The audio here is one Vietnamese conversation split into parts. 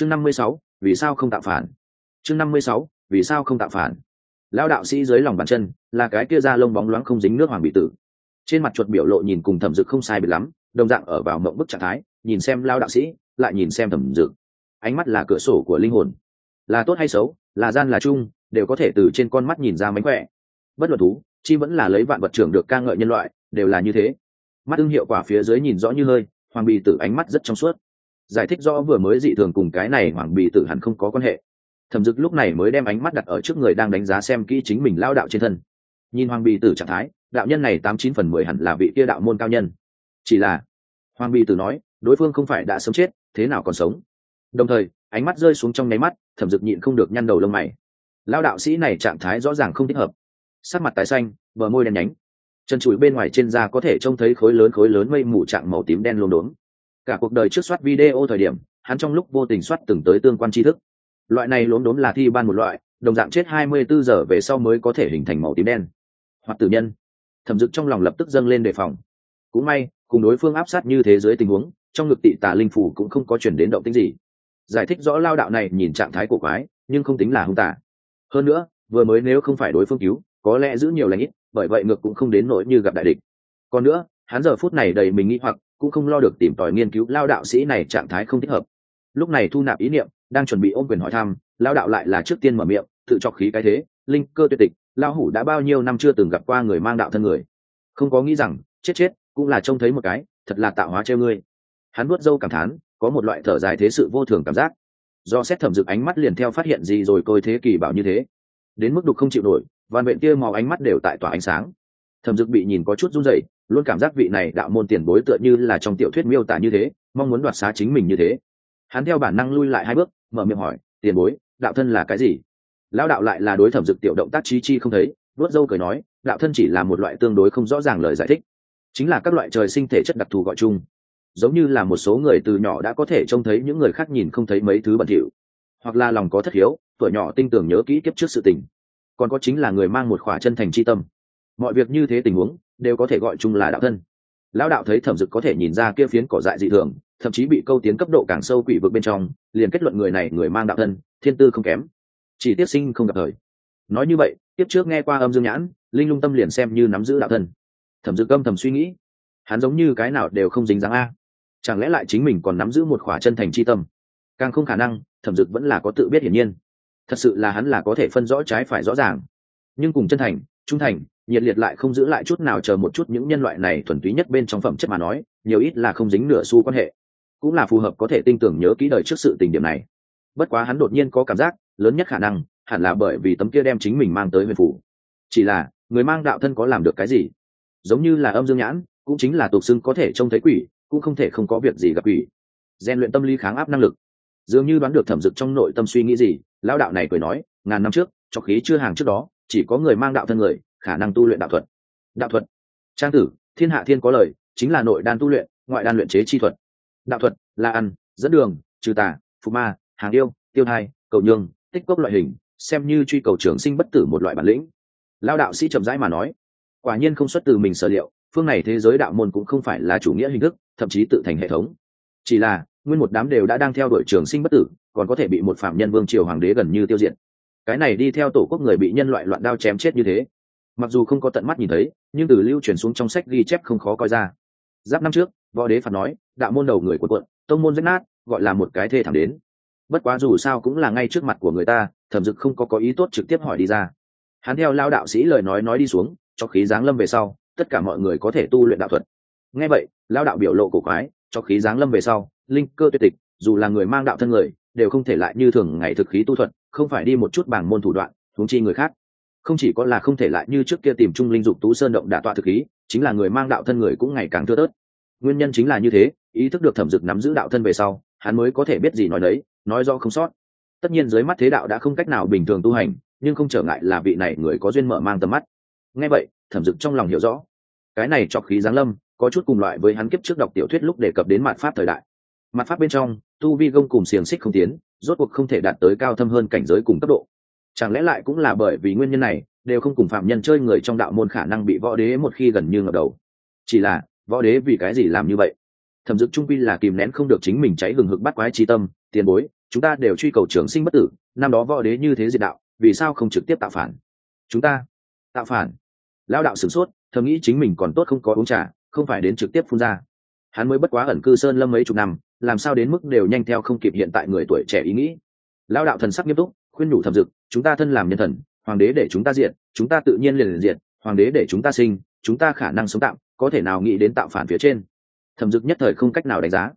chương năm mươi sáu, vì sao không tạo phản? Chương năm mươi sáu, vì sao không tạo phản? Lao đạo sĩ dưới lòng bàn chân, là cái kia da lông bóng loáng không dính nước hoàng bị tử. Trên mặt chuột biểu lộ nhìn cùng thẩm dực không sai biệt lắm, đồng dạng ở vào mộng bức trạng thái, nhìn xem lao đạo sĩ, lại nhìn xem thẩm dực. Ánh mắt là cửa sổ của linh hồn. Là tốt hay xấu, là gian là chung, đều có thể từ trên con mắt nhìn ra mánh khỏe. Bất luận thú, chi vẫn là lấy vạn vật trưởng được ca ngợi nhân loại, đều là như thế. Mắt ưng hiệu quả phía dưới nhìn rõ như hơi, hoàng bì tử ánh mắt rất trong suốt giải thích rõ vừa mới dị thường cùng cái này hoàng bì tử hẳn không có quan hệ. Thẩm dực lúc này mới đem ánh mắt đặt ở trước người đang đánh giá xem kỹ chính mình lao đạo trên thân. Nhìn hoàng bì tử trạng thái, đạo nhân này tám chín phần mười hẳn là vị kia đạo môn cao nhân. Chỉ là, hoàng bì tử nói, đối phương không phải đã sớm chết, thế nào còn sống? Đồng thời, ánh mắt rơi xuống trong nháy mắt, thẩm dực nhịn không được nhăn đầu lông mày. Lao đạo sĩ này trạng thái rõ ràng không thích hợp. Sắc mặt tái xanh, bờ môi đen nhánh. Chân chuỗi bên ngoài trên da có thể trông thấy khối lớn khối lớn mây mù trạng màu tím đen lốm đốm cả cuộc đời trước soát video thời điểm, hắn trong lúc vô tình soát từng tới tương quan tri thức. Loại này lốm đốm là thi ban một loại, đồng dạng chết 24 giờ về sau mới có thể hình thành màu tím đen. Hoặc tử nhân. Thẩm dực trong lòng lập tức dâng lên đề phòng. Cũng may, cùng đối phương áp sát như thế giới tình huống, trong ngực tị tà linh phủ cũng không có chuyển đến động tính gì. Giải thích rõ lao đạo này nhìn trạng thái của quái, nhưng không tính là hung tả hơn nữa, vừa mới nếu không phải đối phương cứu, có lẽ giữ nhiều lãnh ít, bởi vậy ngược cũng không đến nỗi như gặp đại địch. Còn nữa, hắn giờ phút này đầy mình nghĩ hoặc cũng không lo được tìm tòi nghiên cứu lao đạo sĩ này trạng thái không thích hợp. Lúc này thu nạp ý niệm, đang chuẩn bị ôm quyền hỏi thăm, lao đạo lại là trước tiên mở miệng, tự cho khí cái thế, linh cơ tuyệt tịch lao hủ đã bao nhiêu năm chưa từng gặp qua người mang đạo thân người. Không có nghĩ rằng, chết chết, cũng là trông thấy một cái, thật là tạo hóa treo ngươi. Hắn vuốt dâu cảm thán, có một loại thở dài thế sự vô thường cảm giác. Do xét thẩm dực ánh mắt liền theo phát hiện gì rồi tôi thế kỳ bảo như thế. Đến mức đục không chịu nổi van vện kia màu ánh mắt đều tại tỏa ánh sáng thẩm dực bị nhìn có chút run rẩy, luôn cảm giác vị này đạo môn tiền bối tựa như là trong tiểu thuyết miêu tả như thế, mong muốn đoạt xá chính mình như thế. Hắn theo bản năng lui lại hai bước, mở miệng hỏi, tiền bối, đạo thân là cái gì? Lão đạo lại là đối thẩm dực tiểu động tác trí chi không thấy đuốt dâu cười nói, đạo thân chỉ là một loại tương đối không rõ ràng lời giải thích, chính là các loại trời sinh thể chất đặc thù gọi chung, giống như là một số người từ nhỏ đã có thể trông thấy những người khác nhìn không thấy mấy thứ bẩn thỉu, hoặc là lòng có thất hiếu, tuổi nhỏ tinh tưởng nhớ kỹ kiếp trước sự tình, còn có chính là người mang một khỏa chân thành c h i tâm mọi việc như thế tình huống, đều có thể gọi chung là đạo thân. Lão đạo thấy thẩm dực có thể nhìn ra kia phiến cỏ dại dị thường, thậm chí bị câu tiến cấp độ càng sâu quỷ vực bên trong, liền kết luận người này người mang đạo thân, thiên tư không kém. Chỉ tiếp sinh không gặp thời. Nói như vậy, tiếp trước nghe qua âm dương nhãn, linh lung tâm liền xem như nắm giữ đạo thân. Thẩm dực âm thầm suy nghĩ, hắn giống như cái nào đều không dính dáng a. Chẳng lẽ lại chính mình còn nắm giữ một khỏa chân thành c h i tâm? Càng không khả năng, thẩm dực vẫn là có tự biết hiển nhiên. Thật sự là hắn là có thể phân rõ trái phải rõ ràng. Nhưng cùng chân thành, trung thành nhiệt liệt lại không giữ lại chút nào chờ một chút những nhân loại này thuần túy nhất bên trong phẩm chất mà nói, nhiều ít là không dính nửa xu quan hệ. Cũng là phù hợp có thể tin tưởng nhớ kỹ đời trước sự tình điểm này. Bất quá hắn đột nhiên có cảm giác, lớn nhất khả năng, hẳn là bởi vì tấm kia đem chính mình mang tới huyền phủ. Chỉ là, người mang đạo thân có làm được cái gì? Giống như là âm dương nhãn, cũng chính là tục xưng có thể trông thấy quỷ, cũng không thể không có việc gì gặp quỷ. Rèn luyện tâm lý kháng áp năng lực. Dường như đoán được thẩm dực trong nội tâm suy nghĩ gì, lão đạo này cười nói, ngàn năm trước, cho khí chưa hàng trước đó, chỉ có người mang đạo thân người khả năng tu luyện đạo thuật. Đạo thuật. Trang tử, thiên hạ thiên có lời, chính là nội đan tu luyện, ngoại đan luyện chế chi thuật. Đạo thuật, là ăn, dẫn đường, trừ tà, phù ma, hàng yêu, tiêu thai, cầu nhương tích cốc loại hình, xem như truy cầu trường sinh bất tử một loại bản lĩnh. Lao đạo sĩ chậm rãi mà nói, quả nhiên không xuất từ mình sở liệu, phương này thế giới đạo môn cũng không phải là chủ nghĩa hình thức, thậm chí tự thành hệ thống. Chỉ là, nguyên một đám đều đã đang theo đuổi trường sinh bất tử, còn có thể bị một phạm nhân vương triều hoàng đế gần như tiêu diệt. Cái này đi theo tổ quốc người bị nhân loại loạn đao chém chết như thế mặc dù không có tận mắt nhìn thấy, nhưng từ lưu truyền xuống trong sách ghi chép không khó coi ra. Giáp năm trước, võ đế phạt nói, đạo môn đầu người của quận tông môn rách nát, gọi là một cái thê thẳng đến. Bất quá dù sao cũng là ngay trước mặt của người ta, thẩm dực không có có ý tốt trực tiếp hỏi đi ra. Hắn theo lao đạo sĩ lời nói nói đi xuống, cho khí giáng lâm về sau, tất cả mọi người có thể tu luyện đạo thuật. Ngay vậy, lao đạo biểu lộ cổ quái, cho khí giáng lâm về sau, linh cơ tuyệt tịch, dù là người mang đạo thân người, đều không thể lại như thường ngày thực khí tu thuật, không phải đi một chút bảng môn thủ đoạn thúng chi người khác không chỉ có là không thể lại như trước kia tìm trung linh dục tú sơn động đả tọa thực khí chính là người mang đạo thân người cũng ngày càng thưa tớt nguyên nhân chính là như thế, ý thức được thẩm dực nắm giữ đạo thân về sau, hắn mới có thể biết gì nói đấy nói do không sót. Tất nhiên dưới mắt thế đạo đã không cách nào bình thường tu hành, nhưng không trở ngại là vị này người có duyên mở mang tầm mắt. Ngay vậy, thẩm dực trong lòng hiểu rõ. Cái này chọc khí giáng lâm, có chút cùng loại với hắn kiếp trước đọc tiểu thuyết lúc đề cập đến mặt pháp thời đại. Mặt pháp bên trong, tu vi gông cùng xiềng xích không tiến, rốt cuộc không thể đạt tới cao thâm hơn cảnh giới cùng cấp độ chẳng lẽ lại cũng là bởi vì nguyên nhân này, đều không cùng phạm nhân chơi người trong đạo môn khả năng bị võ đế một khi gần như ngập đầu? Chỉ là, võ đế vì cái gì làm như vậy? Thẩm dực trung vi là kìm nén không được chính mình cháy hừng hực bắt quái chi tâm, tiền bối, chúng ta đều truy cầu trường sinh bất tử, năm đó võ đế như thế diệt đạo, vì sao không trực tiếp tạo phản? Chúng ta, tạo phản? Lao đạo sửng sốt, thầm nghĩ chính mình còn tốt không có uống trà, không phải đến trực tiếp phun ra. Hắn mới bất quá ẩn cư sơn lâm mấy chục năm, làm sao đến mức đều nhanh theo không kịp hiện tại người tuổi trẻ ý nghĩ. Lao đạo thần sắc nghiêm túc, khuyên nhủ thẩm dực chúng ta thân làm nhân thần, hoàng đế để chúng ta diện chúng ta tự nhiên liền liền diện hoàng đế để chúng ta sinh, chúng ta khả năng sống tạm, có thể nào nghĩ đến tạo phản phía trên. Thẩm dực nhất thời không cách nào đánh giá.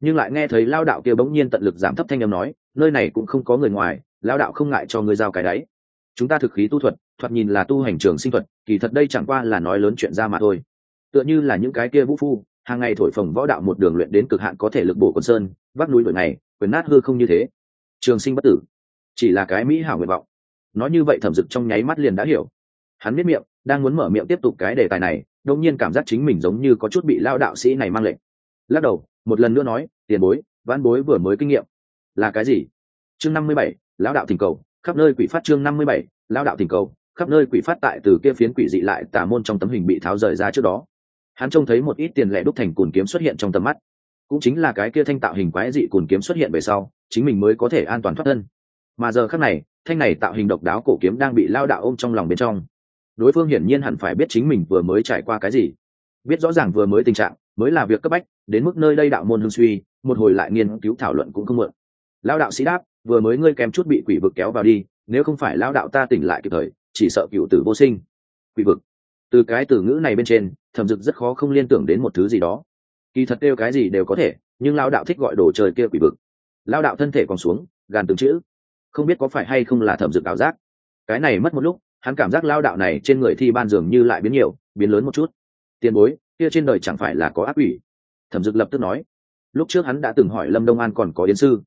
Nhưng lại nghe thấy lao đạo kia bỗng nhiên tận lực giảm thấp thanh â m nói, nơi này cũng không có người ngoài, lao đạo không ngại cho ngươi giao cái đáy chúng ta thực khí tu thuật, thoạt nhìn là tu hành trường sinh thuật, kỳ thật đây chẳng qua là nói lớn chuyện ra mà thôi. Tựa như là những cái kia vũ phu, hàng ngày thổi phồng võ đạo một đường luyện đến cực hạn có thể lực bổ quân sơn, vác núi đổi ngày quyền nát hư không như thế. Trường sinh bất tử chỉ là cái mỹ hảo nguyện vọng. Nói như vậy thẩm dực trong nháy mắt liền đã hiểu. Hắn biết miệng, đang muốn mở miệng tiếp tục cái đề tài này đông nhiên cảm giác chính mình giống như có chút bị lao đạo sĩ này mang lệnh. Lắc đầu, một lần nữa nói, tiền bối, vãn bối vừa mới kinh nghiệm. Là cái gì? Chương năm mươi bảy, lão đạo thỉnh cầu, khắp nơi quỷ phát chương năm mươi bảy, lão đạo thỉnh cầu, khắp nơi quỷ phát tại từ kia phiến quỷ dị lại tà môn trong tấm hình bị tháo rời ra trước đó. Hắn trông thấy một ít tiền lẻ đúc thành cùn kiếm xuất hiện trong tầm mắt. Cũng chính là cái kia thanh tạo hình quái dị cùn kiếm xuất hiện về sau, chính mình mới có thể an toàn thoát thân mà giờ khác này, thanh này tạo hình độc đáo cổ kiếm đang bị lao đạo ôm trong lòng bên trong. Đối phương hiển nhiên hẳn phải biết chính mình vừa mới trải qua cái gì. Biết rõ ràng vừa mới tình trạng, mới là việc cấp bách, đến mức nơi đây đạo môn hương suy, một hồi lại nghiên cứu thảo luận cũng không mượn lao đạo sĩ đáp, vừa mới ngươi kèm chút bị quỷ vực kéo vào đi, nếu không phải lao đạo ta tỉnh lại kịp thời, chỉ sợ cựu tử vô sinh. Quỷ vực. Từ cái từ ngữ này bên trên, thẩm dực rất khó không liên tưởng đến một thứ gì đó. Kỳ thật kêu cái gì đều có thể, nhưng lao đạo thích gọi đồ trời kia quỷ vực. Lao đạo thân thể còn xuống, gàn từng chữ không biết có phải hay không là thẩm dực ảo giác. Cái này mất một lúc, hắn cảm giác lao đạo này trên người thi ban dường như lại biến nhiều, biến lớn một chút. Tiền bối, kia trên đời chẳng phải là có ác quỷ? Thẩm dực lập tức nói. Lúc trước hắn đã từng hỏi lâm đông an còn có yến sư.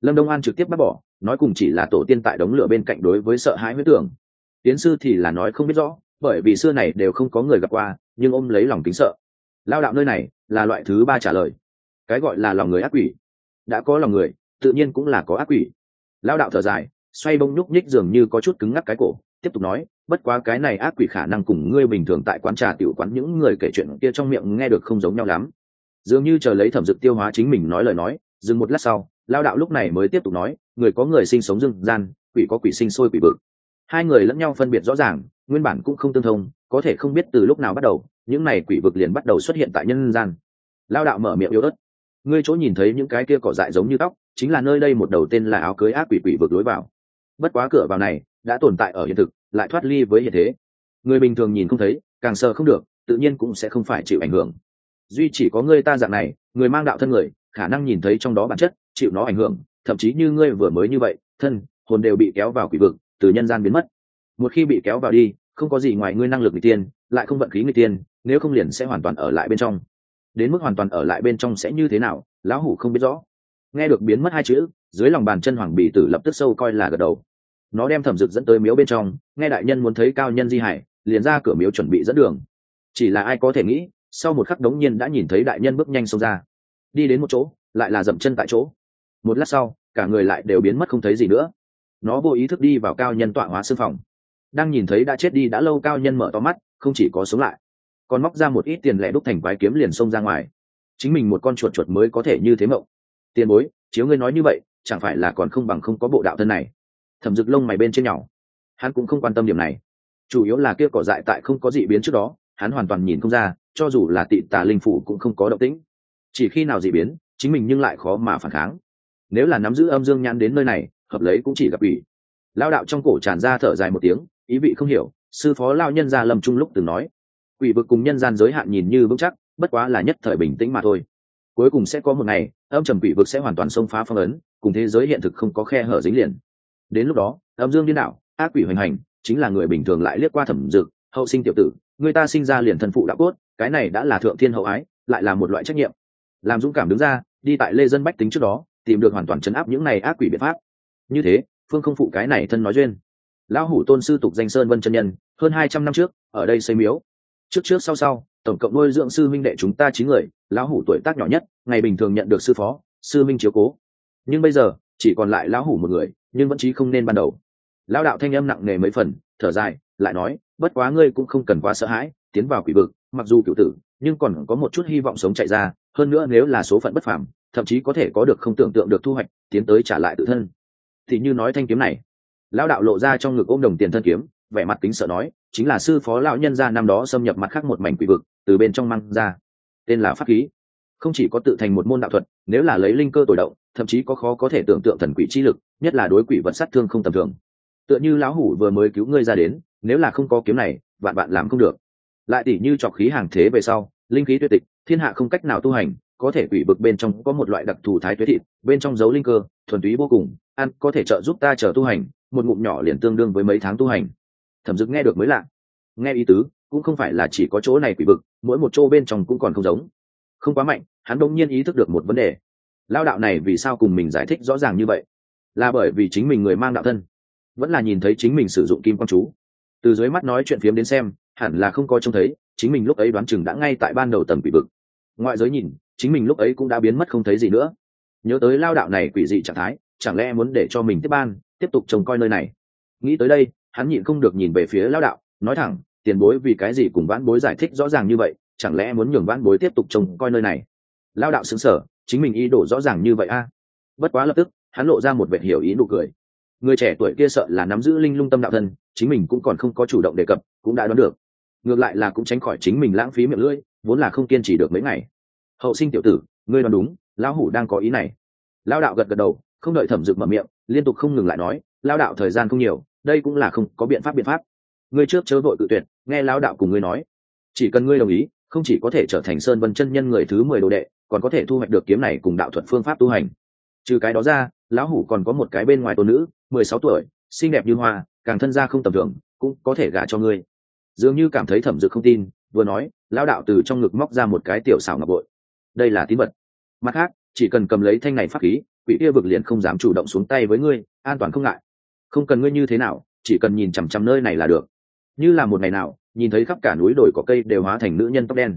Lâm đông an trực tiếp bác bỏ, nói cùng chỉ là tổ tiên tại đống lửa bên cạnh đối với sợ hãi huyết tưởng. Yến sư thì là nói không biết rõ, bởi vì xưa này đều không có người gặp qua, nhưng ôm lấy lòng kính sợ. Lao đạo nơi này là loại thứ ba trả lời. Cái gọi là lòng người ác quỷ. Đã có lòng người, tự nhiên cũng là có ác quỷ lao đạo thở dài, xoay bông nhúc nhích dường như có chút cứng ngắc cái cổ, tiếp tục nói, bất quá cái này ác quỷ khả năng cùng ngươi bình thường tại quán trà tiểu quán những người kể chuyện kia trong miệng nghe được không giống nhau lắm. Dường như chờ lấy thẩm dực tiêu hóa chính mình nói lời nói, dừng một lát sau lao đạo lúc này mới tiếp tục nói, người có người sinh sống dưng gian, quỷ có quỷ sinh sôi quỷ bực hai người lẫn nhau phân biệt rõ ràng, nguyên bản cũng không tương thông, có thể không biết từ lúc nào bắt đầu, những này quỷ vực liền bắt đầu xuất hiện tại nhân gian. Lao đạo mở miệng yếu ớt, ngươi chỗ nhìn thấy những cái kia cỏ dại giống như tóc chính là nơi đây một đầu tên là áo cưới ác quỷ quỷ vực lối vào. Bất quá cửa vào này đã tồn tại ở hiện thực, lại thoát ly với hiện thế. Người bình thường nhìn không thấy, càng sợ không được, tự nhiên cũng sẽ không phải chịu ảnh hưởng. Duy chỉ có ngươi ta dạng này, người mang đạo thân người, khả năng nhìn thấy trong đó bản chất, chịu nó ảnh hưởng, thậm chí như ngươi vừa mới như vậy, thân, hồn đều bị kéo vào quỷ vực, từ nhân gian biến mất. Một khi bị kéo vào đi, không có gì ngoài ngươi năng lực người tiên, lại không vận khí người tiên, nếu không liền sẽ hoàn toàn ở lại bên trong. Đến mức hoàn toàn ở lại bên trong sẽ như thế nào, lão hủ không biết rõ nghe được biến mất hai chữ, dưới lòng bàn chân hoàng bì tử lập tức sâu coi là gật đầu. Nó đem thẩm dực dẫn tới miếu bên trong, nghe đại nhân muốn thấy cao nhân di hải, liền ra cửa miếu chuẩn bị dẫn đường. Chỉ là ai có thể nghĩ, sau một khắc đống nhiên đã nhìn thấy đại nhân bước nhanh xông ra. Đi đến một chỗ, lại là dậm chân tại chỗ. Một lát sau, cả người lại đều biến mất không thấy gì nữa. Nó vô ý thức đi vào cao nhân tọa hóa sư phòng. Đang nhìn thấy đã chết đi đã lâu cao nhân mở to mắt, không chỉ có sống lại, còn móc ra một ít tiền lẻ đúc thành quái kiếm liền xông ra ngoài. Chính mình một con chuột chuột mới có thể như thế mộng tiền bối, chiếu ngươi nói như vậy, chẳng phải là còn không bằng không có bộ đạo thân này? Thẩm dực lông mày bên trên nhỏ. Hắn cũng không quan tâm điểm này. Chủ yếu là kia cỏ dại tại không có dị biến trước đó, hắn hoàn toàn nhìn không ra, cho dù là tị tà linh phủ cũng không có động tĩnh. Chỉ khi nào dị biến, chính mình nhưng lại khó mà phản kháng. Nếu là nắm giữ âm dương nhãn đến nơi này, hợp lấy cũng chỉ gặp ủy. Lao đạo trong cổ tràn ra thở dài một tiếng, ý vị không hiểu, sư phó lao nhân gia lâm trung lúc từng nói. Quỷ vực cùng nhân gian giới hạn nhìn như vững chắc, bất quá là nhất thời bình tĩnh mà thôi cuối cùng sẽ có một ngày, âm trầm quỷ vực sẽ hoàn toàn xông phá phong ấn, cùng thế giới hiện thực không có khe hở dính liền. Đến lúc đó, âm dương điên đạo ác quỷ hoành hành, chính là người bình thường lại liếc qua thẩm dực hậu sinh tiểu tử, người ta sinh ra liền thân phụ đạo cốt, cái này đã là thượng thiên hậu ái, lại là một loại trách nhiệm. Làm dũng cảm đứng ra, đi tại lê dân bách tính trước đó, tìm được hoàn toàn chấn áp những này ác quỷ biện pháp. Như thế, phương không phụ cái này thân nói duyên. Lão hủ tôn sư tục danh sơn vân chân nhân, hơn hai trăm năm trước, ở đây xây miếu. Trước trước sau sau tổng cộng nuôi dưỡng sư minh đệ chúng ta chín người, lão hủ tuổi tác nhỏ nhất, ngày bình thường nhận được sư phó, sư minh chiếu cố. Nhưng bây giờ, chỉ còn lại lão hủ một người, nhưng vẫn chí không nên ban đầu. Lão đạo thanh âm nặng nề mấy phần, thở dài, lại nói, bất quá ngươi cũng không cần quá sợ hãi, tiến vào quỷ vực, mặc dù cựu tử, nhưng còn có một chút hy vọng sống chạy ra, hơn nữa nếu là số phận bất phàm, thậm chí có thể có được không tưởng tượng được thu hoạch, tiến tới trả lại tự thân. Thì như nói thanh kiếm này, lão đạo lộ ra trong ngực ôm đồng tiền thân kiếm, vẻ mặt kính sợ nói, chính là sư phó lão nhân gia năm đó xâm nhập mặt khác một mảnh quỷ vực từ bên trong mang ra. Tên là pháp khí. Không chỉ có tự thành một môn đạo thuật, nếu là lấy linh cơ tổ động, thậm chí có khó có thể tưởng tượng thần quỷ chi lực, nhất là đối quỷ vật sát thương không tầm thường. Tựa như lão hủ vừa mới cứu ngươi ra đến, nếu là không có kiếm này, vạn bạn làm không được. Lại tỉ như trọc khí hàng thế về sau, linh khí tuyệt tịch, thiên hạ không cách nào tu hành, có thể quỷ vực bên trong có một loại đặc thù thái tuế thịt, bên trong dấu linh cơ, thuần túy vô cùng, ăn có thể trợ giúp ta chờ tu hành, một ngụm nhỏ liền tương đương với mấy tháng tu hành. Thẩm dực nghe được mới lạ. Nghe ý tứ cũng không phải là chỉ có chỗ này quỷ vực, mỗi một chỗ bên trong cũng còn không giống. Không quá mạnh, hắn đông nhiên ý thức được một vấn đề. Lao đạo này vì sao cùng mình giải thích rõ ràng như vậy? Là bởi vì chính mình người mang đạo thân. Vẫn là nhìn thấy chính mình sử dụng kim quang chú. Từ dưới mắt nói chuyện phiếm đến xem, hẳn là không có trông thấy, chính mình lúc ấy đoán chừng đã ngay tại ban đầu tầm quỷ vực. Ngoại giới nhìn, chính mình lúc ấy cũng đã biến mất không thấy gì nữa. Nhớ tới lao đạo này quỷ dị trạng thái, chẳng lẽ muốn để cho mình tiếp ban, tiếp tục trông coi nơi này? Nghĩ tới đây, hắn nhịn không được nhìn về phía lao đạo, nói thẳng tiền bối vì cái gì cùng vãn bối giải thích rõ ràng như vậy, chẳng lẽ muốn nhường vãn bối tiếp tục trông coi nơi này? Lao đạo xứng sở chính mình ý đồ rõ ràng như vậy a? Bất quá lập tức, hắn lộ ra một vẻ hiểu ý nụ cười. Người trẻ tuổi kia sợ là nắm giữ linh lung tâm đạo thân, chính mình cũng còn không có chủ động đề cập, cũng đã đoán được. Ngược lại là cũng tránh khỏi chính mình lãng phí miệng lưỡi, vốn là không kiên trì được mấy ngày. Hậu sinh tiểu tử, ngươi đoán đúng, lão hủ đang có ý này. Lao đạo gật gật đầu, không đợi thẩm dực mở miệng, liên tục không ngừng lại nói, lao đạo thời gian không nhiều, đây cũng là không có biện pháp biện pháp ngươi trước chớ vội tự tuyệt, nghe Lão đạo cùng ngươi nói. Chỉ cần ngươi đồng ý, không chỉ có thể trở thành sơn vân chân nhân người thứ mười đồ đệ, còn có thể thu hoạch được kiếm này cùng đạo thuật phương pháp tu hành. Trừ cái đó ra, lão hủ còn có một cái bên ngoài tôn nữ, mười sáu tuổi, xinh đẹp như hoa, càng thân gia không tầm thường, cũng có thể gả cho ngươi. Dường như cảm thấy thẩm dực không tin, vừa nói, lão đạo từ trong ngực móc ra một cái tiểu xảo ngọc bội. Đây là tín vật. Mặt khác, chỉ cần cầm lấy thanh này pháp khí, quỷ kia vực liền không dám chủ động xuống tay với ngươi, an toàn không ngại. Không cần ngươi như thế nào, chỉ cần nhìn chằm chằm nơi này là được như là một ngày nào, nhìn thấy khắp cả núi đồi có cây đều hóa thành nữ nhân tóc đen.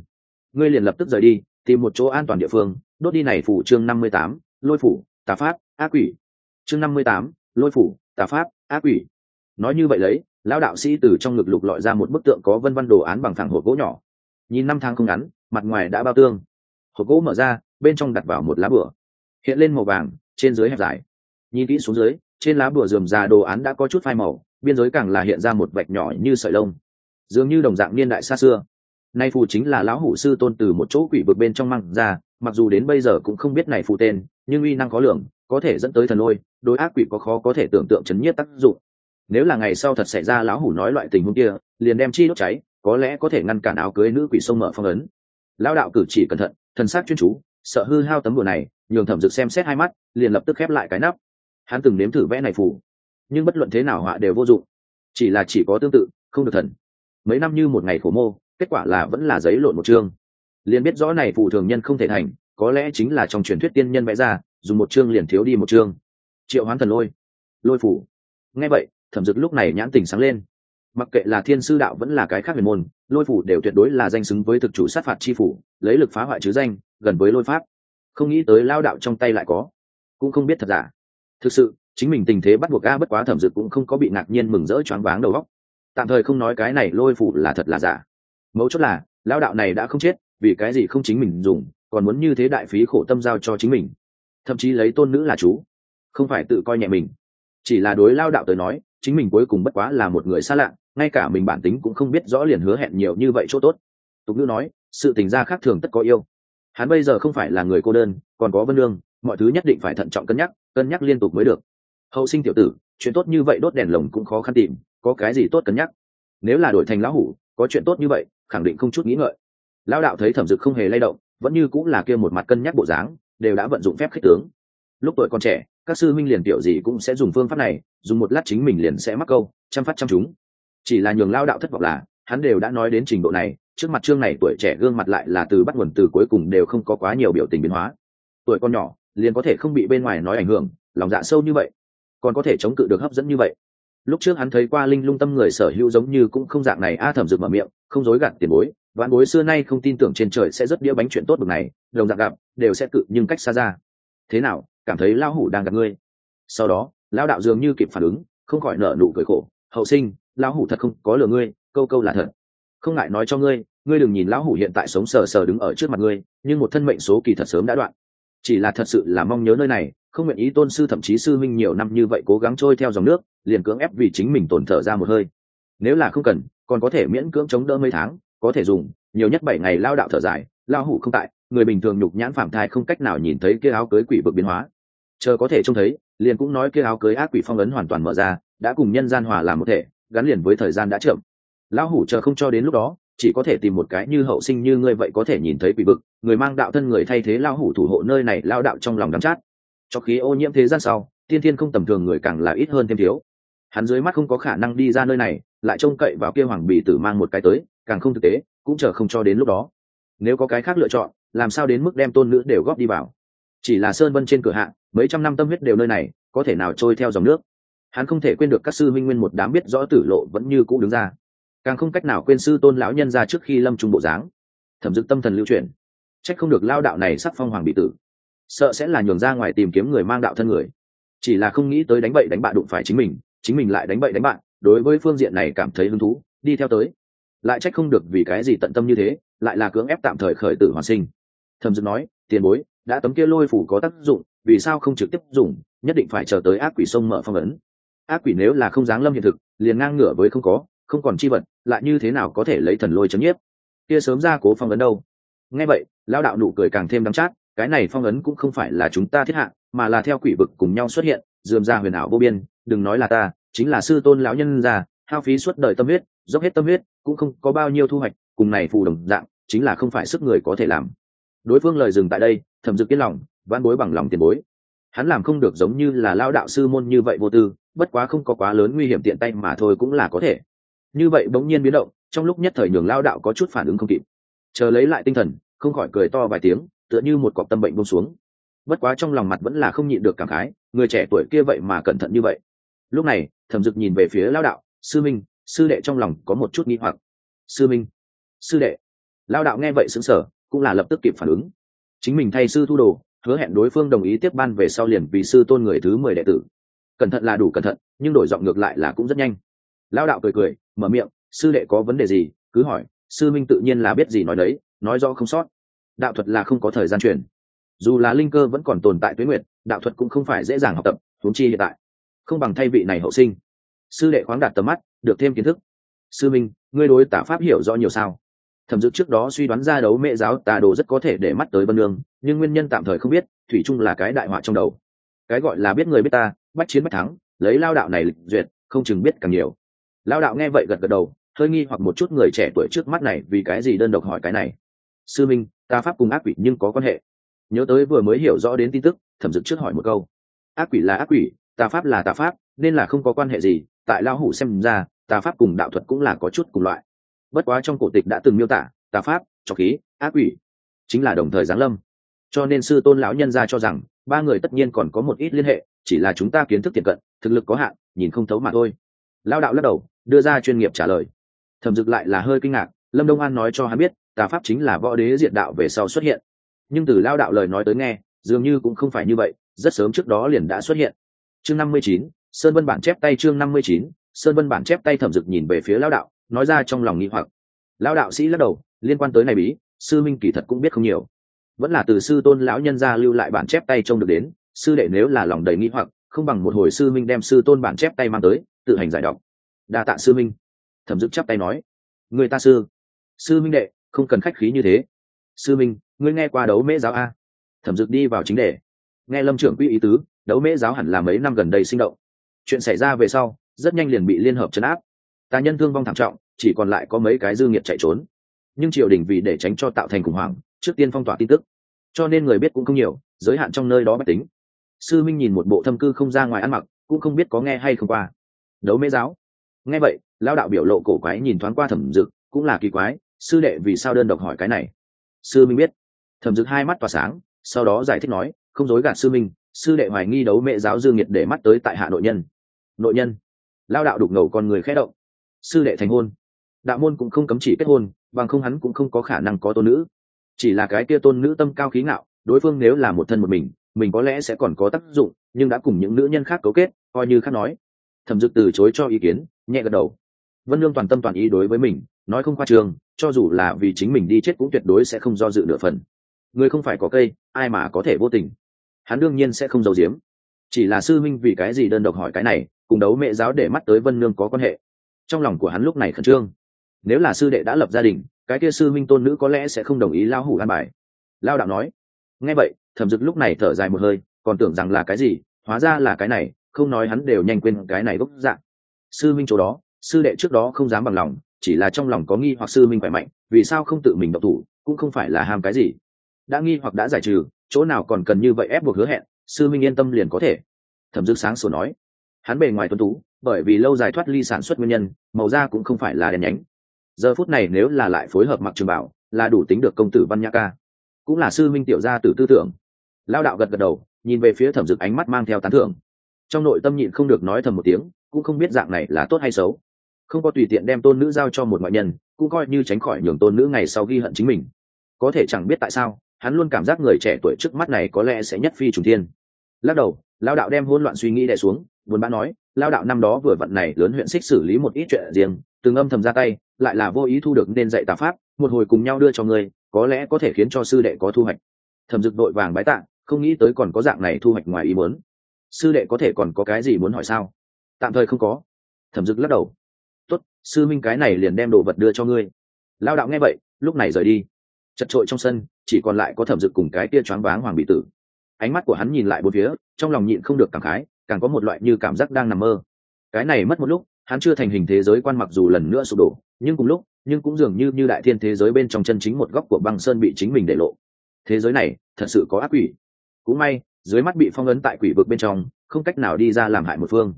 Ngươi liền lập tức rời đi, tìm một chỗ an toàn địa phương, đốt đi này phủ chương năm mươi tám, lôi phủ, tà pháp, ác quỷ. Chương năm mươi tám, lôi phủ, tà pháp, ác quỷ. Nói như vậy lấy, lão đạo sĩ từ trong ngực lục lọi ra một bức tượng có vân văn đồ án bằng thẳng hộp gỗ nhỏ. Nhìn năm tháng không ngắn, mặt ngoài đã bao tương. Hộp gỗ mở ra, bên trong đặt vào một lá bửa hiện lên màu vàng, trên dưới hẹp dài. Nhìn kỹ xuống dưới, trên lá bửa dườm già đồ án đã có chút phai màu biên giới càng là hiện ra một vạch nhỏ như sợi lông dường như đồng dạng niên đại xa xưa. Nay phù chính là lão hủ sư tôn từ một chỗ quỷ vực bên trong măng ra mặc dù đến bây giờ cũng không biết này phù tên nhưng uy năng có lường, có thể dẫn tới thần lôi đối ác quỷ có khó có thể tưởng tượng chấn nhiếp tác dụng. Nếu là ngày sau thật xảy ra lão hủ nói loại tình huống kia liền đem chi đốt cháy có lẽ có thể ngăn cản áo cưới nữ quỷ sông mở phong ấn. Lão đạo cử chỉ cẩn thận thần sát chuyên chú sợ hư hao tấm bùa này nhường thẩm dực xem xét hai mắt liền lập tức khép lại cái nắp. Hắn từng nếm thử vẽ này phù nhưng bất luận thế nào họa đều vô dụng. Chỉ là chỉ có tương tự, không được thần. Mấy năm như một ngày khổ mô, kết quả là vẫn là giấy lộn một chương. Liền biết rõ này phù thường nhân không thể thành, có lẽ chính là trong truyền thuyết tiên nhân vẽ ra, dùng một chương liền thiếu đi một chương. Triệu hoán thần lôi. Lôi phủ. Nghe vậy, thẩm dực lúc này nhãn tình sáng lên. Mặc kệ là thiên sư đạo vẫn là cái khác huyền môn, lôi phủ đều tuyệt đối là danh xứng với thực chủ sát phạt chi phủ, lấy lực phá hoại chứ danh, gần với lôi pháp. Không nghĩ tới lao đạo trong tay lại có. Cũng không biết thật giả. Thực sự chính mình tình thế bắt buộc a bất quá thẩm dực cũng không có bị ngạc nhiên mừng rỡ choáng váng đầu óc. Tạm thời không nói cái này lôi phủ là thật là giả. Mấu chốt là lao đạo này đã không chết, vì cái gì không chính mình dùng, còn muốn như thế đại phí khổ tâm giao cho chính mình. Thậm chí lấy tôn nữ là chú, không phải tự coi nhẹ mình. Chỉ là đối lao đạo tới nói, chính mình cuối cùng bất quá là một người xa lạ, ngay cả mình bản tính cũng không biết rõ liền hứa hẹn nhiều như vậy chỗ tốt. Tục ngữ nói, sự tình gia khác thường tất có yêu. Hắn bây giờ không phải là người cô đơn, còn có vân lương, mọi thứ nhất định phải thận trọng cân nhắc cân nhắc liên tục mới được hậu sinh tiểu tử, chuyện tốt như vậy đốt đèn lồng cũng khó khăn tìm, có cái gì tốt cân nhắc? Nếu là đổi thành lão hủ, có chuyện tốt như vậy, khẳng định không chút nghĩ ngợi. Lão đạo thấy thẩm dực không hề lay động, vẫn như cũng là kia một mặt cân nhắc bộ dáng, đều đã vận dụng phép khích tướng. Lúc tuổi còn trẻ, các sư minh liền tiểu gì cũng sẽ dùng phương pháp này, dùng một lát chính mình liền sẽ mắc câu, chăm phát chăm chúng. Chỉ là nhường lao đạo thất vọng là, hắn đều đã nói đến trình độ này, trước mặt trương này tuổi trẻ gương mặt lại là từ bắt nguồn từ cuối cùng đều không có quá nhiều biểu tình biến hóa. Tuổi con nhỏ, liền có thể không bị bên ngoài nói ảnh hưởng, lòng dạ sâu như vậy còn có thể chống cự được hấp dẫn như vậy. Lúc trước hắn thấy qua linh lung tâm người sở hữu giống như cũng không dạng này, a thẩm rực mở miệng, không dối gạt tiền bối vạn bối xưa nay không tin tưởng trên trời sẽ rất đĩa bánh chuyện tốt bực này, đồng dạng gặp, đều sẽ cự, nhưng cách xa ra. Thế nào, cảm thấy lão hủ đang gặp ngươi? Sau đó, lão đạo dường như kịp phản ứng, không khỏi nở nụ cười khổ, hậu sinh, lão hủ thật không có lừa ngươi, câu câu là thật. Không ngại nói cho ngươi ngươi đừng nhìn lão hủ hiện tại sống sờ sờ đứng ở trước mặt ngươi, nhưng một thân mệnh số kỳ thật sớm đã đoạn chỉ là thật sự là mong nhớ nơi này, không nguyện ý tôn sư thậm chí sư minh nhiều năm như vậy cố gắng trôi theo dòng nước, liền cưỡng ép vì chính mình tổn thở ra một hơi. Nếu là không cần, còn có thể miễn cưỡng chống đỡ mấy tháng, có thể dùng, nhiều nhất bảy ngày lao đạo thở dài, lao hủ không tại, người bình thường nhục nhãn phạm thai không cách nào nhìn thấy kia áo cưới quỷ vực biến hóa. Chờ có thể trông thấy, liền cũng nói kia áo cưới ác quỷ phong ấn hoàn toàn mở ra, đã cùng nhân gian hòa làm một thể, gắn liền với thời gian đã chậm. Lão hủ chờ không cho đến lúc đó chỉ có thể tìm một cái như hậu sinh như ngươi vậy có thể nhìn thấy quỷ vực, người mang đạo thân người thay thế lao hủ thủ hộ nơi này lao đạo trong lòng đắm chát. Cho khí ô nhiễm thế gian sau, tiên thiên không tầm thường người càng là ít hơn thêm thiếu. Hắn dưới mắt không có khả năng đi ra nơi này, lại trông cậy vào kia hoàng bì tử mang một cái tới, càng không thực tế, cũng chờ không cho đến lúc đó. Nếu có cái khác lựa chọn, làm sao đến mức đem tôn nữ đều góp đi vào? Chỉ là sơn vân trên cửa hạ, mấy trăm năm tâm huyết đều nơi này, có thể nào trôi theo dòng nước? Hắn không thể quên được các sư minh nguyên một đám biết rõ tử lộ vẫn như cũ đứng ra càng không cách nào quên sư tôn lão nhân ra trước khi lâm trung bộ dáng. Thẩm dực tâm thần lưu chuyển. Trách không được lao đạo này sắc phong hoàng bị tử. Sợ sẽ là nhường ra ngoài tìm kiếm người mang đạo thân người. Chỉ là không nghĩ tới đánh bậy đánh bạ đụng phải chính mình chính mình lại đánh bậy đánh bạn đối với phương diện này cảm thấy hứng thú, đi theo tới. Lại trách không được vì cái gì tận tâm như thế, lại là cưỡng ép tạm thời khởi tử hoàn sinh. Thẩm dực nói, tiền bối, đã tấm kia lôi phủ có tác dụng, vì sao không trực tiếp dùng, nhất định phải chờ tới ác quỷ sông mở phong ấn. Ác quỷ nếu là không dáng lâm hiện thực, liền ngang ngửa với không có không còn chi vật, lại như thế nào có thể lấy thần lôi chấm nhiếp? Kia sớm ra cố phong ấn đâu? Nghe vậy lao đạo nụ cười càng thêm đắm chát, cái này phong ấn cũng không phải là chúng ta thiết hạ, mà là theo quỷ vực cùng nhau xuất hiện, dườm ra huyền ảo vô biên, đừng nói là ta, chính là sư tôn lão nhân già hao phí suốt đời tâm huyết, dốc hết tâm huyết, cũng không có bao nhiêu thu hoạch, cùng này phù đồng dạng, chính là không phải sức người có thể làm. Đối phương lời dừng tại đây thẩm dực yên lòng van bối bằng lòng tiền bối. Hắn làm không được giống như là lao đạo sư môn như vậy vô tư, bất quá không có quá lớn nguy hiểm tiện tay mà thôi cũng là có thể như vậy bỗng nhiên biến động, trong lúc nhất thời nhường lao đạo có chút phản ứng không kịp. Chờ lấy lại tinh thần, không khỏi cười to vài tiếng, tựa như một cọc tâm bệnh bông xuống. Bất quá trong lòng mặt vẫn là không nhịn được cảm khái, người trẻ tuổi kia vậy mà cẩn thận như vậy. Lúc này, thẩm dực nhìn về phía lao đạo, sư minh, sư đệ trong lòng có một chút nghi hoặc. Sư minh, sư đệ. Lao đạo nghe vậy xứng sở cũng là lập tức kịp phản ứng. Chính mình thay sư thu đồ, hứa hẹn đối phương đồng ý tiếp ban về sau liền vì sư tôn người thứ mười đệ tử. Cẩn thận là đủ cẩn thận, nhưng đổi giọng ngược lại là cũng rất nhanh lao đạo cười cười, mở miệng, sư đệ có vấn đề gì? Cứ hỏi, sư minh tự nhiên là biết gì nói đấy, nói rõ không sót. Đạo thuật là không có thời gian truyền. Dù là linh cơ vẫn còn tồn tại tuyến nguyệt, đạo thuật cũng không phải dễ dàng học tập, huống chi hiện tại. Không bằng thay vị này hậu sinh. Sư đệ khoáng đạt tầm mắt, được thêm kiến thức. Sư minh, ngươi đối tả pháp hiểu rõ nhiều sao? Thẩm dự trước đó suy đoán ra đấu mẹ giáo tà đồ rất có thể để mắt tới vân lương nhưng nguyên nhân tạm thời không biết, thủy chung là cái đại họa trong đầu. Cái gọi là biết người biết ta, bắt chiến bắt thắng, lấy lao đạo này lịch duyệt, không chừng biết càng nhiều lao đạo nghe vậy gật gật đầu, hơi nghi hoặc một chút người trẻ tuổi trước mắt này vì cái gì đơn độc hỏi cái này. Sư minh, ta pháp cùng ác quỷ nhưng có quan hệ. Nhớ tới vừa mới hiểu rõ đến tin tức, thẩm dực trước hỏi một câu. Ác quỷ là ác quỷ, tà pháp là tà pháp, nên là không có quan hệ gì, tại lao hủ xem ra, tà pháp cùng đạo thuật cũng là có chút cùng loại. Bất quá trong cổ tịch đã từng miêu tả, tà pháp, trọc khí, ác quỷ, chính là đồng thời giáng lâm. Cho nên sư tôn lão nhân ra cho rằng, ba người tất nhiên còn có một ít liên hệ, chỉ là chúng ta kiến thức tiện cận, thực lực có hạn, nhìn không thấu mà thôi. Lao đạo lắc đầu đưa ra chuyên nghiệp trả lời. Thẩm dực lại là hơi kinh ngạc, lâm đông an nói cho hắn biết, tà pháp chính là võ đế diện đạo về sau xuất hiện. Nhưng từ lao đạo lời nói tới nghe, dường như cũng không phải như vậy, rất sớm trước đó liền đã xuất hiện. Chương năm mươi chín, sơn vân bản chép tay chương năm mươi chín, sơn vân bản chép tay thẩm dực nhìn về phía lao đạo, nói ra trong lòng nghi hoặc. Lao đạo sĩ lắc đầu, liên quan tới này bí, sư minh kỳ thật cũng biết không nhiều. Vẫn là từ sư tôn lão nhân gia lưu lại bản chép tay trông được đến, sư đệ nếu là lòng đầy nghi hoặc, không bằng một hồi sư minh đem sư tôn bản chép tay mang tới, tự hành giải đọc đa tạ sư minh thẩm dực chắp tay nói, người ta sư sư minh đệ, không cần khách khí như thế. Sư minh ngươi nghe qua đấu mễ giáo a? Thẩm dực đi vào chính đề. Nghe lâm trưởng quy ý tứ, đấu mễ giáo hẳn là mấy năm gần đây sinh động. Chuyện xảy ra về sau, rất nhanh liền bị liên hợp chấn áp. Tà nhân thương vong thảm trọng, chỉ còn lại có mấy cái dư nghiệt chạy trốn. Nhưng triều đình vì để tránh cho tạo thành khủng hoảng, trước tiên phong tỏa tin tức. Cho nên người biết cũng không nhiều, giới hạn trong nơi đó bất tính. Sư minh nhìn một bộ thâm cư không ra ngoài ăn mặc, cũng không biết có nghe hay không qua. Đấu mễ giáo nghe vậy lao đạo biểu lộ cổ quái nhìn thoáng qua thẩm dực, cũng là kỳ quái, sư đệ vì sao đơn độc hỏi cái này? Sư minh biết. Thẩm dực hai mắt tỏa sáng, sau đó giải thích nói, không dối gạt sư minh, sư đệ hoài nghi đấu mẹ giáo dương nhiệt để mắt tới tại hạ nội nhân. Nội nhân? Lao đạo đục ngầu con người khẽ động. Sư đệ thành hôn. Đạo môn cũng không cấm chỉ kết hôn, bằng không hắn cũng không có khả năng có tôn nữ. Chỉ là cái kia tôn nữ tâm cao khí ngạo, đối phương nếu là một thân một mình mình có lẽ sẽ còn có tác dụng, nhưng đã cùng những nữ nhân khác cấu kết, coi như khác nói thẩm dực từ chối cho ý kiến, nhẹ gật đầu. Vân lương toàn tâm toàn ý đối với mình, nói không qua trường cho dù là vì chính mình đi chết cũng tuyệt đối sẽ không do dự nửa phần. Người không phải có cây, ai mà có thể vô tình. Hắn đương nhiên sẽ không giấu giếm. Chỉ là sư minh vì cái gì đơn độc hỏi cái này, cùng đấu mẹ giáo để mắt tới vân nương có quan hệ. Trong lòng của hắn lúc này khẩn trương. Nếu là sư đệ đã lập gia đình, cái kia sư minh tôn nữ có lẽ sẽ không đồng ý lao hủ an bài. Lao đạo nói. Nghe vậy, thẩm dực lúc này thở dài một hơi, còn tưởng rằng là cái gì, hóa ra là cái này không nói hắn đều nhanh quên cái này gốc dạng. Sư minh chỗ đó, sư đệ trước đó không dám bằng lòng, chỉ là trong lòng có nghi hoặc sư minh khỏe mạnh, vì sao không tự mình độc thủ, cũng không phải là ham cái gì. Đã nghi hoặc đã giải trừ, chỗ nào còn cần như vậy ép buộc hứa hẹn, sư minh yên tâm liền có thể. Thẩm dực sáng sổ nói, hắn bề ngoài tuân tú, bởi vì lâu dài thoát ly sản xuất nguyên nhân, màu da cũng không phải là đèn nhánh. Giờ phút này nếu là lại phối hợp mặc trường bảo, là đủ tính được công tử văn nhã ca. Cũng là sư minh tiểu gia tử tư tưởng. Lao đạo gật gật đầu, nhìn về phía thẩm dực ánh mắt mang theo tán thưởng trong nội tâm nhịn không được nói thầm một tiếng, cũng không biết dạng này là tốt hay xấu. Không có tùy tiện đem tôn nữ giao cho một ngoại nhân, cũng coi như tránh khỏi nhường tôn nữ ngày sau ghi hận chính mình. Có thể chẳng biết tại sao, hắn luôn cảm giác người trẻ tuổi trước mắt này có lẽ sẽ nhất phi trùng thiên. Lắc đầu lao đạo đem hỗn loạn suy nghĩ đè xuống, buồn bã nói lao đạo năm đó vừa vận này lớn huyện xích xử lý một ít chuyện riêng, từng âm thầm ra tay, lại là vô ý thu được nên dạy tà pháp, một hồi cùng nhau đưa cho ngươi, có lẽ có thể khiến cho sư đệ có thu hoạch. Thẩm dực đội vàng bái tạ, không nghĩ tới còn có dạng này thu hoạch ngoài ý muốn sư đệ có thể còn có cái gì muốn hỏi sao? Tạm thời không có. Thẩm dực lắc đầu. Tốt, sư minh cái này liền đem đồ vật đưa cho ngươi. Lao đạo nghe vậy, lúc này rời đi. Chật trội trong sân, chỉ còn lại có thẩm dực cùng cái tia choáng váng hoàng bị tử. Ánh mắt của hắn nhìn lại bốn phía, trong lòng nhịn không được cảm khái, càng có một loại như cảm giác đang nằm mơ. Cái này mất một lúc, hắn chưa thành hình thế giới quan mặc dù lần nữa sụp đổ, nhưng cùng lúc, nhưng cũng dường như như đại thiên thế giới bên trong chân chính một góc của băng sơn bị chính mình để lộ. Thế giới này, thật sự có ác quỷ. Cũng may dưới mắt bị phong ấn tại quỷ vực bên trong, không cách nào đi ra làm hại một phương.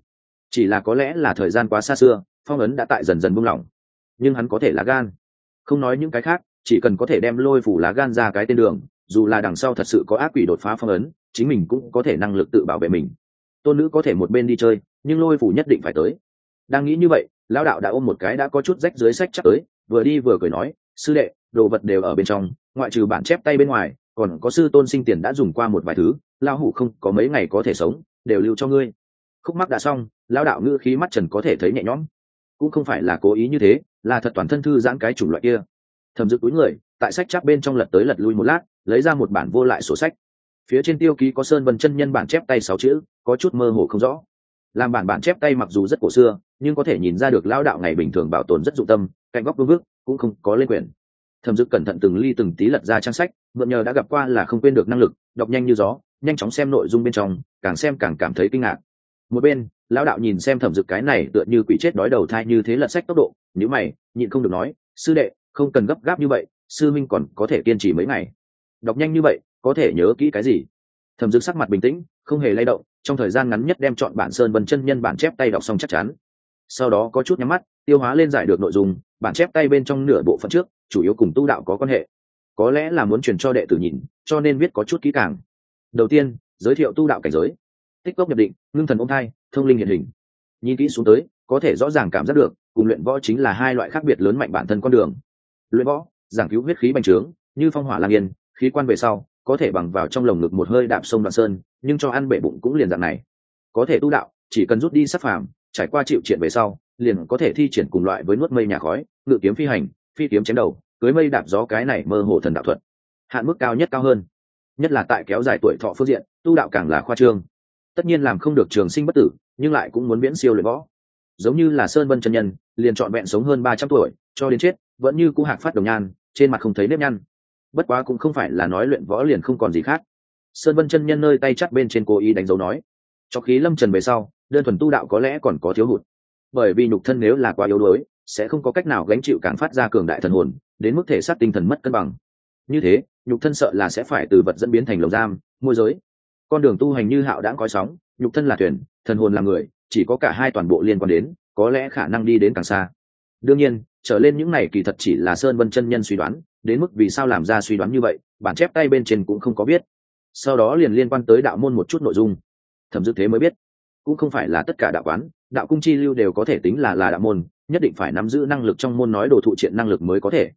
Chỉ là có lẽ là thời gian quá xa xưa, phong ấn đã tại dần dần buông lỏng. Nhưng hắn có thể lá gan. Không nói những cái khác, chỉ cần có thể đem lôi phủ lá gan ra cái tên đường, dù là đằng sau thật sự có ác quỷ đột phá phong ấn, chính mình cũng có thể năng lực tự bảo vệ mình. Tôn nữ có thể một bên đi chơi, nhưng lôi phủ nhất định phải tới. Đang nghĩ như vậy, lão đạo đã ôm một cái đã có chút rách dưới sách chắc tới, vừa đi vừa cười nói, sư đệ, đồ vật đều ở bên trong, ngoại trừ bản chép tay bên ngoài còn có sư tôn sinh tiền đã dùng qua một vài thứ lao hủ không có mấy ngày có thể sống, đều lưu cho ngươi. Khúc mắc đã xong lao đạo ngữ khí mắt trần có thể thấy nhẹ nhõm. Cũng không phải là cố ý như thế, là thật toàn thân thư giãn cái chủng loại kia. Thầm dự túi người, tại sách chắc bên trong lật tới lật lui một lát, lấy ra một bản vô lại sổ sách. Phía trên tiêu ký có sơn vân chân nhân bản chép tay sáu chữ, có chút mơ hồ không rõ. Làm bản bản chép tay mặc dù rất cổ xưa, nhưng có thể nhìn ra được lao đạo ngày bình thường bảo tồn rất dụng tâm, cạnh góc vương vức cũng không có lên quyển thẩm dực cẩn thận từng ly từng tí lật ra trang sách, mượn nhờ đã gặp qua là không quên được năng lực, đọc nhanh như gió, nhanh chóng xem nội dung bên trong, càng xem càng cảm thấy kinh ngạc. Một bên, lão đạo nhìn xem thẩm dực cái này tựa như quỷ chết đói đầu thai như thế lật sách tốc độ nếu mày, nhịn không được nói, sư đệ, không cần gấp gáp như vậy, sư minh còn có thể kiên trì mấy ngày. Đọc nhanh như vậy, có thể nhớ kỹ cái gì? Thẩm dực sắc mặt bình tĩnh, không hề lay động, trong thời gian ngắn nhất đem chọn bản sơn vân chân nhân bản chép tay đọc xong chắc chắn. Sau đó có chút nhắm mắt, tiêu hóa lên giải được nội dung bản chép tay bên trong nửa bộ phận trước, chủ yếu cùng tu đạo có quan hệ. Có lẽ là muốn truyền cho đệ tử nhìn, cho nên viết có chút kỹ càng. Đầu tiên, giới thiệu tu đạo cảnh giới. Tích cốc nhập định, ngưng thần ôm thai, thông linh hiện hình. Nhìn kỹ xuống tới, có thể rõ ràng cảm giác được, cùng luyện võ chính là hai loại khác biệt lớn mạnh bản thân con đường. Luyện võ, giảng cứu huyết khí bành trướng, như phong hỏa lang yên, khí quan về sau, có thể bằng vào trong lồng ngực một hơi đạp sông đoạn sơn, nhưng cho ăn bể bụng cũng liền dạng này. Có thể tu đạo, chỉ cần rút đi sắc phàm, trải qua chịu triện về sau liền có thể thi triển cùng loại với nuốt mây nhà khói, ngự kiếm phi hành, phi kiếm chém đầu, cưới mây đạp gió cái này mơ hồ thần đạo thuật. Hạn mức cao nhất cao hơn. Nhất là tại kéo dài tuổi thọ phương diện, tu đạo càng là khoa trương. Tất nhiên làm không được trường sinh bất tử, nhưng lại cũng muốn miễn siêu luyện võ. Giống như là sơn vân chân nhân, liền trọn vẹn sống hơn ba trăm tuổi, cho đến chết, vẫn như cũ hạc phát đồng nhan, trên mặt không thấy nếp nhăn. Bất quá cũng không phải là nói luyện võ liền không còn gì khác. Sơn vân chân nhân nơi tay chắt bên trên cố ý đánh dấu nói, cho khí lâm trần về sau, đơn thuần tu đạo có lẽ còn có thiếu hụt bởi vì nhục thân nếu là quá yếu đuối, sẽ không có cách nào gánh chịu càng phát ra cường đại thần hồn, đến mức thể xác tinh thần mất cân bằng. Như thế, nhục thân sợ là sẽ phải từ vật dẫn biến thành lồng giam, môi giới. Con đường tu hành như hạo đãng coi sóng, nhục thân là thuyền, thần hồn là người, chỉ có cả hai toàn bộ liên quan đến, có lẽ khả năng đi đến càng xa. Đương nhiên, trở lên những này kỳ thật chỉ là sơn vân chân nhân suy đoán, đến mức vì sao làm ra suy đoán như vậy, bản chép tay bên trên cũng không có biết. Sau đó liền liên quan tới đạo môn một chút nội dung. Thẩm dư thế mới biết, cũng không phải là tất cả đạo quán đạo cung chi lưu đều có thể tính là là đạo môn, nhất định phải nắm giữ năng lực trong môn nói đồ thụ triện năng lực mới có thể.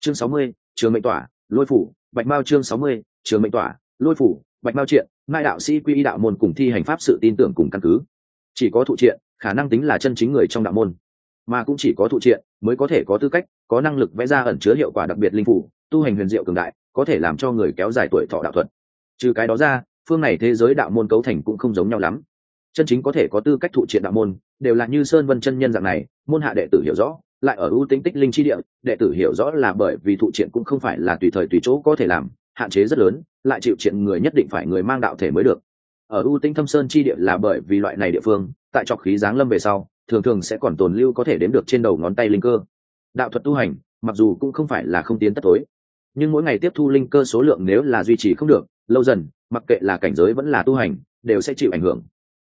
Chương sáu mươi, trường mệnh tỏa, lôi phủ, bạch mao chương sáu mươi, trường mệnh tỏa, lôi phủ, bạch mao triện mai đạo sĩ quy y đạo môn cùng thi hành pháp sự tin tưởng cùng căn cứ. Chỉ có thụ triện, khả năng tính là chân chính người trong đạo môn. Mà cũng chỉ có thụ triện mới có thể có tư cách, có năng lực vẽ ra ẩn chứa hiệu quả đặc biệt linh phủ, tu hành huyền diệu cường đại, có thể làm cho người kéo dài tuổi thọ đạo thuật. Trừ cái đó ra, phương này thế giới đạo môn cấu thành cũng không giống nhau lắm chân chính có thể có tư cách thụ triện đạo môn, đều là như sơn vân chân nhân dạng này, môn hạ đệ tử hiểu rõ, lại ở ưu tính tích linh chi địa, đệ tử hiểu rõ là bởi vì thụ triện cũng không phải là tùy thời tùy chỗ có thể làm, hạn chế rất lớn, lại chịu triện người nhất định phải người mang đạo thể mới được. Ở ưu tinh thâm sơn chi địa là bởi vì loại này địa phương, tại trọc khí giáng lâm về sau, thường thường sẽ còn tồn lưu có thể đếm được trên đầu ngón tay linh cơ. Đạo thuật tu hành, mặc dù cũng không phải là không tiến tất tối nhưng mỗi ngày tiếp thu linh cơ số lượng nếu là duy trì không được, lâu dần, mặc kệ là cảnh giới vẫn là tu hành, đều sẽ chịu ảnh hưởng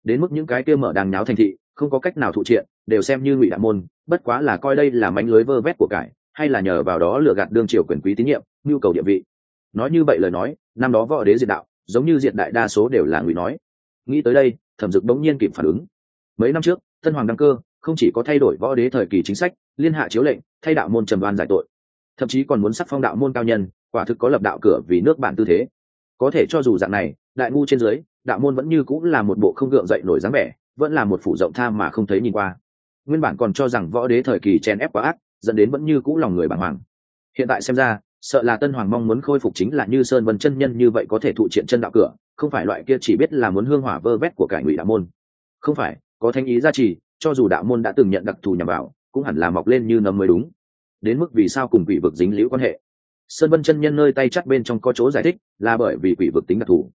đến mức những cái kia mở đang nháo thành thị, không có cách nào thụ triện, đều xem như ngụy đạo môn, bất quá là coi đây là mánh lưới vơ vét của cải, hay là nhờ vào đó lừa gạt đương triều quyền quý tín nhiệm, nhu cầu địa vị. Nói như vậy lời nói, năm đó võ đế diệt đạo, giống như diệt đại đa số đều là ngụy nói. Nghĩ tới đây, thẩm dực bỗng nhiên kịp phản ứng. Mấy năm trước, tân hoàng đăng cơ không chỉ có thay đổi võ đế thời kỳ chính sách, liên hạ chiếu lệnh, thay đạo môn trầm đoan giải tội. Thậm chí còn muốn sắc phong đạo môn cao nhân, quả thực có lập đạo cửa vì nước bạn tư thế. Có thể cho dù dạng này, đại ngu trên dưới đạo môn vẫn như cũng là một bộ không gượng dậy nổi dáng vẻ, vẫn là một phủ rộng tham mà không thấy nhìn qua. Nguyên bản còn cho rằng võ đế thời kỳ chen ép quá ác, dẫn đến vẫn như cũ lòng người bàng hoàng. Hiện tại xem ra, sợ là tân hoàng mong muốn khôi phục chính là như sơn vân chân nhân như vậy có thể thụ triện chân đạo cửa, không phải loại kia chỉ biết là muốn hương hỏa vơ vét của cải ngụy đạo môn. Không phải, có thanh ý gia trì, cho dù đạo môn đã từng nhận đặc thù nhằm vào, cũng hẳn là mọc lên như nấm mới đúng. Đến mức vì sao cùng quỷ vực dính liễu quan hệ? Sơn vân chân nhân nơi tay chắc bên trong có chỗ giải thích, là bởi vì quỷ vực tính đặc thù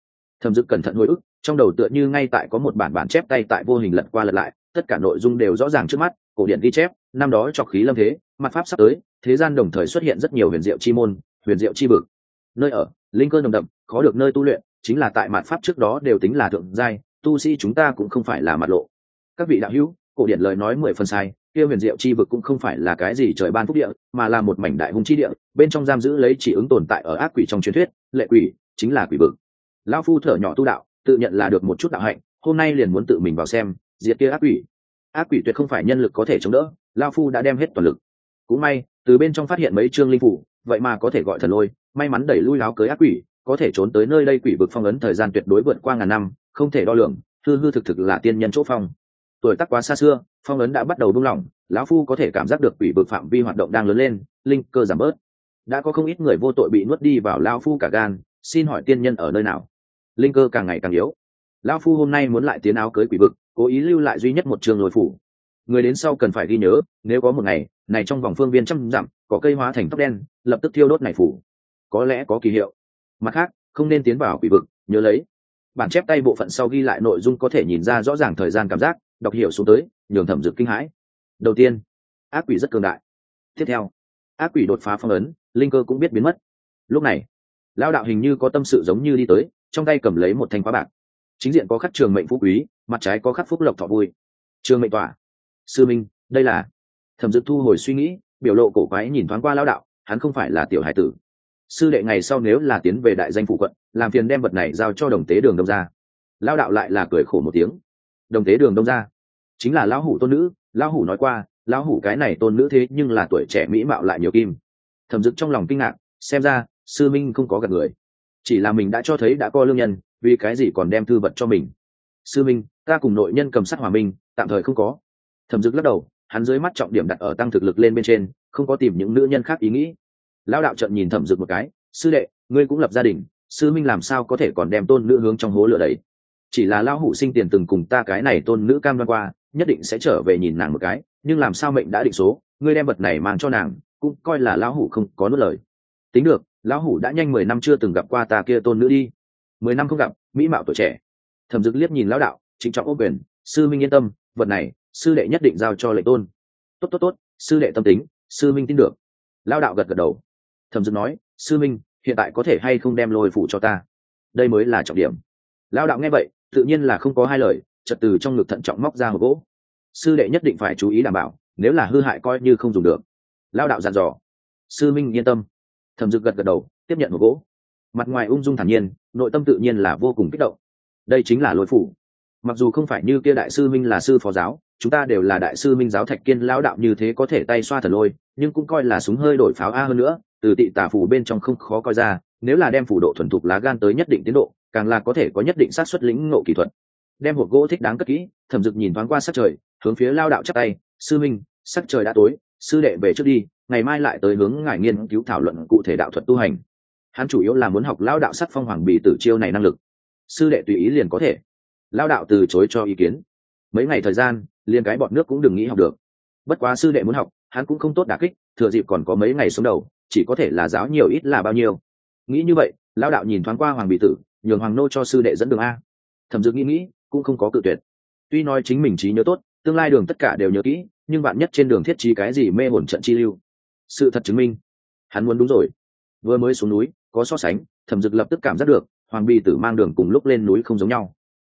thẩm dực cẩn thận hồi ức, trong đầu tựa như ngay tại có một bản bản chép tay tại vô hình lật qua lật lại, tất cả nội dung đều rõ ràng trước mắt, cổ điện ghi chép, năm đó trọc khí lâm thế, mặt pháp sắp tới, thế gian đồng thời xuất hiện rất nhiều huyền diệu chi môn, huyền diệu chi vực. Nơi ở, linh cơ nồng đậm, khó được nơi tu luyện, chính là tại mặt pháp trước đó đều tính là thượng giai, tu sĩ chúng ta cũng không phải là mặt lộ. Các vị đạo hữu, cổ điển lời nói mười phần sai, kia huyền diệu chi vực cũng không phải là cái gì trời ban phúc địa, mà là một mảnh đại hùng chi địa, bên trong giam giữ lấy chỉ ứng tồn tại ở ác quỷ trong truyền thuyết, lệ quỷ, chính là quỷ vực lão phu thở nhỏ tu đạo, tự nhận là được một chút đạo hạnh, hôm nay liền muốn tự mình vào xem, diệt kia ác quỷ. Ác quỷ tuyệt không phải nhân lực có thể chống đỡ lao phu đã đem hết toàn lực. Cũng may, từ bên trong phát hiện mấy chương linh phủ, vậy mà có thể gọi thần lôi, may mắn đẩy lui láo cưới ác quỷ, có thể trốn tới nơi đây quỷ vực phong ấn thời gian tuyệt đối vượt qua ngàn năm, không thể đo lường, hư hư thực thực là tiên nhân chỗ phong. Tuổi tác quá xa xưa, phong ấn đã bắt đầu buông lỏng, lão phu có thể cảm giác được quỷ vực phạm vi hoạt động đang lớn lên, linh cơ giảm bớt. Đã có không ít người vô tội bị nuốt đi vào lao phu cả gan, xin hỏi tiên nhân ở nơi nào? Linh cơ càng ngày càng yếu. Lão phu hôm nay muốn lại tiến áo cưới quỷ vực, cố ý lưu lại duy nhất một trường nội phủ. Người đến sau cần phải ghi nhớ, nếu có một ngày, này trong vòng phương viên trăm dặm, có cây hóa thành tóc đen, lập tức thiêu đốt này phủ. Có lẽ có kỳ hiệu. Mặt khác, không nên tiến vào quỷ vực, nhớ lấy. Bản chép tay bộ phận sau ghi lại nội dung có thể nhìn ra rõ ràng thời gian cảm giác, đọc hiểu xuống tới, nhường thẩm dực kinh hãi. Đầu tiên, ác quỷ rất cường đại. Tiếp theo, ác quỷ đột phá phong ấn, linh cơ cũng biết biến mất. Lúc này lao đạo hình như có tâm sự giống như đi tới trong tay cầm lấy một thanh khóa bạc. Chính diện có khắc trường mệnh phú quý, mặt trái có khắc phúc lộc thọ vui. Trường mệnh tỏa sư minh, đây là. Thẩm dực thu hồi suy nghĩ, biểu lộ cổ quái nhìn thoáng qua lao đạo, hắn không phải là tiểu hải tử. Sư đệ ngày sau nếu là tiến về đại danh phụ quận, làm phiền đem vật này giao cho đồng tế đường đông ra lao đạo lại là cười khổ một tiếng. Đồng tế đường đông ra chính là lão hủ tôn nữ, lão hủ nói qua, lão hủ cái này tôn nữ thế nhưng là tuổi trẻ mỹ mạo lại nhiều kim. Thẩm dực trong lòng kinh ngạc, xem ra, sư minh không có gặp người chỉ là mình đã cho thấy đã có lương nhân, vì cái gì còn đem thư vật cho mình? Sư minh, ta cùng nội nhân cầm sắt hòa minh, tạm thời không có. Thẩm dực lắc đầu, hắn dưới mắt trọng điểm đặt ở tăng thực lực lên bên trên, không có tìm những nữ nhân khác ý nghĩ. Lão đạo trận nhìn thẩm dực một cái, sư đệ, ngươi cũng lập gia đình, sư minh làm sao có thể còn đem tôn nữ hướng trong hố lửa đấy? Chỉ là lão hủ sinh tiền từng cùng ta cái này tôn nữ cam đoan qua, nhất định sẽ trở về nhìn nàng một cái, nhưng làm sao mệnh đã định số, ngươi đem vật này mang cho nàng, cũng coi là lão hủ không có nốt lời. Tính được lão hủ đã nhanh mười năm chưa từng gặp qua ta kia tôn nữ đi. Mười năm không gặp, mỹ mạo tuổi trẻ. Thẩm dực liếc nhìn lão đạo, trịnh trọng ô quyền, sư minh yên tâm, vật này, sư đệ nhất định giao cho lệ tôn. Tốt tốt tốt, sư đệ tâm tính, sư minh tin được. Lão đạo gật gật đầu. Thẩm dực nói, sư minh, hiện tại có thể hay không đem lôi phủ cho ta? Đây mới là trọng điểm. Lão đạo nghe vậy, tự nhiên là không có hai lời trật từ trong ngực thận trọng móc ra hộp gỗ. Sư đệ nhất định phải chú ý đảm bảo, nếu là hư hại coi như không dùng được. Lao đạo dặn dò. Sư minh yên tâm thẩm dực gật gật đầu, tiếp nhận hộp gỗ. Mặt ngoài ung dung thản nhiên, nội tâm tự nhiên là vô cùng kích động. Đây chính là lôi phủ. Mặc dù không phải như kia đại sư minh là sư phó giáo, chúng ta đều là đại sư minh giáo thạch kiên lão đạo như thế có thể tay xoa thần lôi, nhưng cũng coi là súng hơi đổi pháo a hơn nữa, từ tị tả phủ bên trong không khó coi ra, nếu là đem phủ độ thuần thục lá gan tới nhất định tiến độ, càng là có thể có nhất định sát xuất lĩnh ngộ kỹ thuật. Đem hộp gỗ thích đáng cất kỹ, thẩm dực nhìn thoáng qua sắc trời, hướng phía lao đạo chắc tay, sư minh, sắc trời đã tối, sư đệ về trước đi ngày mai lại tới hướng ngài nghiên cứu thảo luận cụ thể đạo thuật tu hành. Hắn chủ yếu là muốn học lao đạo sắc phong hoàng bì tử chiêu này năng lực. Sư đệ tùy ý liền có thể. Lao đạo từ chối cho ý kiến. Mấy ngày thời gian, liền cái bọn nước cũng đừng nghĩ học được. Bất quá sư đệ muốn học, hắn cũng không tốt đả kích, thừa dịp còn có mấy ngày sống đầu, chỉ có thể là giáo nhiều ít là bao nhiêu. Nghĩ như vậy lao đạo nhìn thoáng qua hoàng bị tử, nhường hoàng nô cho sư đệ dẫn đường a. Thẩm dực nghĩ nghĩ, cũng không có cự tuyệt. Tuy nói chính mình trí nhớ tốt, tương lai đường tất cả đều nhớ kỹ, nhưng bạn nhất trên đường thiết trí cái gì mê hồn trận chi lưu sự thật chứng minh. Hắn muốn đúng rồi. Vừa mới xuống núi, có so sánh, thẩm dực lập tức cảm giác được, hoàng bì tử mang đường cùng lúc lên núi không giống nhau.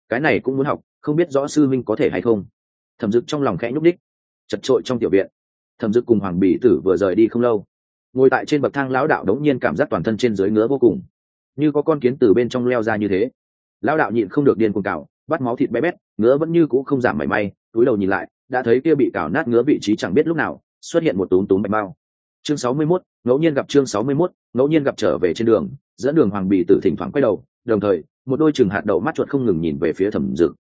Cái này cũng muốn học, không biết rõ sư minh có thể hay không. Thẩm dực trong lòng khẽ nhúc đích chật trội trong tiểu viện. Thẩm dực cùng hoàng bì tử vừa rời đi không lâu. Ngồi tại trên bậc thang lão đạo đống nhiên cảm giác toàn thân trên dưới ngứa vô cùng. Như có con kiến từ bên trong leo ra như thế. Lão đạo nhịn không được điên cuồng cào, bắt máu thịt bé bét, ngứa vẫn như cũ không giảm mảy may, túi đầu nhìn lại, đã thấy kia bị cào nát ngứa vị trí chẳng biết lúc nào, xuất hiện một túm túm bạch bao chương sáu mươi 61, ngẫu nhiên gặp chương sáu mươi 61, ngẫu nhiên gặp trở về trên đường dẫn đường hoàng bì tử thỉnh thoảng quay đầu đồng thời một đôi chừng hạt đậu mắt chuột không ngừng nhìn về phía thẩm dực.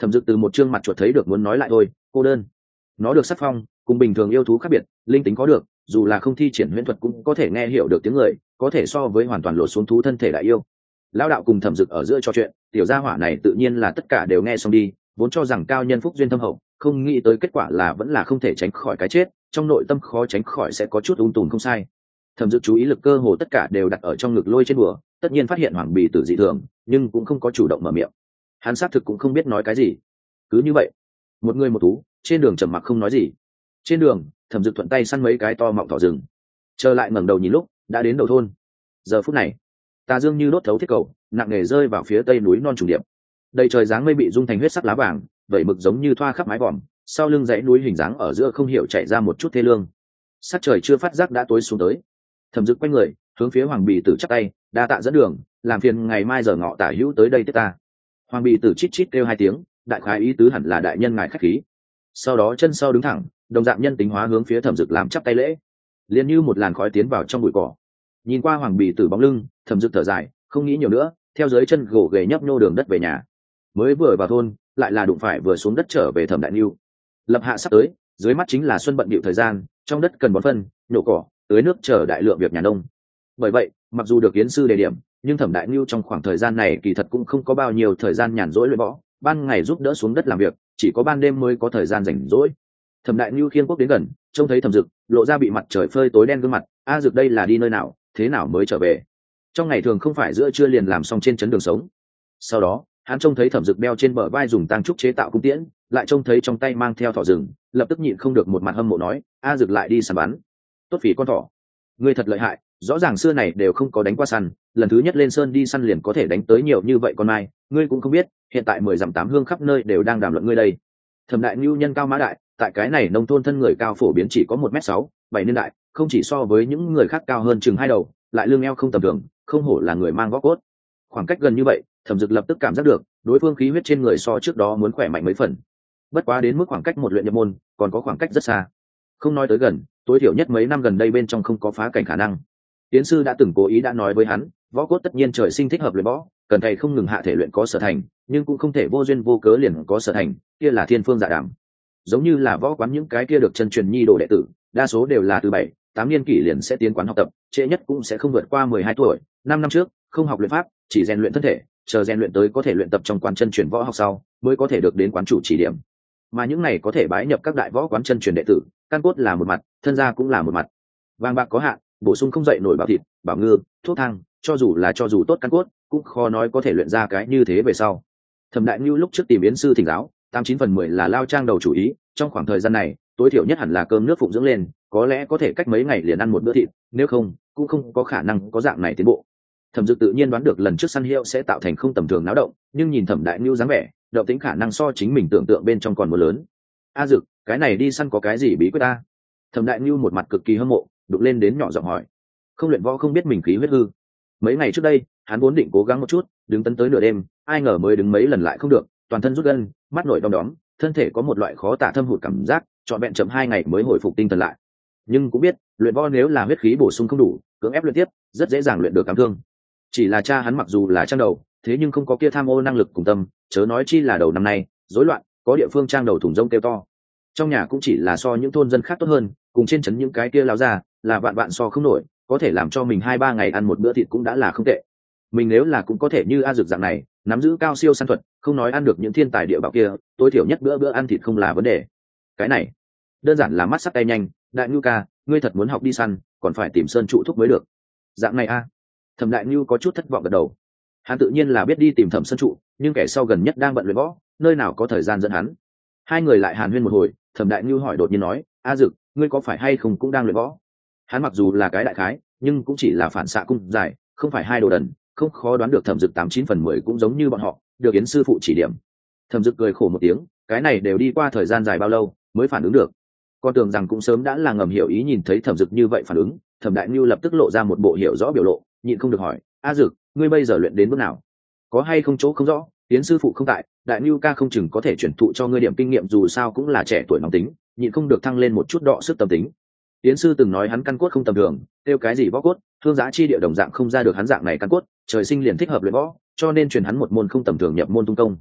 Thẩm dực từ một chương mặt chuột thấy được muốn nói lại thôi cô đơn. Nó được sắc phong cùng bình thường yêu thú khác biệt linh tính có được dù là không thi triển huyễn thuật cũng có thể nghe hiểu được tiếng người có thể so với hoàn toàn lột xuống thú thân thể đại yêu. Lao đạo cùng thẩm dực ở giữa trò chuyện tiểu gia hỏa này tự nhiên là tất cả đều nghe xong đi vốn cho rằng cao nhân phúc duyên thâm hậu không nghĩ tới kết quả là vẫn là không thể tránh khỏi cái chết trong nội tâm khó tránh khỏi sẽ có chút ung tùm không sai. Thẩm dực chú ý lực cơ hồ tất cả đều đặt ở trong ngực lôi trên bùa tất nhiên phát hiện hoàng bì tử dị thường, nhưng cũng không có chủ động mở miệng. Hắn xác thực cũng không biết nói cái gì. Cứ như vậy, một người một thú, trên đường trầm mặc không nói gì. Trên đường, thẩm dực thuận tay săn mấy cái to mọng thỏ rừng. Trở lại ngẩng đầu nhìn lúc, đã đến đầu thôn. Giờ phút này tà dương như đốt thấu thiết cầu, nặng nề rơi vào phía tây núi non trùng điệp. Đầy trời dáng mây bị dung thành huyết sắc lá vàng, vẩy mực giống như thoa khắp mái vòm sau lưng dãy núi hình dáng ở giữa không hiểu chạy ra một chút thê lương. Sắc trời chưa phát giác đã tối xuống tới. Thẩm dực quay người, hướng phía hoàng bì tử chắc tay, đa tạ dẫn đường, làm phiền ngày mai giờ ngọ tả hữu tới đây tiếp ta. Hoàng bì tử chít chít kêu hai tiếng, đại khái ý tứ hẳn là đại nhân ngài khách khí. Sau đó chân sau đứng thẳng, đồng dạng nhân tính hóa hướng phía thẩm dực làm chắp tay lễ. Liền như một làn khói tiến vào trong bụi cỏ. Nhìn qua hoàng bì tử bóng lưng, thẩm dực thở dài, không nghĩ nhiều nữa, theo dưới chân gỗ gầy nhấp nhô đường đất về nhà. Mới vừa vào thôn, lại là đụng phải vừa xuống đất trở về thẩm đại niu lập hạ sắp tới, dưới mắt chính là xuân bận bịu thời gian, trong đất cần bón phân, nhổ cỏ, tưới nước chờ đại lượng việc nhà nông. Bởi vậy, mặc dù được kiến sư đề điểm, nhưng thẩm đại ngưu trong khoảng thời gian này kỳ thật cũng không có bao nhiêu thời gian nhàn rỗi luyện võ, ban ngày giúp đỡ xuống đất làm việc, chỉ có ban đêm mới có thời gian rảnh rỗi. Thẩm đại ngưu khiên quốc đến gần, trông thấy thẩm dực, lộ ra bị mặt trời phơi tối đen gương mặt, a dực đây là đi nơi nào, thế nào mới trở về? Trong ngày thường không phải giữa trưa liền làm xong trên chấn đường sống. Sau đó, hắn trông thấy thẩm dực đeo trên bờ vai dùng tăng trúc chế tạo cung tiễn lại trông thấy trong tay mang theo thỏ rừng, lập tức nhịn không được một mặt hâm mộ nói, a dực lại đi săn bắn. Tốt phỉ con thỏ. Ngươi thật lợi hại, rõ ràng xưa này đều không có đánh qua săn, lần thứ nhất lên sơn đi săn liền có thể đánh tới nhiều như vậy con mai, ngươi cũng không biết, hiện tại mười dặm tám hương khắp nơi đều đang đàm luận ngươi đây. Thẩm đại ngưu nhân cao mã đại, tại cái này nông thôn thân người cao phổ biến chỉ có một m sáu, bảy niên đại, không chỉ so với những người khác cao hơn chừng hai đầu, lại lương eo không tầm thường, không hổ là người mang góc cốt. Khoảng cách gần như vậy, thẩm dực lập tức cảm giác được, đối phương khí huyết trên người so trước đó muốn khỏe mạnh mấy phần bất quá đến mức khoảng cách một luyện nhập môn, còn có khoảng cách rất xa. Không nói tới gần, tối thiểu nhất mấy năm gần đây bên trong không có phá cảnh khả năng. Tiến sư đã từng cố ý đã nói với hắn, võ cốt tất nhiên trời sinh thích hợp luyện võ, cần thầy không ngừng hạ thể luyện có sở thành, nhưng cũng không thể vô duyên vô cớ liền có sở thành, kia là thiên phương giả dạ đảm giống như là võ quán những cái kia được chân truyền nhi đồ đệ tử, đa số đều là từ bảy, tám niên kỷ liền sẽ tiến quán học tập, trễ nhất cũng sẽ không vượt qua mười hai tuổi. Năm năm trước, không học luyện pháp, chỉ rèn luyện thân thể, chờ rèn luyện tới có thể luyện tập trong quán chân truyền võ học sau, mới có thể được đến quán chủ chỉ điểm mà những này có thể bái nhập các đại võ quán chân truyền đệ tử, căn cốt là một mặt, thân gia cũng là một mặt. Vàng bạc có hạn, bổ sung không dậy nổi bảo thịt, bảo ngư, thuốc thang, cho dù là cho dù tốt căn cốt, cũng khó nói có thể luyện ra cái như thế về sau. Thẩm đại ngưu lúc trước tìm biến sư thỉnh giáo, tám chín phần mười là lao trang đầu chủ ý, trong khoảng thời gian này, tối thiểu nhất hẳn là cơm nước phụng dưỡng lên, có lẽ có thể cách mấy ngày liền ăn một bữa thịt, nếu không, cũng không có khả năng có dạng này tiến bộ. Thẩm dực tự nhiên đoán được lần trước săn hiệu sẽ tạo thành không tầm thường náo động, nhưng nhìn thẩm đại ngưu dáng vẻ động tính khả năng so chính mình tưởng tượng bên trong còn một lớn. A dực, cái này đi săn có cái gì bí quyết ta? Thẩm đại ngưu một mặt cực kỳ hâm mộ, đục lên đến nhỏ giọng hỏi. Không luyện võ không biết mình khí huyết hư. Mấy ngày trước đây, hắn vốn định cố gắng một chút, đứng tấn tới nửa đêm, ai ngờ mới đứng mấy lần lại không được, toàn thân rút gân, mắt nổi đom đóm, thân thể có một loại khó tả thâm hụt cảm giác, trọn vẹn chậm hai ngày mới hồi phục tinh thần lại. Nhưng cũng biết, luyện võ nếu là huyết khí bổ sung không đủ, cưỡng ép luyện tiếp, rất dễ dàng luyện được cảm thương. Chỉ là cha hắn mặc dù là trang đầu thế nhưng không có kia tham ô năng lực cùng tâm, chớ nói chi là đầu năm nay, rối loạn, có địa phương trang đầu thủng rông kêu to. Trong nhà cũng chỉ là so những thôn dân khác tốt hơn, cùng trên trấn những cái kia lao ra là vạn vạn so không nổi, có thể làm cho mình hai ba ngày ăn một bữa thịt cũng đã là không tệ. Mình nếu là cũng có thể như a dược dạng này, nắm giữ cao siêu săn thuật, không nói ăn được những thiên tài địa bảo kia, tối thiểu nhất bữa bữa ăn thịt không là vấn đề. Cái này, đơn giản là mắt sắc tay nhanh, đại ngưu ca, ngươi thật muốn học đi săn, còn phải tìm sơn trụ thúc mới được. Dạng này a. Thẩm đại ngưu có chút thất vọng gật đầu hắn tự nhiên là biết đi tìm thẩm sân trụ, nhưng kẻ sau gần nhất đang bận luyện võ, nơi nào có thời gian dẫn hắn. Hai người lại hàn huyên một hồi, thẩm đại ngưu hỏi đột nhiên nói, a dực, ngươi có phải hay không cũng đang luyện võ? Hắn mặc dù là cái đại khái, nhưng cũng chỉ là phản xạ cung dài, không phải hai đồ đần, không khó đoán được thẩm dực tám chín phần mười cũng giống như bọn họ, được yến sư phụ chỉ điểm. Thẩm dực cười khổ một tiếng, cái này đều đi qua thời gian dài bao lâu mới phản ứng được? Con tưởng rằng cũng sớm đã là ngầm hiểu ý nhìn thấy thẩm dực như vậy phản ứng, thẩm đại ngưu lập tức lộ ra một bộ hiểu rõ biểu lộ, nhịn không được hỏi a dực, ngươi bây giờ luyện đến bước nào? Có hay không chỗ không rõ? Tiến sư phụ không tại, đại ngưu ca không chừng có thể chuyển thụ cho ngươi điểm kinh nghiệm dù sao cũng là trẻ tuổi nóng tính, nhịn không được thăng lên một chút đọ sức tâm tính. Tiến sư từng nói hắn căn cốt không tầm thường, kêu cái gì võ cốt, thương giá chi địa đồng dạng không ra được hắn dạng này căn cốt, trời sinh liền thích hợp luyện võ, cho nên truyền hắn một môn không tầm thường nhập môn tung công.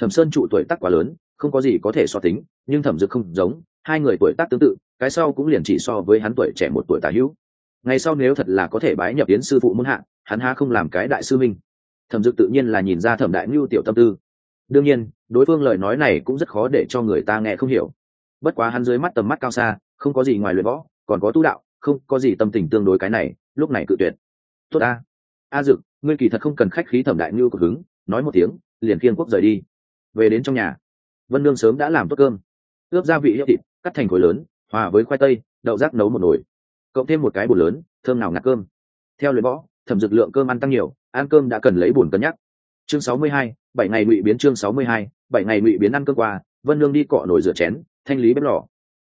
Thẩm sơn trụ tuổi tác quá lớn, không có gì có thể so tính, nhưng thẩm dực không giống, hai người tuổi tác tương tự, cái sau cũng liền chỉ so với hắn tuổi trẻ một tuổi tả hữu ngày sau nếu thật là có thể bái nhập tiến sư phụ muôn hạ, hắn há không làm cái đại sư minh? Thẩm dực tự nhiên là nhìn ra thẩm đại ngưu tiểu tâm tư. Đương nhiên, đối phương lời nói này cũng rất khó để cho người ta nghe không hiểu. Bất quá hắn dưới mắt tầm mắt cao xa, không có gì ngoài luyện võ, còn có tu đạo, không có gì tâm tình tương đối cái này, lúc này cự tuyệt. Tốt a a dực, ngươi kỳ thật không cần khách khí thẩm đại ngưu cực hứng, nói một tiếng, liền khiên quốc rời đi. Về đến trong nhà, vân lương sớm đã làm tốt cơm. Ướp gia vị hiệu thịt, cắt thành khối lớn, hòa với khoai tây, đậu rác nấu một nồi cộng thêm một cái bột lớn, thơm nào ngạt cơm. Theo luyện võ, thẩm dực lượng cơm ăn tăng nhiều, ăn cơm đã cần lấy bùn cân nhắc. Chương sáu mươi hai, bảy ngày ngụy biến chương sáu mươi hai, bảy ngày ngụy biến ăn cơm qua, vân lương đi cọ nồi rửa chén, thanh lý bếp lò.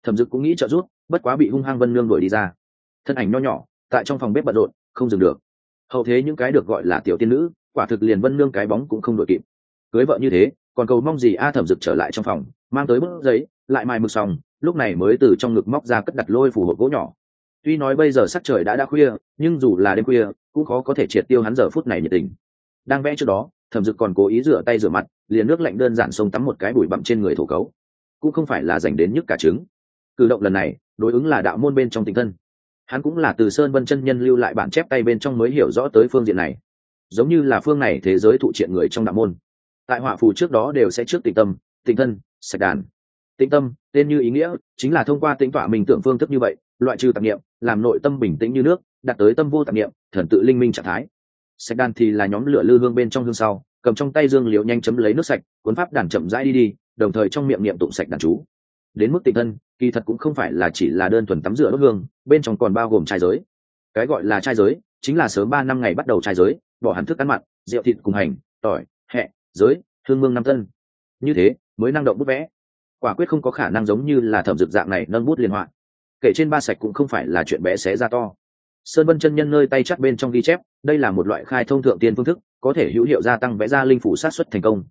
Thẩm dực cũng nghĩ trợ giúp, bất quá bị hung hăng vân lương đuổi đi ra. Thân ảnh nho nhỏ, tại trong phòng bếp bận rộn, không dừng được. Hậu thế những cái được gọi là tiểu tiên nữ, quả thực liền vân lương cái bóng cũng không đổi kịp. Cưới vợ như thế, còn cầu mong gì a thẩm dực trở lại trong phòng, mang tới bức giấy, lại mài mực xong, lúc này mới từ trong ngực móc ra cất đặt lôi phủ hộp gỗ nhỏ tuy nói bây giờ sắc trời đã đã khuya, nhưng dù là đêm khuya, cũng khó có thể triệt tiêu hắn giờ phút này nhiệt tình. Đang vẽ trước đó, thẩm dực còn cố ý rửa tay rửa mặt, liền nước lạnh đơn giản xông tắm một cái bụi bặm trên người thổ cấu. Cũng không phải là dành đến nhức cả trứng. Cử động lần này, đối ứng là đạo môn bên trong tình thân. Hắn cũng là từ sơn vân chân nhân lưu lại bản chép tay bên trong mới hiểu rõ tới phương diện này. Giống như là phương này thế giới thụ triện người trong đạo môn. Tại họa phù trước đó đều sẽ trước tịnh tâm, tịnh thân, sạch đàn. Tịnh tâm, tên như ý nghĩa, chính là thông qua tĩnh tọa mình tưởng phương thức như vậy loại trừ tạp niệm, làm nội tâm bình tĩnh như nước đạt tới tâm vô tạp niệm, thần tự linh minh trạng thái. Sạch đàn thì là nhóm lửa lư hương bên trong hương sau cầm trong tay dương liệu nhanh chấm lấy nước sạch cuốn pháp đàn chậm rãi đi đi đồng thời trong miệng niệm tụng sạch đàn chú. Đến mức tịnh thân kỳ thật cũng không phải là chỉ là đơn thuần tắm rửa đốt hương bên trong còn bao gồm trai giới. Cái gọi là trai giới chính là sớm ba năm ngày bắt đầu trai giới bỏ hẳn thức ăn mặn rượu thịt cùng hành tỏi hẹ giới hương mương năm thân. như thế mới năng động bút vẽ. Quả quyết không có khả năng giống như là thẩm dực dạng này nâng bút liên hoạn kể trên ba sạch cũng không phải là chuyện bé xé ra to. Sơn vân chân nhân nơi tay chắc bên trong ghi chép, đây là một loại khai thông thượng tiên phương thức, có thể hữu hiệu gia tăng vẽ ra linh phủ sát xuất thành công.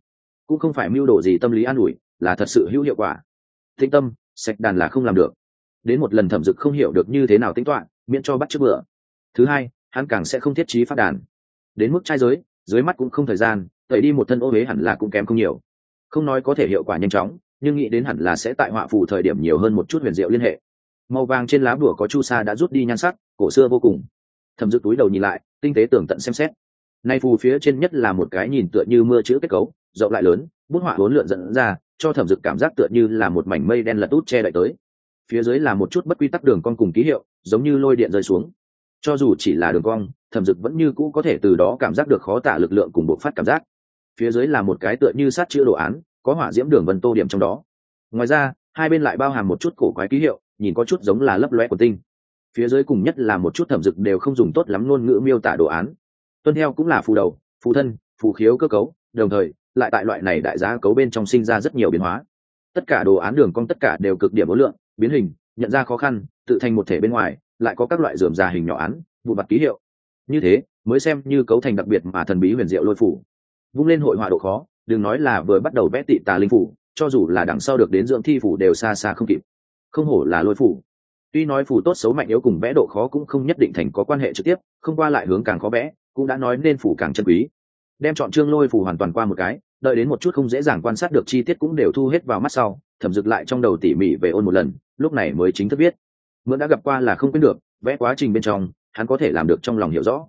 Cũng không phải mưu đồ gì tâm lý an ủi, là thật sự hữu hiệu quả. Tĩnh tâm, sạch đàn là không làm được. Đến một lần thẩm dực không hiểu được như thế nào tính toán miễn cho bắt trước bữa. Thứ hai, hắn càng sẽ không thiết trí phát đàn. Đến mức trai giới, dưới mắt cũng không thời gian, tẩy đi một thân ô huế hẳn là cũng kém không nhiều. Không nói có thể hiệu quả nhanh chóng, nhưng nghĩ đến hẳn là sẽ tại họa phù thời điểm nhiều hơn một chút huyền diệu liên hệ màu vàng trên lá bùa có chu sa đã rút đi nhan sắc, cổ xưa vô cùng. Thẩm dực túi đầu nhìn lại, tinh tế tường tận xem xét. Nay phù phía trên nhất là một cái nhìn tựa như mưa chữ kết cấu, rộng lại lớn, bút họa bốn lượn dẫn ra, cho thẩm dực cảm giác tựa như là một mảnh mây đen lật út che đậy tới. Phía dưới là một chút bất quy tắc đường con cùng ký hiệu, giống như lôi điện rơi xuống. Cho dù chỉ là đường cong, thẩm dực vẫn như cũ có thể từ đó cảm giác được khó tả lực lượng cùng bộ phát cảm giác. Phía dưới là một cái tựa như sát chữ đồ án, có hỏa diễm đường vân tô điểm trong đó. Ngoài ra, hai bên lại bao hàm một chút cổ quái ký hiệu nhìn có chút giống là lấp loe của tinh. Phía dưới cùng nhất là một chút thẩm dực đều không dùng tốt lắm ngôn ngữ miêu tả đồ án. Tuân theo cũng là phù đầu, phù thân, phù khiếu cơ cấu, đồng thời, lại tại loại này đại giá cấu bên trong sinh ra rất nhiều biến hóa. Tất cả đồ án đường cong tất cả đều cực điểm ối lượng, biến hình, nhận ra khó khăn, tự thành một thể bên ngoài, lại có các loại dườm già hình nhỏ án, vụ mặt ký hiệu. Như thế, mới xem như cấu thành đặc biệt mà thần bí huyền diệu lôi phủ. Vung lên hội họa độ khó, đừng nói là vừa bắt đầu vẽ tị tà linh phủ, cho dù là đằng sau được đến dưỡng thi phủ đều xa xa không kịp không hổ là lôi phủ. Tuy nói phủ tốt xấu mạnh yếu cùng vẽ độ khó cũng không nhất định thành có quan hệ trực tiếp, không qua lại hướng càng khó vẽ, cũng đã nói nên phủ càng chân quý. Đem chọn chương lôi phủ hoàn toàn qua một cái, đợi đến một chút không dễ dàng quan sát được chi tiết cũng đều thu hết vào mắt sau, thẩm dực lại trong đầu tỉ mỉ về ôn một lần, lúc này mới chính thức biết mượn đã gặp qua là không quên được, vẽ quá trình bên trong, hắn có thể làm được trong lòng hiểu rõ.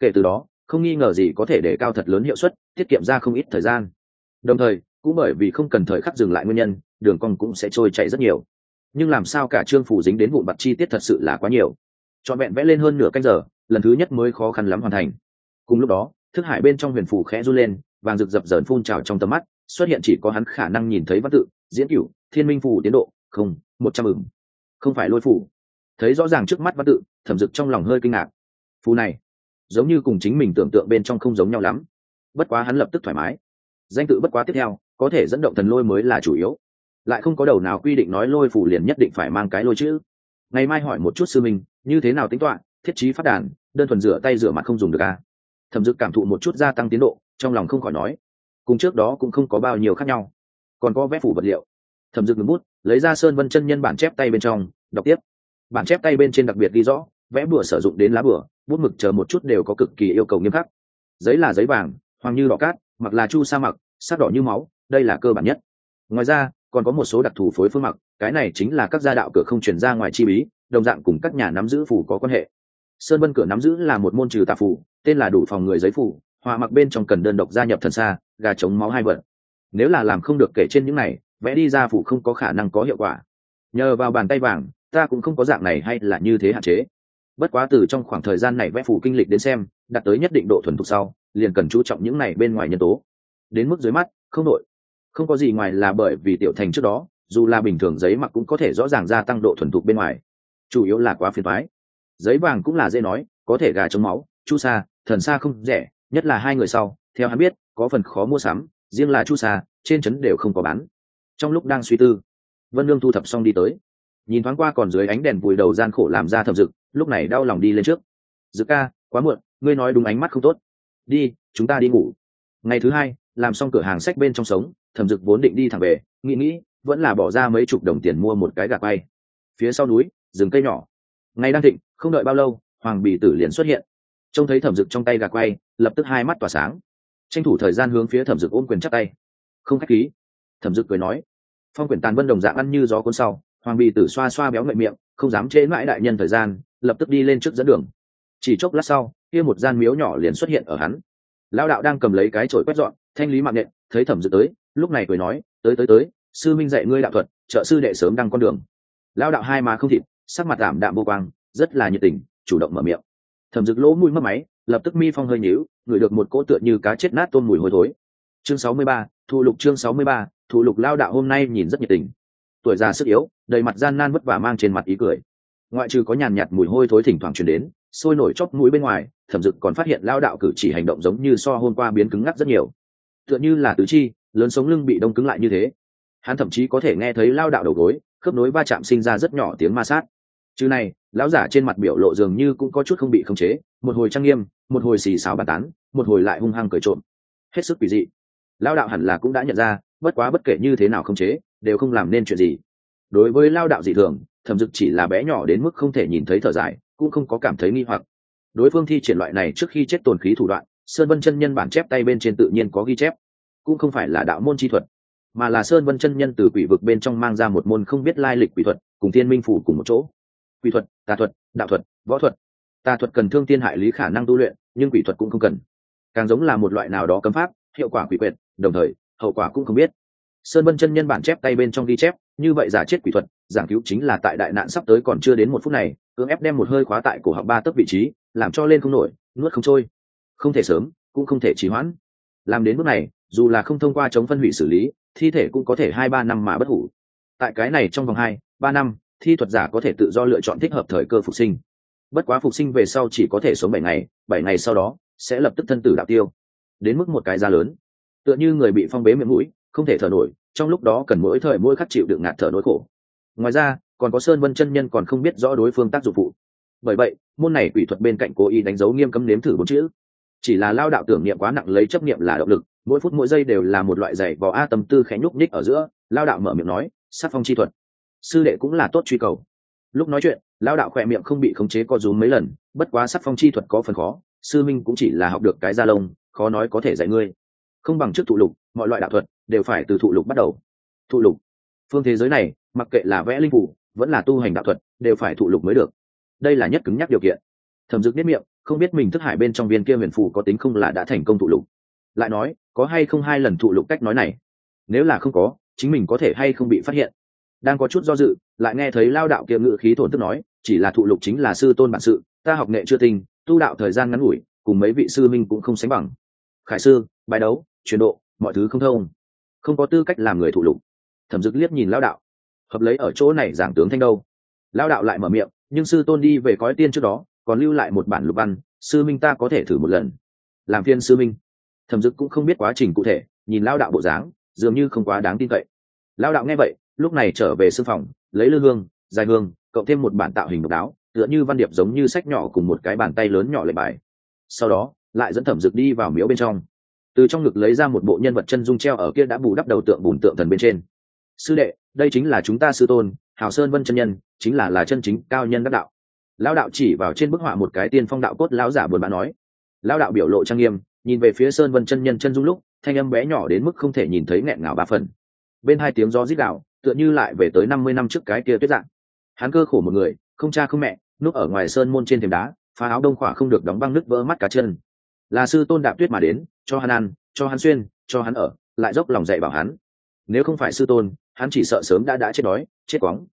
Kể từ đó, không nghi ngờ gì có thể để cao thật lớn hiệu suất, tiết kiệm ra không ít thời gian. Đồng thời, cũng bởi vì không cần thời khắc dừng lại nguyên nhân, đường cong cũng sẽ trôi chạy rất nhiều nhưng làm sao cả trương phủ dính đến vụn vặt chi tiết thật sự là quá nhiều. Trọn vẹn vẽ lên hơn nửa canh giờ, lần thứ nhất mới khó khăn lắm hoàn thành. Cùng lúc đó, thức hải bên trong huyền phủ khẽ run lên, vàng rực dập rờn phun trào trong tầm mắt, xuất hiện chỉ có hắn khả năng nhìn thấy văn tự, diễn cửu, thiên minh phủ tiến độ, không, một trăm ửng. Không phải lôi phủ. Thấy rõ ràng trước mắt văn tự, thẩm dực trong lòng hơi kinh ngạc. Phù này, giống như cùng chính mình tưởng tượng bên trong không giống nhau lắm. Bất quá hắn lập tức thoải mái. Danh tự bất quá tiếp theo, có thể dẫn động thần lôi mới là chủ yếu lại không có đầu nào quy định nói lôi phủ liền nhất định phải mang cái lôi chữ. Ngày mai hỏi một chút sư minh, như thế nào tính toán, thiết trí phát đàn, đơn thuần rửa tay rửa mặt không dùng được à? Thẩm dực cảm thụ một chút gia tăng tiến độ, trong lòng không khỏi nói. Cùng trước đó cũng không có bao nhiêu khác nhau. Còn có vẽ phủ vật liệu. Thẩm dực ngừng bút, lấy ra sơn vân chân nhân bản chép tay bên trong, đọc tiếp. Bản chép tay bên trên đặc biệt ghi rõ, vẽ bửa sử dụng đến lá bửa bút mực chờ một chút đều có cực kỳ yêu cầu nghiêm khắc. Giấy là giấy vàng, hoàng như đỏ cát, mặc là chu sa mặc, sắc đỏ như máu, đây là cơ bản nhất. Ngoài ra còn có một số đặc thù phối phương mặc, cái này chính là các gia đạo cửa không chuyển ra ngoài chi bí, đồng dạng cùng các nhà nắm giữ phủ có quan hệ. Sơn vân cửa nắm giữ là một môn trừ tà phủ, tên là đủ phòng người giấy phủ hòa mặc bên trong cần đơn độc gia nhập thần xa gà chống máu hai vật. Nếu là làm không được kể trên những này, vẽ đi ra phủ không có khả năng có hiệu quả. Nhờ vào bàn tay vàng, ta cũng không có dạng này hay là như thế hạn chế. Bất quá từ trong khoảng thời gian này vẽ phủ kinh lịch đến xem, đạt tới nhất định độ thuần thục sau, liền cần chú trọng những này bên ngoài nhân tố. Đến mức dưới mắt, không đội không có gì ngoài là bởi vì tiểu thành trước đó, dù là bình thường giấy mặc cũng có thể rõ ràng gia tăng độ thuần thục bên ngoài. Chủ yếu là quá phiền thoái giấy vàng cũng là dễ nói, có thể gà chống máu, chu sa, thần sa không rẻ, nhất là hai người sau, theo hắn biết, có phần khó mua sắm, riêng là chu sa, trên trấn đều không có bán. Trong lúc đang suy tư, vân lương thu thập xong đi tới. Nhìn thoáng qua còn dưới ánh đèn vùi đầu gian khổ làm ra thẩm dực, lúc này đau lòng đi lên trước. Dự ca, quá muộn, ngươi nói đúng ánh mắt không tốt. Đi, chúng ta đi ngủ. Ngày thứ hai, làm xong cửa hàng sách bên trong sống thẩm dực vốn định đi thẳng về, nghĩ nghĩ, vẫn là bỏ ra mấy chục đồng tiền mua một cái gạc bay. Phía sau núi, rừng cây nhỏ. Ngay đang thịnh, không đợi bao lâu, hoàng bì tử liền xuất hiện. Trông thấy thẩm dực trong tay gạc quay, lập tức hai mắt tỏa sáng. Tranh thủ thời gian hướng phía thẩm dực ôm quyền chắc tay. Không khách khí. Thẩm dực cười nói. Phong Quyền tàn vân đồng dạng ăn như gió cuốn sau, hoàng bì tử xoa xoa béo ngậy miệng, không dám chế mãi đại nhân thời gian, lập tức đi lên trước dẫn đường. Chỉ chốc lát sau, kia một gian miếu nhỏ liền xuất hiện ở hắn. Lao đạo đang cầm lấy cái chổi quét dọn, thanh lý mạng nện thấy thẩm dực tới lúc này cười nói tới tới tới sư minh dạy ngươi đạo thuật trợ sư đệ sớm đăng con đường. Lao đạo hai mà không thịt sắc mặt đảm đạm vô quang rất là nhiệt tình chủ động mở miệng. Thẩm dực lỗ mũi mất máy lập tức mi phong hơi nhíu ngửi được một cỗ tựa như cá chết nát tôm mùi hôi thối. Chương sáu mươi ba, thu lục chương sáu mươi ba, thu lục lao đạo hôm nay nhìn rất nhiệt tình. Tuổi già sức yếu đầy mặt gian nan vất vả mang trên mặt ý cười. Ngoại trừ có nhàn nhạt mùi hôi thối thỉnh thoảng truyền đến sôi nổi chóp mũi bên ngoài thẩm dực còn phát hiện lao đạo cử chỉ hành động giống như so hôm qua biến cứng ngắc rất nhiều. Tựa như là tứ chi lớn sống lưng bị đông cứng lại như thế. Hắn thậm chí có thể nghe thấy lao đạo đầu gối, khớp nối va chạm sinh ra rất nhỏ tiếng ma sát. Chứ này, lão giả trên mặt biểu lộ dường như cũng có chút không bị khống chế, một hồi trang nghiêm, một hồi xì xào bàn tán, một hồi lại hung hăng cởi trộm. Hết sức quỷ dị. Lao đạo hẳn là cũng đã nhận ra, bất quá bất kể như thế nào khống chế, đều không làm nên chuyện gì. Đối với lao đạo dị thường, thẩm dực chỉ là bé nhỏ đến mức không thể nhìn thấy thở dài, cũng không có cảm thấy nghi hoặc. Đối phương thi triển loại này trước khi chết tồn khí thủ đoạn, sơn vân chân nhân bản chép tay bên trên tự nhiên có ghi chép cũng không phải là đạo môn chi thuật, mà là sơn vân chân nhân từ quỷ vực bên trong mang ra một môn không biết lai lịch quỷ thuật, cùng thiên minh phủ cùng một chỗ. Quỷ thuật, tà thuật, đạo thuật, võ thuật. Tà thuật cần thương thiên hại lý khả năng tu luyện, nhưng quỷ thuật cũng không cần. Càng giống là một loại nào đó cấm pháp, hiệu quả quỷ quyệt, đồng thời, hậu quả cũng không biết. Sơn vân chân nhân bản chép tay bên trong ghi chép, như vậy giả chết quỷ thuật, giảng cứu chính là tại đại nạn sắp tới còn chưa đến một phút này, cưỡng ép đem một hơi khóa tại cổ họng ba tấc vị trí, làm cho lên không nổi, nuốt không trôi. Không thể sớm, cũng không thể trì hoãn. Làm đến bước này dù là không thông qua chống phân hủy xử lý, thi thể cũng có thể hai ba năm mà bất hủ. Tại cái này trong vòng hai, ba năm, thi thuật giả có thể tự do lựa chọn thích hợp thời cơ phục sinh. Bất quá phục sinh về sau chỉ có thể sống bảy ngày bảy ngày sau đó sẽ lập tức thân tử đạo tiêu. Đến mức một cái da lớn. Tựa như người bị phong bế miệng mũi, không thể thở nổi, trong lúc đó cần mỗi thời mỗi khắc chịu được ngạt thở nỗi khổ. Ngoài ra, còn có sơn vân chân nhân còn không biết rõ đối phương tác dụng phụ. Bởi vậy, môn này quỷ thuật bên cạnh cố ý đánh dấu nghiêm cấm nếm thử bốn chữ. Chỉ là lao đạo tưởng niệm quá nặng lấy chấp niệm là động lực mỗi phút mỗi giây đều là một loại giày vò a tâm tư khẽ nhúc nhích ở giữa, lao đạo mở miệng nói, sát phong chi thuật, sư đệ cũng là tốt truy cầu. Lúc nói chuyện, lao đạo khỏe miệng không bị khống chế co rúm mấy lần, bất quá sắc phong chi thuật có phần khó, sư minh cũng chỉ là học được cái da lông, khó nói có thể dạy ngươi. Không bằng trước thụ lục, mọi loại đạo thuật đều phải từ thụ lục bắt đầu. Thụ lục. Phương thế giới này, mặc kệ là vẽ linh phủ, vẫn là tu hành đạo thuật, đều phải thụ lục mới được. Đây là nhất cứng nhắc điều kiện. Thẩm dực biết miệng, không biết mình thức hải bên trong viên kia huyền phủ có tính không là đã thành công thụ lục lại nói, có hay không hai lần thụ lục cách nói này? Nếu là không có, chính mình có thể hay không bị phát hiện? Đang có chút do dự, lại nghe thấy lao đạo kia ngự khí thổn tức nói, chỉ là thụ lục chính là sư tôn bản sự, ta học nghệ chưa tinh, tu đạo thời gian ngắn ngủi, cùng mấy vị sư minh cũng không sánh bằng. Khải sư bài đấu, chuyển độ, mọi thứ không thông. Không có tư cách làm người thụ lục. Thẩm dực liếc nhìn lao đạo. Hợp lấy ở chỗ này giảng tướng thanh đâu? Lao đạo lại mở miệng, nhưng sư tôn đi về cõi tiên trước đó, còn lưu lại một bản lục văn, sư minh ta có thể thử một lần. Làm phiên sư minh thẩm dực cũng không biết quá trình cụ thể, nhìn lao đạo bộ dáng, dường như không quá đáng tin cậy. Lao đạo nghe vậy, lúc này trở về sư phòng, lấy lư hương, dài hương, cộng thêm một bản tạo hình độc đáo, tựa như văn điệp giống như sách nhỏ cùng một cái bàn tay lớn nhỏ lệ bài. Sau đó, lại dẫn thẩm dực đi vào miếu bên trong. Từ trong ngực lấy ra một bộ nhân vật chân dung treo ở kia đã bù đắp đầu tượng bùn tượng thần bên trên. Sư đệ, đây chính là chúng ta sư tôn hào sơn vân chân nhân, chính là là chân chính cao nhân đắc đạo. Lao đạo chỉ vào trên bức họa một cái tiên phong đạo cốt lão giả buồn bã nói. Lao đạo biểu lộ trang nghiêm nhìn về phía sơn vân chân nhân chân dung lúc, thanh âm bé nhỏ đến mức không thể nhìn thấy nghẹn ngào ba phần. Bên hai tiếng gió rít đạo tựa như lại về tới năm mươi năm trước cái kia tuyết dạng. Hắn cơ khổ một người, không cha không mẹ, núp ở ngoài sơn môn trên thềm đá, phá áo đông khỏa không được đóng băng nước vỡ mắt cá chân. Là sư tôn đạp tuyết mà đến, cho hắn ăn, cho hắn xuyên, cho hắn ở, lại dốc lòng dạy bảo hắn. Nếu không phải sư tôn, hắn chỉ sợ sớm đã đã chết đói, chết quóng.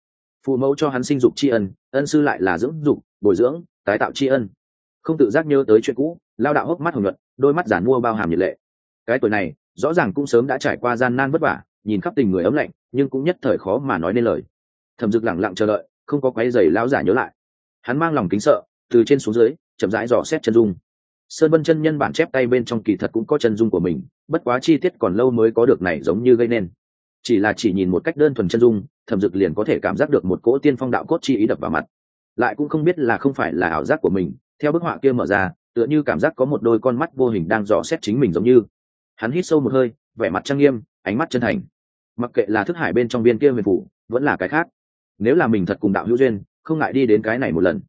Phụ mẫu cho hắn sinh dục tri ân ân sư lại là dưỡng dục, bồi dưỡng, tái tạo tri ân. Không tự giác nhớ tới chuyện cũ, lao đạo hốc mắt hồng nhuận đôi mắt giản mua bao hàm nhiệt lệ. Cái tuổi này, rõ ràng cũng sớm đã trải qua gian nan vất vả, nhìn khắp tình người ấm lạnh, nhưng cũng nhất thời khó mà nói nên lời. Thẩm dực lẳng lặng chờ đợi, không có quái giày lao giả nhớ lại. Hắn mang lòng kính sợ, từ trên xuống dưới, chậm rãi dò xét chân dung. Sơn vân chân nhân bản chép tay bên trong kỳ thật cũng có chân dung của mình, bất quá chi tiết còn lâu mới có được này giống như gây nên. Chỉ là chỉ nhìn một cách đơn thuần chân dung, thẩm dực liền có thể cảm giác được một cỗ tiên phong đạo cốt chi ý đập vào mặt. Lại cũng không biết là không phải là ảo giác của mình, theo bức họa kia mở ra tựa như cảm giác có một đôi con mắt vô hình đang dò xét chính mình giống như. Hắn hít sâu một hơi, vẻ mặt trang nghiêm, ánh mắt chân thành. Mặc kệ là thức hải bên trong viên kia huyền phủ, vẫn là cái khác. Nếu là mình thật cùng đạo hữu duyên, không ngại đi đến cái này một lần.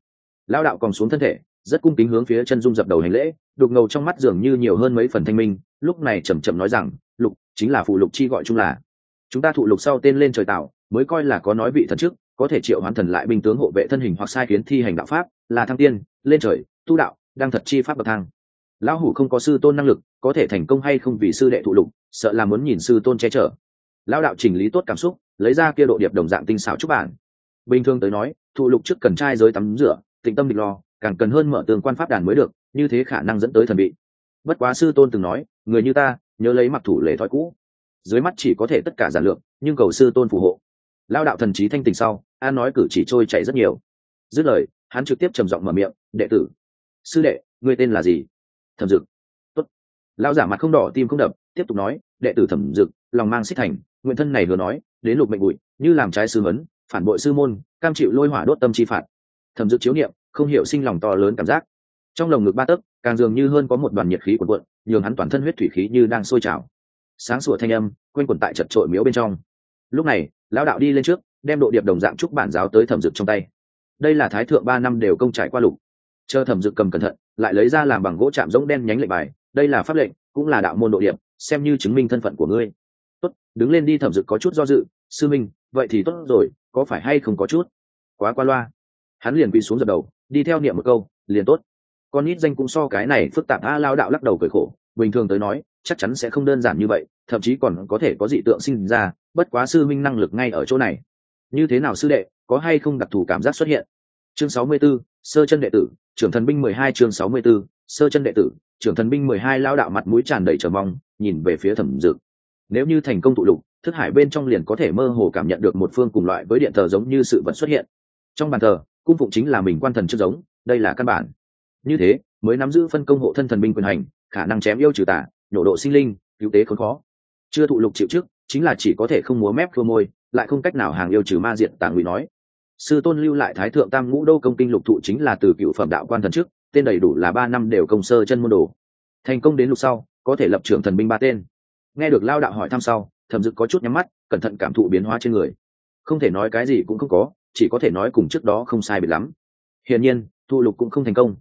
Lao đạo còn xuống thân thể, rất cung kính hướng phía chân dung dập đầu hành lễ, đục ngầu trong mắt dường như nhiều hơn mấy phần thanh minh, lúc này chầm chậm nói rằng, lục, chính là phụ lục chi gọi chung là. Chúng ta thụ lục sau tên lên trời tạo, mới coi là có nói vị thần trước, có thể triệu hoán thần lại binh tướng hộ vệ thân hình hoặc sai khiến thi hành đạo pháp, là thăng tiên, lên trời, tu đạo đang thật chi pháp bậc thang. Lão hủ không có sư tôn năng lực, có thể thành công hay không vì sư đệ thụ lục, sợ là muốn nhìn sư tôn che chở. Lão đạo chỉnh lý tốt cảm xúc, lấy ra kia độ điệp đồng dạng tinh xảo chúc bản. Bình thường tới nói, thụ lục trước cần trai giới tắm rửa, tịnh tâm địch lo, càng cần hơn mở tường quan pháp đàn mới được, như thế khả năng dẫn tới thần bị. Bất quá sư tôn từng nói, người như ta, nhớ lấy mặc thủ lễ thói cũ. Dưới mắt chỉ có thể tất cả giản lược, nhưng cầu sư tôn phù hộ. Lao đạo thần trí thanh tình sau, an nói cử chỉ trôi chảy rất nhiều. Dứt lời, hắn trực tiếp trầm giọng mở miệng, đệ tử sư đệ ngươi tên là gì? Thẩm dực. Tốt. Lão giả mặt không đỏ tim không đập tiếp tục nói đệ tử thẩm dực lòng mang xích thành nguyện thân này vừa nói đến lục mệnh bụi như làm trái sư vấn, phản bội sư môn cam chịu lôi hỏa đốt tâm chi phạt. Thẩm dực chiếu niệm không hiểu sinh lòng to lớn cảm giác. Trong lồng ngực ba tấc càng dường như hơn có một đoàn nhiệt khí cuộn cuộn nhường hắn toàn thân huyết thủy khí như đang sôi trào. Sáng sủa thanh âm quanh quẩn tại chật trội miếu bên trong. Lúc này lão đạo đi lên trước đem độ điệp đồng dạng trúc bản giáo tới thẩm dực trong tay. Đây là thái thượng ba năm đều công trải qua lục chờ thẩm dực cầm cẩn thận lại lấy ra làm bằng gỗ chạm giống đen nhánh lệnh bài đây là pháp lệnh cũng là đạo môn nội điệp xem như chứng minh thân phận của ngươi. Tốt đứng lên đi thẩm dực có chút do dự sư minh vậy thì tốt rồi có phải hay không có chút? Quá qua loa. Hắn liền quỳ xuống dập đầu đi theo niệm một câu liền tốt. Con nít danh cũng so cái này phức tạp a à, lao đạo lắc đầu cười khổ bình thường tới nói chắc chắn sẽ không đơn giản như vậy thậm chí còn có thể có dị tượng sinh ra bất quá sư minh năng lực ngay ở chỗ này. Như thế nào sư đệ có hay không đặc thù cảm giác xuất hiện? Chương 64, sơ chân đệ tử trưởng thần binh 12 chương 64, sơ chân đệ tử trưởng thần binh 12 lao đạo mặt mũi tràn đầy chờ mong nhìn về phía thẩm dực nếu như thành công tụ lục thức hải bên trong liền có thể mơ hồ cảm nhận được một phương cùng loại với điện thờ giống như sự vật xuất hiện. Trong bàn thờ cung phụng chính là mình quan thần chưa giống đây là căn bản. Như thế mới nắm giữ phân công hộ thân thần binh quyền hành khả năng chém yêu trừ tả nhổ độ sinh linh cứu tế khốn khó. Chưa thụ lục chịu trước chính là chỉ có thể không múa mép khô môi lại không cách nào hàng yêu trừ ma diện tàng ngụy nói sư tôn lưu lại thái thượng tam ngũ đô công kinh lục thụ chính là từ cựu phẩm đạo quan thần chức, tên đầy đủ là ba năm đều công sơ chân môn đồ. Thành công đến lục sau có thể lập trưởng thần binh ba tên. Nghe được lao đạo hỏi thăm sau thẩm dực có chút nhắm mắt cẩn thận cảm thụ biến hóa trên người. Không thể nói cái gì cũng không có chỉ có thể nói cùng trước đó không sai biệt lắm. Hiển nhiên thu lục cũng không thành công.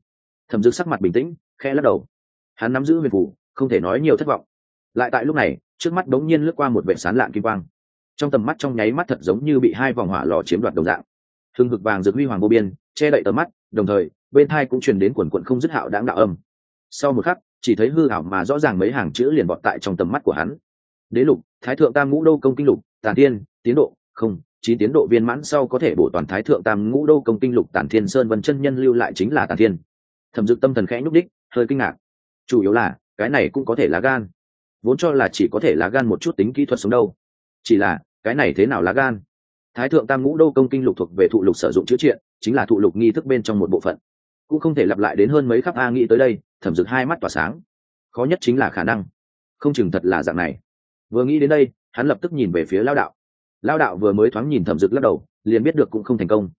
Thẩm dực sắc mặt bình tĩnh khẽ lắc đầu. Hắn nắm giữ huyền phủ không thể nói nhiều thất vọng. Lại tại lúc này trước mắt đống nhiên lướt qua một vệ sán lạn kim quang. Trong tầm mắt trong nháy mắt thật giống như bị hai vòng hỏa lò chiếm đoạt đồng dạng hưng hực vàng rực huy hoàng vô biên, che đậy tầm mắt, đồng thời, bên thai cũng truyền đến quần quận không dứt hạo đáng đạo âm. Sau một khắc, chỉ thấy hư hảo mà rõ ràng mấy hàng chữ liền bọt tại trong tầm mắt của hắn. Đế lục, thái thượng tam ngũ đô công kinh lục, tàn tiên tiến độ, không, chín tiến độ viên mãn sau có thể bổ toàn thái thượng tam ngũ đô công kinh lục tản thiên sơn vân chân nhân lưu lại chính là tản thiên. Thẩm dực tâm thần khẽ nhúc đích hơi kinh ngạc. Chủ yếu là, cái này cũng có thể là gan. Vốn cho là chỉ có thể là gan một chút tính kỹ thuật sống đâu. Chỉ là, cái này thế nào là gan? Thái thượng tam ngũ đô công kinh lục thuộc về thụ lục sử dụng chữa triện, chính là thụ lục nghi thức bên trong một bộ phận. Cũng không thể lặp lại đến hơn mấy khắp a nghĩ tới đây, thẩm dực hai mắt tỏa sáng. Khó nhất chính là khả năng. Không chừng thật là dạng này. Vừa nghĩ đến đây, hắn lập tức nhìn về phía lao đạo. Lao đạo vừa mới thoáng nhìn thẩm dực lắc đầu, liền biết được cũng không thành công.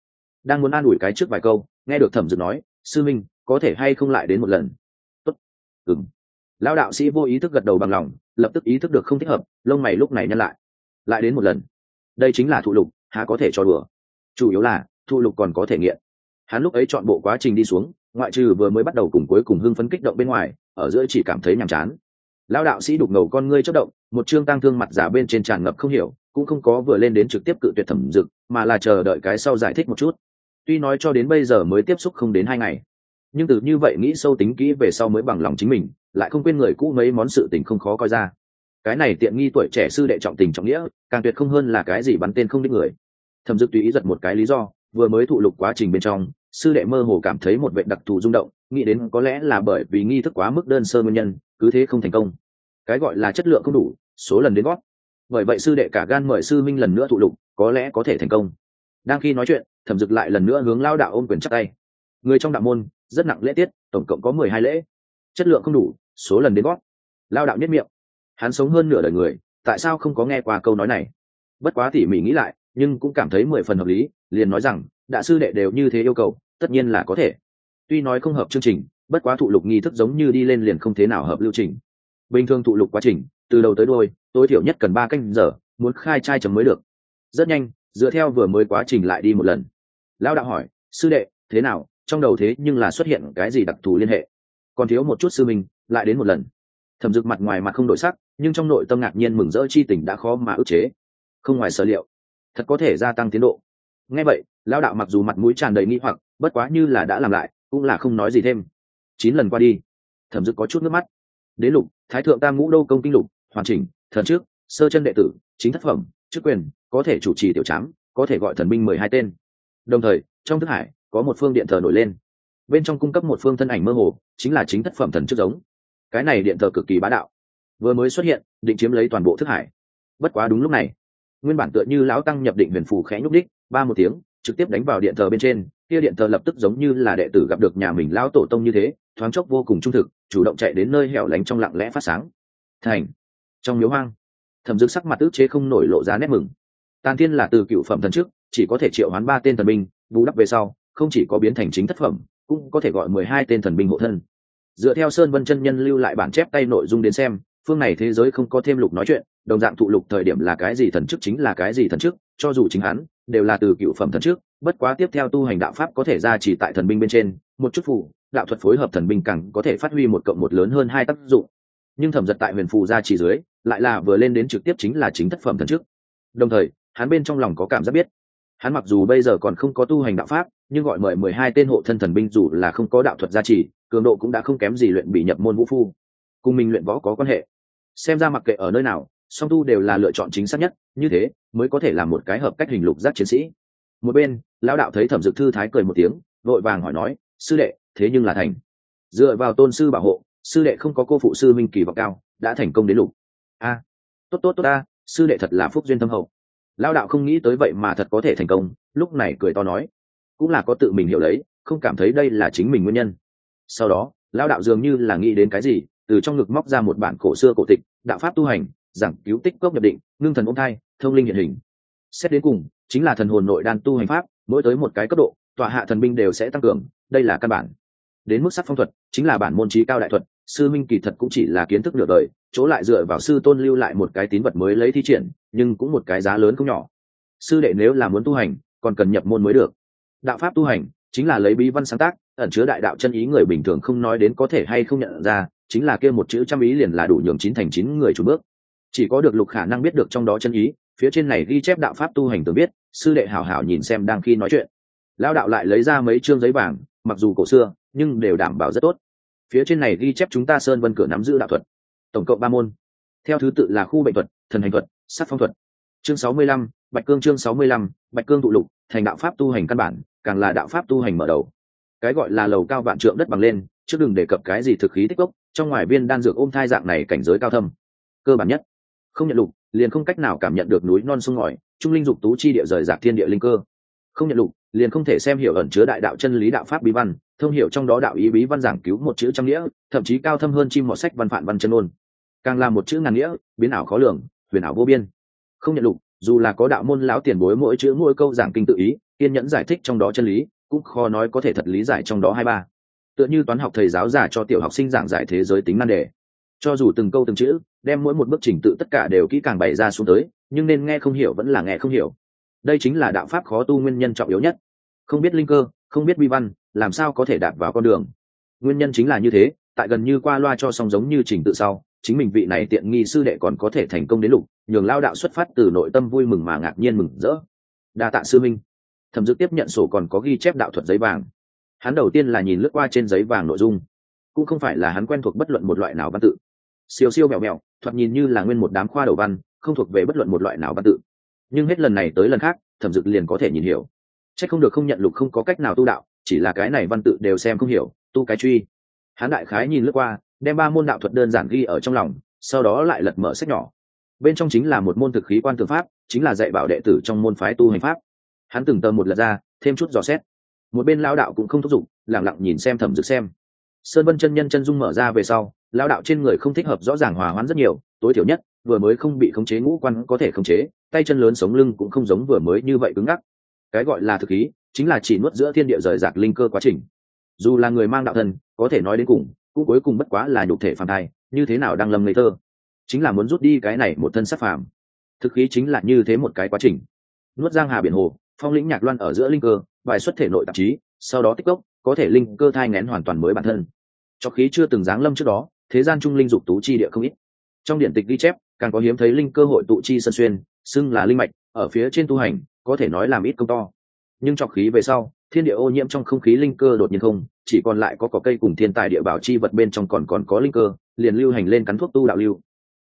Đang muốn an ủi cái trước vài câu, nghe được thẩm dực nói, sư minh, có thể hay không lại đến một lần? Tốt. ừng lao đạo sĩ vô ý thức gật đầu bằng lòng, lập tức ý thức được không thích hợp, lông mày lúc này nhăn lại. Lại đến một lần. Đây chính là thụ lục há có thể cho đùa. Chủ yếu là, thu lục còn có thể nghiện. Hắn lúc ấy chọn bộ quá trình đi xuống, ngoại trừ vừa mới bắt đầu cùng cuối cùng hưng phấn kích động bên ngoài, ở giữa chỉ cảm thấy nhàm chán. Lao đạo sĩ đục ngầu con ngươi chất động, một chương tăng thương mặt giả bên trên tràn ngập không hiểu, cũng không có vừa lên đến trực tiếp cự tuyệt thẩm dực, mà là chờ đợi cái sau giải thích một chút. Tuy nói cho đến bây giờ mới tiếp xúc không đến hai ngày, nhưng từ như vậy nghĩ sâu tính kỹ về sau mới bằng lòng chính mình, lại không quên người cũ mấy món sự tình không khó coi ra. Cái này tiện nghi tuổi trẻ sư đệ trọng tình trọng nghĩa, càng tuyệt không hơn là cái gì bắn tên không đích người thẩm dực tùy ý giật một cái lý do, vừa mới thụ lục quá trình bên trong, sư đệ mơ hồ cảm thấy một vệ đặc thù rung động, nghĩ đến có lẽ là bởi vì nghi thức quá mức đơn sơ nguyên nhân, cứ thế không thành công. Cái gọi là chất lượng không đủ, số lần đến gót. Bởi vậy sư đệ cả gan mời sư minh lần nữa thụ lục, có lẽ có thể thành công. Đang khi nói chuyện, thẩm dực lại lần nữa hướng lao đạo ôm quyền chắc tay. Người trong đạo môn, rất nặng lễ tiết, tổng cộng có mười hai lễ. Chất lượng không đủ, số lần đến gót. Lao đạo nhất miệng. Hắn sống hơn nửa đời người, tại sao không có nghe qua câu nói này? Bất quá tỉ mỉ nghĩ lại nhưng cũng cảm thấy mười phần hợp lý, liền nói rằng, đã sư đệ đều như thế yêu cầu, tất nhiên là có thể. Tuy nói không hợp chương trình, bất quá thụ lục nghi thức giống như đi lên liền không thế nào hợp lưu trình. Bình thường thụ lục quá trình, từ đầu tới đôi tối thiểu nhất cần ba canh giờ, muốn khai trai chấm mới được. Rất nhanh, dựa theo vừa mới quá trình lại đi một lần. Lão đạo hỏi, sư đệ, thế nào? Trong đầu thế nhưng là xuất hiện cái gì đặc thù liên hệ? Còn thiếu một chút sư minh, lại đến một lần. Thẩm dực mặt ngoài mặt không đổi sắc, nhưng trong nội tâm ngạc nhiên mừng rỡ chi tình đã khó mà ức chế. Không ngoài sở liệu thật có thể gia tăng tiến độ. Ngay vậy lao đạo mặc dù mặt mũi tràn đầy nghi hoặc, bất quá như là đã làm lại, cũng là không nói gì thêm. Chín lần qua đi, thẩm dực có chút nước mắt. Đến lục, thái thượng tam ngũ đô công kinh lục, hoàn chỉnh, thần trước, sơ chân đệ tử, chính thất phẩm, chức quyền, có thể chủ trì tiểu trám có thể gọi thần binh mười hai tên. Đồng thời, trong thức hải, có một phương điện thờ nổi lên. Bên trong cung cấp một phương thân ảnh mơ hồ, chính là chính thất phẩm thần trước giống. Cái này điện thờ cực kỳ bá đạo. Vừa mới xuất hiện, định chiếm lấy toàn bộ thức hải. Bất quá đúng lúc này nguyên bản tựa như lão tăng nhập định huyền phù khẽ nhúc đích, ba một tiếng, trực tiếp đánh vào điện thờ bên trên, kia điện thờ lập tức giống như là đệ tử gặp được nhà mình lão tổ tông như thế, thoáng chốc vô cùng trung thực, chủ động chạy đến nơi hẻo lánh trong lặng lẽ phát sáng. Thành. Trong miếu hoang, thẩm dực sắc mặt ức chế không nổi lộ ra nét mừng. Tàn thiên là từ cựu phẩm thần trước, chỉ có thể triệu hoán ba tên thần binh, bù đắp về sau, không chỉ có biến thành chính thất phẩm, cũng có thể gọi mười hai tên thần binh hộ thân. Dựa theo sơn vân chân nhân lưu lại bản chép tay nội dung đến xem phương này thế giới không có thêm lục nói chuyện, đồng dạng thụ lục thời điểm là cái gì thần chức chính là cái gì thần chức, cho dù chính hắn, đều là từ cựu phẩm thần trước bất quá tiếp theo tu hành đạo pháp có thể ra chỉ tại thần binh bên trên, một chút phụ đạo thuật phối hợp thần binh càng có thể phát huy một cộng một lớn hơn hai tác dụng. Nhưng thẩm giật tại huyền phù ra chỉ dưới, lại là vừa lên đến trực tiếp chính là chính thất phẩm thần trước đồng thời, hắn bên trong lòng có cảm giác biết. Hắn mặc dù bây giờ còn không có tu hành đạo pháp, nhưng gọi mời mười hai tên hộ thân thần binh dù là không có đạo thuật gia trì cường độ cũng đã không kém gì luyện bị nhập môn vũ phu. Cùng mình luyện võ có quan hệ xem ra mặc kệ ở nơi nào, song tu đều là lựa chọn chính xác nhất, như thế mới có thể là một cái hợp cách hình lục giác chiến sĩ. Một bên, lão đạo thấy thẩm dực thư thái cười một tiếng, vội vàng hỏi nói, sư đệ, thế nhưng là thành. Dựa vào tôn sư bảo hộ, sư đệ không có cô phụ sư minh kỳ vọng cao, đã thành công đến lục. A, tốt tốt tốt ta, sư đệ thật là phúc duyên tâm hậu. Lao đạo không nghĩ tới vậy mà thật có thể thành công, lúc này cười to nói, cũng là có tự mình hiểu lấy, không cảm thấy đây là chính mình nguyên nhân. Sau đó lao đạo dường như là nghĩ đến cái gì từ trong ngực móc ra một bản cổ xưa cổ tịch, đạo pháp tu hành, giảng cứu tích cốc nhập định, ngưng thần ôm thai, thông linh hiện hình. Xét đến cùng, chính là thần hồn nội đan tu hành pháp, mỗi tới một cái cấp độ, tọa hạ thần binh đều sẽ tăng cường, đây là căn bản. Đến mức sắc phong thuật, chính là bản môn trí cao đại thuật, sư minh kỳ thật cũng chỉ là kiến thức nửa đời, chỗ lại dựa vào sư tôn lưu lại một cái tín vật mới lấy thi triển, nhưng cũng một cái giá lớn không nhỏ. Sư đệ nếu là muốn tu hành, còn cần nhập môn mới được. Đạo pháp tu hành, chính là lấy bí văn sáng tác, ẩn chứa đại đạo chân ý người bình thường không nói đến có thể hay không nhận ra chính là kia một chữ trăm ý liền là đủ nhường chín thành chín người chủ bước. Chỉ có được lục khả năng biết được trong đó chân ý, phía trên này ghi chép đạo pháp tu hành tưởng biết, sư đệ hảo hảo nhìn xem đang khi nói chuyện. Lao đạo lại lấy ra mấy chương giấy vàng, mặc dù cổ xưa, nhưng đều đảm bảo rất tốt. Phía trên này ghi chép chúng ta sơn vân cửa nắm giữ đạo thuật. Tổng cộng ba môn. Theo thứ tự là khu bệnh thuật, thần hành thuật sắc phong thuật. Chương sáu mươi lăm, bạch cương chương sáu mươi lăm, bạch cương tụ lục, thành đạo pháp tu hành căn bản, càng là đạo pháp tu hành mở đầu. Cái gọi là lầu cao vạn trượng đất bằng lên, chứ đừng đề cập cái gì thực khí tích gốc trong ngoài viên đan dược ôm thai dạng này cảnh giới cao thâm. Cơ bản nhất. Không nhận lục, liền không cách nào cảm nhận được núi non sông ngòi, trung linh dục tú chi địa rời rạc thiên địa linh cơ. Không nhận lục, liền không thể xem hiểu ẩn chứa đại đạo chân lý đạo pháp bí văn, thông hiểu trong đó đạo ý bí văn giảng cứu một chữ trăm nghĩa, thậm chí cao thâm hơn chim mọt sách văn phản văn chân ôn càng là một chữ ngàn nghĩa, biến ảo khó lường, huyền ảo vô biên. Không nhận lục, dù là có đạo môn lão tiền bối mỗi chữ mỗi câu giảng kinh tự ý, kiên nhẫn giải thích trong đó chân lý, cũng khó nói có thể thật lý giải trong đó hai ba tựa như toán học thầy giáo giả cho tiểu học sinh giảng giải thế giới tính nan đề. Cho dù từng câu từng chữ, đem mỗi một bước trình tự tất cả đều kỹ càng bày ra xuống tới, nhưng nên nghe không hiểu vẫn là nghe không hiểu. Đây chính là đạo pháp khó tu nguyên nhân trọng yếu nhất. Không biết linh cơ, không biết vi văn, làm sao có thể đạp vào con đường? Nguyên nhân chính là như thế, tại gần như qua loa cho song giống như trình tự sau, chính mình vị này tiện nghi sư đệ còn có thể thành công đến lục, nhường lao đạo xuất phát từ nội tâm vui mừng mà ngạc nhiên mừng rỡ. Đa tạ sư minh. Thẩm dực tiếp nhận sổ còn có ghi chép đạo thuật giấy vàng hắn đầu tiên là nhìn lướt qua trên giấy vàng nội dung, cũng không phải là hắn quen thuộc bất luận một loại nào văn tự. Siêu siêu mèo mèo thoạt nhìn như là nguyên một đám khoa đầu văn, không thuộc về bất luận một loại nào văn tự. Nhưng hết lần này tới lần khác, thẩm dực liền có thể nhìn hiểu. C h ắ c không được không nhận lục không có cách nào tu đạo, chỉ là cái này văn tự đều xem không hiểu, tu cái truy. Hắn đại khái nhìn lướt qua, đem ba môn đạo thuật đơn giản ghi ở trong lòng, sau đó lại lật mở sách nhỏ. Bên trong chính là một môn thực khí quan tư pháp, chính là dạy bảo đệ tử trong môn phái tu hành pháp. Hắn từng tờ một lật ra, thêm chút dò xét một bên lao đạo cũng không thúc giục, lẳng lặng nhìn xem thẩm dực xem. Sơn vân chân nhân chân dung mở ra về sau lao đạo trên người không thích hợp rõ ràng hòa hoãn rất nhiều, tối thiểu nhất, vừa mới không bị khống chế ngũ quan có thể khống chế, tay chân lớn sống lưng cũng không giống vừa mới như vậy cứng ngắc. Cái gọi là thực khí, chính là chỉ nuốt giữa thiên địa rời rạc linh cơ quá trình. Dù là người mang đạo thân có thể nói đến cùng, cũng cuối cùng bất quá là nhục thể phàm thai, như thế nào đang lầm ngây thơ? Chính là muốn rút đi cái này một thân sắc phàm. Thực khí chính là như thế một cái quá trình. Nuốt giang hà biển hồ, phong lĩnh nhạc loan ở giữa linh cơ bài xuất thể nội tạp chí, sau đó tích gốc, có thể linh cơ thai ngén hoàn toàn mới bản thân. Cho khí chưa từng giáng lâm trước đó, thế gian trung linh dục tú chi địa không ít. Trong điện tịch ghi chép, càng có hiếm thấy linh cơ hội tụ chi sân xuyên, xưng là linh mạch, ở phía trên tu hành, có thể nói làm ít công to. Nhưng trọc khí về sau, thiên địa ô nhiễm trong không khí linh cơ đột nhiên không, chỉ còn lại có cỏ cây cùng thiên tài địa bảo chi vật bên trong còn còn có linh cơ, liền lưu hành lên cắn thuốc tu đạo lưu.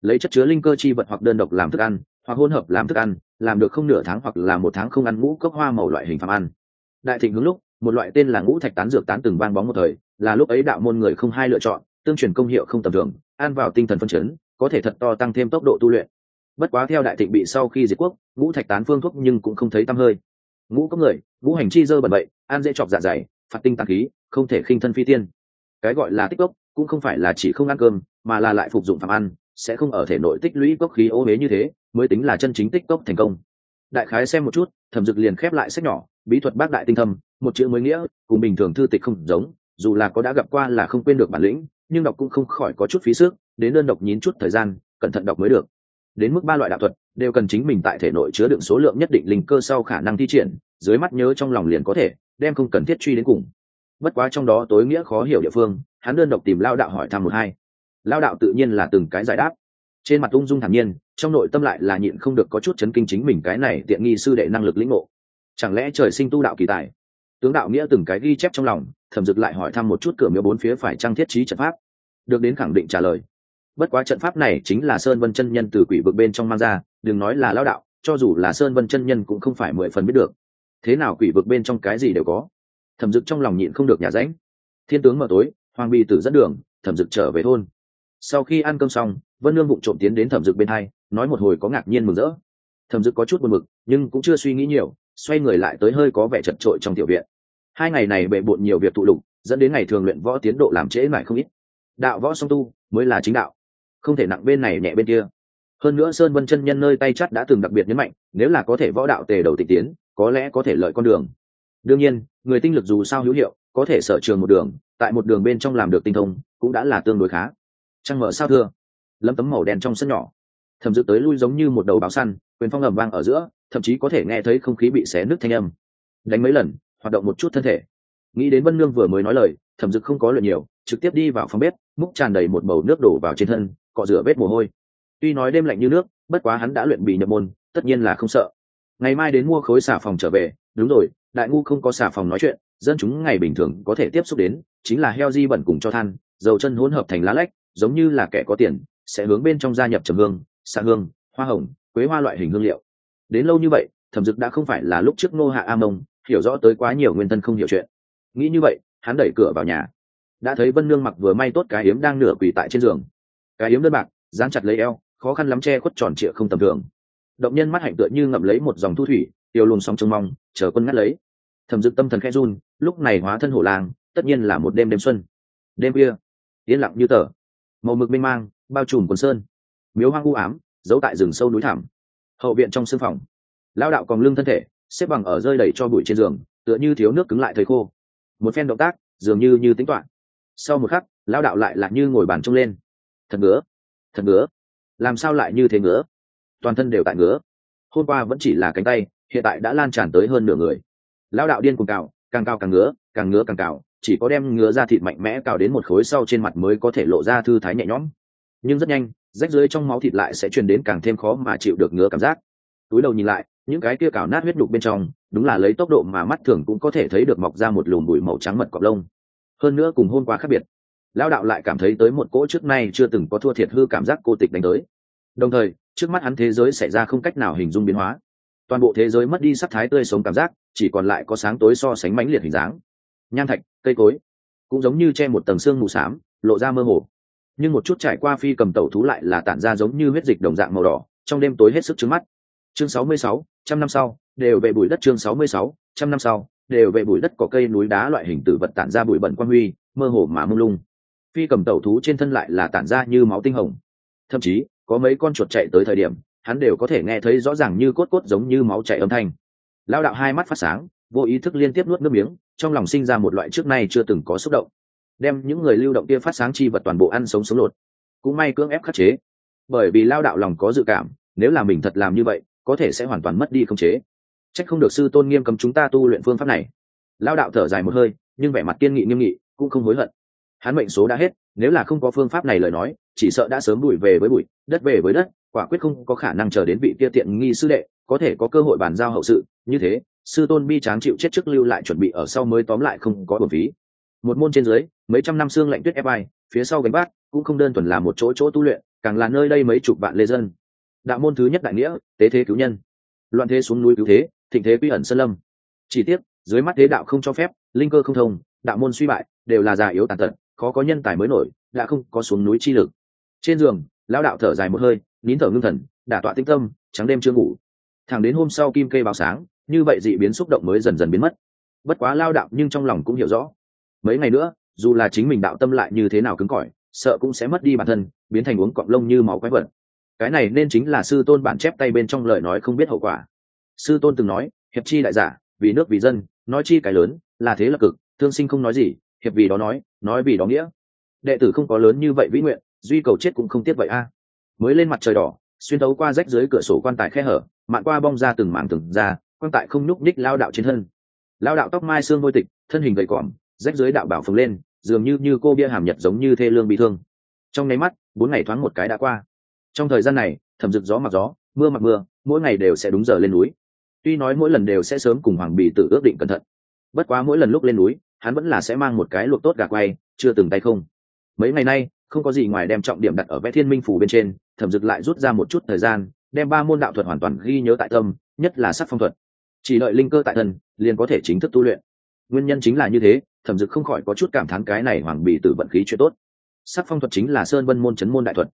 Lấy chất chứa linh cơ chi vật hoặc đơn độc làm thức ăn, hoặc hỗn hợp làm thức ăn, làm được không nửa tháng hoặc là một tháng không ăn ngũ cốc hoa màu loại hình phạm ăn đại thịnh hướng lúc, một loại tên là ngũ thạch tán dược tán từng vang bóng một thời, là lúc ấy đạo môn người không hai lựa chọn, tương truyền công hiệu không tầm thường ăn vào tinh thần phân chấn, có thể thật to tăng thêm tốc độ tu luyện. Bất quá theo đại thịnh bị sau khi diệt quốc, ngũ thạch tán phương thuốc nhưng cũng không thấy tăm hơi. Ngũ có người, ngũ hành chi dơ bẩn bậy ăn dễ chọc dạ dày, phạt tinh tàng khí, không thể khinh thân phi tiên. Cái gọi là tích cốc, cũng không phải là chỉ không ăn cơm, mà là lại phục dụng phạm ăn, sẽ không ở thể nội tích lũy cốc khí ô huế như thế, mới tính là chân chính tích cốc thành công. Đại khái xem một chút, thẩm dực liền khép lại sách nhỏ bí thuật bác đại tinh thâm, một chữ mới nghĩa, cùng bình thường thư tịch không giống, dù là có đã gặp qua là không quên được bản lĩnh, nhưng đọc cũng không khỏi có chút phí sức, đến đơn độc nhín chút thời gian, cẩn thận đọc mới được. Đến mức ba loại đạo thuật, đều cần chính mình tại thể nội chứa đựng số lượng nhất định linh cơ sau khả năng thi triển, dưới mắt nhớ trong lòng liền có thể, đem không cần thiết truy đến cùng. Bất quá trong đó tối nghĩa khó hiểu địa phương, hắn đơn độc tìm lao đạo hỏi thăm một hai. Lao đạo tự nhiên là từng cái giải đáp. Trên mặt ung dung thản nhiên, trong nội tâm lại là nhịn không được có chút chấn kinh chính mình cái này tiện nghi sư đệ năng lực lĩnh ngộ chẳng lẽ trời sinh tu đạo kỳ tài? Tướng đạo nghĩa từng cái ghi chép trong lòng, thẩm dực lại hỏi thăm một chút cửa miếu bốn phía phải trang thiết trí trận pháp. Được đến khẳng định trả lời. Bất quá trận pháp này chính là sơn vân chân nhân từ quỷ vực bên trong mang ra, đừng nói là lao đạo, cho dù là sơn vân chân nhân cũng không phải mười phần biết được. Thế nào quỷ vực bên trong cái gì đều có? Thẩm dực trong lòng nhịn không được nhà ránh thiên tướng mở tối, hoàng bì tử dẫn đường, thẩm dực trở về thôn. Sau khi ăn cơm xong, vân lương vụng trộm tiến đến thẩm dực bên hai, nói một hồi có ngạc nhiên mừng rỡ. Thẩm dực có chút buồn mực nhưng cũng chưa suy nghĩ nhiều xoay người lại tới hơi có vẻ chật trội trong tiểu viện. Hai ngày này bệ bộn nhiều việc tụ lục, dẫn đến ngày thường luyện võ tiến độ làm trễ lại không ít. Đạo võ song tu mới là chính đạo, không thể nặng bên này nhẹ bên kia. Hơn nữa sơn vân chân nhân nơi tay chắt đã từng đặc biệt nhấn mạnh, nếu là có thể võ đạo tề đầu tịch tiến, có lẽ có thể lợi con đường. Đương nhiên, người tinh lực dù sao hữu hiệu, có thể sở trường một đường, tại một đường bên trong làm được tinh thông, cũng đã là tương đối khá. Trăng mở sao thưa? Lấm tấm màu đen trong sân nhỏ. Thầm dự tới lui giống như một đầu báo săn, quyền phong ầm vang ở giữa thậm chí có thể nghe thấy không khí bị xé nứt thanh âm. Đánh mấy lần, hoạt động một chút thân thể. Nghĩ đến vân nương vừa mới nói lời, thẩm dực không có luyện nhiều, trực tiếp đi vào phòng bếp, múc tràn đầy một bầu nước đổ vào trên thân, cọ rửa vết mồ hôi. Tuy nói đêm lạnh như nước, bất quá hắn đã luyện bị nhập môn, tất nhiên là không sợ. Ngày mai đến mua khối xả phòng trở về, đúng rồi, đại ngu không có xà phòng nói chuyện, dân chúng ngày bình thường có thể tiếp xúc đến, chính là heo di bẩn cùng cho than, dầu chân hỗn hợp thành lá lách, giống như là kẻ có tiền, sẽ hướng bên trong gia nhập trầm hương xạ hương, hoa hồng, quế hoa loại hình hương liệu đến lâu như vậy, thẩm dực đã không phải là lúc trước ngô hạ a mông, hiểu rõ tới quá nhiều nguyên thân không hiểu chuyện. Nghĩ như vậy, hắn đẩy cửa vào nhà. Đã thấy vân nương mặc vừa may tốt cái yếm đang nửa quỳ tại trên giường. Cái yếm đơn bạc, dán chặt lấy eo, khó khăn lắm che khuất tròn trịa không tầm thường. Động nhân mắt hạnh tựa như ngậm lấy một dòng thu thủy, tiêu luồn song trông mong, chờ quân ngắt lấy. Thẩm dực tâm thần khẽ run, lúc này hóa thân hổ làng, tất nhiên là một đêm đêm xuân. Đêm kia yên lặng như tờ. Màu mực mênh mang, bao trùm quần sơn. Miếu hoang u ám, giấu tại rừng sâu núi thảm hậu viện trong sưng phòng. Lao đạo còn lưng thân thể, xếp bằng ở rơi đầy cho bụi trên giường, tựa như thiếu nước cứng lại thời khô. Một phen động tác, dường như như tính toán. Sau một khắc lao đạo lại lạc như ngồi bàn trông lên. Thật ngứa thật ngứa. Làm sao lại như thế ngứa? Toàn thân đều tại ngứa. Hôm qua vẫn chỉ là cánh tay, hiện tại đã lan tràn tới hơn nửa người. Lao đạo điên cùng cào, càng cao càng ngứa càng ngứa càng cào, chỉ có đem ngứa ra thịt mạnh mẽ cào đến một khối sau trên mặt mới có thể lộ ra thư thái nhẹ nhõm. Nhưng rất nhanh rách dưới trong máu thịt lại sẽ truyền đến càng thêm khó mà chịu được ngứa cảm giác. Túi đầu nhìn lại, những cái kia cào nát huyết đục bên trong, đúng là lấy tốc độ mà mắt thường cũng có thể thấy được mọc ra một lùm bụi màu trắng mật cọp lông. Hơn nữa cùng hôn qua khác biệt lao đạo lại cảm thấy tới một cỗ trước nay chưa từng có thua thiệt hư cảm giác cô tịch đánh tới. Đồng thời, trước mắt hắn thế giới xảy ra không cách nào hình dung biến hóa. Toàn bộ thế giới mất đi sắc thái tươi sống cảm giác, chỉ còn lại có sáng tối so sánh mãnh liệt hình dáng. Nhan thạch, cây cối, cũng giống như che một tầng xương mù xám, lộ ra mơ hồ nhưng một chút trải qua phi cầm tẩu thú lại là tản ra giống như huyết dịch đồng dạng màu đỏ trong đêm tối hết sức trứng mắt. Chương 66, trăm năm sau đều về bụi đất chương 66, trăm năm sau đều về bụi đất có cây núi đá loại hình tử vật tản ra bụi bẩn quan huy mơ hồ mà mông lung. Phi cầm tẩu thú trên thân lại là tản ra như máu tinh hồng. Thậm chí có mấy con chuột chạy tới thời điểm hắn đều có thể nghe thấy rõ ràng như cốt cốt giống như máu chảy âm thanh. Lao đạo hai mắt phát sáng vô ý thức liên tiếp nuốt nước miếng trong lòng sinh ra một loại trước nay chưa từng có xúc động đem những người lưu động kia phát sáng chi vật toàn bộ ăn sống sống lột. Cũng may cưỡng ép khắc chế. Bởi vì lao đạo lòng có dự cảm, nếu là mình thật làm như vậy, có thể sẽ hoàn toàn mất đi không chế. Trách không được sư tôn nghiêm cấm chúng ta tu luyện phương pháp này. Lao đạo thở dài một hơi, nhưng vẻ mặt kiên nghị nghiêm nghị, cũng không hối hận. Hắn mệnh số đã hết, nếu là không có phương pháp này lời nói, chỉ sợ đã sớm bụi về với bụi, đất về với đất, quả quyết không có khả năng chờ đến vị kia tiện nghi sư đệ, có thể có cơ hội bàn giao hậu sự. Như thế, sư tôn bi tráng chịu chết trước lưu lại chuẩn bị ở sau mới tóm lại không có bổn phí một môn trên dưới, mấy trăm năm xương lạnh tuyết ép ai, phía sau gánh bát cũng không đơn thuần là một chỗ chỗ tu luyện, càng là nơi đây mấy chục vạn lê dân. Đạo môn thứ nhất đại nghĩa, tế thế cứu nhân. Loạn thế xuống núi cứu thế, thịnh thế quy ẩn sơn lâm. Chỉ tiếc, dưới mắt thế đạo không cho phép, linh cơ không thông, đạo môn suy bại, đều là già yếu tàn tật, khó có nhân tài mới nổi, đã không có xuống núi chi lực. Trên giường, lão đạo thở dài một hơi, nín thở ngưng thần, đả tọa tinh tâm, trắng đêm chưa ngủ. Thẳng đến hôm sau kim kê báo sáng, như vậy dị biến xúc động mới dần dần biến mất. Bất quá lao đạo nhưng trong lòng cũng hiểu rõ mấy ngày nữa, dù là chính mình đạo tâm lại như thế nào cứng cỏi, sợ cũng sẽ mất đi bản thân, biến thành uống cọng lông như máu quái vật. Cái này nên chính là sư tôn bản chép tay bên trong lời nói không biết hậu quả. Sư tôn từng nói, hiệp chi đại giả, vì nước vì dân, nói chi cái lớn, là thế là cực, thương sinh không nói gì, hiệp vì đó nói nói vì đó nghĩa. Đệ tử không có lớn như vậy vĩ nguyện, duy cầu chết cũng không tiếc vậy a. Mới lên mặt trời đỏ, xuyên tấu qua rách dưới cửa sổ quan tài khe hở, mạn qua bong ra từng mảng từng ra, quan tài không nhúc ních lao đạo trên thân. Lao đạo tóc mai xương môi tịch, thân hình gầy còm rách dưới đạo bảo phồng lên, dường như như cô bia hàm nhật giống như thê lương bị thương. Trong nháy mắt, bốn ngày thoáng một cái đã qua. Trong thời gian này, thẩm rực gió mặc gió, mưa mặc mưa, mỗi ngày đều sẽ đúng giờ lên núi. Tuy nói mỗi lần đều sẽ sớm cùng hoàng bì tự ước định cẩn thận, bất quá mỗi lần lúc lên núi, hắn vẫn là sẽ mang một cái luộc tốt gà quay, chưa từng tay không. Mấy ngày nay, không có gì ngoài đem trọng điểm đặt ở vẽ thiên minh phủ bên trên, thẩm dực lại rút ra một chút thời gian, đem ba môn đạo thuật hoàn toàn ghi nhớ tại tâm, nhất là sắc phong thuật. Chỉ đợi linh cơ tại thân, liền có thể chính thức tu luyện. Nguyên nhân chính là như thế thẩm dực không khỏi có chút cảm thán cái này hoàng bì tử vận khí chuyện tốt. Sắc phong thuật chính là sơn vân môn chấn môn đại thuật.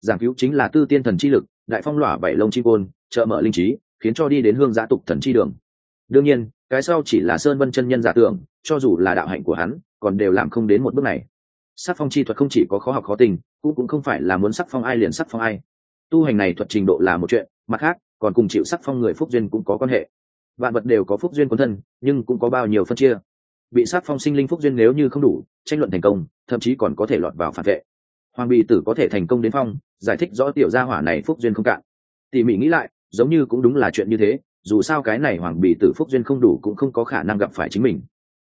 Giảng cứu chính là tư tiên thần chi lực, đại phong lỏa bảy lông chi côn, trợ mở linh trí, khiến cho đi đến hương giã tục thần chi đường. Đương nhiên, cái sau chỉ là sơn vân chân nhân giả tưởng, cho dù là đạo hạnh của hắn, còn đều làm không đến một bước này. Sắc phong chi thuật không chỉ có khó học khó tình, cũng cũng không phải là muốn sắc phong ai liền sắc phong ai. Tu hành này thuật trình độ là một chuyện, mặt khác, còn cùng chịu sắc phong người phúc duyên cũng có quan hệ. Vạn vật đều có phúc duyên quân thân, nhưng cũng có bao nhiêu phân chia bị sát phong sinh linh phúc duyên nếu như không đủ, tranh luận thành công, thậm chí còn có thể lọt vào phản vệ. Hoàng bì tử có thể thành công đến phong, giải thích rõ tiểu gia hỏa này phúc duyên không cạn. Tỉ mỉ nghĩ lại, giống như cũng đúng là chuyện như thế, dù sao cái này hoàng bì tử phúc duyên không đủ cũng không có khả năng gặp phải chính mình.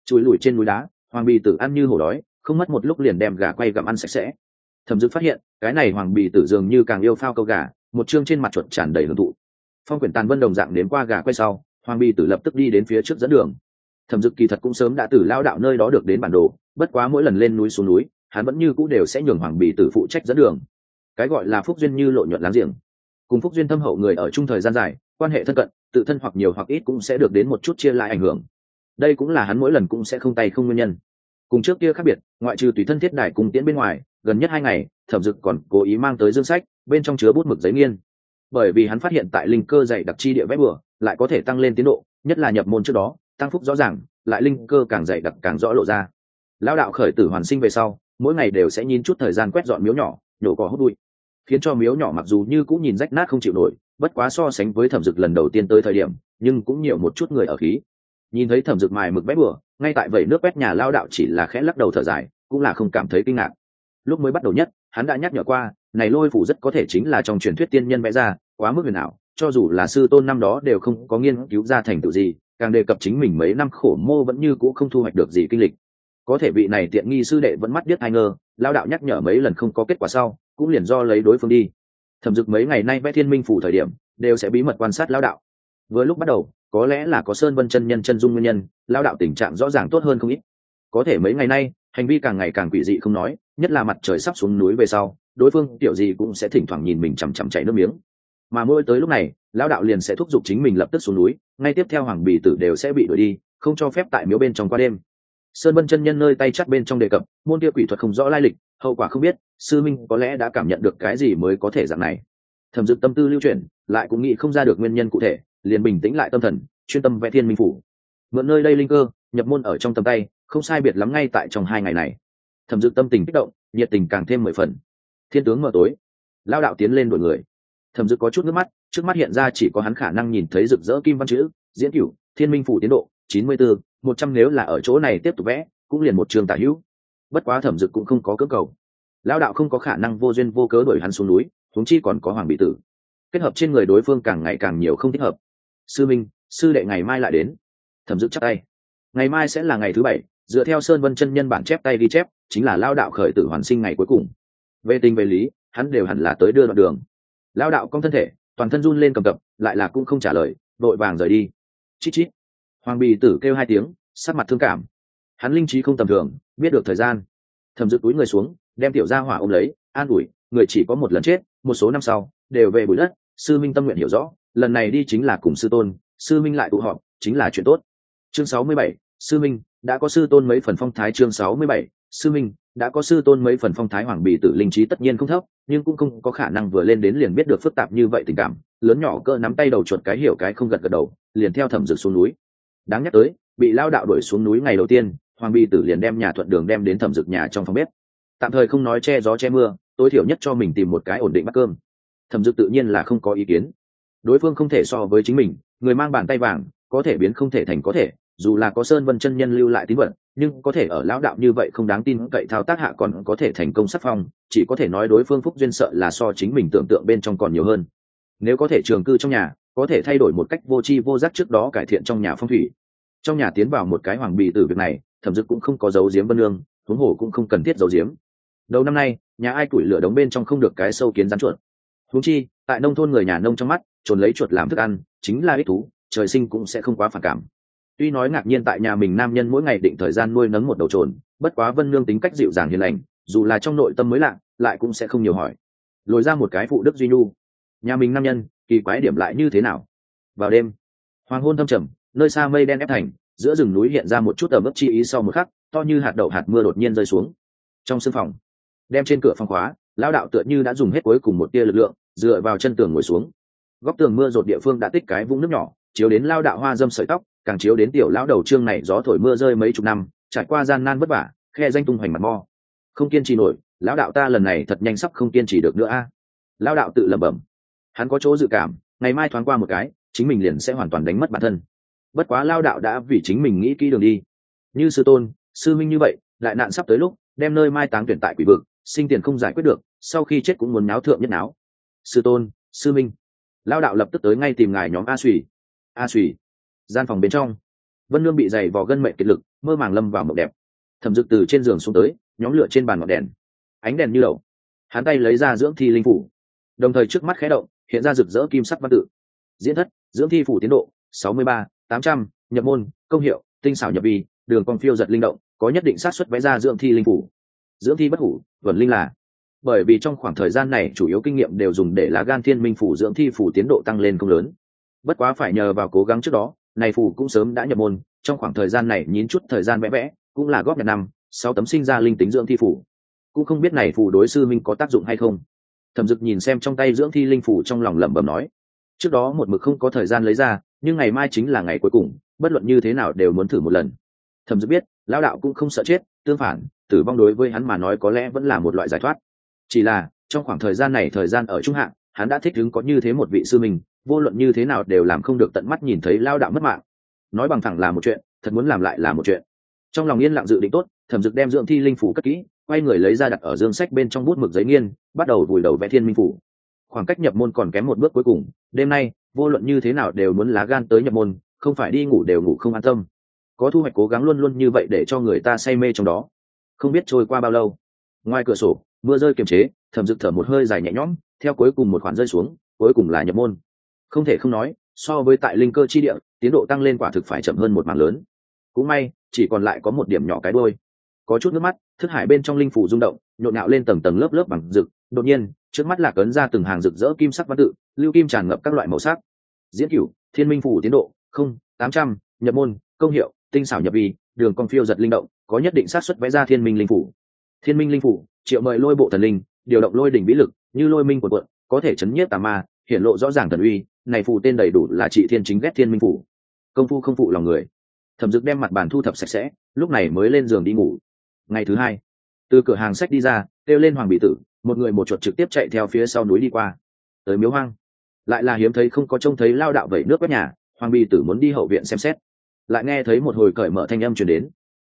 Chùi lùi trên núi đá, hoàng bì tử ăn như hổ đói, không mất một lúc liền đem gà quay gặm ăn sạch sẽ. Thẩm dực phát hiện, cái này hoàng bì tử dường như càng yêu phao câu gà, một chương trên mặt chuột tràn đầy hưởng thụ. Phong quyển tàn vân đồng dạng đến qua gà quay sau, hoàng bì tử lập tức đi đến phía trước dẫn đường thẩm dực kỳ thật cũng sớm đã từ lao đạo nơi đó được đến bản đồ, bất quá mỗi lần lên núi xuống núi, hắn vẫn như cũ đều sẽ nhường hoàng bì tử phụ trách dẫn đường. Cái gọi là phúc duyên như lộ nhuận láng giềng. Cùng phúc duyên thâm hậu người ở chung thời gian dài, quan hệ thân cận, tự thân hoặc nhiều hoặc ít cũng sẽ được đến một chút chia lại ảnh hưởng. Đây cũng là hắn mỗi lần cũng sẽ không tay không nguyên nhân. Cùng trước kia khác biệt, ngoại trừ tùy thân thiết đài cùng tiễn bên ngoài, gần nhất hai ngày, thẩm dực còn cố ý mang tới dương sách, bên trong chứa bút mực giấy nghiên. Bởi vì hắn phát hiện tại linh cơ dạy đặc chi địa vẽ bừa, lại có thể tăng lên tiến độ, nhất là nhập môn trước đó tăng phúc rõ ràng, lại linh cơ càng dày đặc càng rõ lộ ra. Lao đạo khởi tử hoàn sinh về sau, mỗi ngày đều sẽ nhìn chút thời gian quét dọn miếu nhỏ, nhổ cỏ hút bụi. Khiến cho miếu nhỏ mặc dù như cũng nhìn rách nát không chịu nổi, bất quá so sánh với thẩm dực lần đầu tiên tới thời điểm, nhưng cũng nhiều một chút người ở khí. Nhìn thấy thẩm dực mài mực bét bừa, ngay tại vẩy nước quét nhà lao đạo chỉ là khẽ lắc đầu thở dài, cũng là không cảm thấy kinh ngạc. Lúc mới bắt đầu nhất, hắn đã nhắc nhở qua, này lôi phủ rất có thể chính là trong truyền thuyết tiên nhân vẽ ra, quá mức huyền ảo, cho dù là sư tôn năm đó đều không có nghiên cứu ra thành tựu gì càng đề cập chính mình mấy năm khổ mô vẫn như cũ không thu hoạch được gì kinh lịch. Có thể vị này tiện nghi sư đệ vẫn mắt biết ai ngơ lao đạo nhắc nhở mấy lần không có kết quả sau, cũng liền do lấy đối phương đi. Thẩm dực mấy ngày nay vẽ thiên minh phủ thời điểm, đều sẽ bí mật quan sát lao đạo. Vừa lúc bắt đầu, có lẽ là có sơn vân chân nhân chân dung nguyên nhân, lao đạo tình trạng rõ ràng tốt hơn không ít. Có thể mấy ngày nay, hành vi càng ngày càng quỷ dị không nói, nhất là mặt trời sắp xuống núi về sau, đối phương tiểu gì cũng sẽ thỉnh thoảng nhìn mình chằm chằm chảy nước miếng mà mỗi tới lúc này, lão đạo liền sẽ thúc giục chính mình lập tức xuống núi, ngay tiếp theo hoàng bì tử đều sẽ bị đuổi đi, không cho phép tại miếu bên trong qua đêm. Sơn vân chân nhân nơi tay chắc bên trong đề cập, môn kia quỷ thuật không rõ lai lịch, hậu quả không biết, sư minh có lẽ đã cảm nhận được cái gì mới có thể dạng này. Thẩm dực tâm tư lưu chuyển, lại cũng nghĩ không ra được nguyên nhân cụ thể, liền bình tĩnh lại tâm thần, chuyên tâm vẽ thiên minh phủ. Mượn nơi đây linh cơ, nhập môn ở trong tầm tay, không sai biệt lắm ngay tại trong hai ngày này. Thẩm dực tâm tình kích động, nhiệt tình càng thêm mười phần. Thiên tướng mở tối lao đạo tiến lên đổi người thẩm dực có chút nước mắt, trước mắt hiện ra chỉ có hắn khả năng nhìn thấy rực rỡ kim văn chữ, diễn cửu, thiên minh phủ tiến độ, chín mươi bốn một trăm nếu là ở chỗ này tiếp tục vẽ, cũng liền một trường tả hữu. Bất quá thẩm dực cũng không có cơ cầu. Lao đạo không có khả năng vô duyên vô cớ đuổi hắn xuống núi thúng chi còn có hoàng bị tử. Kết hợp trên người đối phương càng ngày càng nhiều không thích hợp. Sư minh, sư đệ ngày mai lại đến. Thẩm dực chắc tay. Ngày mai sẽ là ngày thứ bảy, dựa theo sơn vân chân nhân bản chép tay ghi chép, chính là lao đạo khởi tử hoàn sinh ngày cuối cùng. Về tình về lý, hắn đều hẳn là tới đưa đoạn đường lao đạo cong thân thể, toàn thân run lên cầm cập, lại là cũng không trả lời vội vàng rời đi. Chít chít. Hoàng bì tử kêu hai tiếng, sắc mặt thương cảm. Hắn linh trí không tầm thường, biết được thời gian. Thầm dự túi người xuống, đem tiểu ra hỏa ôm lấy, an ủi, người chỉ có một lần chết, một số năm sau, đều về bụi đất, sư minh tâm nguyện hiểu rõ, lần này đi chính là cùng sư tôn, sư minh lại tụ họp, chính là chuyện tốt. Chương sáu mươi bảy, sư minh, đã có sư tôn mấy phần phong thái chương sáu mươi bảy sư minh, đã có sư tôn mấy phần phong thái hoàng bì tử linh trí tất nhiên không thấp, nhưng cũng không có khả năng vừa lên đến liền biết được phức tạp như vậy tình cảm, lớn nhỏ cỡ nắm tay đầu chuột cái hiểu cái không gật gật đầu, liền theo thẩm dực xuống núi. Đáng nhắc tới, bị lao đạo đuổi xuống núi ngày đầu tiên, hoàng bì tử liền đem nhà thuận đường đem đến thẩm dực nhà trong phòng bếp. Tạm thời không nói che gió che mưa, tối thiểu nhất cho mình tìm một cái ổn định bắt cơm. Thẩm dực tự nhiên là không có ý kiến. Đối phương không thể so với chính mình, người mang bàn tay vàng, có thể biến không thể thành có thể, dù là có sơn vân chân nhân lưu lại tín vật nhưng có thể ở lão đạo như vậy không đáng tin cậy thao tác hạ còn có thể thành công sắc phong, chỉ có thể nói đối phương phúc duyên sợ là so chính mình tưởng tượng bên trong còn nhiều hơn. Nếu có thể trường cư trong nhà, có thể thay đổi một cách vô tri vô giác trước đó cải thiện trong nhà phong thủy. Trong nhà tiến vào một cái hoàng bì từ việc này, thẩm dực cũng không có dấu diếm vân lương, huống hồ cũng không cần thiết dấu diếm đầu năm nay, nhà ai củi lửa đống bên trong không được cái sâu kiến rắn chuột. Huống chi, tại nông thôn người nhà nông trong mắt trồn lấy chuột làm thức ăn, chính là ích thú, trời sinh cũng sẽ không quá phản cảm tuy nói ngạc nhiên tại nhà mình nam nhân mỗi ngày định thời gian nuôi nấng một đầu trồn, bất quá vân nương tính cách dịu dàng hiền lành, dù là trong nội tâm mới lạ, lại cũng sẽ không nhiều hỏi. Lồi ra một cái phụ đức duy nhu. Nhà mình nam nhân, kỳ quái điểm lại như thế nào? Vào đêm, hoàng hôn thâm trầm, nơi xa mây đen ép thành, giữa rừng núi hiện ra một chút ở mức chi ý sau một khắc, to như hạt đậu hạt mưa đột nhiên rơi xuống. Trong sưng phòng, đem trên cửa phòng khóa lao đạo tựa như đã dùng hết cuối cùng một tia lực lượng, dựa vào chân tường ngồi xuống. Góc tường mưa rột địa phương đã tích cái vũng nước nhỏ, chiếu đến lao đạo hoa dâm sợi tóc càng chiếu đến tiểu lão đầu trương này gió thổi mưa rơi mấy chục năm, trải qua gian nan vất vả, khe danh tung hoành mặt mo. Không kiên trì nổi, lão đạo ta lần này thật nhanh sắp không kiên trì được nữa a. À. lão đạo tự lẩm bẩm. Hắn có chỗ dự cảm, ngày mai thoáng qua một cái, chính mình liền sẽ hoàn toàn đánh mất bản thân. Bất quá lao đạo đã vì chính mình nghĩ kỹ đường đi. Như sư tôn, sư minh như vậy lại nạn sắp tới lúc, đem nơi mai táng tuyển tại quỷ vực, sinh tiền không giải quyết được, sau khi chết cũng muốn náo thượng nhất náo. Sư tôn, sư minh lao đạo lập tức tới ngay tìm ngài nhóm a suy a suy gian phòng bên trong. Vân lương bị dày vò gân mệnh kiệt lực, mơ màng lâm vào mộng đẹp. Thẩm dực từ trên giường xuống tới, nhóm lửa trên bàn ngọn đèn. Ánh đèn như đầu. Hắn tay lấy ra dưỡng thi linh phủ. Đồng thời trước mắt khé động, hiện ra rực rỡ kim sắc văn tự. Diễn thất, dưỡng thi phủ tiến độ, sáu mươi ba, tám trăm, nhập môn, công hiệu, tinh xảo nhập vi, đường con phiêu giật linh động, có nhất định sát xuất vẽ ra dưỡng thi linh phủ. Dưỡng thi bất hủ, vẩn linh là. Bởi vì trong khoảng thời gian này chủ yếu kinh nghiệm đều dùng để lá gan thiên minh phủ dưỡng thi phủ tiến độ tăng lên không lớn. Bất quá phải nhờ vào cố gắng trước đó này phù cũng sớm đã nhập môn, trong khoảng thời gian này nhín chút thời gian vẽ vẽ, cũng là góp nhặt năm, sáu tấm sinh ra linh tính dưỡng thi phủ cũng không biết này phù đối sư minh có tác dụng hay không. Thẩm dực nhìn xem trong tay dưỡng thi linh phủ trong lòng lẩm bẩm nói, trước đó một mực không có thời gian lấy ra, nhưng ngày mai chính là ngày cuối cùng, bất luận như thế nào đều muốn thử một lần. Thẩm dực biết, lão đạo cũng không sợ chết, tương phản, tử vong đối với hắn mà nói có lẽ vẫn là một loại giải thoát. Chỉ là, trong khoảng thời gian này thời gian ở trung hạng hắn đã thích ứng có như thế một vị sư mình vô luận như thế nào đều làm không được tận mắt nhìn thấy lao đạo mất mạng. Nói bằng thẳng là một chuyện, thật muốn làm lại là một chuyện. Trong lòng yên lặng dự định tốt, thẩm dực đem dưỡng thi linh phủ cất kỹ, quay người lấy ra đặt ở dương sách bên trong bút mực giấy nghiên, bắt đầu vùi đầu vẽ thiên minh phủ. Khoảng cách nhập môn còn kém một bước cuối cùng, đêm nay, vô luận như thế nào đều muốn lá gan tới nhập môn, không phải đi ngủ đều ngủ không an tâm. Có thu hoạch cố gắng luôn luôn như vậy để cho người ta say mê trong đó. Không biết trôi qua bao lâu. Ngoài cửa sổ mưa rơi kiềm chế, thẩm dực thở một hơi dài nhẹ nhõm, theo cuối cùng một khoản rơi xuống, cuối cùng là nhập môn. Không thể không nói, so với tại linh cơ chi địa, tiến độ tăng lên quả thực phải chậm hơn một mảng lớn. Cũng may, chỉ còn lại có một điểm nhỏ cái đôi có chút nước mắt, thức hải bên trong linh phủ rung động, nhộn nhạo lên tầng tầng lớp lớp bằng rực. Đột nhiên, trước mắt là cấn ra từng hàng rực rỡ kim sắc văn tự, lưu kim tràn ngập các loại màu sắc. Diễn cửu, thiên minh phủ tiến độ, không, tám trăm, nhập môn, công hiệu, tinh xảo nhập vi, đường con phiêu giật linh động, có nhất định sát xuất vẽ ra thiên minh linh phủ thiên minh linh phủ, triệu mời lôi bộ thần linh, điều động lôi đỉnh vĩ lực, như lôi minh của quận có thể chấn nhiếp tà ma hiện lộ rõ ràng thần uy, này phù tên đầy đủ là trị thiên chính ghét thiên minh phủ. Công phu không phụ lòng người. Thẩm dực đem mặt bàn thu thập sạch sẽ, lúc này mới lên giường đi ngủ. Ngày thứ hai, từ cửa hàng sách đi ra, kêu lên hoàng bị tử, một người một chuột trực tiếp chạy theo phía sau núi đi qua. Tới miếu hoang. Lại là hiếm thấy không có trông thấy lao đạo vẩy nước quét nhà, hoàng bị tử muốn đi hậu viện xem xét. Lại nghe thấy một hồi cởi mở thanh âm chuyển đến.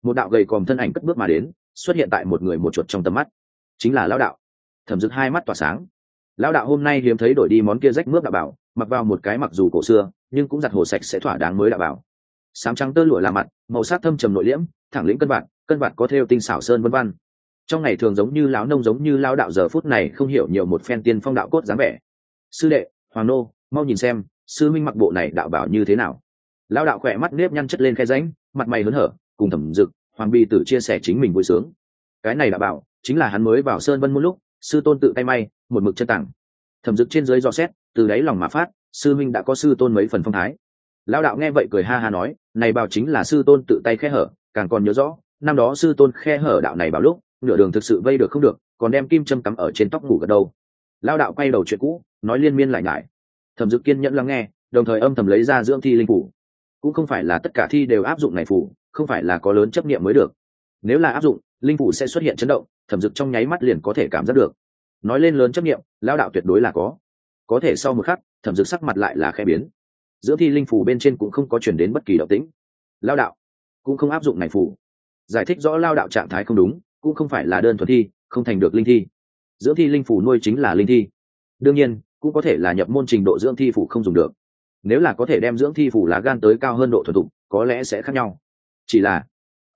Một đạo gầy còm thân ảnh cất bước mà đến xuất hiện tại một người một chuột trong tầm mắt. Chính là Lão đạo. Thẩm dực hai mắt tỏa sáng. Lão đạo hôm nay hiếm thấy đổi đi món kia rách mướp đạo bảo, mặc vào một cái mặc dù cổ xưa, nhưng cũng giặt hồ sạch sẽ thỏa đáng mới đạo bảo. Sám trắng tơ lụa là mặt, màu sắc thâm trầm nội liễm, thẳng lĩnh cân vạn cân vạn có theo tinh xảo sơn vân văn trong ngày thường giống như lão nông giống như Lão đạo giờ phút này không hiểu nhiều một phen tiên phong đạo cốt dáng vẻ. Sư đệ, hoàng nô, mau nhìn xem, sư minh mặc bộ này đạo bảo như thế nào. Lão đạo khỏe mắt nếp nhăn chất lên khe ránh, mặt mày hớn hở, cùng thẩm dực hoàng bi tử chia sẻ chính mình vui sướng. Cái này đã bảo, chính là hắn mới vào sơn vân một lúc, sư tôn tự tay may, một mực chân tặng thẩm dực trên dưới do xét, từ đáy lòng mà phát, sư minh đã có sư tôn mấy phần phong thái. Lao đạo nghe vậy cười ha ha nói, này bảo chính là sư tôn tự tay khe hở, càng còn nhớ rõ, năm đó sư tôn khe hở đạo này bảo lúc, nửa đường thực sự vây được không được, còn đem kim châm cắm ở trên tóc ngủ gật đâu lao đạo quay đầu chuyện cũ, nói liên miên lại ngại. thẩm dực kiên nhẫn lắng nghe, đồng thời âm thầm lấy ra dưỡng thi linh phủ. Cũng không phải là tất cả thi đều áp dụng này phủ không phải là có lớn chấp nghiệm mới được. Nếu là áp dụng, linh phủ sẽ xuất hiện chấn động, thẩm dực trong nháy mắt liền có thể cảm giác được. Nói lên lớn chấp nghiệm, lao đạo tuyệt đối là có. Có thể sau một khắc, thẩm dực sắc mặt lại là khe biến. Dưỡng thi linh phủ bên trên cũng không có chuyển đến bất kỳ động tĩnh. Lao đạo, cũng không áp dụng này phủ. Giải thích rõ lao đạo trạng thái không đúng, cũng không phải là đơn thuần thi, không thành được linh thi. Dưỡng thi linh phủ nuôi chính là linh thi. Đương nhiên, cũng có thể là nhập môn trình độ dưỡng thi phủ không dùng được. Nếu là có thể đem dưỡng thi phủ lá gan tới cao hơn độ thuần thục, có lẽ sẽ khác nhau chỉ là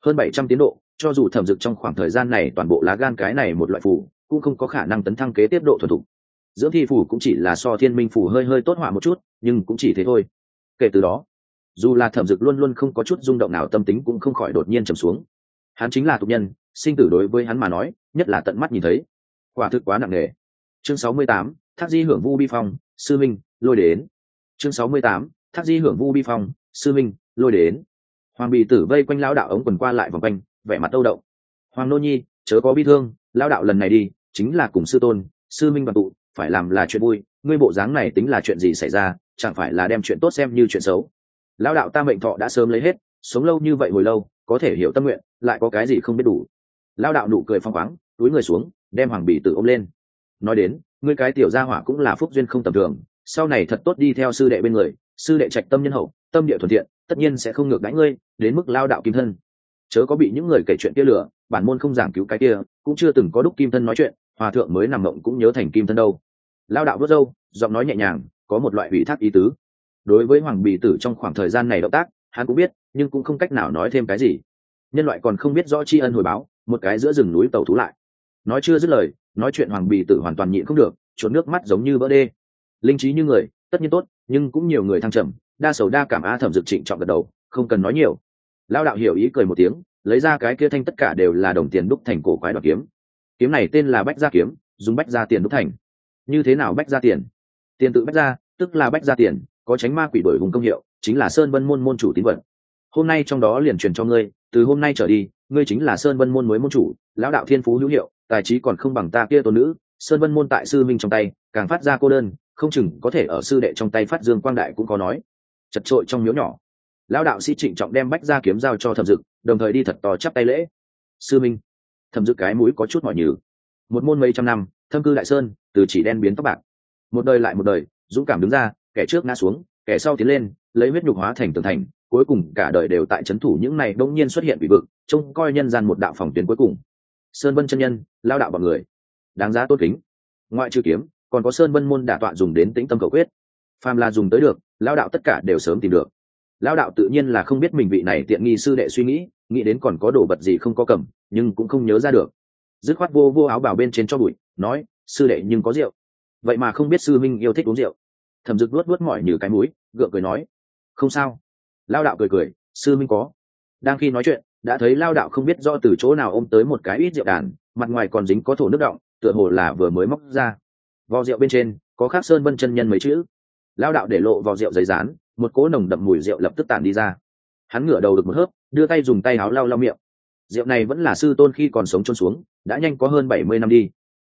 hơn bảy trăm tiến độ, cho dù thẩm dực trong khoảng thời gian này toàn bộ lá gan cái này một loại phủ cũng không có khả năng tấn thăng kế tiếp độ thuần thục. Dưỡng thi phủ cũng chỉ là so thiên minh phủ hơi hơi tốt họa một chút, nhưng cũng chỉ thế thôi. Kể từ đó, dù là thẩm dực luôn luôn không có chút rung động nào, tâm tính cũng không khỏi đột nhiên trầm xuống. Hắn chính là tục nhân, sinh tử đối với hắn mà nói, nhất là tận mắt nhìn thấy. Quả thực quá nặng nề. Chương sáu mươi tám, thác di hưởng vu bi phong, sư minh, lôi đến. Chương sáu mươi tám, thác di hưởng vu bi phong, sư minh, lôi đến hoàng bị tử vây quanh lao đạo ống quần qua lại vòng quanh, vẻ mặt âu động hoàng nô nhi, chớ có bi thương lao đạo lần này đi, chính là cùng sư tôn, sư minh đoàn tụ, phải làm là chuyện vui, ngươi bộ dáng này tính là chuyện gì xảy ra, chẳng phải là đem chuyện tốt xem như chuyện xấu. Lao đạo ta mệnh thọ đã sớm lấy hết, sống lâu như vậy hồi lâu, có thể hiểu tâm nguyện, lại có cái gì không biết đủ. Lao đạo nụ cười phong khoáng, túi người xuống, đem hoàng bì tử ôm lên. Nói đến, ngươi cái tiểu gia hỏa cũng là phúc duyên không tầm thường, sau này thật tốt đi theo sư đệ bên người, sư đệ trạch tâm nhân hậu, tâm địa thuận thiện tất nhiên sẽ không ngược đãi ngươi, đến mức lao đạo kim thân. Chớ có bị những người kể chuyện kia lửa bản môn không giảng cứu cái kia, cũng chưa từng có đúc kim thân nói chuyện, hòa thượng mới nằm mộng cũng nhớ thành kim thân đâu. Lao đạo vớt râu, giọng nói nhẹ nhàng, có một loại ủy thác ý tứ. Đối với hoàng bì tử trong khoảng thời gian này động tác, hắn cũng biết, nhưng cũng không cách nào nói thêm cái gì. Nhân loại còn không biết rõ tri ân hồi báo, một cái giữa rừng núi tàu thú lại. Nói chưa dứt lời, nói chuyện hoàng bì tử hoàn toàn nhịn không được chuột nước mắt giống như vỡ đê. Linh trí như người, tất nhiên tốt, nhưng cũng nhiều người thăng trầm đa sầu đa cảm a thẩm dực trịnh trọng gật đầu, không cần nói nhiều. Lao đạo hiểu ý cười một tiếng, lấy ra cái kia thanh tất cả đều là đồng tiền đúc thành cổ quái đoạt kiếm. Kiếm này tên là bách gia kiếm, dùng bách gia tiền đúc thành. Như thế nào bách gia tiền? Tiền tự bách gia, tức là bách gia tiền, có tránh ma quỷ đổi vùng công hiệu, chính là sơn vân môn môn chủ tín vật. Hôm nay trong đó liền truyền cho ngươi, từ hôm nay trở đi, ngươi chính là sơn vân môn mới môn chủ, lão đạo thiên phú hữu hiệu, tài trí còn không bằng ta kia tôn nữ. Sơn vân môn tại sư minh trong tay, càng phát ra cô đơn, không chừng có thể ở sư đệ trong tay phát dương quang đại cũng có nói chật trội trong miếu nhỏ. Lão đạo sĩ trịnh trọng đem bách ra kiếm giao cho thẩm dực, đồng thời đi thật to chắp tay lễ. Sư minh, thẩm dực cái mũi có chút mỏi nhừ. Một môn mấy trăm năm, thâm cư đại sơn, từ chỉ đen biến tóc bạc. Một đời lại một đời, dũng cảm đứng ra, kẻ trước ngã xuống, kẻ sau tiến lên, lấy huyết nhục hóa thành tường thành, cuối cùng cả đời đều tại c thủ những này đông nhiên xuất hiện bị vực, trông coi nhân gian một đạo phòng tuyến cuối cùng. Sơn vân chân nhân lao đạo bằng người, đáng giá tốt kính. Ngoại trừ kiếm, còn có sơn vân môn đả tọa dùng đến tĩnh tâm cầu quyết. Phàm là dùng tới được lao đạo tất cả đều sớm tìm được. Lao đạo tự nhiên là không biết mình vị này tiện nghi sư đệ suy nghĩ nghĩ đến còn có đồ vật gì không có cầm, nhưng cũng không nhớ ra được. Dứt khoát vô vô áo bào bên trên cho bụi, nói, sư đệ nhưng có rượu. Vậy mà không biết sư minh yêu thích uống rượu. Thẩm dực luốt luốt mỏi như cái mũi, gượng cười nói, không sao. Lao đạo cười cười, sư minh có. Đang khi nói chuyện, đã thấy lao đạo không biết do từ chỗ nào ôm tới một cái ít rượu đàn, mặt ngoài còn dính có thổ nước động, tựa hồ là vừa mới móc ra. Vò rượu bên trên, có khắc sơn vân chân nhân mấy chữ lao đạo để lộ vào rượu giấy rán, một cỗ nồng đậm mùi rượu lập tức tản đi ra. Hắn ngửa đầu được một hớp, đưa tay dùng tay áo lau lau miệng. Rượu này vẫn là sư tôn khi còn sống trôn xuống, đã nhanh có hơn bảy mươi năm đi.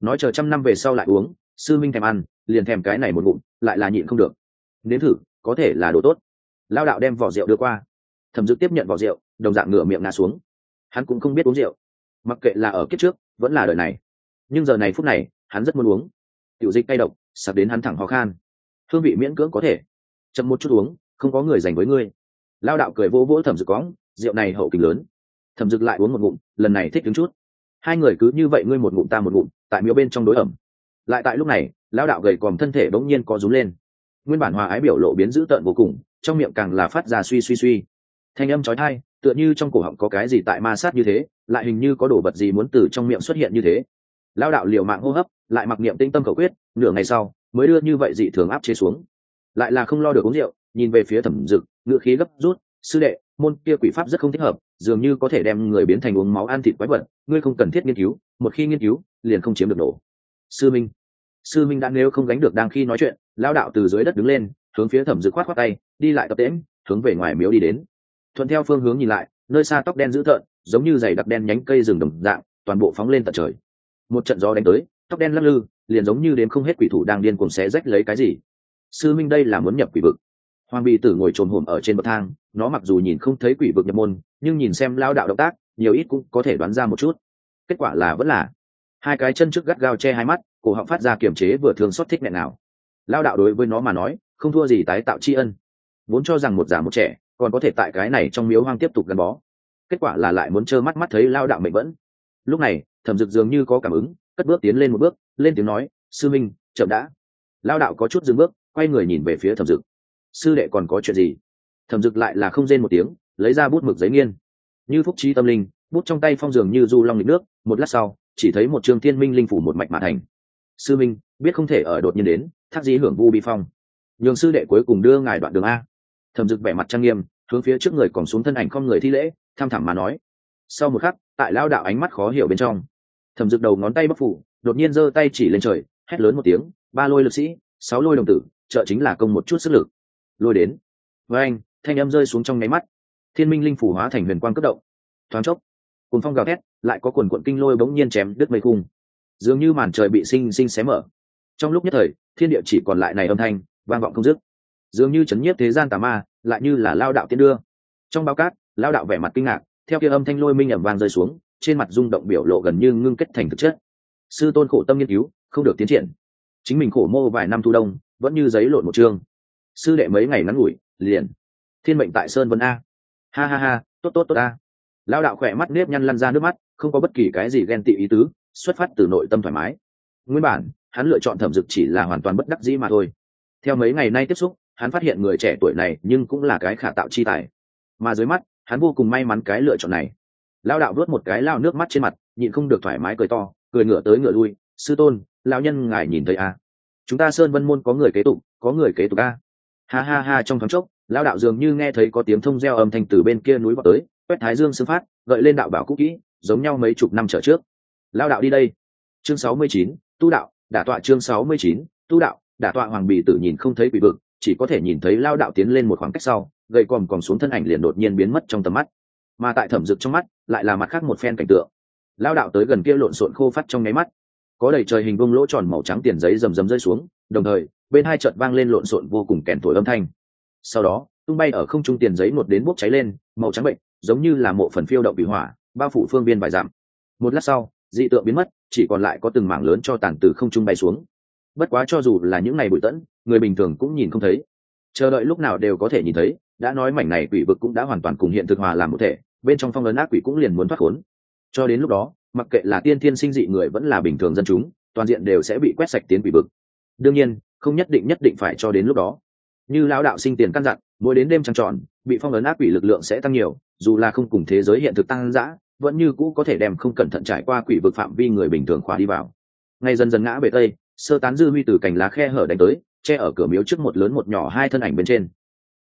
Nói chờ trăm năm về sau lại uống, sư minh thèm ăn, liền thèm cái này một ngụm, lại là nhịn không được. Nếm thử, có thể là đồ tốt. Lao đạo đem vỏ rượu đưa qua. Thẩm dực tiếp nhận vỏ rượu, đồng dạng ngửa miệng ngã xuống. Hắn cũng không biết uống rượu. Mặc kệ là ở kiếp trước, vẫn là đời này. Nhưng giờ này phút này, hắn rất muốn uống. Tiểu dịch cay độc sập đến hắn thẳng ho khan hương vị miễn cưỡng có thể. Chậm một chút uống, không có người dành với ngươi. Lao đạo cười vỗ vỗ thẩm dực cóng rượu này hậu kình lớn. Thẩm dực lại uống một ngụm, lần này thích đứng chút. Hai người cứ như vậy ngươi một ngụm ta một ngụm, tại miếu bên trong đối ẩm. Lại tại lúc này, lao đạo gầy còm thân thể bỗng nhiên có rúm lên. Nguyên bản hòa ái biểu lộ biến dữ tợn vô cùng, trong miệng càng là phát ra suy suy suy. Thanh âm trói thai tựa như trong cổ họng có cái gì tại ma sát như thế, lại hình như có đồ vật gì muốn từ trong miệng xuất hiện như thế. Lao đạo liều mạng hô hấp, lại mặc niệm tinh tâm cầu quyết, nửa ngày sau mới đưa như vậy dị thường áp chế xuống. Lại là không lo được uống rượu, nhìn về phía thẩm dực ngựa khí gấp rút, sư đệ, môn kia quỷ pháp rất không thích hợp, dường như có thể đem người biến thành uống máu ăn thịt quái vật, ngươi không cần thiết nghiên cứu, một khi nghiên cứu, liền không chiếm được nổ. Sư minh. Sư minh đã nếu không gánh được đang khi nói chuyện lao đạo từ dưới đất đứng lên, hướng phía thẩm dực khoát khoát tay, đi lại tập tễm hướng về ngoài miếu đi đến. Thuận theo phương hướng nhìn lại, nơi xa tóc đen dữ tợn, giống như giày đặc đen nhánh cây rừng đồng dạng, toàn bộ phóng lên tận trời. Một trận gió đánh tới, tóc đen lắc lư liền giống như đến không hết quỷ thủ đang điên cuồng xé rách lấy cái gì. Sư minh đây là muốn nhập quỷ vực. Hoàng bị tử ngồi trồn hổm ở trên bậc thang, nó mặc dù nhìn không thấy quỷ vực nhập môn, nhưng nhìn xem lao đạo động tác, nhiều ít cũng có thể đoán ra một chút. Kết quả là vẫn là hai cái chân trước gắt gao che hai mắt, cổ họng phát ra kiềm chế vừa thường xót thích nghẹn nào. Lao đạo đối với nó mà nói, không thua gì tái tạo tri ân. Vốn cho rằng một già một trẻ, còn có thể tại cái này trong miếu hoang tiếp tục gắn bó. Kết quả là lại muốn trơ mắt mắt thấy lao đạo mệnh vẫn. Lúc này, thẩm dực dường như có cảm ứng cất bước tiến lên một bước, lên tiếng nói, sư minh, chậm đã. Lao đạo có chút dừng bước, quay người nhìn về phía thẩm dực. Sư đệ còn có chuyện gì? Thẩm dực lại là không rên một tiếng, lấy ra bút mực giấy nghiên. Như phúc trí tâm linh, bút trong tay phong dường như du long lịch nước, một lát sau, chỉ thấy một trường thiên minh linh phủ một mạch mà thành. Sư minh, biết không thể ở đột nhiên đến, thác dĩ hưởng vu bi phong. Nhường sư đệ cuối cùng đưa ngài đoạn đường a. Thẩm dực vẻ mặt trang nghiêm, hướng phía trước người còn xuống thân ảnh không người thi lễ, tham thẳm mà nói. Sau một khắc, tại lao đạo ánh mắt khó hiểu bên trong thẩm dực đầu ngón tay bắc phủ, đột nhiên giơ tay chỉ lên trời, hét lớn một tiếng, ba lôi lực sĩ, sáu lôi đồng tử, trợ chính là công một chút sức lực. Lôi đến. Với anh, thanh âm rơi xuống trong nháy mắt. Thiên minh linh phủ hóa thành huyền quang cấp động. Thoáng chốc cùng phong gào thét, lại có quần quận kinh lôi bỗng nhiên chém đứt mây khung. Dường như màn trời bị sinh sinh xé mở. Trong lúc nhất thời, thiên địa chỉ còn lại này âm thanh, vang vọng không dứt. Dường như chấn nhiếp thế gian tà ma, lại như là lao đạo tiên đưa. Trong bao cát, lao đạo vẻ mặt kinh ngạc, theo kia âm thanh lôi minh ẩm vang rơi xuống trên mặt rung động biểu lộ gần như ngưng kết thành thực chất. Sư tôn khổ tâm nghiên cứu, không được tiến triển. Chính mình khổ mô vài năm thu đông, vẫn như giấy lộn một chương. Sư đệ mấy ngày ngắn ngủi, liền. Thiên mệnh tại sơn vân a. Ha ha ha, tốt tốt tốt a. Lao đạo khỏe mắt nếp nhăn lăn ra nước mắt, không có bất kỳ cái gì ghen tị ý tứ, xuất phát từ nội tâm thoải mái. Nguyên bản, hắn lựa chọn thẩm dực chỉ là hoàn toàn bất đắc dĩ mà thôi. Theo mấy ngày nay tiếp xúc, hắn phát hiện người trẻ tuổi này nhưng cũng là cái khả tạo chi tài. Mà dưới mắt, hắn vô cùng may mắn cái lựa chọn này lao đạo vớt một cái lao nước mắt trên mặt, nhịn không được thoải mái cười to, cười ngửa tới ngửa lui, sư tôn lao nhân ngài nhìn thấy à. chúng ta sơn vân môn có người kế tục, có người kế tục a. Ha ha ha, trong thoáng chốc, lao đạo dường như nghe thấy có tiếng thông reo âm thanh từ bên kia núi vào tới, quét thái dương xương phát, gợi lên đạo bảo cũ kỹ, giống nhau mấy chục năm trở trước. Lao đạo đi đây. Chương sáu mươi chín, tu đạo, đả tọa chương sáu mươi chín, tu đạo, đả tọa hoàng bì tử nhìn không thấy quỷ vực, chỉ có thể nhìn thấy lao đạo tiến lên một khoảng cách sau gậy còm còm xuống thân ảnh liền đột nhiên biến mất trong tầm mắt mà tại thẩm dực trong mắt lại là mặt khác một phen cảnh tượng. Lao đạo tới gần kia lộn xộn khô phát trong nháy mắt. Có đầy trời hình vông lỗ tròn màu trắng tiền giấy rầm rầm rơi xuống, đồng thời, bên hai trận vang lên lộn xộn vô cùng kèn thổi âm thanh. Sau đó, tung bay ở không trung tiền giấy một đến bốc cháy lên, màu trắng bệnh, giống như là mộ phần phiêu động bị hỏa, bao phủ phương biên vài dặm. Một lát sau, dị tượng biến mất, chỉ còn lại có từng mảng lớn cho tàn từ không trung bay xuống. Bất quá cho dù là những ngày bụi tẫn, người bình thường cũng nhìn không thấy. Chờ đợi lúc nào đều có thể nhìn thấy, đã nói mảnh này quỷ vực cũng đã hoàn toàn cùng hiện thực hòa làm một thể bên trong phong ấn ác quỷ cũng liền muốn thoát khốn. Cho đến lúc đó, mặc kệ là tiên thiên sinh dị người vẫn là bình thường dân chúng, toàn diện đều sẽ bị quét sạch tiến quỷ vực. Đương nhiên, không nhất định nhất định phải cho đến lúc đó. Như lão đạo sinh tiền căn dặn, mỗi đến đêm trăng tròn, bị phong ấn ác quỷ lực lượng sẽ tăng nhiều, dù là không cùng thế giới hiện thực tăng giã vẫn như cũ có thể đem không cẩn thận trải qua quỷ vực phạm vi người bình thường khóa đi vào. Ngay dần dần ngã về tây, sơ tán dư huy từ cành lá khe hở đánh tới, che ở cửa miếu trước một lớn một nhỏ hai thân ảnh bên trên.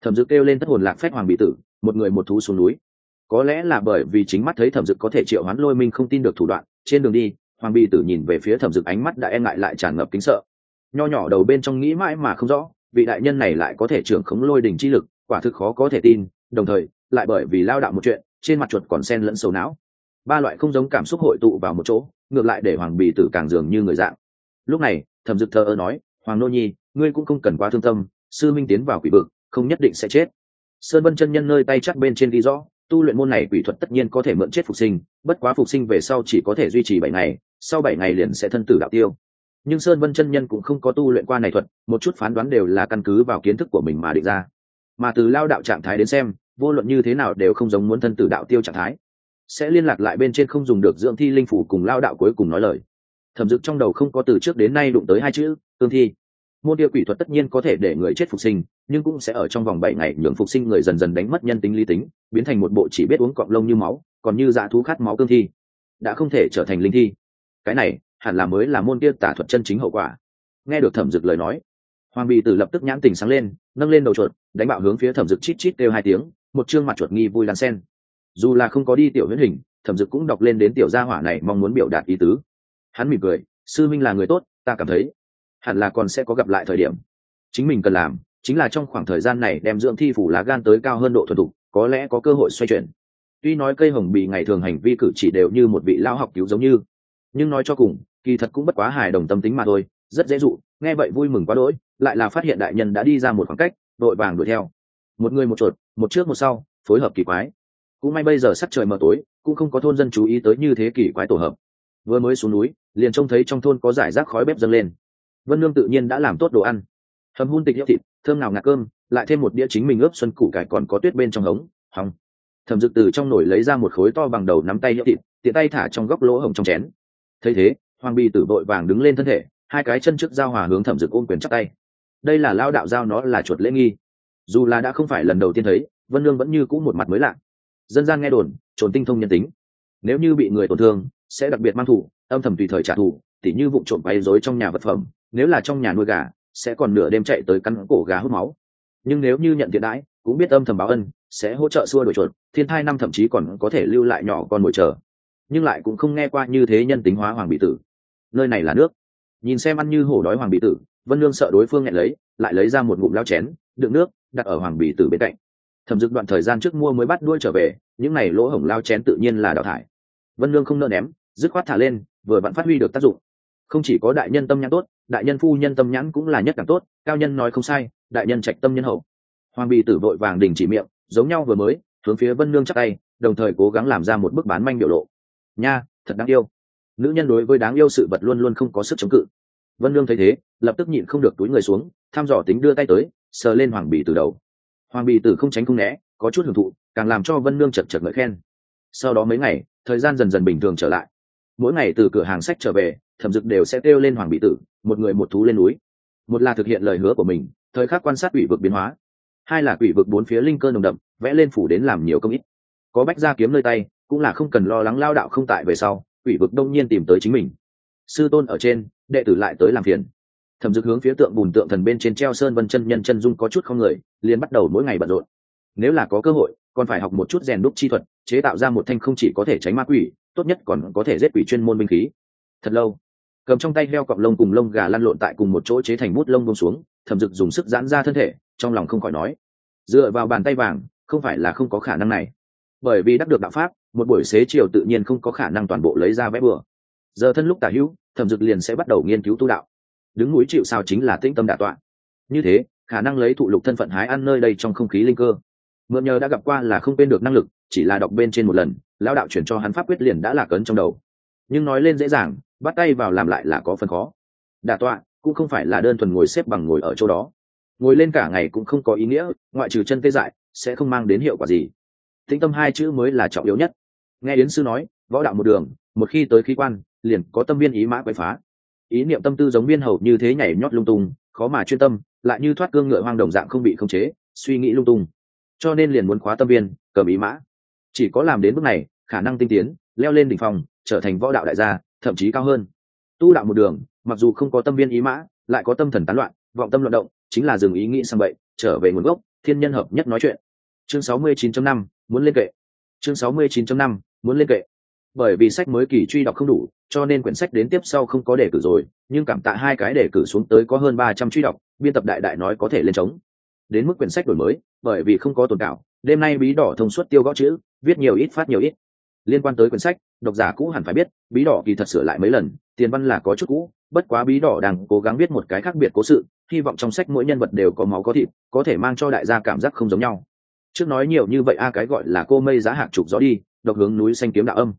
Thẩm dực kêu lên thất hồn lạc phách hoàng bị tử, một người một thú xuống núi có lẽ là bởi vì chính mắt thấy thẩm dực có thể triệu hoán lôi minh không tin được thủ đoạn, trên đường đi, hoàng bi tử nhìn về phía thẩm dực ánh mắt đã e ngại lại tràn ngập kính sợ. Nho nhỏ đầu bên trong nghĩ mãi mà không rõ, vị đại nhân này lại có thể trưởng khống lôi đỉnh chi lực, quả thực khó có thể tin, đồng thời, lại bởi vì lao đạo một chuyện, trên mặt chuột còn sen lẫn sầu não. Ba loại không giống cảm xúc hội tụ vào một chỗ, ngược lại để hoàng bì tử càng dường như người dạng. Lúc này, thẩm dực thờ ơ nói, hoàng nô nhi, ngươi cũng không cần quá thương tâm, sư minh tiến vào quỷ vực, không nhất định sẽ chết. Sơn vân chân nhân nơi tay chắc bên trên ghi rõ tu luyện môn này quỷ thuật tất nhiên có thể mượn chết phục sinh, bất quá phục sinh về sau chỉ có thể duy trì bảy ngày, sau bảy ngày liền sẽ thân tử đạo tiêu. Nhưng sơn vân chân nhân cũng không có tu luyện qua này thuật, một chút phán đoán đều là căn cứ vào kiến thức của mình mà định ra. Mà từ lao đạo trạng thái đến xem, vô luận như thế nào đều không giống muốn thân tử đạo tiêu trạng thái. Sẽ liên lạc lại bên trên không dùng được dưỡng thi linh phủ cùng lao đạo cuối cùng nói lời. Thẩm dực trong đầu không có từ trước đến nay đụng tới hai chữ, tương thi môn địa quỷ thuật tất nhiên có thể để người chết phục sinh, nhưng cũng sẽ ở trong vòng bảy ngày nhường phục sinh người dần dần đánh mất nhân tính lý tính, biến thành một bộ chỉ biết uống cọng lông như máu, còn như dạ thú khát máu cương thi. Đã không thể trở thành linh thi. Cái này, hẳn là mới là môn kia tả thuật chân chính hậu quả. Nghe được thẩm dực lời nói, hoàng bị tử lập tức nhãn tình sáng lên, nâng lên đầu chuột, đánh bạo hướng phía thẩm dực chít chít kêu hai tiếng, một chương mặt chuột nghi vui lan sen. Dù là không có đi tiểu huyết hình, thẩm dực cũng đọc lên đến tiểu gia hỏa này mong muốn biểu đạt ý tứ. Hắn mỉm cười, sư minh là người tốt, ta cảm thấy hẳn là còn sẽ có gặp lại thời điểm. Chính mình cần làm chính là trong khoảng thời gian này đem dưỡng thi phủ lá gan tới cao hơn độ thuần thục, có lẽ có cơ hội xoay chuyển. Tuy nói cây hồng bị ngày thường hành vi cử chỉ đều như một vị lao học cứu giống như, nhưng nói cho cùng, kỳ thật cũng bất quá hài đồng tâm tính mà thôi, rất dễ dụ, nghe vậy vui mừng quá đỗi, lại là phát hiện đại nhân đã đi ra một khoảng cách, đội vàng đuổi theo. Một người một chuột, một trước một sau, phối hợp kỳ quái. Cũng may bây giờ sắc trời mờ tối, cũng không có thôn dân chú ý tới như thế kỳ quái tổ hợp. Vừa mới xuống núi, liền trông thấy trong thôn có giải rác khói bếp dâng lên vân Nương tự nhiên đã làm tốt đồ ăn. Hầm hun tịch hiệu thịt, thơm nào ngạt cơm, lại thêm một đĩa chính mình ướp xuân củ cải còn có tuyết bên trong hống hòng thẩm dực từ trong nồi lấy ra một khối to bằng đầu nắm tay hiệu thịt, tiện tay thả trong góc lỗ hồng trong chén. Thấy thế, hoàng bì tử vội vàng đứng lên thân thể, hai cái chân trước giao hòa hướng thẩm dực ôm quyền chắc tay. Đây là lao đạo giao nó là chuột lễ nghi. Dù là đã không phải lần đầu tiên thấy, vân lương vẫn như cũ một mặt mới lạ. Dân gian nghe đồn, trồn tinh thông nhân tính. Nếu như bị người tổn thương, sẽ đặc biệt mang thủ âm thầm tùy thời trả thù tỉ như vụ trộm quấy rối trong nhà vật phẩm, nếu là trong nhà nuôi gà, sẽ còn nửa đêm chạy tới cắn cổ gà hút máu. Nhưng nếu như nhận thiện đãi, cũng biết âm thầm báo ân, sẽ hỗ trợ xua đổi chuột, thiên thai năm thậm chí còn có thể lưu lại nhỏ con mồi chờ. Nhưng lại cũng không nghe qua như thế nhân tính hóa hoàng bị tử. Nơi này là nước. Nhìn xem ăn như hổ đói hoàng bị tử, vân lương sợ đối phương nhẹ lấy, lại lấy ra một ngụm lao chén, đựng nước, đặt ở hoàng bị tử bên cạnh. Thẩm dực đoạn thời gian trước mua mới bắt đuôi trở về, những này lỗ hổng lao chén tự nhiên là đào thải. Vân lương không nợ ném, dứt khoát thả lên, vừa bạn phát huy được tác dụng không chỉ có đại nhân tâm nhãn tốt, đại nhân phu nhân tâm nhãn cũng là nhất càng tốt, cao nhân nói không sai, đại nhân trạch tâm nhân hậu. Hoàng Bì tử vội vàng đình chỉ miệng, giống nhau vừa mới, hướng phía vân Nương chắc tay, đồng thời cố gắng làm ra một bức bán manh biểu lộ. Nha, thật đáng yêu. Nữ nhân đối với đáng yêu sự vật luôn luôn không có sức chống cự. Vân Nương thấy thế, lập tức nhịn không được túi người xuống thăm dò tính đưa tay tới, sờ lên hoàng bì từ đầu. Hoàng bì tử không tránh không né, có chút hưởng thụ, càng làm cho vân Nương chật chật ngợi khen. Sau đó mấy ngày, thời gian dần dần bình thường trở lại. Mỗi ngày từ cửa hàng sách trở về thẩm dực đều sẽ kêu lên hoàng bị tử, một người một thú lên núi. Một là thực hiện lời hứa của mình, thời khắc quan sát quỷ vực biến hóa. Hai là quỷ vực bốn phía linh cơ nồng đậm, vẽ lên phủ đến làm nhiều công ít có bách gia kiếm nơi tay, cũng là không cần lo lắng lao đạo không tại về sau, quỷ vực đông nhiên tìm tới chính mình. Sư tôn ở trên, đệ tử lại tới làm phiền. Thẩm dực hướng phía tượng bùn tượng thần bên trên treo sơn vân chân nhân chân dung có chút không người, liền bắt đầu mỗi ngày bận rộn. Nếu là có cơ hội, còn phải học một chút rèn đúc chi thuật, chế tạo ra một thanh không chỉ có thể tránh ma quỷ, tốt nhất còn có thể giết quỷ chuyên môn binh khí. Thật lâu cầm trong tay heo cọng lông cùng lông gà lăn lộn tại cùng một chỗ chế thành bút lông bông xuống, thẩm dực dùng sức giãn ra thân thể, trong lòng không khỏi nói, dựa vào bàn tay vàng, không phải là không có khả năng này. Bởi vì đắc được đạo pháp, một buổi xế chiều tự nhiên không có khả năng toàn bộ lấy ra vẽ bừa. Giờ thân lúc tả hữu, thẩm dực liền sẽ bắt đầu nghiên cứu tu đạo. Đứng núi chịu sao chính là tĩnh tâm đạ tọa. Như thế, khả năng lấy thụ lục thân phận hái ăn nơi đây trong không khí linh cơ. Mượn nhờ đã gặp qua là không quên được năng lực, chỉ là đọc bên trên một lần, lão đạo chuyển cho hắn pháp quyết liền đã lạc ấn trong đầu. Nhưng nói lên dễ dàng bắt tay vào làm lại là có phần khó. Đà tọa, cũng không phải là đơn thuần ngồi xếp bằng ngồi ở chỗ đó. Ngồi lên cả ngày cũng không có ý nghĩa, ngoại trừ chân tê dại, sẽ không mang đến hiệu quả gì. Tĩnh tâm hai chữ mới là trọng yếu nhất. Nghe yến sư nói, võ đạo một đường, một khi tới khí quan, liền có tâm viên ý mã quậy phá. Ý niệm tâm tư giống viên hầu như thế nhảy nhót lung tung, khó mà chuyên tâm, lại như thoát cương ngựa hoang đồng dạng không bị khống chế, suy nghĩ lung tung. Cho nên liền muốn khóa tâm viên cầm ý mã. Chỉ có làm đến bước này, khả năng tinh tiến, leo lên đỉnh phòng trở thành võ đạo đại gia thậm chí cao hơn. Tu đạo một đường mặc dù không có tâm viên ý mã lại có tâm thần tán loạn vọng tâm loạn động chính là dừng ý nghĩ sang vậy trở về nguồn gốc thiên nhân hợp nhất nói chuyện. Chương 69.5, muốn lên kệ. Chương 69.5, muốn lên kệ. Bởi vì sách mới kỳ truy đọc không đủ cho nên quyển sách đến tiếp sau không có đề cử rồi nhưng cảm tạ hai cái đề cử xuống tới có hơn ba trăm truy đọc biên tập đại đại nói có thể lên trống. Đến mức quyển sách đổi mới bởi vì không có tồn cảo đêm nay bí đỏ thông suốt tiêu gõ chữ viết nhiều ít phát nhiều ít liên quan tới quyển sách, độc giả cũ hẳn phải biết, bí đỏ kỳ thật sửa lại mấy lần, tiền văn là có chút cũ, bất quá bí đỏ đang cố gắng viết một cái khác biệt cố sự, hy vọng trong sách mỗi nhân vật đều có máu có thịt, có thể mang cho đại gia cảm giác không giống nhau. Trước nói nhiều như vậy a, cái gọi là cô mây giá hạc trục gió đi, độc hướng núi xanh kiếm đạo âm.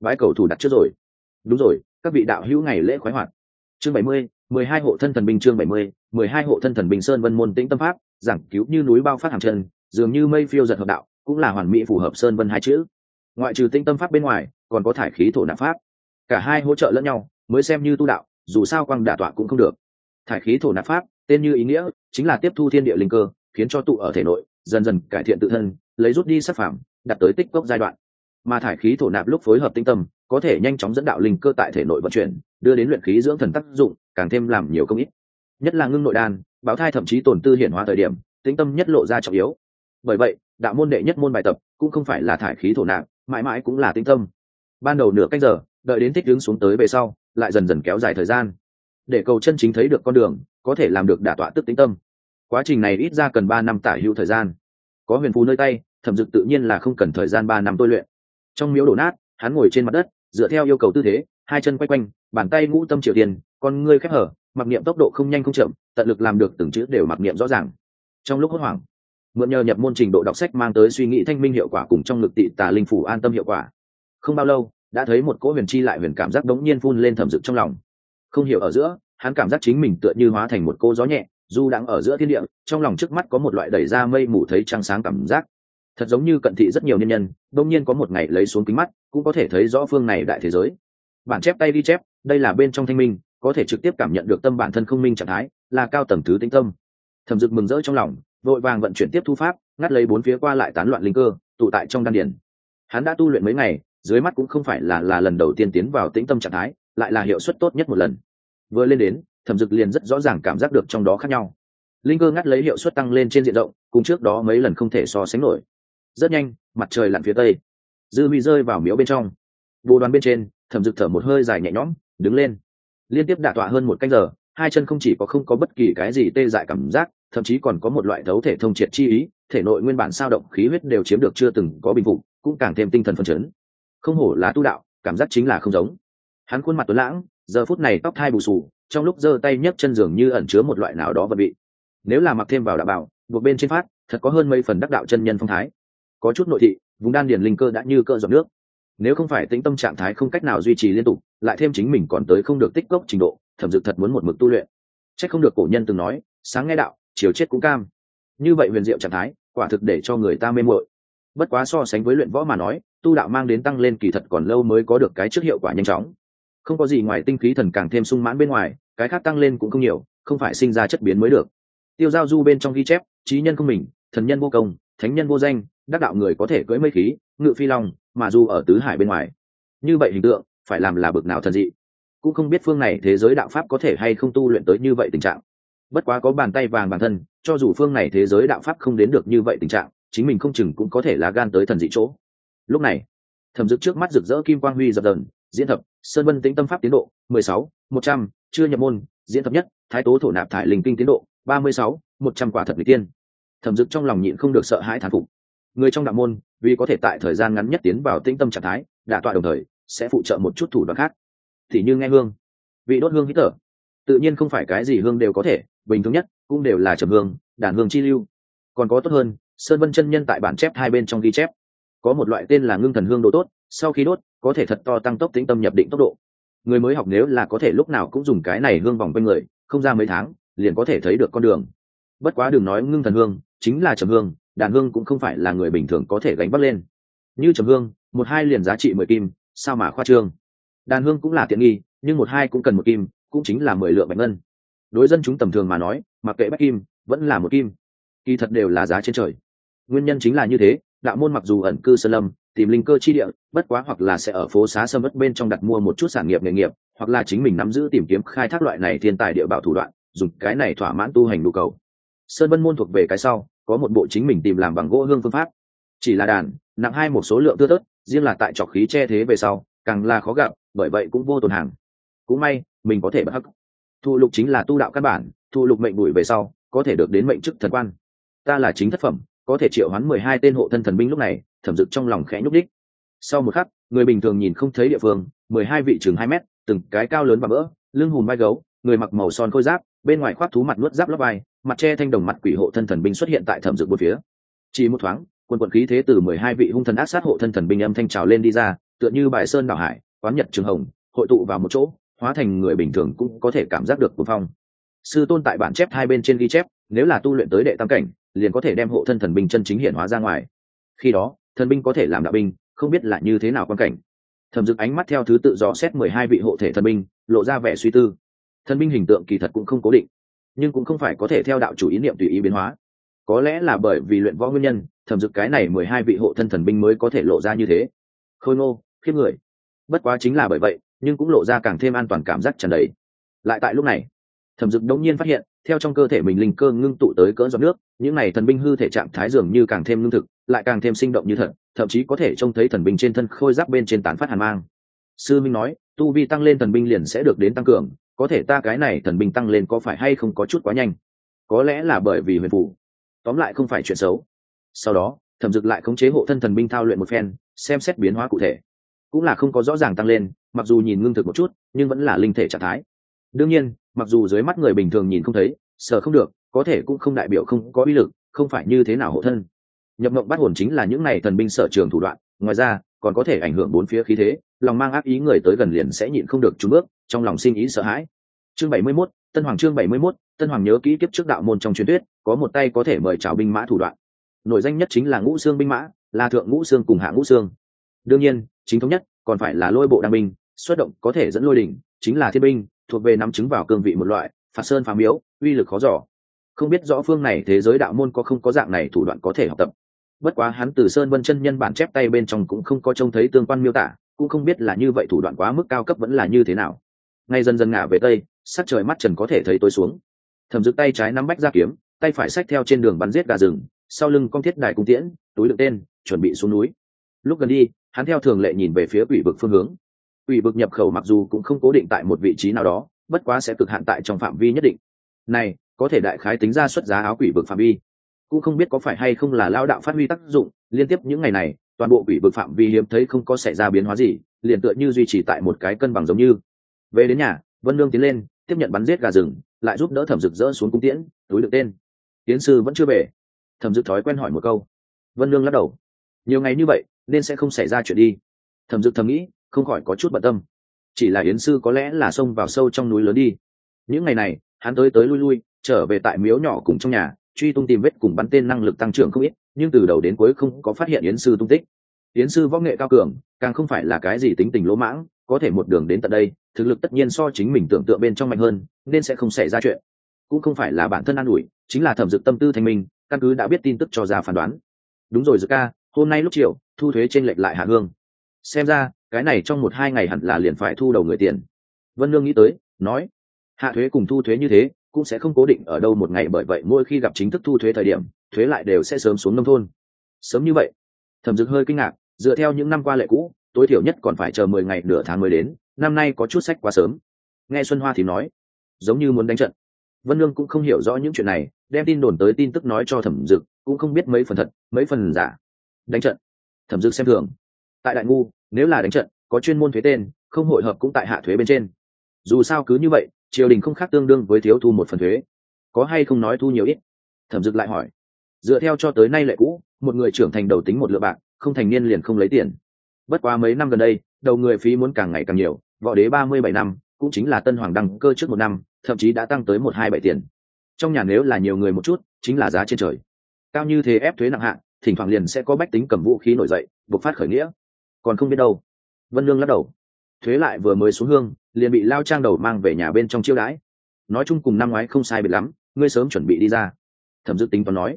Bãi cầu thủ đặt trước rồi. Đúng rồi, các vị đạo hữu ngày lễ khoái hoạt. Chương bảy mươi, mười hai hộ thân thần binh chương bảy mươi, mười hai hộ thân thần bình sơn vân môn tĩnh tâm pháp, giảng cứu như núi bao phát hàng chân, dường như mây phiêu giật hợp đạo, cũng là hoàn mỹ phù hợp sơn vân hai chữ ngoại trừ tinh tâm pháp bên ngoài, còn có thải khí thổ nạp pháp. Cả hai hỗ trợ lẫn nhau, mới xem như tu đạo, dù sao quang đả tọa cũng không được. Thải khí thổ nạp pháp, tên như ý nghĩa, chính là tiếp thu thiên địa linh cơ, khiến cho tụ ở thể nội, dần dần cải thiện tự thân, lấy rút đi sắc phạm đặt tới tích cốc giai đoạn. Mà thải khí thổ nạp lúc phối hợp tinh tâm, có thể nhanh chóng dẫn đạo linh cơ tại thể nội vận chuyển, đưa đến luyện khí dưỡng thần tác dụng, càng thêm làm nhiều công ít. Nhất là ngưng nội đan báo thai thậm chí tổn tư hiển hóa thời điểm, tĩnh tâm nhất lộ ra trọng yếu. Bởi vậy, đạo môn đệ nhất môn bài tập cũng không phải là thải khí thổ nạp mãi mãi cũng là tinh tâm. Ban đầu nửa cách giờ, đợi đến thích đứng xuống tới về sau, lại dần dần kéo dài thời gian. Để cầu chân chính thấy được con đường, có thể làm được đả tọa tức tĩnh tâm. Quá trình này ít ra cần ba năm tả hữu thời gian. Có huyền phù nơi tay, thẩm dực tự nhiên là không cần thời gian ba năm tôi luyện. Trong miếu đổ nát, hắn ngồi trên mặt đất, dựa theo yêu cầu tư thế, hai chân quay quanh, bàn tay ngũ tâm triều tiền con ngươi khép hở, mặc niệm tốc độ không nhanh không chậm, tận lực làm được từng chữ đều mặc niệm rõ ràng. Trong lúc hốt hoảng mượn nhờ nhập môn trình độ đọc sách mang tới suy nghĩ thanh minh hiệu quả cùng trong ngực tị tà linh phủ an tâm hiệu quả. Không bao lâu, đã thấy một cỗ huyền chi lại huyền cảm giác đống nhiên phun lên thẩm dực trong lòng. Không hiểu ở giữa, hắn cảm giác chính mình tựa như hóa thành một cô gió nhẹ dù đang ở giữa thiên địa, trong lòng trước mắt có một loại đẩy ra mây mù thấy trăng sáng cảm giác. Thật giống như cận thị rất nhiều nhân nhân đông nhiên có một ngày lấy xuống kính mắt, cũng có thể thấy rõ phương này đại thế giới. Bản chép tay đi chép, đây là bên trong thanh minh, có thể trực tiếp cảm nhận được tâm bản thân không minh trạng thái, là cao tầng thứ tinh tâm. Thẩm dực mừng rỡ trong lòng vội vàng vận chuyển tiếp thu pháp, ngắt lấy bốn phía qua lại tán loạn linh cơ, tụ tại trong đan điển hắn đã tu luyện mấy ngày, dưới mắt cũng không phải là là lần đầu tiên tiến vào tĩnh tâm trạng thái, lại là hiệu suất tốt nhất một lần. Vừa lên đến, thẩm dực liền rất rõ ràng cảm giác được trong đó khác nhau. Linh cơ ngắt lấy hiệu suất tăng lên trên diện rộng, cùng trước đó mấy lần không thể so sánh nổi. Rất nhanh, mặt trời lặn phía tây. Dư huy rơi vào miếu bên trong. Vô đoàn bên trên, thẩm dực thở một hơi dài nhẹ nhõm, đứng lên. Liên tiếp đả tọa hơn một canh giờ, hai chân không chỉ có không có bất kỳ cái gì tê dại cảm giác thậm chí còn có một loại thấu thể thông triệt chi ý, thể nội nguyên bản sao động khí huyết đều chiếm được chưa từng có bình vụ cũng càng thêm tinh thần phân chấn. Không hổ là tu đạo, cảm giác chính là không giống. Hắn khuôn mặt tuấn lãng, giờ phút này tóc thai bù sù trong lúc giơ tay nhấc chân giường như ẩn chứa một loại nào đó vật bị nếu là mặc thêm vào đạo bảo, buộc bên trên phát, thật có hơn mấy phần đắc đạo chân nhân phong thái. Có chút nội thị, vùng đan điền linh cơ đã như cỡ giọt nước. Nếu không phải tĩnh tâm trạng thái không cách nào duy trì liên tục, lại thêm chính mình còn tới không được tích cốc trình độ, thẩm dực thật muốn một mực tu luyện. C h ắ c không được cổ nhân từng nói, sáng nghe đạo chiều chết cũng cam. Như vậy huyền diệu trạng thái, quả thực để cho người ta mê mội bất quá so sánh với luyện võ mà nói, tu đạo mang đến tăng lên kỳ thật còn lâu mới có được cái trước hiệu quả nhanh chóng. Không có gì ngoài tinh khí thần càng thêm sung mãn bên ngoài, cái khác tăng lên cũng không nhiều, không phải sinh ra chất biến mới được. Tiêu giao du bên trong ghi chép, trí nhân không mình, thần nhân vô công, thánh nhân vô danh, đắc đạo người có thể cưỡi mây khí, ngự phi long, mà Du ở tứ hải bên ngoài. Như vậy hình tượng, phải làm là bực nào thần dị. Cũng không biết phương này thế giới đạo pháp có thể hay không tu luyện tới như vậy tình trạng bất quá có bàn tay vàng bản thân, cho dù phương này thế giới đạo pháp không đến được như vậy tình trạng, chính mình không chừng cũng có thể là gan tới thần dị chỗ. Lúc này, thẩm dực trước mắt rực rỡ kim quang huy dập dần diễn thập, sơn vân tĩnh tâm pháp tiến độ, mười sáu, một trăm, chưa nhập môn, diễn thập nhất, thái tố thổ nạp thải linh kinh tiến độ, ba mươi sáu, một trăm quả thật người tiên. Thẩm dực trong lòng nhịn không được sợ hãi thán phục. Người trong đạo môn, vì có thể tại thời gian ngắn nhất tiến vào tĩnh tâm trạng thái, đả tọa đồng thời, sẽ phụ trợ một chút thủ đoạn khác. Thì như nghe hương, vị đốt hương hít thở. Tự nhiên không phải cái gì hương đều có thể bình thường nhất, cũng đều là trầm hương đàn hương chi lưu. Còn có tốt hơn, sơn vân chân nhân tại bản chép hai bên trong ghi chép. Có một loại tên là ngưng thần hương đồ tốt, sau khi đốt, có thể thật to tăng tốc tính tâm nhập định tốc độ. Người mới học nếu là có thể lúc nào cũng dùng cái này hương vòng quanh người, không ra mấy tháng, liền có thể thấy được con đường. Bất quá đừng nói ngưng thần hương, chính là trầm hương đàn hương cũng không phải là người bình thường có thể gánh bắt lên. Như trầm hương, một hai liền giá trị mười kim, sao mà khoa trương? Đàn hương cũng là tiện nghi, nhưng một hai cũng cần một kim, cũng chính là mười lượng bạch ngân đối dân chúng tầm thường mà nói mặc kệ bách kim vẫn là một kim kỳ thật đều là giá trên trời. Nguyên nhân chính là như thế đạo môn mặc dù ẩn cư sơn lâm tìm linh cơ chi địa bất quá hoặc là sẽ ở phố xá sâm mất bên trong đặt mua một chút sản nghiệp nghề nghiệp hoặc là chính mình nắm giữ tìm kiếm khai thác loại này thiên tài địa bảo thủ đoạn dùng cái này thỏa mãn tu hành nhu cầu. Sơn vân môn thuộc về cái sau có một bộ chính mình tìm làm bằng gỗ hương phương pháp. Chỉ là đàn nặng hai một số lượng thưa tớt, riêng là tại trọc khí che thế về sau càng là khó gặp bởi vậy cũng vô tồn hàng. Cũng may mình có thể bất hắc thụ lục chính là tu đạo căn bản thụ lục mệnh đuổi về sau có thể được đến mệnh chức thần quan. Ta là chính thất phẩm có thể triệu hoán mười hai tên hộ thân thần binh lúc này thẩm dực trong lòng khẽ nhúc đích sau một khắc người bình thường nhìn không thấy địa phương mười hai vị chừng hai mét từng cái cao lớn và bỡ, lưng hùm vai gấu người mặc màu son khôi giáp bên ngoài khoác thú mặt nuốt giáp lấp vai mặt che thanh đồng mặt quỷ hộ thân thần binh xuất hiện tại thẩm dực một phía. Chỉ một thoáng quân quận khí thế từ mười hai vị hung thần ác sát hộ thân thần binh âm thanh trào lên đi ra tựa như bài sơn đảo hải quán nhật trường hồng hội tụ vào một chỗ hóa thành người bình thường cũng có thể cảm giác được cuồng phong. Sư tôn tại bản chép hai bên trên ghi chép, nếu là tu luyện tới đệ tam cảnh, liền có thể đem hộ thân thần binh chân chính hiện hóa ra ngoài. Khi đó, thần binh có thể làm đạo binh, không biết là như thế nào quan cảnh. Thẩm dực ánh mắt theo thứ tự dò xét mười hai vị hộ thể thần binh, lộ ra vẻ suy tư. Thần binh hình tượng kỳ thật cũng không cố định, nhưng cũng không phải có thể theo đạo chủ ý niệm tùy ý biến hóa. Có lẽ là bởi vì luyện võ nguyên nhân, thẩm dực cái này mười hai vị hộ thân thần binh mới có thể lộ ra như thế. Khôi ngô, khiếp người. Bất quá chính là bởi vậy nhưng cũng lộ ra càng thêm an toàn cảm giác tràn đầy. Lại tại lúc này, thẩm dực đống nhiên phát hiện, theo trong cơ thể mình linh cơ ngưng tụ tới cỡ giọt nước, những này thần binh hư thể trạng thái dường như càng thêm lương thực, lại càng thêm sinh động như thật, thậm chí có thể trông thấy thần binh trên thân khôi giáp bên trên tán phát hàn mang. Sư minh nói, tu vi tăng lên thần binh liền sẽ được đến tăng cường, có thể ta cái này thần binh tăng lên có phải hay không có chút quá nhanh? Có lẽ là bởi vì huyền phủ tóm lại không phải chuyện xấu. Sau đó, thẩm dực lại khống chế hộ thân thần binh thao luyện một phen, xem xét biến hóa cụ thể. Cũng là không có rõ ràng tăng lên mặc dù nhìn ngưng thực một chút nhưng vẫn là linh thể trạng thái. Đương nhiên mặc dù dưới mắt người bình thường nhìn không thấy sợ không được có thể cũng không đại biểu không có uy lực không phải như thế nào hộ thân. Nhập mộng bắt hồn chính là những này thần binh sở trường thủ đoạn ngoài ra còn có thể ảnh hưởng bốn phía khí thế lòng mang ác ý người tới gần liền sẽ nhịn không được trúng bước trong lòng sinh ý sợ hãi. Chương bảy mươi 71, tân hoàng chương bảy mươi 71, tân hoàng nhớ kỹ kiếp trước đạo môn trong truyền thuyết có một tay có thể mời chào binh mã thủ đoạn. Nổi danh nhất chính là ngũ xương binh mã là thượng ngũ xương cùng hạ ngũ xương đương nhiên chính thống nhất còn phải là lôi bộ đăng binh xuất động có thể dẫn lôi đỉnh, chính là thiên binh, thuộc về nắm chứng vào cương vị một loại, phạt sơn phá miếu, uy lực khó giỏ không biết rõ phương này thế giới đạo môn có không có dạng này thủ đoạn có thể học tập. Bất quá hắn từ sơn vân chân nhân bản chép tay bên trong cũng không có trông thấy tương quan miêu tả, cũng không biết là như vậy thủ đoạn quá mức cao cấp vẫn là như thế nào. Ngay dần dần ngả về tây, sắc trời mắt trần có thể thấy tối xuống. Thầm dực tay trái nắm bách ra kiếm, tay phải xách theo trên đường bắn giết gà rừng, sau lưng con thiết đài cung tiễn, túi đựng tên, chuẩn bị xuống núi. Lúc gần đi, hắn theo thường lệ nhìn về phía quỷ vực phương hướng quỷ vực nhập khẩu mặc dù cũng không cố định tại một vị trí nào đó, bất quá sẽ cực hạn tại trong phạm vi nhất định. Này, có thể đại khái tính ra xuất giá áo quỷ vực phạm vi. Cũng không biết có phải hay không là lao đạo phát huy tác dụng, liên tiếp những ngày này, toàn bộ quỷ vực phạm vi hiếm thấy không có xảy ra biến hóa gì, liền tựa như duy trì tại một cái cân bằng giống như. Về đến nhà, vân lương tiến lên, tiếp nhận bắn giết gà rừng, lại giúp đỡ thẩm rực rỡ xuống cung tiễn, túi được tên. Tiến sư vẫn chưa về. Thẩm dực thói quen hỏi một câu. Vân lương lắc đầu. Nhiều ngày như vậy, nên sẽ không xảy ra chuyện đi. Thẩm dực thầm nghĩ không khỏi có chút bận tâm. Chỉ là yến sư có lẽ là xông vào sâu trong núi lớn đi. Những ngày này, hắn tới tới lui lui, trở về tại miếu nhỏ cùng trong nhà, truy tung tìm vết cùng bắn tên năng lực tăng trưởng không ít, nhưng từ đầu đến cuối không có phát hiện yến sư tung tích. Yến sư võ nghệ cao cường, càng không phải là cái gì tính tình lỗ mãng, có thể một đường đến tận đây, thực lực tất nhiên so chính mình tưởng tượng bên trong mạnh hơn, nên sẽ không xảy ra chuyện. Cũng không phải là bản thân an ủi, chính là thẩm dực tâm tư thanh minh, căn cứ đã biết tin tức cho ra phán đoán. Đúng rồi dực ca, hôm nay lúc chiều, thu thuế trên lệch lại hạ hương xem ra, cái này trong một hai ngày hẳn là liền phải thu đầu người tiền. Vân lương nghĩ tới, nói, hạ thuế cùng thu thuế như thế, cũng sẽ không cố định ở đâu một ngày bởi vậy mỗi khi gặp chính thức thu thuế thời điểm, thuế lại đều sẽ sớm xuống nông thôn. Sớm như vậy, thẩm dực hơi kinh ngạc, dựa theo những năm qua lệ cũ, tối thiểu nhất còn phải chờ mười ngày nửa tháng mới đến, năm nay có chút sách quá sớm. Nghe xuân hoa thì nói, giống như muốn đánh trận. Vân lương cũng không hiểu rõ những chuyện này, đem tin đồn tới tin tức nói cho thẩm dực, cũng không biết mấy phần thật, mấy phần giả. Đánh trận. Thẩm dực xem thường tại đại ngu, nếu là đánh trận, có chuyên môn thuế tên, không hội hợp cũng tại hạ thuế bên trên. Dù sao cứ như vậy, triều đình không khác tương đương với thiếu thu một phần thuế. Có hay không nói thu nhiều ít? Thẩm dực lại hỏi. Dựa theo cho tới nay lệ cũ, một người trưởng thành đầu tính một lựa bạc, không thành niên liền không lấy tiền. Bất quá mấy năm gần đây, đầu người phí muốn càng ngày càng nhiều, võ đế ba mươi bảy năm, cũng chính là tân hoàng đăng cơ trước một năm, thậm chí đã tăng tới một hai bảy tiền. Trong nhà nếu là nhiều người một chút, chính là giá trên trời. Cao như thế ép thuế nặng hạng thỉnh thoảng liền sẽ có bách tính cầm vũ khí nổi dậy, bộc phát khởi nghĩa còn không biết đâu. Vân lương lắc đầu. Thuế lại vừa mới xuống hương, liền bị lao trang đầu mang về nhà bên trong chiêu đãi. Nói chung cùng năm ngoái không sai biệt lắm, ngươi sớm chuẩn bị đi ra. Thẩm dự tính toán nói.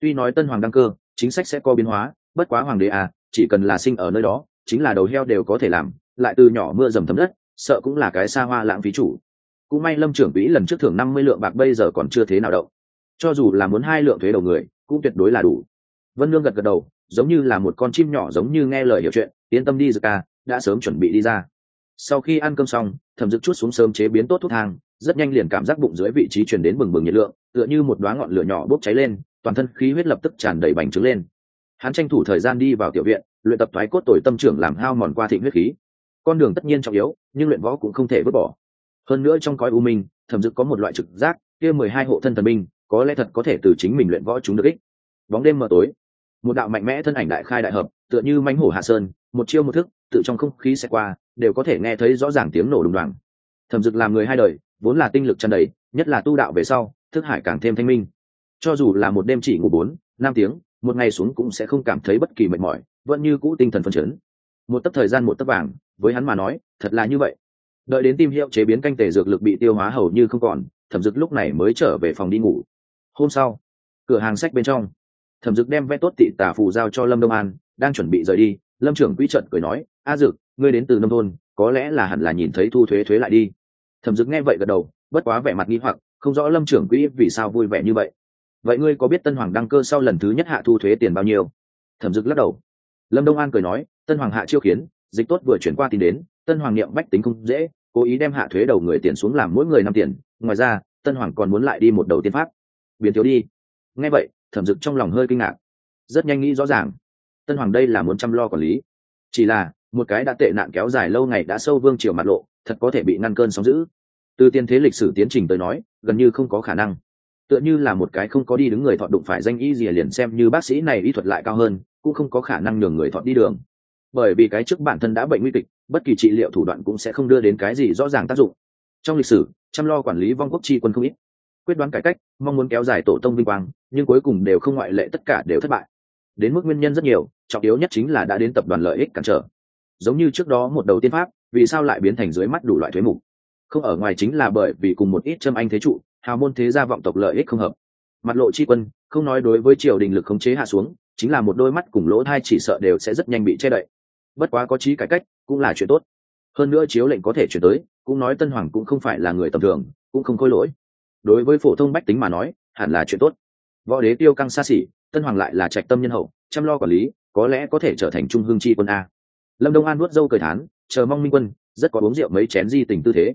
Tuy nói tân hoàng đăng cơ, chính sách sẽ có biến hóa, bất quá hoàng đế à chỉ cần là sinh ở nơi đó, chính là đầu heo đều có thể làm, lại từ nhỏ mưa dầm thấm đất, sợ cũng là cái xa hoa lãng phí chủ. Cũng may lâm trưởng quỹ lần trước thưởng năm mươi lượng bạc bây giờ còn chưa thế nào đậu cho dù là muốn hai lượng thuế đầu người, cũng tuyệt đối là đủ. Vân lương gật gật đầu, giống như là một con chim nhỏ giống như nghe lời hiểu chuyện yên tâm đi dược ca, đã sớm chuẩn bị đi ra. Sau khi ăn cơm xong, thẩm dực chút xuống sớm chế biến tốt thuốc thang, rất nhanh liền cảm giác bụng dưới vị trí chuyển đến bừng bừng nhiệt lượng, tựa như một đoá ngọn lửa nhỏ bốc cháy lên, toàn thân khí huyết lập tức tràn đầy bành trướng lên. Hắn tranh thủ thời gian đi vào tiểu viện, luyện tập thoái cốt tuổi tâm trưởng làm hao mòn qua thị huyết khí. Con đường tất nhiên trọng yếu, nhưng luyện võ cũng không thể vứt bỏ. Hơn nữa trong cõi u minh, thẩm dực có một loại trực giác, kia mười hai hộ thân thần binh, có lẽ thật có thể từ chính mình luyện võ chúng được ích. Bóng đêm mờ tối, một đạo mạnh mẽ thân ảnh đại khai đại hợp, tựa như mánh hổ hạ sơn một chiêu một thức tự trong không khí sẽ qua, đều có thể nghe thấy rõ ràng tiếng nổ đùng đoàng. Thẩm dực làm người hai đời, vốn là tinh lực chân đầy, nhất là tu đạo về sau, thức hải càng thêm thanh minh. Cho dù là một đêm chỉ ngủ bốn, năm tiếng, một ngày xuống cũng sẽ không cảm thấy bất kỳ mệt mỏi, vẫn như cũ tinh thần phấn chấn. Một tấc thời gian một tấc vàng, với hắn mà nói, thật là như vậy. Đợi đến tim hiệu chế biến canh tể dược lực bị tiêu hóa hầu như không còn, thẩm dực lúc này mới trở về phòng đi ngủ. Hôm sau, cửa hàng sách bên trong, thẩm dực đem vẽ tốt tị tả phù giao cho lâm đông an, đang chuẩn bị rời đi lâm trưởng quỹ trận cười nói, a dực, ngươi đến từ nông thôn, có lẽ là hẳn là nhìn thấy thu thuế thuế lại đi. Thẩm dực nghe vậy gật đầu, bất quá vẻ mặt nghi hoặc, không rõ lâm trưởng quỹ vì sao vui vẻ như vậy. Vậy ngươi có biết tân hoàng đăng cơ sau lần thứ nhất hạ thu thuế tiền bao nhiêu? Thẩm dực lắc đầu. Lâm đông an cười nói, tân hoàng hạ chiêu khiến dịch tốt vừa chuyển qua tin đến, tân hoàng niệm bách tính không dễ, cố ý đem hạ thuế đầu người tiền xuống làm mỗi người năm tiền, ngoài ra, tân hoàng còn muốn lại đi một đầu tiên pháp. Biến thiếu đi. Nghe vậy, thẩm dực trong lòng hơi kinh ngạc. Rất nhanh nghĩ rõ ràng tân hoàng đây là muốn chăm lo quản lý. Chỉ là, một cái đã tệ nạn kéo dài lâu ngày đã sâu vương triều mặt lộ, thật có thể bị ngăn cơn sóng giữ từ tiên thế lịch sử tiến trình tới nói, gần như không có khả năng. Tựa như là một cái không có đi đứng người thọ đụng phải danh y gì liền xem như bác sĩ này y thuật lại cao hơn, cũng không có khả năng nhường người thọ đi đường. Bởi vì cái trước bản thân đã bệnh nguy kịch, bất kỳ trị liệu thủ đoạn cũng sẽ không đưa đến cái gì rõ ràng tác dụng. Trong lịch sử, chăm lo quản lý vong quốc tri quân không ít. Quyết đoán cải cách, mong muốn kéo dài tổ tông vinh quang, nhưng cuối cùng đều không ngoại lệ tất cả đều thất bại đến mức nguyên nhân rất nhiều, trọng yếu nhất chính là đã đến tập đoàn lợi ích cản trở. Giống như trước đó một đầu tiên pháp, vì sao lại biến thành dưới mắt đủ loại thuế mục? Không ở ngoài chính là bởi vì cùng một ít châm anh thế trụ, hào môn thế gia vọng tộc lợi ích không hợp. Mặt lộ chi quân, không nói đối với triều đình lực khống chế hạ xuống, chính là một đôi mắt cùng lỗ thai chỉ sợ đều sẽ rất nhanh bị che đậy. Bất quá có trí cải cách, cũng là chuyện tốt. Hơn nữa chiếu lệnh có thể chuyển tới, cũng nói tân hoàng cũng không phải là người tầm thường, cũng không khôi lỗi. Đối với phổ thông bách tính mà nói, hẳn là chuyện tốt. Võ đế tiêu căng xa xỉ tân hoàng lại là trạch tâm nhân hậu, chăm lo quản lý, có lẽ có thể trở thành trung hương chi quân a. Lâm đông an nuốt dâu cười thán, chờ mong minh quân, rất có uống rượu mấy chén di tình tư thế.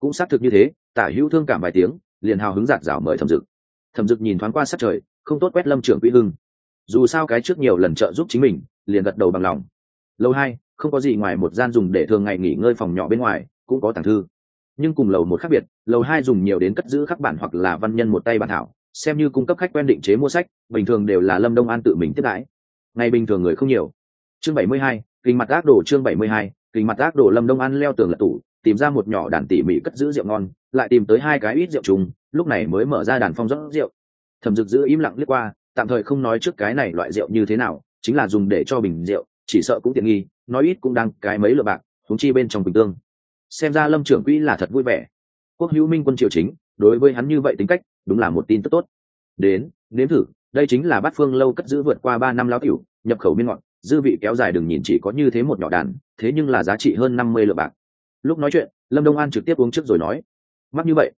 Cũng xác thực như thế, tả hữu thương cảm vài tiếng, liền hào hứng giạt rảo mời thẩm dực. Thẩm dực nhìn thoáng qua sát trời, không tốt quét lâm trưởng quỹ hưng. Dù sao cái trước nhiều lần trợ giúp chính mình, liền gật đầu bằng lòng. Lâu hai, không có gì ngoài một gian dùng để thường ngày nghỉ ngơi phòng nhỏ bên ngoài, cũng có tàng thư. Nhưng cùng lầu một khác biệt, lầu hai dùng nhiều đến cất giữ khắc bản hoặc là văn nhân một tay bản thảo xem như cung cấp khách quen định chế mua sách, bình thường đều là lâm đông an tự mình tiếp đãi. Ngày bình thường người không nhiều. Chương bảy mươi hai, kinh mặt ác đồ chương bảy mươi hai, kinh mặt ác đồ lâm đông an leo tường lật tủ, tìm ra một nhỏ đàn tỉ mỉ cất giữ rượu ngon, lại tìm tới hai cái ít rượu trùng, lúc này mới mở ra đàn phong rót rượu. Thẩm dực giữ im lặng liếc qua, tạm thời không nói trước cái này loại rượu như thế nào, chính là dùng để cho bình rượu, chỉ sợ cũng tiện nghi, nói ít cũng đang cái mấy lựa bạc thúng chi bên trong bình tương. Xem ra lâm trưởng quỹ là thật vui vẻ. Quốc hữu minh quân triều chính, đối với hắn như vậy tính cách đúng là một tin tức tốt. Đến, nếm thử, đây chính là bát phương lâu cất giữ vượt qua ba năm lão tiểu, nhập khẩu miên ngọn dư vị kéo dài đừng nhìn chỉ có như thế một nhỏ đàn, thế nhưng là giá trị hơn năm mươi lượng bạc. Lúc nói chuyện, lâm đông an trực tiếp uống trước rồi nói, mắc như vậy,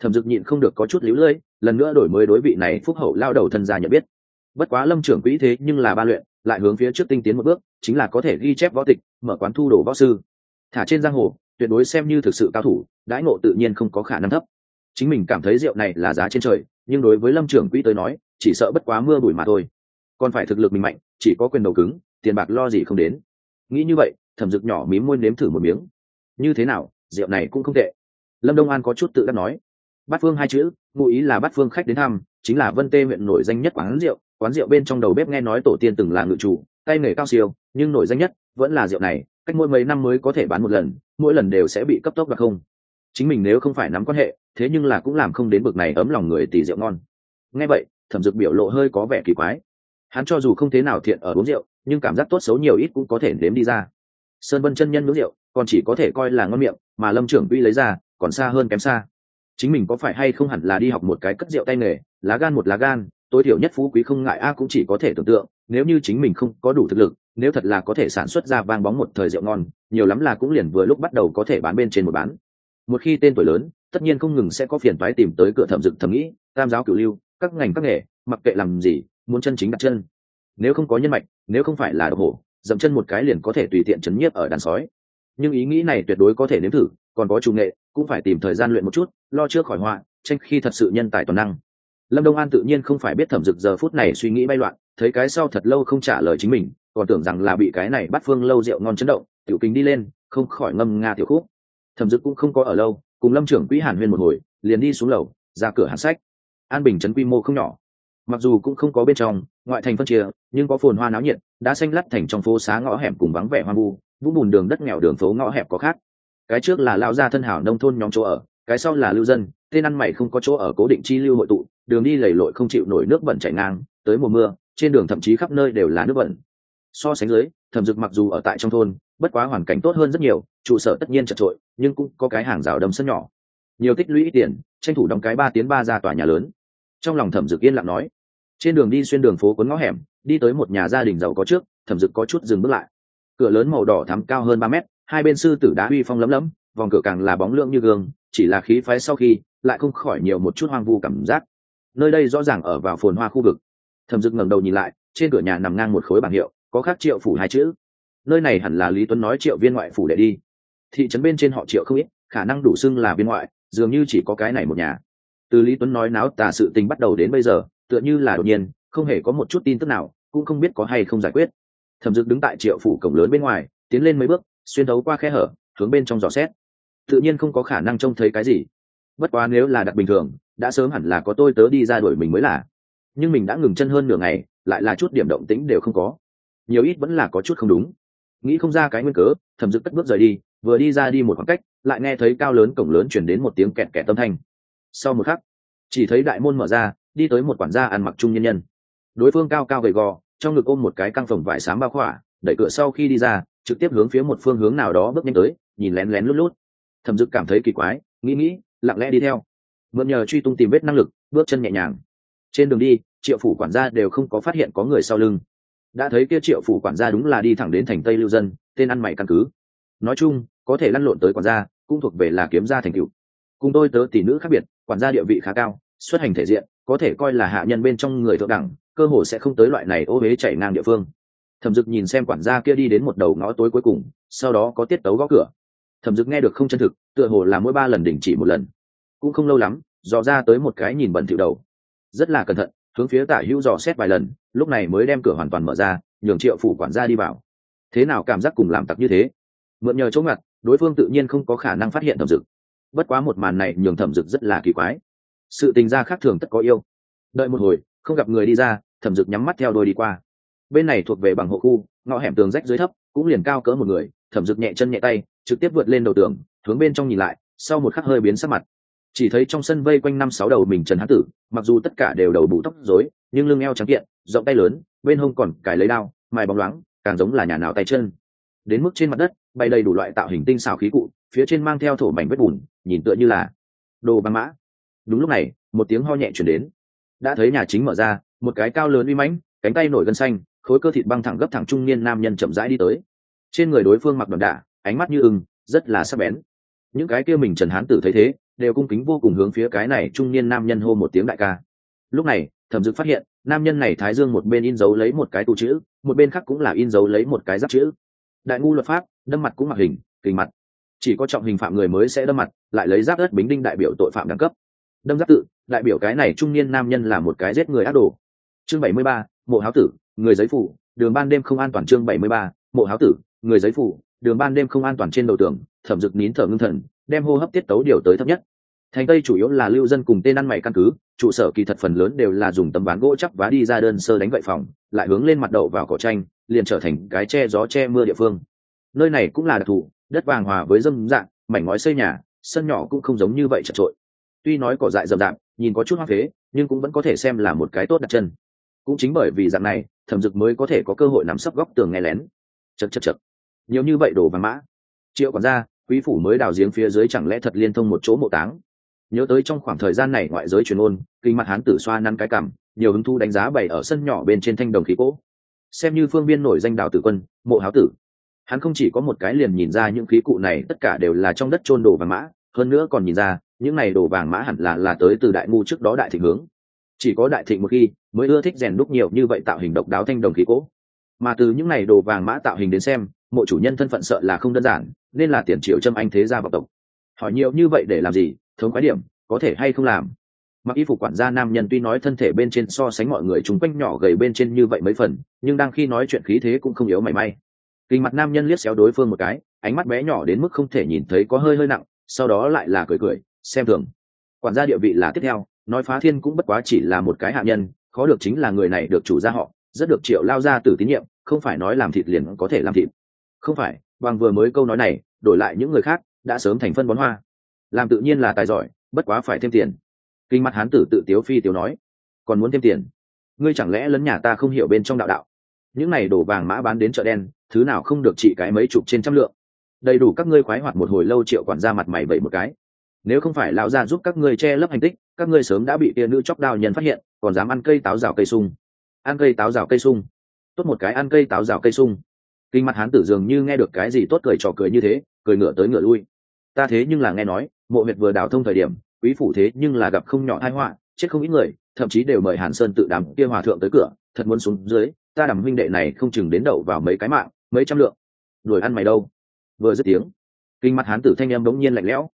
thẩm dực nhịn không được có chút líu lơi, lần nữa đổi mới đối vị này phúc hậu lao đầu thân gia nhận biết. Bất quá lâm trưởng quỹ thế nhưng là ba luyện, lại hướng phía trước tinh tiến một bước, chính là có thể ghi chép võ tịch, mở quán thu đồ võ sư. Thả trên giang hồ, tuyệt đối xem như thực sự cao thủ, đãi ngộ tự nhiên không có khả năng thấp chính mình cảm thấy rượu này là giá trên trời, nhưng đối với lâm trưởng quỹ tới nói, chỉ sợ bất quá mưa bụi mà thôi. Còn phải thực lực mình mạnh, chỉ có quyền đầu cứng, tiền bạc lo gì không đến. Nghĩ như vậy, thẩm dực nhỏ mím môi nếm thử một miếng. Như thế nào, rượu này cũng không tệ. Lâm đông an có chút tự đắc nói. Bát phương hai chữ, ngụ ý là bát phương khách đến thăm, chính là vân tê huyện nổi danh nhất quán rượu. Quán rượu bên trong đầu bếp nghe nói tổ tiên từng là ngự chủ, tay nghề cao siêu, nhưng nổi danh nhất vẫn là rượu này, cách mỗi mấy năm mới có thể bán một lần, mỗi lần đều sẽ bị cấp tốc và không. Chính mình nếu không phải nắm quan hệ thế nhưng là cũng làm không đến bực này ấm lòng người tỷ rượu ngon. Nghe vậy, thẩm dực biểu lộ hơi có vẻ kỳ quái. Hắn cho dù không thế nào thiện ở uống rượu, nhưng cảm giác tốt xấu nhiều ít cũng có thể nếm đi ra. Sơn vân chân nhân uống rượu, còn chỉ có thể coi là ngon miệng, mà lâm trưởng uy lấy ra, còn xa hơn kém xa. Chính mình có phải hay không hẳn là đi học một cái cất rượu tay nghề, lá gan một lá gan, tối thiểu nhất phú quý không ngại a cũng chỉ có thể tưởng tượng, nếu như chính mình không có đủ thực lực, nếu thật là có thể sản xuất ra vang bóng một thời rượu ngon, nhiều lắm là cũng liền vừa lúc bắt đầu có thể bán bên trên một bán. Một khi tên tuổi lớn tất nhiên không ngừng sẽ có phiền toái tìm tới cửa thẩm dực thẩm nghĩ, tam giáo cửu lưu, các ngành các nghề, mặc kệ làm gì, muốn chân chính đặt chân. Nếu không có nhân mạch, nếu không phải là độc hổ, dậm chân một cái liền có thể tùy tiện chấn nhiếp ở đàn sói. Nhưng ý nghĩ này tuyệt đối có thể nếm thử, còn có chủ nghệ, cũng phải tìm thời gian luyện một chút, lo trước khỏi họa, tranh khi thật sự nhân tài toàn năng. Lâm đông an tự nhiên không phải biết thẩm dực giờ phút này suy nghĩ bay loạn, thấy cái sau thật lâu không trả lời chính mình, còn tưởng rằng là bị cái này bắt phương lâu rượu ngon chấn động, tiểu kính đi lên, không khỏi ngâm nga tiểu khúc. Thẩm dực cũng không có ở lâu cùng lâm trưởng quỹ hàn huyên một hồi, liền đi xuống lầu, ra cửa hàn sách. An bình trấn quy mô không nhỏ. Mặc dù cũng không có bên trong ngoại thành phân chia, nhưng có phồn hoa náo nhiệt, đã xanh lắt thành trong phố xá ngõ hẻm cùng vắng vẻ hoang vu, vũng bùn đường đất nghèo đường phố ngõ hẹp có khác. Cái trước là lao gia thân hảo nông thôn nhóm chỗ ở, cái sau là lưu dân, tên ăn mày không có chỗ ở cố định chi lưu hội tụ, đường đi lầy lội không chịu nổi nước bẩn chảy ngang, tới mùa mưa, trên đường thậm chí khắp nơi đều là nước bẩn. So sánh dưới, thẩm dực mặc dù ở tại trong thôn bất quá hoàn cảnh tốt hơn rất nhiều, trụ sở tất nhiên chật trội, nhưng cũng có cái hàng rào đầm sân nhỏ. Nhiều tích lũy tiền, tranh thủ đóng cái ba tiến ba ra tòa nhà lớn. Trong lòng thẩm dực yên lặng nói, trên đường đi xuyên đường phố cuốn ngõ hẻm, đi tới một nhà gia đình giàu có trước, thẩm dực có chút dừng bước lại. Cửa lớn màu đỏ thắm cao hơn ba mét, hai bên sư tử đá uy phong lấm lấm, vòng cửa càng là bóng lượng như gương, chỉ là khí phái sau khi, lại không khỏi nhiều một chút hoang vu cảm giác. Nơi đây rõ ràng ở vào phồn hoa khu vực. Thẩm dực ngẩng đầu nhìn lại, trên cửa nhà nằm ngang một khối bảng hiệu, có khắc triệu phủ hai chữ nơi này hẳn là lý tuấn nói triệu viên ngoại phủ để đi. Thị trấn bên trên họ triệu không ít, khả năng đủ xưng là viên ngoại, dường như chỉ có cái này một nhà. Từ lý tuấn nói náo tà sự tình bắt đầu đến bây giờ, tựa như là đột nhiên, không hề có một chút tin tức nào, cũng không biết có hay không giải quyết. Thẩm dực đứng tại triệu phủ cổng lớn bên ngoài, tiến lên mấy bước, xuyên thấu qua khe hở, hướng bên trong dò xét. Tự nhiên không có khả năng trông thấy cái gì. Bất quá nếu là đặc bình thường, đã sớm hẳn là có tôi tớ đi ra đuổi mình mới là. Nhưng mình đã ngừng chân hơn nửa ngày, lại là chút điểm động tĩnh đều không có. Nhiều ít vẫn là có chút không đúng nghĩ không ra cái nguyên cớ, thẩm dực cất bước rời đi, vừa đi ra đi một khoảng cách, lại nghe thấy cao lớn cổng lớn chuyển đến một tiếng kẹt kẹt tâm thanh. Sau một khắc, chỉ thấy đại môn mở ra, đi tới một quản gia ăn mặc trung nhân nhân. Đối phương cao cao gầy gò, trong ngực ôm một cái căng phồng vải xám bao khỏa, đẩy cửa sau khi đi ra, trực tiếp hướng phía một phương hướng nào đó bước nhanh tới, nhìn lén lén lút lút. Thẩm dực cảm thấy kỳ quái, nghĩ nghĩ, lặng lẽ đi theo. Mượn nhờ truy tung tìm vết năng lực, bước chân nhẹ nhàng. Trên đường đi, triệu phủ quản gia đều không có phát hiện có người sau lưng đã thấy kia triệu phủ quản gia đúng là đi thẳng đến thành tây lưu dân, tên ăn mày căn cứ. Nói chung, có thể lăn lộn tới quản gia, cũng thuộc về là kiếm gia thành cựu cùng tôi tớ tỷ nữ khác biệt, quản gia địa vị khá cao, xuất hành thể diện, có thể coi là hạ nhân bên trong người thượng đẳng, cơ hồ sẽ không tới loại này ô huế chảy ngang địa phương. Thẩm dực nhìn xem quản gia kia đi đến một đầu ngõ tối cuối cùng, sau đó có tiết tấu gõ cửa. Thẩm dực nghe được không chân thực, tựa hồ là mỗi ba lần đình chỉ một lần. Cũng không lâu lắm, dò ra tới một cái nhìn bẩn thỉu đầu. Rất là cẩn thận, hướng phía tả hữu dò xét vài lần lúc này mới đem cửa hoàn toàn mở ra, nhường triệu phủ quản gia đi vào. Thế nào cảm giác cùng làm tặc như thế? Mượn nhờ chỗ ngặt, đối phương tự nhiên không có khả năng phát hiện thẩm dực. Bất quá một màn này nhường thẩm dực rất là kỳ quái. Sự tình gia khác thường tất có yêu. Đợi một hồi, không gặp người đi ra, thẩm dực nhắm mắt theo đôi đi qua. Bên này thuộc về bằng hộ khu, ngõ hẻm tường rách dưới thấp, cũng liền cao cỡ một người, thẩm dực nhẹ chân nhẹ tay, trực tiếp vượt lên đầu tường, hướng bên trong nhìn lại, sau một khắc hơi biến sắc mặt. Chỉ thấy trong sân vây quanh năm sáu đầu mình trần hán tử, mặc dù tất cả đều đầu bụ tóc rối nhưng lưng eo trắng kiện, rộng tay lớn, bên hông còn cài lấy đao, mài bóng loáng, càng giống là nhà nào tay chân. Đến mức trên mặt đất bay đầy đủ loại tạo hình tinh xào khí cụ, phía trên mang theo thổ mảnh vết bùn, nhìn tựa như là đồ băng mã. Đúng lúc này, một tiếng ho nhẹ chuyển đến. Đã thấy nhà chính mở ra, một cái cao lớn uy mãnh, cánh tay nổi gân xanh, khối cơ thịt băng thẳng gấp thẳng trung niên nam nhân chậm rãi đi tới. Trên người đối phương mặc đòn đả, ánh mắt như ưng, rất là sắc bén. Những cái kia mình trần hán tử thấy thế, đều cung kính vô cùng hướng phía cái này trung niên nam nhân hô một tiếng đại ca. Lúc này thẩm dực phát hiện, nam nhân này thái dương một bên in dấu lấy một cái tù chữ, một bên khác cũng là in dấu lấy một cái giáp chữ. Đại ngu luật pháp, đâm mặt cũng mặc hình, kình mặt. Chỉ có trọng hình phạm người mới sẽ đâm mặt, lại lấy giáp đất bính đinh đại biểu tội phạm đẳng cấp. Đâm giáp tự, đại biểu cái này trung niên nam nhân là một cái giết người ác đồ. Chương bảy mươi ba, mộ háo tử, người giấy phủ, đường ban đêm không an toàn chương bảy mươi ba, mộ háo tử, người giấy phủ, đường ban đêm không an toàn trên đầu tường, thẩm dực nín thở ngưng thần, đem hô hấp tiết tấu điều tới thấp nhất. Thành tây chủ yếu là lưu dân cùng tên ăn mày căn cứ trụ sở kỳ thật phần lớn đều là dùng tấm ván gỗ chắp vá đi ra đơn sơ đánh vậy phòng, lại hướng lên mặt đậu vào cỏ tranh liền trở thành cái che gió che mưa địa phương. Nơi này cũng là đặc thù, đất vàng hòa với dâm dạng, mảnh ngói xây nhà, sân nhỏ cũng không giống như vậy chật trội. Tuy nói cỏ dại rậm rạp, nhìn có chút hoa phế, nhưng cũng vẫn có thể xem là một cái tốt đặt chân cũng chính bởi vì dạng này, thẩm dực mới có thể có cơ hội nằm sấp góc tường nghe lén. Chật chật chật nhiều như vậy đồ vàng mã. Triệu còn ra quý phủ mới đào giếng phía dưới chẳng lẽ thật liên thông một chỗ mộ táng? Nhớ tới trong khoảng thời gian này ngoại giới truyền ôn kinh mặt hán tử xoa năn cái cảm, nhiều hứng thu đánh giá bày ở sân nhỏ bên trên thanh đồng khí cỗ. Xem như phương biên nổi danh đào tử quân, mộ háo tử. Hắn không chỉ có một cái liền nhìn ra những khí cụ này, tất cả đều là trong đất trôn đồ vàng mã, hơn nữa còn nhìn ra, những này đồ vàng mã hẳn là là tới từ đại ngu trước đó đại thịnh hướng. Chỉ có đại thịnh một khi, mới ưa thích rèn đúc nhiều như vậy tạo hình độc đáo thanh đồng khí cỗ. Mà từ những này đồ vàng mã tạo hình đến xem, mộ chủ nhân thân phận sợ là không đơn giản, nên là tiền triệu châm anh thế gia vọng tộc. Hỏi nhiều như vậy để làm gì? Thống quái điểm, có thể hay không làm. Mặc y phục quản gia nam nhân tuy nói thân thể bên trên so sánh mọi người chúng quanh nhỏ gầy bên trên như vậy mấy phần, nhưng đang khi nói chuyện khí thế cũng không yếu mảy may. Kinh mặt nam nhân liếc xéo đối phương một cái, ánh mắt bé nhỏ đến mức không thể nhìn thấy có hơi hơi nặng, sau đó lại là cười cười, xem thường. Quản gia địa vị là tiếp theo, nói phá thiên cũng bất quá chỉ là một cái hạ nhân, khó được chính là người này được chủ gia họ, rất được triệu lao ra từ tín nhiệm, không phải nói làm thịt liền có thể làm thịt. Không phải, bằng vừa mới câu nói này, đổi lại những người khác, đã sớm thành phân bón hoa làm tự nhiên là tài giỏi, bất quá phải thêm tiền. Kinh mặt hán tử tự tiếu phi tiếu nói, còn muốn thêm tiền? Ngươi chẳng lẽ lấn nhà ta không hiểu bên trong đạo đạo? Những này đổ vàng mã bán đến chợ đen, thứ nào không được trị cái mấy chục trên trăm lượng? Đầy đủ các ngươi khoái hoạt một hồi lâu triệu quản ra mặt mày bậy một cái. Nếu không phải lão gia giúp các ngươi che lấp hành tích, các ngươi sớm đã bị tia nữ chóc đao nhân phát hiện, còn dám ăn cây táo rào cây sung. Ăn cây táo rào cây sung. Tốt một cái ăn cây táo rào cây sung. Kinh mặt hán tử dường như nghe được cái gì tốt cười trò cười như thế, cười ngửa tới ngửa lui ta thế nhưng là nghe nói, mộ huyệt vừa đào thông thời điểm, quý phủ thế nhưng là gặp không nhỏ tai họa, chết không ít người, thậm chí đều mời hàn sơn tự đàm kia hòa thượng tới cửa, thật muốn xuống dưới, ta đàm huynh đệ này không chừng đến đậu vào mấy cái mạng, mấy trăm lượng. Đuổi ăn mày đâu? Vừa dứt tiếng, kinh mặt hán tử thanh em đống nhiên lạnh lẽo.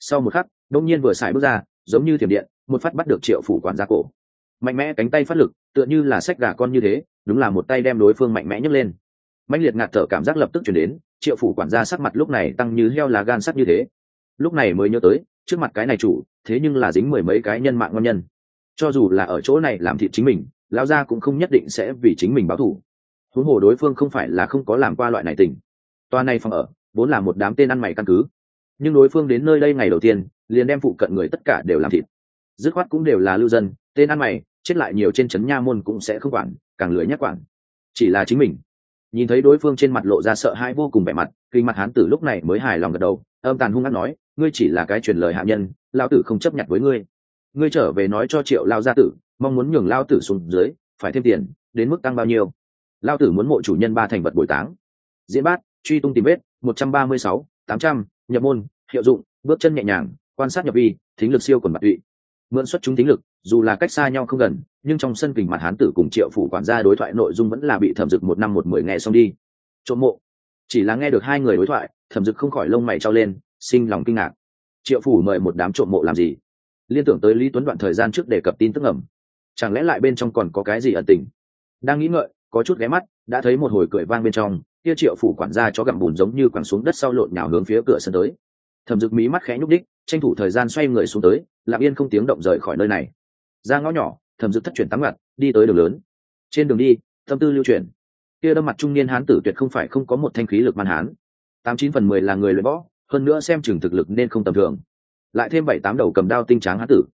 Sau một khắc đống nhiên vừa xài bước ra, giống như thiểm điện, một phát bắt được triệu phủ quản gia cổ. Mạnh mẽ cánh tay phát lực, tựa như là sách gà con như thế, đúng là một tay đem đối phương mạnh mẽ nhấc lên. Mạnh liệt ngạt thở cảm giác lập tức chuyển đến triệu phủ quản gia sắc mặt lúc này tăng như heo là gan sắt như thế. Lúc này mới nhớ tới, trước mặt cái này chủ, thế nhưng là dính mười mấy cái nhân mạng ngon nhân. Cho dù là ở chỗ này làm thịt chính mình, lão gia cũng không nhất định sẽ vì chính mình báo thù. Huống hồ đối phương không phải là không có làm qua loại này tình. Toa này phòng ở, vốn là một đám tên ăn mày căn cứ. Nhưng đối phương đến nơi đây ngày đầu tiên, liền đem phụ cận người tất cả đều làm thịt. Dứt khoát cũng đều là lưu dân, tên ăn mày, chết lại nhiều trên trấn nha môn cũng sẽ không quản, càng lưỡi nhắc quản. Chỉ là chính mình nhìn thấy đối phương trên mặt lộ ra sợ hãi vô cùng vẻ mặt, kinh mặt hán tử lúc này mới hài lòng gật đầu, âm tàn hung hăng nói, ngươi chỉ là cái truyền lời hạ nhân lao tử không chấp nhận với ngươi. Ngươi trở về nói cho triệu lao gia tử, mong muốn nhường lao tử xuống dưới, phải thêm tiền, đến mức tăng bao nhiêu? Lao tử muốn mộ chủ nhân ba thành vật bồi táng. Diễn bát, truy tung tìm vết, một trăm ba mươi sáu, tám trăm, nhập môn, hiệu dụng, bước chân nhẹ nhàng, quan sát nhập vi, thính lực siêu quần mặt tụy. Mượn xuất chúng thính lực dù là cách xa nhau không gần, nhưng trong sân kình mặt hán tử cùng triệu phủ quản gia đối thoại nội dung vẫn là bị thẩm dực một năm một mười nghe xong đi. Trộm mộ. Chỉ là nghe được hai người đối thoại, thẩm dực không khỏi lông mày trao lên, sinh lòng kinh ngạc. Triệu phủ mời một đám trộm mộ làm gì? Liên tưởng tới lý tuấn đoạn thời gian trước đề cập tin tức ẩm chẳng lẽ lại bên trong còn có cái gì ẩn tình? Đang nghĩ ngợi, có chút ghé mắt, đã thấy một hồi cười vang bên trong, kia triệu phủ quản gia cho gặm bùn giống như quẳng xuống đất sau lộn nhào hướng phía cửa sân tới. Thẩm dực mí mắt khẽ nhúc đích tranh thủ thời gian xoay người xuống tới, lặng yên không tiếng động rời khỏi nơi này ra ngõ nhỏ, thẩm dực thất chuyển tắm ngặt, đi tới đường lớn. Trên đường đi, tâm tư lưu chuyển. Kia đâm mặt trung niên hán tử tuyệt không phải không có một thanh khí lực man hán. Tám chín phần mười là người luyện võ, hơn nữa xem chừng thực lực nên không tầm thường. Lại thêm bảy tám đầu cầm đao tinh tráng hán tử.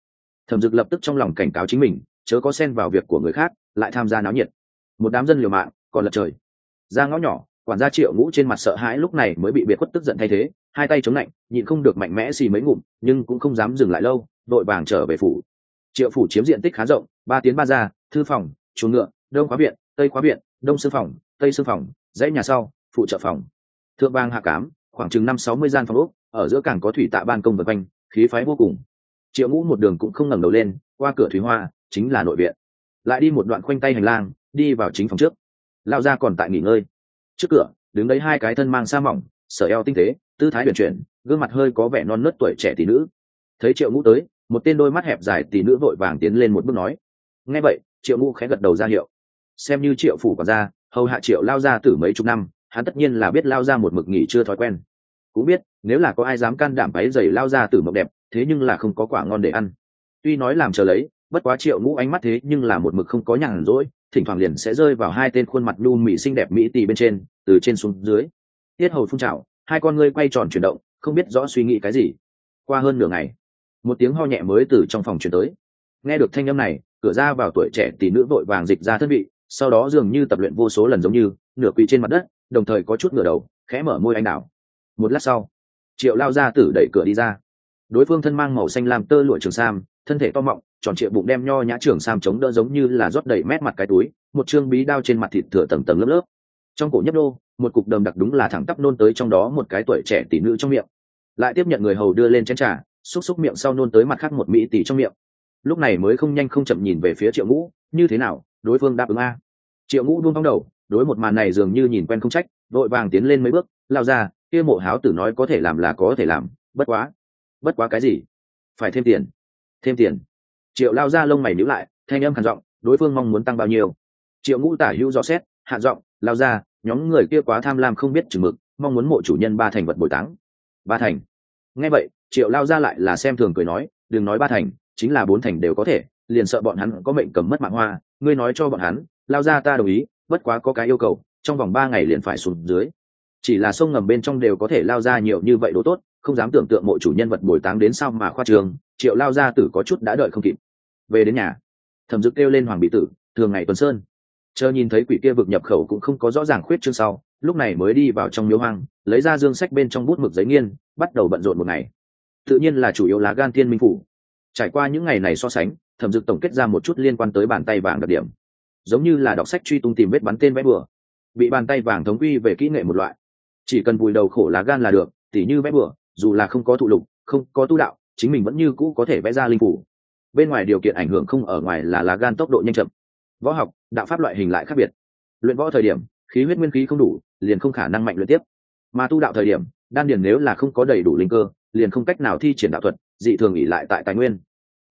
Thẩm dực lập tức trong lòng cảnh cáo chính mình, chớ có xen vào việc của người khác, lại tham gia náo nhiệt. Một đám dân liều mạng, còn lật trời. Ra ngõ nhỏ, quản gia triệu ngũ trên mặt sợ hãi lúc này mới bị biệt khuất tức giận thay thế, hai tay chống lạnh, nhịn không được mạnh mẽ xì mấy ngụm, nhưng cũng không dám dừng lại lâu, đội vàng trở về phủ triệu phủ chiếm diện tích khá rộng, ba tiến ba ra, thư phòng, chuồng ngựa, đông khóa viện, tây khóa viện, đông sư phòng, tây sư phòng, dãy nhà sau, phụ trợ phòng. Thượng bang hạ cám, khoảng chừng năm sáu mươi gian phòng úc ở giữa cảng có thủy tạ ban công vật quanh, khí phái vô cùng. Triệu ngũ một đường cũng không ngẩng đầu lên, qua cửa thủy hoa, chính là nội viện. Lại đi một đoạn khoanh tay hành lang, đi vào chính phòng trước. Lao ra còn tại nghỉ ngơi. Trước cửa, đứng đấy hai cái thân mang sa mỏng, sở eo tinh tế, tư thái huyền chuyển, gương mặt hơi có vẻ non nớt tuổi trẻ tỷ nữ. Thấy triệu ngũ tới một tên đôi mắt hẹp dài tỷ nữ vội vàng tiến lên một bước nói, nghe vậy, triệu ngũ khẽ gật đầu ra hiệu. Xem như triệu phủ còn ra hầu hạ triệu lao ra từ mấy chục năm, hắn tất nhiên là biết lao ra một mực nghỉ chưa thói quen. Cũng biết, nếu là có ai dám can đảm váy giày lao ra từ mộng đẹp, thế nhưng là không có quả ngon để ăn. Tuy nói làm chờ lấy, bất quá triệu ngũ ánh mắt thế nhưng là một mực không có nhàn rỗi, thỉnh thoảng liền sẽ rơi vào hai tên khuôn mặt nhu mỹ xinh đẹp mỹ tì bên trên, từ trên xuống dưới. Tiết hầu phun trào, hai con ngươi quay tròn chuyển động, không biết rõ suy nghĩ cái gì. Qua hơn nửa ngày một tiếng ho nhẹ mới từ trong phòng chuyển tới. Nghe được thanh âm này, cửa ra vào tuổi trẻ tỷ nữ vội vàng dịch ra thân vị, sau đó dường như tập luyện vô số lần giống như, nửa quỳ trên mặt đất, đồng thời có chút ngửa đầu, khẽ mở môi anh đào. Một lát sau, triệu lao ra tử đẩy cửa đi ra. Đối phương thân mang màu xanh làm tơ lụa trường sam, thân thể to mọng, tròn trịa bụng đem nho nhã trường sam chống đỡ giống như là rót đầy mét mặt cái túi, một chương bí đao trên mặt thịt thừa tầng tầng lớp lớp. Trong cổ nhấp đô một cục đầm đặc đúng là thẳng tắp nôn tới trong đó một cái tuổi trẻ tỷ nữ trong miệng. Lại tiếp nhận người hầu đưa lên chén trà xúc xúc miệng sau nôn tới mặt khác một mỹ tỷ trong miệng. Lúc này mới không nhanh không chậm nhìn về phía triệu ngũ, như thế nào? Đối phương đáp ứng a? Triệu ngũ buông vong đầu, đối một màn này dường như nhìn quen không trách, vội vàng tiến lên mấy bước lao ra kia mộ háo tử nói có thể làm là có thể làm, bất quá bất quá cái gì? Phải thêm tiền thêm tiền. Triệu lao ra lông mày níu lại, thanh âm khản giọng, đối phương mong muốn tăng bao nhiêu? Triệu ngũ tả hữu rõ xét, hạ giọng, lao ra nhóm người kia quá tham lam không biết chừng mực, mong muốn mộ chủ nhân ba thành vật bồi táng. Ba thành? Nghe vậy triệu lao ra lại là xem thường cười nói, đừng nói ba thành, chính là bốn thành đều có thể, liền sợ bọn hắn có mệnh cầm mất mạng hoa, ngươi nói cho bọn hắn, lao ra ta đồng ý, bất quá có cái yêu cầu, trong vòng ba ngày liền phải xuống dưới. Chỉ là sông ngầm bên trong đều có thể lao ra nhiều như vậy đồ tốt, không dám tưởng tượng mộ chủ nhân vật bồi táng đến sao mà khoa trường triệu lao ra tử có chút đã đợi không kịp. Về đến nhà, thẩm dực kêu lên hoàng bị tử, thường ngày tuần sơn. Chờ nhìn thấy quỷ kia vực nhập khẩu cũng không có rõ ràng khuyết chương sau, lúc này mới đi vào trong miếu hoang, lấy ra dương sách bên trong bút mực giấy nghiên, bắt đầu bận rộn một ngày tự nhiên là chủ yếu lá gan thiên minh phủ. Trải qua những ngày này so sánh, thẩm dực tổng kết ra một chút liên quan tới bàn tay vàng đặc điểm. Giống như là đọc sách truy tung tìm vết bắn tên vẽ bừa. Bị bàn tay vàng thống quy về kỹ nghệ một loại. Chỉ cần vùi đầu khổ lá gan là được, tỉ như vẽ bừa, dù là không có thụ lục, không có tu đạo, chính mình vẫn như cũ có thể vẽ ra linh phủ. Bên ngoài điều kiện ảnh hưởng không ở ngoài là lá gan tốc độ nhanh chậm. Võ học, đạo pháp loại hình lại khác biệt. Luyện võ thời điểm, khí huyết nguyên khí không đủ, liền không khả năng mạnh luyện tiếp. Mà tu đạo thời điểm, đan điền nếu là không có đầy đủ linh cơ liền không cách nào thi triển đạo thuật, dị thường ỉ lại tại tài nguyên.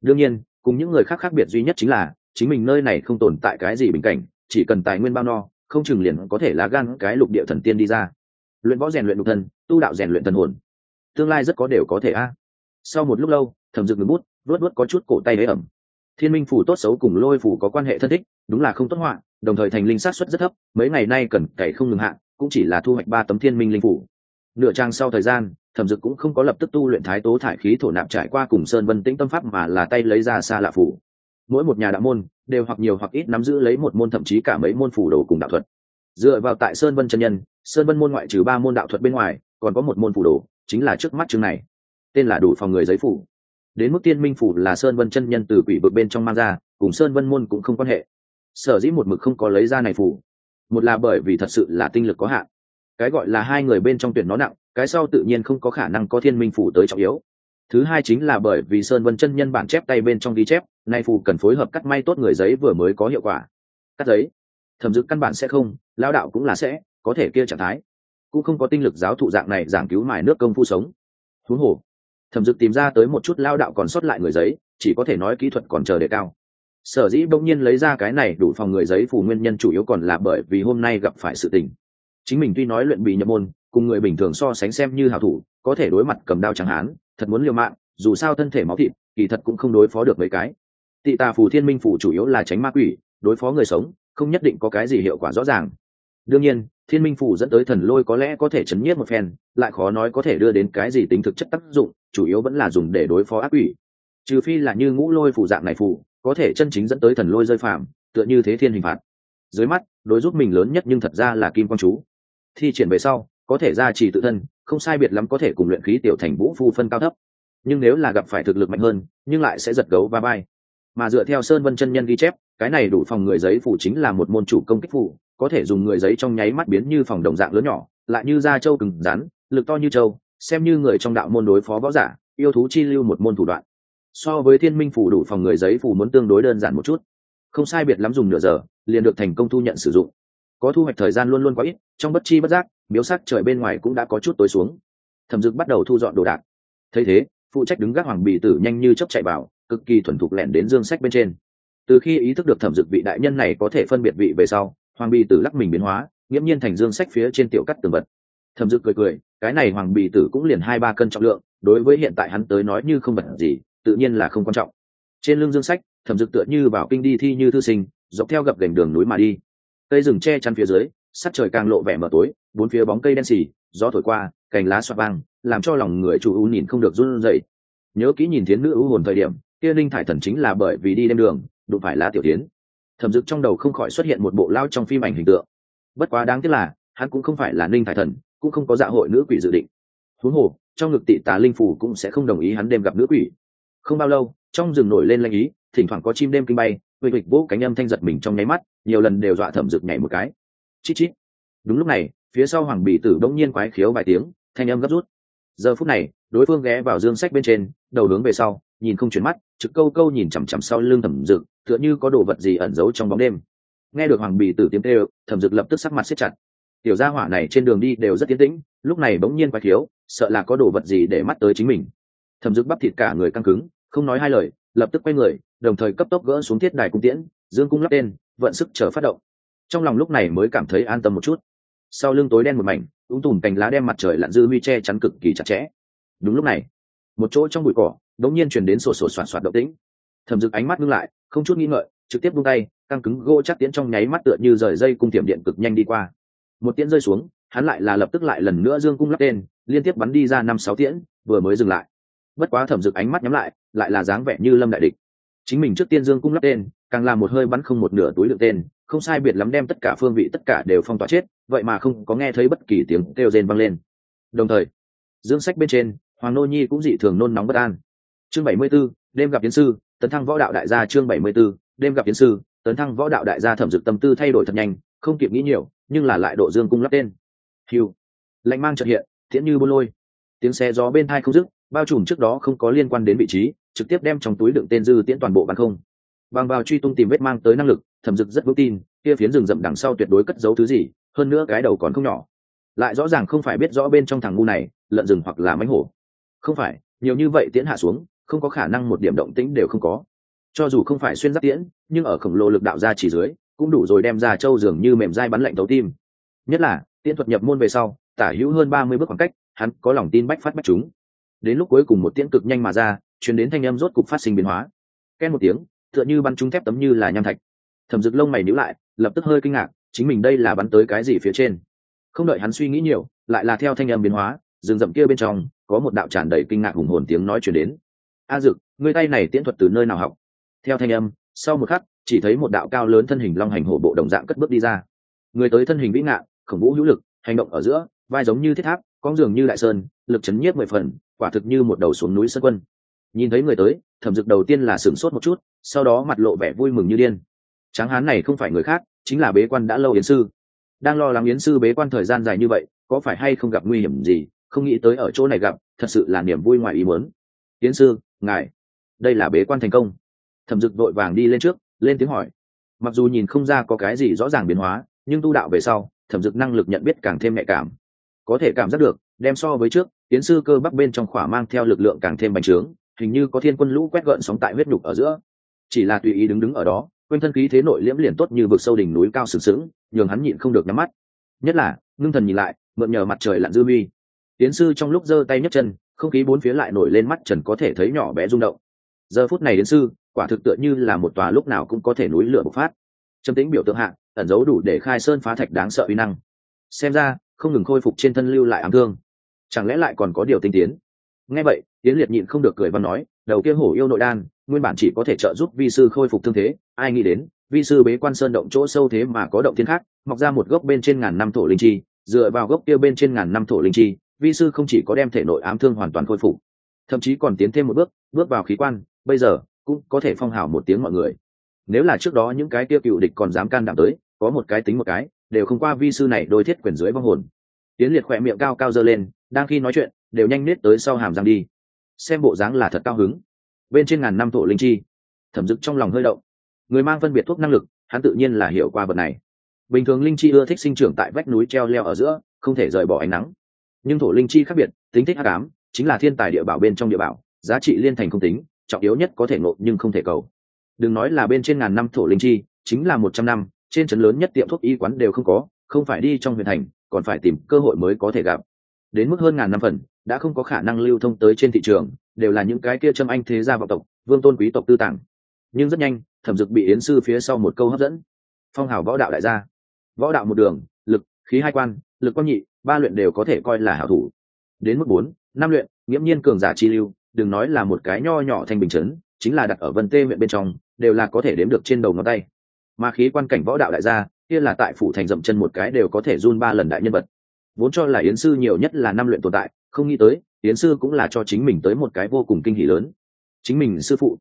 Đương nhiên, cùng những người khác khác biệt duy nhất chính là, chính mình nơi này không tồn tại cái gì bình cảnh, chỉ cần tài nguyên bao no, không chừng liền có thể lá gan cái lục địa thần tiên đi ra. Luyện võ rèn luyện lục thân tu đạo rèn luyện thần hồn. Tương lai rất có đều có thể a. Sau một lúc lâu, thẩm dực ngừng bút vớt vớt có chút cổ tay hế ẩm. Thiên minh phủ tốt xấu cùng lôi phủ có quan hệ thân thích, đúng là không tốt họa, đồng thời thành linh sát xuất rất thấp, mấy ngày nay cần cày không ngừng hạn cũng chỉ là thu hoạch ba tấm thiên minh linh phủ nửa trang sau thời gian, thẩm dực cũng không có lập tức tu luyện thái tố thải khí thổ nạp trải qua cùng sơn vân tĩnh tâm pháp mà là tay lấy ra xa lạ phủ. Mỗi một nhà đạo môn đều hoặc nhiều hoặc ít nắm giữ lấy một môn thậm chí cả mấy môn phủ đồ cùng đạo thuật. Dựa vào tại sơn vân chân nhân, sơn vân môn ngoại trừ ba môn đạo thuật bên ngoài, còn có một môn phủ đồ, chính là trước mắt chương này. Tên là đủ phòng người giấy phủ. Đến mức tiên minh phủ là sơn vân chân nhân từ quỷ vực bên trong mang ra, cùng sơn vân môn cũng không quan hệ. Sở dĩ một mực không có lấy ra này phủ, một là bởi vì thật sự là tinh lực có hạn cái gọi là hai người bên trong tuyển nó nặng, cái sau tự nhiên không có khả năng có thiên minh phủ tới trọng yếu. Thứ hai chính là bởi vì sơn vân chân nhân bản chép tay bên trong ghi chép, nay phù cần phối hợp cắt may tốt người giấy vừa mới có hiệu quả. Cắt giấy, thẩm dực căn bản sẽ không lao đạo cũng là sẽ, có thể kia trạng thái. Cũng không có tinh lực giáo thụ dạng này giảng cứu mài nước công phu sống. Thú hồ, thẩm dực tìm ra tới một chút lao đạo còn sót lại người giấy, chỉ có thể nói kỹ thuật còn chờ đề cao. Sở dĩ bỗng nhiên lấy ra cái này đủ phòng người giấy phù nguyên nhân chủ yếu còn là bởi vì hôm nay gặp phải sự tình chính mình tuy nói luyện bị nhập môn, cùng người bình thường so sánh xem như hảo thủ, có thể đối mặt cầm đao chẳng hán thật muốn liều mạng, dù sao thân thể máu thịt, kỳ thật cũng không đối phó được mấy cái. Tị tà phù thiên minh phủ chủ yếu là tránh ma quỷ, đối phó người sống, không nhất định có cái gì hiệu quả rõ ràng. Đương nhiên, thiên minh phủ dẫn tới thần lôi có lẽ có thể chấn nhiếp một phen, lại khó nói có thể đưa đến cái gì tính thực chất tác dụng, chủ yếu vẫn là dùng để đối phó ác quỷ. Trừ phi là như ngũ lôi phủ dạng này phủ có thể chân chính dẫn tới thần lôi rơi phạm tựa như thế thiên hình phạt. Dưới mắt, đối giúp mình lớn nhất nhưng thật ra là kim quang chú thi triển về sau, có thể ra trì tự thân, không sai biệt lắm có thể cùng luyện khí tiểu thành vũ phu phân cao thấp. Nhưng nếu là gặp phải thực lực mạnh hơn, nhưng lại sẽ giật gấu và bay. Mà dựa theo sơn vân chân nhân ghi chép, cái này đủ phòng người giấy phủ chính là một môn chủ công kích phủ, có thể dùng người giấy trong nháy mắt biến như phòng đồng dạng lớn nhỏ, lại như da trâu cứng rắn, lực to như trâu, xem như người trong đạo môn đối phó võ giả, yêu thú chi lưu một môn thủ đoạn. So với thiên minh phủ đủ phòng người giấy phủ muốn tương đối đơn giản một chút. Không sai biệt lắm dùng nửa giờ, liền được thành công thu nhận sử dụng có thu hoạch thời gian luôn luôn quá ít, trong bất chi bất giác, miếu sắc trời bên ngoài cũng đã có chút tối xuống. Thẩm dực bắt đầu thu dọn đồ đạc. Thấy thế, phụ trách đứng gác hoàng bì tử nhanh như chớp chạy vào, cực kỳ thuần thục lẻn đến dương sách bên trên. Từ khi ý thức được thẩm dực vị đại nhân này có thể phân biệt vị về sau, hoàng bì tử lắc mình biến hóa, nghiễm nhiên thành dương sách phía trên tiểu cắt tường vật. Thẩm dực cười cười, cái này hoàng bì tử cũng liền hai ba cân trọng lượng, đối với hiện tại hắn tới nói như không vật gì, tự nhiên là không quan trọng. Trên lưng dương sách, thẩm dực tựa như vào kinh đi thi như thư sinh, dọc theo gập gành đường núi mà đi cây rừng che chắn phía dưới, sắt trời càng lộ vẻ mờ tối, bốn phía bóng cây đen xì, gió thổi qua, cành lá xoa vang, làm cho lòng người chủ u nhìn không được run rẩy. Nhớ kỹ nhìn thiến nữ ưu hồn thời điểm, kia linh thải thần chính là bởi vì đi đêm đường, đụng phải lá tiểu tiến thẩm dực trong đầu không khỏi xuất hiện một bộ lao trong phim ảnh hình tượng. Bất quá đáng tiếc là, hắn cũng không phải là linh thải thần, cũng không có dạ hội nữ quỷ dự định. Huống hồ, trong ngực tị tà linh phủ cũng sẽ không đồng ý hắn đêm gặp nữ quỷ. Không bao lâu, trong rừng nổi lên lanh ý, thỉnh thoảng có chim đêm kinh bay huỵch huỵch vỗ cánh âm thanh giật mình trong nháy mắt, nhiều lần đều dọa thẩm dực nhảy một cái. Chít chít. Đúng lúc này, phía sau hoàng bì tử đông nhiên quái khiếu vài tiếng, thanh âm gấp rút. Giờ phút này, đối phương ghé vào dương sách bên trên, đầu hướng về sau, nhìn không chuyển mắt, trực câu câu nhìn chằm chằm sau lưng thẩm dực tựa như có đồ vật gì ẩn giấu trong bóng đêm. Nghe được hoàng bì tử tiếng kêu, thẩm dực lập tức sắc mặt xếp chặt. Tiểu gia hỏa này trên đường đi đều rất tiến tĩnh, lúc này bỗng nhiên quái khiếu, sợ là có đồ vật gì để mắt tới chính mình. Thẩm dực bắp thịt cả người căng cứng, không nói hai lời lập tức quay người, đồng thời cấp tốc gỡ xuống thiết đài cung tiễn, dương cung lắp tên, vận sức chờ phát động. Trong lòng lúc này mới cảm thấy an tâm một chút. Sau lưng tối đen một mảnh, ung tùm cành lá đem mặt trời lặn dư huy che chắn cực kỳ chặt chẽ. Đúng lúc này, một chỗ trong bụi cỏ, đống nhiên chuyển đến sổ sổ soạt soạt động tĩnh. Thẩm dực ánh mắt ngưng lại, không chút nghi ngợi, trực tiếp buông tay, căng cứng gỗ chắc tiễn trong nháy mắt tựa như rời dây cung tiệm điện cực nhanh đi qua. Một tiễn rơi xuống, hắn lại là lập tức lại lần nữa dương cung lắp tên, liên tiếp bắn đi ra năm sáu tiễn, vừa mới dừng lại. Bất quá thẩm dực ánh mắt nhắm lại lại là dáng vẻ như lâm đại địch. Chính mình trước tiên dương cung lắp tên càng làm một hơi bắn không một nửa túi lượng tên không sai biệt lắm đem tất cả phương vị tất cả đều phong tỏa chết vậy mà không có nghe thấy bất kỳ tiếng kêu rên vang lên. Đồng thời dương sách bên trên hoàng nô nhi cũng dị thường nôn nóng bất an. Chương bảy mươi 74, đêm gặp tiến sư tấn thăng võ đạo đại gia chương bảy mươi 74, đêm gặp tiến sư tấn thăng võ đạo đại gia thẩm dực tâm tư thay đổi thật nhanh không kịp nghĩ nhiều nhưng là lại độ dương cung lắp tên. Hiu lạnh mang trợ hiện thiễn như bôn lôi. Tiếng xe gió bên thai không dứt bao trùm trước đó không có liên quan đến vị trí trực tiếp đem trong túi đựng tên dư tiễn toàn bộ bắn không. Bằng vào truy tung tìm vết mang tới năng lực, thẩm dực rất vững tin, kia phiến rừng rậm đằng sau tuyệt đối cất giấu thứ gì, hơn nữa cái đầu còn không nhỏ. Lại rõ ràng không phải biết rõ bên trong thằng ngu này, lợn rừng hoặc là mánh hổ. Không phải, nhiều như vậy tiễn hạ xuống, không có khả năng một điểm động tĩnh đều không có. Cho dù không phải xuyên giáp tiễn, nhưng ở khổng lồ lực đạo ra chỉ dưới, cũng đủ rồi đem ra châu dường như mềm dai bắn lạnh tấu tim. Nhất là, tiễn thuật nhập môn về sau, tả hữu hơn ba mươi bước khoảng cách, hắn có lòng tin bách phát bách chúng. Đến lúc cuối cùng một tiễn cực nhanh mà ra chuyển đến thanh âm rốt cục phát sinh biến hóa. Ken một tiếng, tựa như bắn trúng thép tấm như là nham thạch. Thẩm dực lông mày nhíu lại, lập tức hơi kinh ngạc, chính mình đây là bắn tới cái gì phía trên? Không đợi hắn suy nghĩ nhiều, lại là theo thanh âm biến hóa, rừng rậm kia bên trong, có một đạo tràn đầy kinh ngạc hùng hồn tiếng nói chuyển đến. A dực người tay này tiễn thuật từ nơi nào học? Theo thanh âm, sau một khắc, chỉ thấy một đạo cao lớn thân hình long hành hổ bộ đồng dạng cất bước đi ra. Người tới thân hình vĩ ngạn khổng vũ hữu lực, hành động ở giữa, vai giống như thiết tháp con dường như đại sơn, lực chấn nhiếp mười phần, quả thực như một đầu xuống núi sơn quân nhìn thấy người tới, thẩm dực đầu tiên là sửng sốt một chút, sau đó mặt lộ vẻ vui mừng như điên. Tráng hán này không phải người khác, chính là bế quan đã lâu yến sư. Đang lo lắng yến sư bế quan thời gian dài như vậy, có phải hay không gặp nguy hiểm gì, không nghĩ tới ở chỗ này gặp, thật sự là niềm vui ngoài ý muốn. Yến sư, ngài, đây là bế quan thành công. Thẩm dực vội vàng đi lên trước, lên tiếng hỏi. Mặc dù nhìn không ra có cái gì rõ ràng biến hóa, nhưng tu đạo về sau, thẩm dực năng lực nhận biết càng thêm nhạy cảm. Có thể cảm giác được, đem so với trước tiến sư cơ bắp bên trong khỏa mang theo lực lượng càng thêm bành trướng hình như có thiên quân lũ quét gợn sóng tại huyết nhục ở giữa. Chỉ là tùy ý đứng đứng ở đó, quên thân khí thế nội liễm liền tốt như vực sâu đỉnh núi cao sừng sững, nhường hắn nhịn không được nhắm mắt. Nhất là, ngưng thần nhìn lại, mượn nhờ mặt trời lặn dư huy tiến sư trong lúc giơ tay nhấc chân, không khí bốn phía lại nổi lên mắt trần có thể thấy nhỏ bé rung động. Giờ phút này đến sư, quả thực tựa như là một tòa lúc nào cũng có thể núi lửa bộc phát. Trầm tĩnh biểu tượng hạ, ẩn giấu đủ để khai sơn phá thạch đáng sợ uy năng. Xem ra, không ngừng khôi phục trên thân lưu lại ám thương. Chẳng lẽ lại còn có điều tinh tiến? Nghe vậy tiến liệt nhịn không được cười và nói, đầu kia hổ yêu nội đan, nguyên bản chỉ có thể trợ giúp vi sư khôi phục thương thế, ai nghĩ đến, vi sư bế quan sơn động chỗ sâu thế mà có động thiên khác, mọc ra một gốc bên trên ngàn năm thổ linh chi, dựa vào gốc kia bên trên ngàn năm thổ linh chi, vi sư không chỉ có đem thể nội ám thương hoàn toàn khôi phục, thậm chí còn tiến thêm một bước bước vào khí quan, bây giờ cũng có thể phong hào một tiếng mọi người. Nếu là trước đó những cái tiêu cựu địch còn dám can đảm tới, có một cái tính một cái, đều không qua vi sư này đôi thiết quyền dưới vong hồn. Tiến liệt khỏe miệng cao cao dơ lên, đang khi nói chuyện, đều nhanh nết tới sau hàm răng đi xem bộ dáng là thật cao hứng. Bên trên ngàn năm thổ linh chi, thẩm dực trong lòng hơi động. Người mang phân biệt thuốc năng lực, hắn tự nhiên là hiểu qua vật này. Bình thường linh chi ưa thích sinh trưởng tại vách núi treo leo ở giữa, không thể rời bỏ ánh nắng. Nhưng thổ linh chi khác biệt, tính thích hắc ám, chính là thiên tài địa bảo bên trong địa bảo, giá trị liên thành không tính, trọng yếu nhất có thể ngộ nhưng không thể cầu. Đừng nói là bên trên ngàn năm thổ linh chi, chính là một trăm năm, trên trấn lớn nhất tiệm thuốc y quán đều không có, không phải đi trong huyện thành, còn phải tìm cơ hội mới có thể gặp. Đến mức hơn ngàn năm phần đã không có khả năng lưu thông tới trên thị trường, đều là những cái kia châm anh thế gia vọng tộc, vương tôn quý tộc tư tàng. Nhưng rất nhanh, thẩm dực bị yến sư phía sau một câu hấp dẫn. Phong hào võ đạo đại gia. Võ đạo một đường, lực, khí hai quan, lực quan nhị, ba luyện đều có thể coi là hảo thủ. Đến mức bốn, năm luyện, nghiễm nhiên cường giả chi lưu, đừng nói là một cái nho nhỏ thành bình chấn, chính là đặt ở vân tê huyện bên trong, đều là có thể đếm được trên đầu ngón tay. Mà khí quan cảnh võ đạo đại gia, kia là tại phủ thành dậm chân một cái đều có thể run ba lần đại nhân vật. Vốn cho là yến sư nhiều nhất là năm luyện tồn tại không nghĩ tới, yến sư cũng là cho chính mình tới một cái vô cùng kinh hỷ lớn. Chính mình sư phụ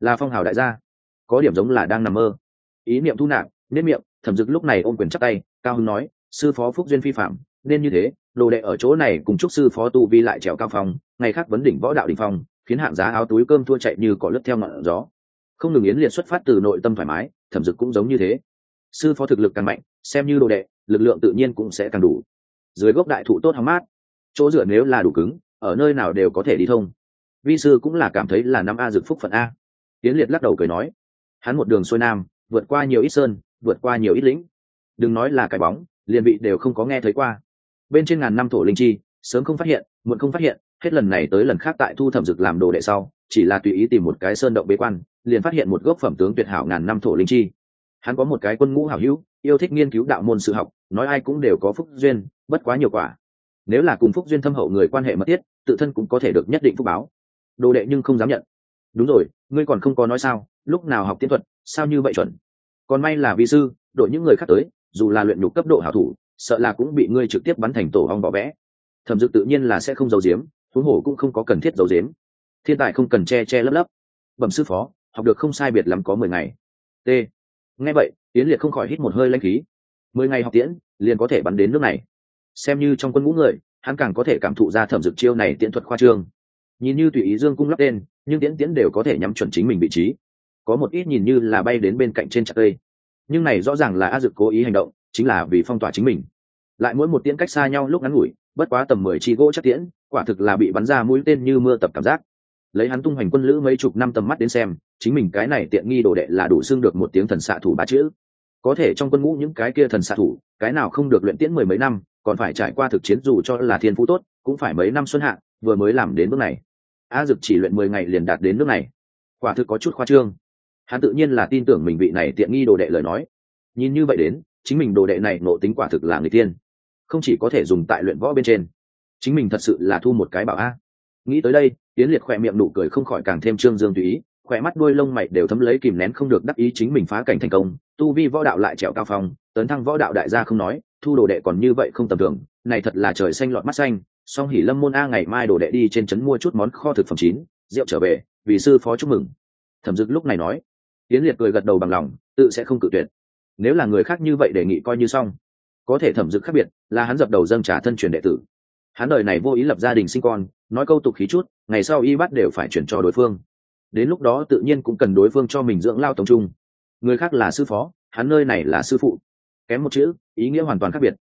là phong hào đại gia, có điểm giống là đang nằm mơ. Ý niệm thu nạp nên miệng, thẩm dực lúc này ôm quyền chắc tay, cao hưng nói, sư phó phúc duyên phi phạm, nên như thế, đồ đệ ở chỗ này cùng chúc sư phó tu vi lại trèo cao phong ngày khác vấn đỉnh võ đạo đình phong, khiến hạng giá áo túi cơm thua chạy như cỏ lướt theo ngọn gió. Không ngừng yến liệt xuất phát từ nội tâm thoải mái, thẩm dực cũng giống như thế. Sư phó thực lực càng mạnh, xem như đồ đệ, lực lượng tự nhiên cũng sẽ càng đủ. Dưới gốc đại thụ tốt hóng mát chỗ dựa nếu là đủ cứng, ở nơi nào đều có thể đi thông. Vi sư cũng là cảm thấy là năm a dực phúc phận a. Tiến liệt lắc đầu cười nói, hắn một đường xuôi nam, vượt qua nhiều ít sơn, vượt qua nhiều ít lĩnh. Đừng nói là cái bóng, liền vị đều không có nghe thấy qua. Bên trên ngàn năm thổ linh chi, sớm không phát hiện, muộn không phát hiện, hết lần này tới lần khác tại thu thẩm dực làm đồ đệ sau, chỉ là tùy ý tìm một cái sơn động bế quan, liền phát hiện một gốc phẩm tướng tuyệt hảo ngàn năm thổ linh chi. Hắn có một cái quân ngũ hảo hữu, yêu thích nghiên cứu đạo môn sự học, nói ai cũng đều có phúc duyên, bất quá nhiều quả nếu là cùng phúc duyên thâm hậu người quan hệ mật thiết, tự thân cũng có thể được nhất định phúc báo. Đồ đệ nhưng không dám nhận. Đúng rồi, ngươi còn không có nói sao, lúc nào học tiến thuật, sao như vậy chuẩn? Còn may là vi sư, đội những người khác tới, dù là luyện nhục cấp độ hảo thủ, sợ là cũng bị ngươi trực tiếp bắn thành tổ hong bỏ vẽ thẩm dực tự nhiên là sẽ không giấu giếm thú hổ cũng không có cần thiết giấu giếm. Thiên tài không cần che che lấp lấp. Bẩm sư phó, học được không sai biệt lắm có mười ngày. T. Nghe vậy tiến liệt không khỏi hít một hơi lanh khí. Mười ngày học tiễn, liền có thể bắn đến nước này xem như trong quân ngũ người, hắn càng có thể cảm thụ ra thẩm dực chiêu này tiễn thuật khoa trương. Nhìn như tùy ý dương cung lắp tên, nhưng tiễn tiễn đều có thể nhắm chuẩn chính mình vị trí. Có một ít nhìn như là bay đến bên cạnh trên chặt cây. Nhưng này rõ ràng là a dực cố ý hành động, chính là vì phong tỏa chính mình. Lại mỗi một tiễn cách xa nhau lúc ngắn ngủi, bất quá tầm mười chi gỗ chắc tiễn, quả thực là bị bắn ra mũi tên như mưa tập cảm giác. Lấy hắn tung hoành quân lữ mấy chục năm tầm mắt đến xem, chính mình cái này tiện nghi đồ đệ là đủ xưng được một tiếng thần xạ thủ ba chữ. Có thể trong quân ngũ những cái kia thần xạ thủ, cái nào không được luyện tiễn mười mấy năm còn phải trải qua thực chiến dù cho là thiên phú tốt, cũng phải mấy năm xuân hạ, vừa mới làm đến bước này. A dực chỉ luyện mười ngày liền đạt đến nước này. Quả thực có chút khoa trương. Hắn tự nhiên là tin tưởng mình vị này tiện nghi đồ đệ lời nói. Nhìn như vậy đến, chính mình đồ đệ này nộ tính quả thực là người tiên. Không chỉ có thể dùng tại luyện võ bên trên, chính mình thật sự là thu một cái bảo a. Nghĩ tới đây tiến liệt khỏe miệng nụ cười không khỏi càng thêm trương dương tùy ý khỏe mắt đuôi lông mày đều thấm lấy kìm nén không được đắc ý chính mình phá cảnh thành công, tu vi võ đạo lại trèo cao phong, tấn thăng võ đạo đại gia không nói, thu đồ đệ còn như vậy không tầm thường, này thật là trời xanh lọt mắt xanh, song hỉ lâm môn a ngày mai đồ đệ đi trên trấn mua chút món kho thực phẩm chín, rượu trở về, vì sư phó chúc mừng. Thẩm dực lúc này nói. Tiến liệt cười gật đầu bằng lòng, tự sẽ không cự tuyệt. Nếu là người khác như vậy đề nghị coi như xong. Có thể thẩm dực khác biệt, là hắn dập đầu dâng trả thân truyền đệ tử. Hắn đời này vô ý lập gia đình sinh con, nói câu tục khí chút, ngày sau y bắt đều phải chuyển cho đối phương đến lúc đó tự nhiên cũng cần đối phương cho mình dưỡng lao tổng trung. Người khác là sư phó, hắn nơi này là sư phụ. Kém một chữ, ý nghĩa hoàn toàn khác biệt.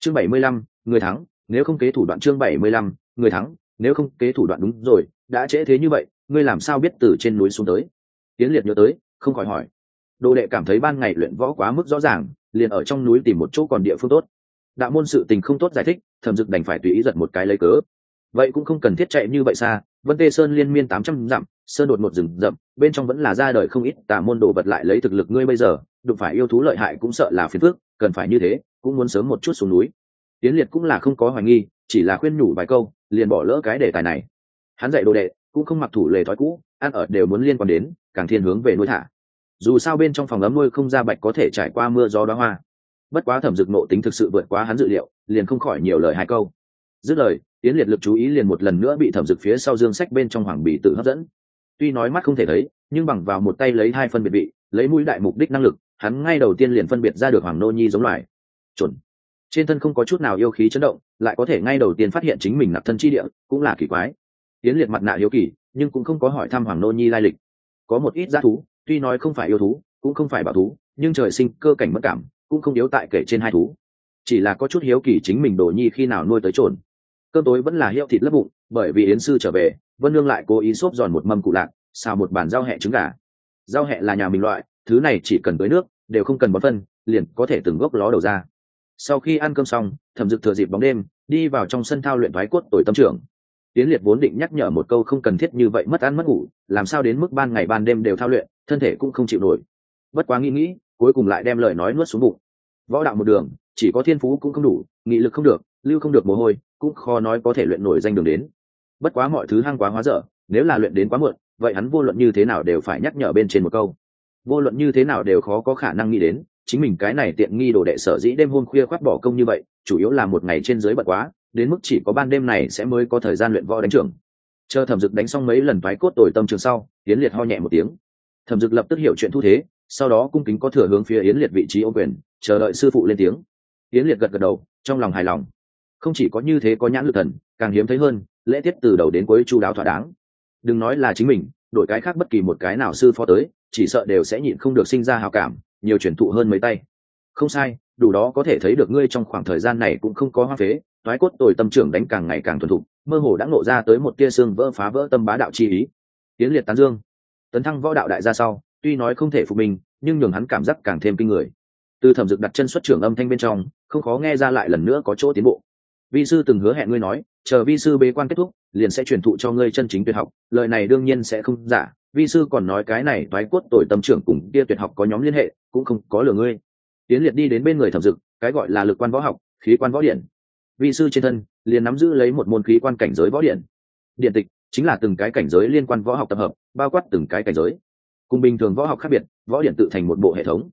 Chương bảy mươi lăm, người thắng, nếu không kế thủ đoạn chương bảy mươi lăm, người thắng, nếu không kế thủ đoạn đúng rồi, đã trễ thế như vậy, ngươi làm sao biết từ trên núi xuống tới? Tiến liệt nhớ tới, không khỏi hỏi. Đồ đệ cảm thấy ban ngày luyện võ quá mức rõ ràng, liền ở trong núi tìm một chỗ còn địa phương tốt. Đạo môn sự tình không tốt giải thích, thẩm dực đành phải tùy ý giật một cái lấy cớ. Vậy cũng không cần thiết chạy như vậy xa vân tê sơn liên miên tám trăm dặm, sơn đột một rừng rậm, bên trong vẫn là ra đời không ít tà môn đồ vật lại lấy thực lực ngươi bây giờ, đụng phải yêu thú lợi hại cũng sợ là phiền phước cần phải như thế, cũng muốn sớm một chút xuống núi. Tiến liệt cũng là không có hoài nghi, chỉ là khuyên nhủ vài câu, liền bỏ lỡ cái đề tài này. Hắn dạy đồ đệ, cũng không mặc thủ lề thói cũ, ăn ở đều muốn liên quan đến, càng thiên hướng về nuôi thả. Dù sao bên trong phòng ấm nuôi không ra bạch có thể trải qua mưa gió đóa hoa. Bất quá thẩm dực nộ tính thực sự vượt quá hắn dự liệu, liền không khỏi nhiều lời hai câu dứt lời tiến liệt lực chú ý liền một lần nữa bị thẩm dực phía sau dương sách bên trong hoàng bì tự hấp dẫn. Tuy nói mắt không thể thấy, nhưng bằng vào một tay lấy hai phân biệt vị, lấy mũi đại mục đích năng lực, hắn ngay đầu tiên liền phân biệt ra được hoàng nô nhi giống loài. Chuẩn. Trên thân không có chút nào yêu khí chấn động, lại có thể ngay đầu tiên phát hiện chính mình nạp thân chi địa, cũng là kỳ quái. Tiến liệt mặt nạ hiếu kỳ, nhưng cũng không có hỏi thăm hoàng nô nhi lai lịch. Có một ít g thú, tuy nói không phải yêu thú, cũng không phải bảo thú, nhưng trời sinh cơ cảnh mất cảm, cũng không yếu tại kể trên hai thú. Chỉ là có chút hiếu kỳ chính mình đồ nhi khi nào nuôi tới trồn cơm tối vẫn là hiệu thịt lấp bụng, bởi vì yến sư trở về, vân lương lại cố ý xốp giòn một mâm cụ lạc, xào một bàn rau hẹ trứng gà. Rau hẹ là nhà mình loại, thứ này chỉ cần tới nước, đều không cần bón phân, liền có thể từng gốc ló đầu ra. Sau khi ăn cơm xong, thẩm dực thừa dịp bóng đêm, đi vào trong sân thao luyện thoái cốt tuổi tâm trưởng. Tiến liệt vốn định nhắc nhở một câu không cần thiết như vậy mất ăn mất ngủ, làm sao đến mức ban ngày ban đêm đều thao luyện, thân thể cũng không chịu nổi. Bất quá nghĩ nghĩ, cuối cùng lại đem lời nói nuốt xuống bụng. Võ đạo một đường, chỉ có thiên phú cũng không đủ, nghị lực không được, lưu không được mồ hôi cũng khó nói có thể luyện nổi danh đường đến. Bất quá mọi thứ hăng quá hóa dở, nếu là luyện đến quá muộn, vậy hắn vô luận như thế nào đều phải nhắc nhở bên trên một câu. Vô luận như thế nào đều khó có khả năng nghĩ đến, chính mình cái này tiện nghi đồ đệ sở dĩ đêm hôm khuya khoác bỏ công như vậy, chủ yếu là một ngày trên dưới bận quá, đến mức chỉ có ban đêm này sẽ mới có thời gian luyện võ đánh trưởng chờ thẩm dực đánh xong mấy lần thoái cốt tồi tâm trường sau, yến liệt ho nhẹ một tiếng. Thẩm dực lập tức hiểu chuyện thu thế, sau đó cung kính có thừa hướng phía yến liệt vị trí ô quyền, chờ đợi sư phụ lên tiếng. Yến liệt gật gật đầu, trong lòng hài lòng không chỉ có như thế có nhãn lực thần, càng hiếm thấy hơn, lễ tiết từ đầu đến cuối chu đáo thỏa đáng. Đừng nói là chính mình, đổi cái khác bất kỳ một cái nào sư phó tới, chỉ sợ đều sẽ nhịn không được sinh ra hào cảm, nhiều chuyển thụ hơn mấy tay. Không sai, đủ đó có thể thấy được ngươi trong khoảng thời gian này cũng không có hoa phế, toái cốt tồi tâm trưởng đánh càng ngày càng thuần thục, mơ hồ đã ngộ ra tới một tia xương vỡ phá vỡ tâm bá đạo chi ý. Tiến liệt tán dương. Tấn thăng võ đạo đại gia sau, tuy nói không thể phục mình, nhưng nhường hắn cảm giác càng thêm kinh người. Từ thẩm dực đặt chân xuất trưởng âm thanh bên trong, không khó nghe ra lại lần nữa có chỗ tiến bộ vi sư từng hứa hẹn ngươi nói, chờ vi sư bế quan kết thúc, liền sẽ truyền thụ cho ngươi chân chính tuyệt học, lời này đương nhiên sẽ không giả. Vi sư còn nói cái này toái cốt tội tâm trưởng cùng kia tuyệt học có nhóm liên hệ, cũng không có lừa ngươi. Tiến liệt đi đến bên người thẩm dực, cái gọi là lực quan võ học, khí quan võ điện. Vi sư trên thân, liền nắm giữ lấy một môn khí quan cảnh giới võ điện. Điện tịch, chính là từng cái cảnh giới liên quan võ học tập hợp, bao quát từng cái cảnh giới. Cùng bình thường võ học khác biệt, võ điện tự thành một bộ hệ thống.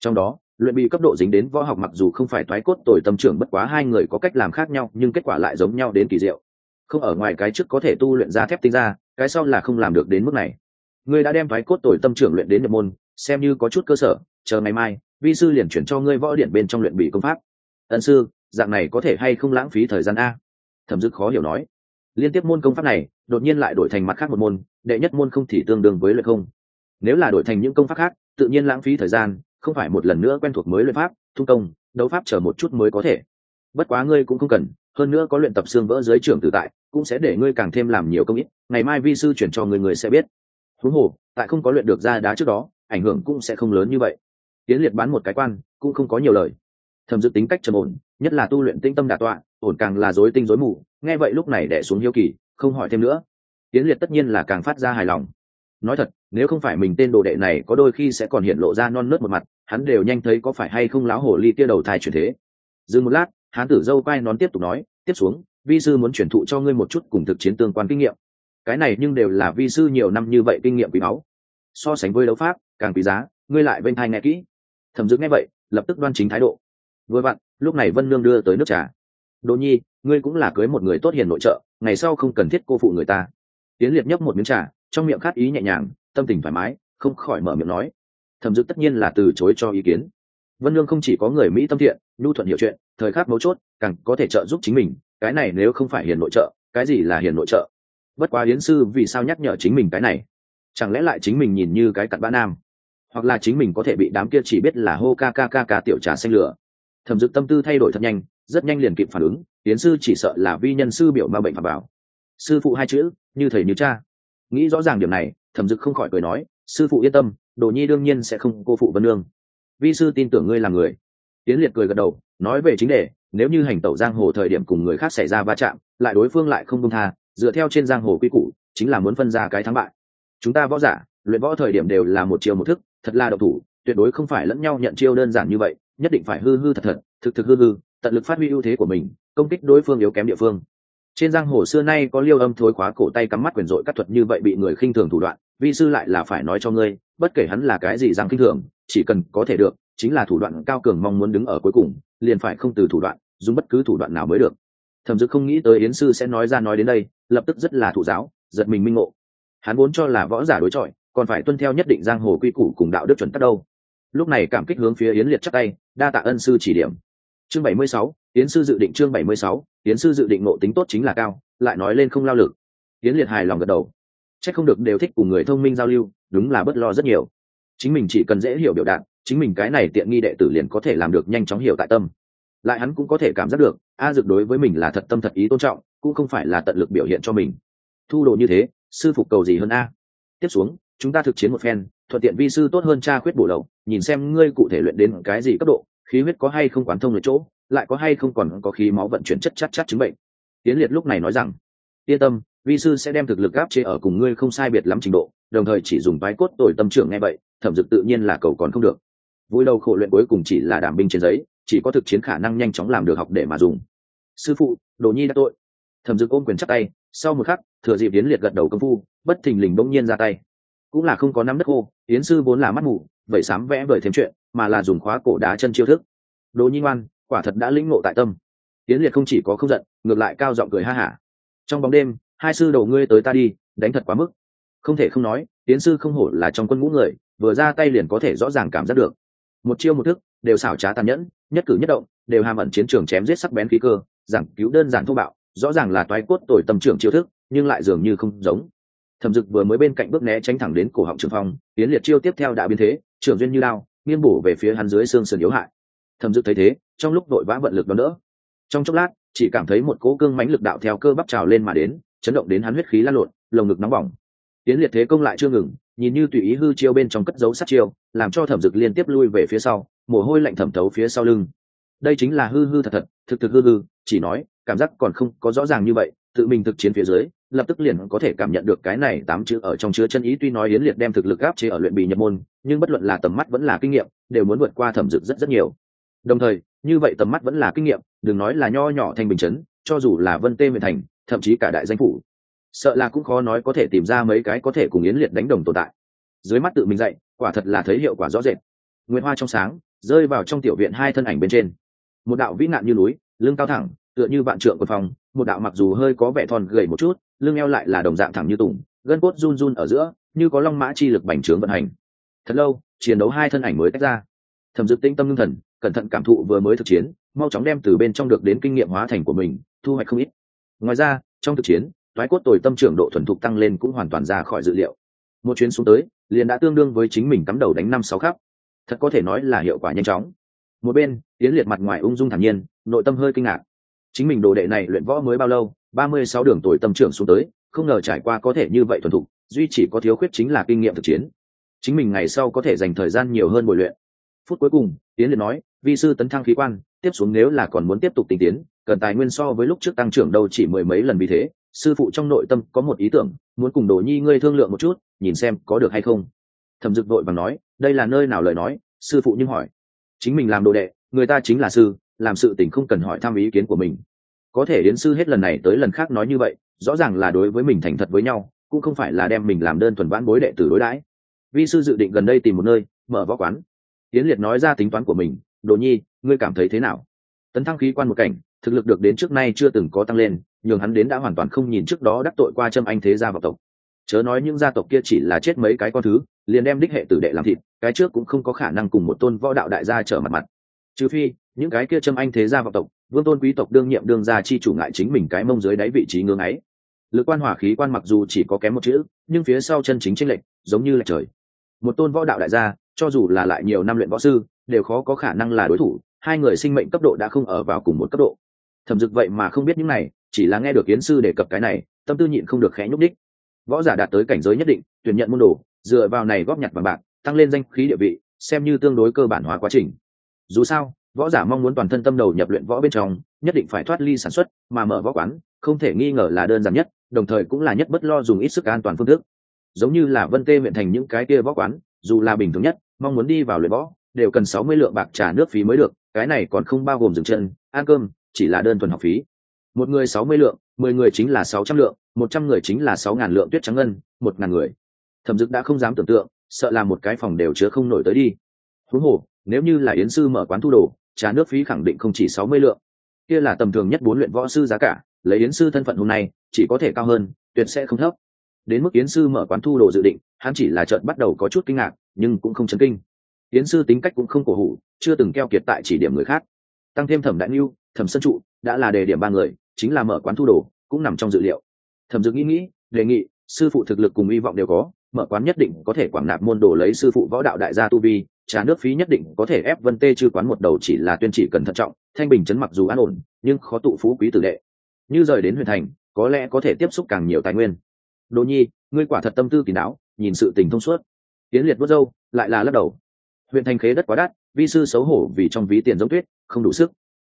Trong đó luyện bị cấp độ dính đến võ học mặc dù không phải toái cốt tồi tâm trưởng, bất quá hai người có cách làm khác nhau, nhưng kết quả lại giống nhau đến kỳ diệu. Không ở ngoài cái trước có thể tu luyện ra thép tinh ra, cái sau là không làm được đến mức này. Ngươi đã đem toái cốt tồi tâm trưởng luyện đến nhập môn, xem như có chút cơ sở, chờ ngày mai, vi sư liền chuyển cho ngươi võ điện bên trong luyện bị công pháp. Ân sư, dạng này có thể hay không lãng phí thời gian a? Thẩm dực khó hiểu nói. Liên tiếp môn công pháp này, đột nhiên lại đổi thành mặt khác một môn, đệ nhất môn không thì tương đương với luyện không. Nếu là đổi thành những công pháp khác, tự nhiên lãng phí thời gian không phải một lần nữa quen thuộc mới luyện pháp, thung công, đấu pháp chờ một chút mới có thể. Bất quá ngươi cũng không cần, hơn nữa có luyện tập xương vỡ dưới trưởng tự tại, cũng sẽ để ngươi càng thêm làm nhiều công ít. Ngày mai vi sư chuyển cho người người sẽ biết. Huống hồ, tại không có luyện được ra đá trước đó, ảnh hưởng cũng sẽ không lớn như vậy. Tiến liệt bán một cái quan, cũng không có nhiều lời. Thầm dự tính cách trầm ổn, nhất là tu luyện tinh tâm đà tọa, ổn càng là dối tinh dối mù, nghe vậy lúc này đẻ xuống hiếu kỳ, không hỏi thêm nữa. Tiến liệt tất nhiên là càng phát ra hài lòng. Nói thật nếu không phải mình tên đồ đệ này, có đôi khi sẽ còn hiện lộ ra non nớt một mặt, hắn đều nhanh thấy có phải hay không láo hổ ly kia đầu thai chuyển thế. Dừng một lát, hán tử dâu quay nón tiếp tục nói, tiếp xuống, vi sư muốn chuyển thụ cho ngươi một chút cùng thực chiến tương quan kinh nghiệm. Cái này nhưng đều là vi sư nhiều năm như vậy kinh nghiệm quý báu. So sánh với đấu pháp, càng quý giá, ngươi lại bên thai nghe kỹ. Thẩm dực nghe vậy, lập tức đoan chính thái độ. Vừa vặn, lúc này vân lương đưa tới nước trà. Đỗ nhi, ngươi cũng là cưới một người tốt hiền nội trợ, ngày sau không cần thiết cô phụ người ta. Tiến liệt nhấp một miếng trà, trong miệng khát ý nhẹ nhàng tâm tình thoải mái, không khỏi mở miệng nói. Thẩm dực tất nhiên là từ chối cho ý kiến. Vân lương không chỉ có người mỹ tâm thiện, nhu thuận hiểu chuyện, thời khắc mấu chốt, càng có thể trợ giúp chính mình, cái này nếu không phải hiền nội trợ, cái gì là hiền nội trợ? Bất quá yến sư vì sao nhắc nhở chính mình cái này? Chẳng lẽ lại chính mình nhìn như cái cặn bã nam? Hoặc là chính mình có thể bị đám kia chỉ biết là hô ca ca ca ca tiểu trà xanh lửa? Thẩm dực tâm tư thay đổi thật nhanh, rất nhanh liền kịp phản ứng tiến sư chỉ sợ là vi nhân sư biểu ma bệnh phạt bảo sư phụ hai chữ, như thầy như cha. Nghĩ rõ ràng điểm này thẩm dực không khỏi cười nói, sư phụ yên tâm, đồ nhi đương nhiên sẽ không cô phụ vân lương vi sư tin tưởng ngươi là người. Tiến liệt cười gật đầu, nói về chính đề, nếu như hành tẩu giang hồ thời điểm cùng người khác xảy ra va chạm, lại đối phương lại không công tha, dựa theo trên giang hồ quy củ, chính là muốn phân ra cái thắng bại. Chúng ta võ giả, luyện võ thời điểm đều là một chiều một thức, thật là độc thủ, tuyệt đối không phải lẫn nhau nhận chiêu đơn giản như vậy, nhất định phải hư hư thật thật, thực thực hư hư, tận lực phát huy ưu thế của mình, công kích đối phương yếu kém địa phương trên giang hồ xưa nay có liêu âm thối khóa cổ tay cắm mắt quyền dội các thuật như vậy bị người khinh thường thủ đoạn, vi sư lại là phải nói cho ngươi, bất kể hắn là cái gì giang khinh thường, chỉ cần có thể được, chính là thủ đoạn cao cường mong muốn đứng ở cuối cùng, liền phải không từ thủ đoạn, dùng bất cứ thủ đoạn nào mới được. Thẩm dực không nghĩ tới yến sư sẽ nói ra nói đến đây, lập tức rất là thủ giáo, giật mình minh ngộ. Hắn vốn cho là võ giả đối chọi, còn phải tuân theo nhất định giang hồ quy củ cùng đạo đức chuẩn tắc đâu. Lúc này cảm kích hướng phía yến liệt chắc tay, đa tạ ân sư chỉ điểm chương bảy mươi sáu, yến sư dự định chương bảy mươi sáu, yến sư dự định ngộ tính tốt chính là cao, lại nói lên không lao lực. Yến liệt hài lòng gật đầu. C h ắ c không được đều thích cùng người thông minh giao lưu, đúng là bất lo rất nhiều. Chính mình chỉ cần dễ hiểu biểu đạt, chính mình cái này tiện nghi đệ tử liền có thể làm được nhanh chóng hiểu tại tâm. Lại hắn cũng có thể cảm giác được, a dực đối với mình là thật tâm thật ý tôn trọng, cũng không phải là tận lực biểu hiện cho mình. Thu đồ như thế, sư phục cầu gì hơn a? Tiếp xuống, chúng ta thực chiến một phen, thuận tiện vi sư tốt hơn cha khuyết bổ lậu, nhìn xem ngươi cụ thể luyện đến cái gì cấp độ khí huyết có hay không quán thông lệch chỗ, lại có hay không còn có khí máu vận chuyển chất chắc chắc chứng bệnh. Tiến liệt lúc này nói rằng, yên tâm, vi sư sẽ đem thực lực áp chế ở cùng ngươi không sai biệt lắm trình độ, đồng thời chỉ dùng vái cốt tồi tâm trưởng nghe vậy, thẩm dực tự nhiên là cầu còn không được. Vui đầu khổ luyện cuối cùng chỉ là đảm binh trên giấy, chỉ có thực chiến khả năng nhanh chóng làm được học để mà dùng. Sư phụ, đồ nhi đã tội. Thẩm dực ôm quyền chắc tay, sau một khắc, thừa dịp tiến liệt gật đầu công phu, bất thình lình bỗng nhiên ra tay cũng là không có nắm đất khô, yến sư vốn là mắt mù, vậy sám vẽ vời thêm chuyện, mà là dùng khóa cổ đá chân chiêu thức. Đồ nhi ngoan, quả thật đã lĩnh ngộ tại tâm. Yến liệt không chỉ có không giận, ngược lại cao giọng cười ha hả. Trong bóng đêm, hai sư đầu ngươi tới ta đi, đánh thật quá mức. Không thể không nói tiến sư không hổ là trong quân ngũ người, vừa ra tay liền có thể rõ ràng cảm giác được. Một chiêu một thức, đều xảo trá tàn nhẫn, nhất cử nhất động, đều hàm ẩn chiến trường chém giết sắc bén khí cơ, giảng cứu đơn giản thô bạo, rõ ràng là toái cốt tồi tâm trưởng chiêu thức, nhưng lại dường như không giống thẩm dực vừa mới bên cạnh bước né tránh thẳng đến cổ họng trường phong, tiến liệt chiêu tiếp theo đã biến thế, trường duyên như lao nghiêng bổ về phía hắn dưới xương sườn yếu hại. Thẩm dực thấy thế, trong lúc đội vã vận lực đón đỡ. Trong chốc lát, chỉ cảm thấy một cỗ cương mãnh lực đạo theo cơ bắp trào lên mà đến, chấn động đến hắn huyết khí lan lộn, lồng ngực nóng bỏng. Tiến liệt thế công lại chưa ngừng, nhìn như tùy ý hư chiêu bên trong cất dấu sát chiêu, làm cho thẩm dực liên tiếp lui về phía sau, mồ hôi lạnh thẩm thấu phía sau lưng. Đây chính là hư hư thật thật, thực thực hư hư, chỉ nói, cảm giác còn không có rõ ràng như vậy, tự mình thực chiến phía dưới lập tức liền có thể cảm nhận được cái này tám chữ ở trong chứa chân ý. Tuy nói yến liệt đem thực lực áp chế ở luyện bì nhập môn, nhưng bất luận là tầm mắt vẫn là kinh nghiệm, đều muốn vượt qua thẩm dực rất rất nhiều. Đồng thời, như vậy tầm mắt vẫn là kinh nghiệm, đừng nói là nho nhỏ thành bình chấn, cho dù là vân tê huyện thành, thậm chí cả đại danh phủ, sợ là cũng khó nói có thể tìm ra mấy cái có thể cùng yến liệt đánh đồng tồn tại. Dưới mắt tự mình dạy, quả thật là thấy hiệu quả rõ rệt. Nguyễn hoa trong sáng, rơi vào trong tiểu viện hai thân ảnh bên trên. Một đạo vĩ nạn như núi, lưng cao thẳng, tựa như vạn trượng của phòng một đạo mặc dù hơi có vẻ thon gầy một chút, lưng eo lại là đồng dạng thẳng như tùng, gân cốt run run ở giữa, như có long mã chi lực bành trướng vận hành. Thật lâu, chiến đấu hai thân ảnh mới tách ra. Thẩm dực tĩnh tâm ngưng thần, cẩn thận cảm thụ vừa mới thực chiến, mau chóng đem từ bên trong được đến kinh nghiệm hóa thành của mình, thu hoạch không ít. Ngoài ra, trong thực chiến, Toái cốt tồi tâm trưởng độ thuần thục tăng lên cũng hoàn toàn ra khỏi dự liệu. Một chuyến xuống tới, liền đã tương đương với chính mình cắm đầu đánh năm sáu khắp. Thật có thể nói là hiệu quả nhanh chóng. Một bên tiến liệt mặt ngoài ung dung thản nhiên, nội tâm hơi kinh ngạc chính mình đồ đệ này luyện võ mới bao lâu? Ba mươi sáu đường tuổi tâm trưởng xuống tới, không ngờ trải qua có thể như vậy thuần thục, duy chỉ có thiếu khuyết chính là kinh nghiệm thực chiến. Chính mình ngày sau có thể dành thời gian nhiều hơn bồi luyện. Phút cuối cùng tiến liền nói, vi sư tấn thăng khí quan, tiếp xuống nếu là còn muốn tiếp tục tinh tiến, cần tài nguyên so với lúc trước tăng trưởng đâu chỉ mười mấy lần vì thế, sư phụ trong nội tâm có một ý tưởng, muốn cùng đồ nhi ngươi thương lượng một chút, nhìn xem có được hay không. Thẩm dực đội và nói, đây là nơi nào? Lời nói, sư phụ nhưng hỏi. Chính mình làm đồ đệ, người ta chính là sư làm sự tình không cần hỏi thăm ý kiến của mình. Có thể đến sư hết lần này tới lần khác nói như vậy, rõ ràng là đối với mình thành thật với nhau, cũng không phải là đem mình làm đơn thuần vãn bối đệ tử đối đãi. Vi sư dự định gần đây tìm một nơi, mở võ quán. Yến liệt nói ra tính toán của mình, đồ nhi, ngươi cảm thấy thế nào? Tấn thăng khí quan một cảnh, thực lực được đến trước nay chưa từng có tăng lên, nhường hắn đến đã hoàn toàn không nhìn trước đó đắc tội qua trâm anh thế gia vào tộc. Chớ nói những gia tộc kia chỉ là chết mấy cái con thứ, liền đem đích hệ tử đệ làm thịt, cái trước cũng không có khả năng cùng một tôn võ đạo đại gia trở mặt mặt. Trừ phi những cái kia châm anh thế gia vọng tộc, vương tôn quý tộc đương nhiệm đương gia chi chủ ngại chính mình cái mông dưới đáy vị trí ngưỡng ấy. Lực quan hỏa khí quan mặc dù chỉ có kém một chữ, nhưng phía sau chân chính tranh lệch, giống như là trời. Một tôn võ đạo đại gia, cho dù là lại nhiều năm luyện võ sư, đều khó có khả năng là đối thủ, hai người sinh mệnh cấp độ đã không ở vào cùng một cấp độ. Thẩm dực vậy mà không biết những này, chỉ là nghe được kiến sư đề cập cái này, tâm tư nhịn không được khẽ nhúc đích võ giả đạt tới cảnh giới nhất định, tuyển nhận môn đồ, dựa vào này góp nhặt bằng bạc, tăng lên danh khí địa vị, xem như tương đối cơ bản hóa quá trình. Dù sao võ giả mong muốn toàn thân tâm đầu nhập luyện võ bên trong, nhất định phải thoát ly sản xuất, mà mở võ quán, không thể nghi ngờ là đơn giản nhất, đồng thời cũng là nhất bất lo dùng ít sức an toàn phương thức. Giống như là vân tê huyện thành những cái kia võ quán, dù là bình thường nhất, mong muốn đi vào luyện võ, đều cần sáu mươi lượng bạc trả nước phí mới được, cái này còn không bao gồm dừng chân, ăn cơm, chỉ là đơn thuần học phí. Một người sáu mươi lượng, mười người chính là sáu trăm lượng, một trăm người chính là sáu ngàn lượng tuyết trắng ngân, một ngàn người. Thẩm dực đã không dám tưởng tượng, sợ là một cái phòng đều chứa không nổi tới đi. Huống hồ, nếu như là yến sư mở quán thu đồ trà nước phí khẳng định không chỉ sáu mươi lượng. Kia là tầm thường nhất bốn luyện võ sư giá cả, lấy yến sư thân phận hôm nay, chỉ có thể cao hơn, tuyệt sẽ không thấp. Đến mức yến sư mở quán thu đồ dự định, hắn chỉ là chợt bắt đầu có chút kinh ngạc, nhưng cũng không chấn kinh. Yến sư tính cách cũng không cổ hủ, chưa từng keo kiệt tại chỉ điểm người khác. Tăng thêm thẩm đại lưu thẩm sân trụ, đã là đề điểm ba người, chính là mở quán thu đồ, cũng nằm trong dự liệu. Thẩm dực nghĩ nghĩ, đề nghị, sư phụ thực lực cùng hy vọng đều có, mở quán nhất định có thể quảng nạp môn đồ lấy sư phụ võ đạo đại gia tu vi trà nước phí nhất định có thể ép vân tê chư quán một đầu chỉ là tuyên chỉ cần thận trọng, thanh bình chấn mặc dù an ổn, nhưng khó tụ phú quý tử đệ. Như rời đến Huyền thành, có lẽ có thể tiếp xúc càng nhiều tài nguyên. Đỗ nhi, ngươi quả thật tâm tư kỳ não, nhìn sự tình thông suốt. Tiến liệt vớt dâu lại là lắc đầu. Huyện thành khế đất quá đắt, vi sư xấu hổ vì trong ví tiền giống tuyết, không đủ sức.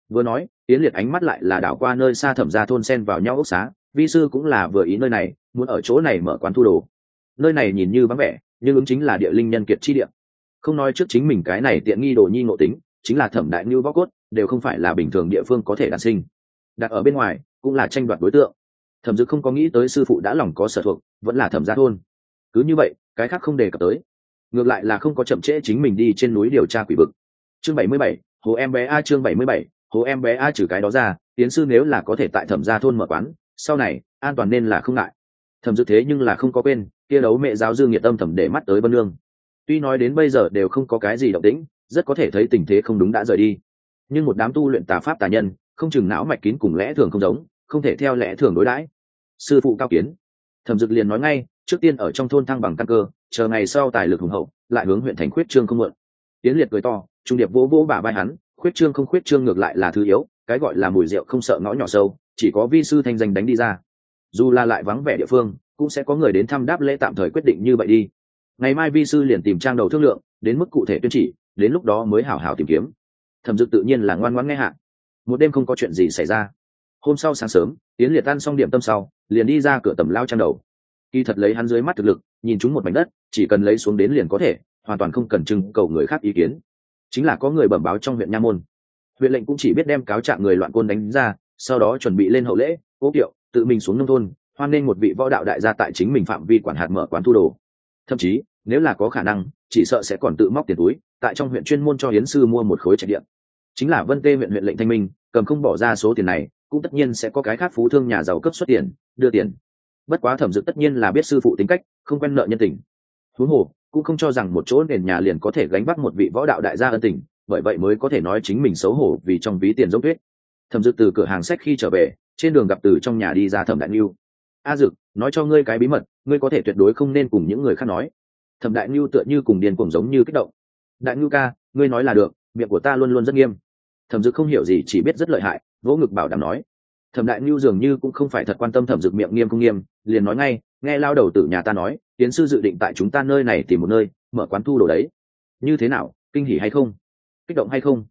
Vừa nói tiến liệt ánh mắt lại là đảo qua nơi xa thẩm ra thôn sen vào nhau ốc xá, vi sư cũng là vừa ý nơi này, muốn ở chỗ này mở quán thu đồ. Nơi này nhìn như vắng vẻ, nhưng ứng chính là địa linh nhân kiệt chi địa không nói trước chính mình cái này tiện nghi đồ nhi ngộ tính, chính là thẩm đại như bóc cốt, đều không phải là bình thường địa phương có thể đản sinh. Đặt ở bên ngoài, cũng là tranh đoạt đối tượng. Thẩm dực không có nghĩ tới sư phụ đã lòng có sở thuộc, vẫn là thẩm gia thôn. Cứ như vậy, cái khác không đề cập tới. Ngược lại là không có chậm trễ chính mình đi trên núi điều tra quỷ vực. Chương bảy mươi bảy, hồ em bé a chương bảy mươi bảy, hồ em bé a trừ cái đó ra, tiến sư nếu là có thể tại thẩm gia thôn mở quán, sau này, an toàn nên là không ngại. Thẩm dực thế nhưng là không có quên, kia đấu mẹ giáo dương nhiệt tâm thẩm để mắt tới vân lương tuy nói đến bây giờ đều không có cái gì động tĩnh, rất có thể thấy tình thế không đúng đã rời đi. Nhưng một đám tu luyện tà pháp tà nhân, không chừng não mạch kín cùng lẽ thường không giống, không thể theo lẽ thường đối đãi. Sư phụ cao kiến. Thẩm dực liền nói ngay, trước tiên ở trong thôn thăng bằng căn cơ, chờ ngày sau tài lực hùng hậu, lại hướng huyện thành khuyết trương không mượn. Tiến liệt cười to, trung điệp vỗ vỗ bà vai hắn, khuyết trương không khuyết trương ngược lại là thứ yếu, cái gọi là mùi rượu không sợ ngõ nhỏ sâu, chỉ có vi sư thanh danh đánh đi ra. Dù là lại vắng vẻ địa phương, cũng sẽ có người đến thăm đáp lễ tạm thời quyết định như vậy đi ngày mai vi sư liền tìm trang đầu thương lượng, đến mức cụ thể tuyên chỉ, đến lúc đó mới hảo hảo tìm kiếm. Thẩm dực tự nhiên là ngoan ngoãn nghe hạ. Một đêm không có chuyện gì xảy ra. Hôm sau sáng sớm tiến liệt tan xong điểm tâm sau, liền đi ra cửa tầm lao trang đầu. Kỳ thật lấy hắn dưới mắt thực lực, nhìn chúng một mảnh đất, chỉ cần lấy xuống đến liền có thể, hoàn toàn không cần trưng cầu người khác ý kiến. Chính là có người bẩm báo trong huyện nha môn. Huyện lệnh cũng chỉ biết đem cáo trạng người loạn côn đánh ra, sau đó chuẩn bị lên hậu lễ, cố kiệu, tự mình xuống nông thôn, hoan nên một vị võ đạo đại gia tại chính mình phạm vi quản hạt mở quán thu đồ thậm chí, nếu là có khả năng, chỉ sợ sẽ còn tự móc tiền túi, tại trong huyện chuyên môn cho hiến sư mua một khối trạch điện. Chính là vân tê huyện huyện lệnh thanh minh, cầm không bỏ ra số tiền này, cũng tất nhiên sẽ có cái khác phú thương nhà giàu cấp xuất tiền, đưa tiền. Bất quá thẩm dực tất nhiên là biết sư phụ tính cách, không quen nợ nhân tình. Huống hồ, cũng không cho rằng một chỗ nền nhà liền có thể gánh vác một vị võ đạo đại gia ân tình, bởi vậy mới có thể nói chính mình xấu hổ vì trong ví tiền dốc tuyết thẩm dực từ cửa hàng sách khi trở về, trên đường gặp từ trong nhà đi ra thẩm đại niu a dực nói cho ngươi cái bí mật, ngươi có thể tuyệt đối không nên cùng những người khác nói. Thẩm đại niu tựa như cùng điền cùng giống như kích động. Đại niu ca, ngươi nói là được, miệng của ta luôn luôn rất nghiêm. Thẩm dực không hiểu gì, chỉ biết rất lợi hại, vỗ ngực bảo đảm nói. Thẩm đại ngưu dường như cũng không phải thật quan tâm thẩm dực miệng nghiêm không nghiêm, liền nói ngay, nghe lao đầu từ nhà ta nói, tiến sư dự định tại chúng ta nơi này tìm một nơi, mở quán thu đồ đấy. Như thế nào, kinh hỉ hay không? Kích động hay không?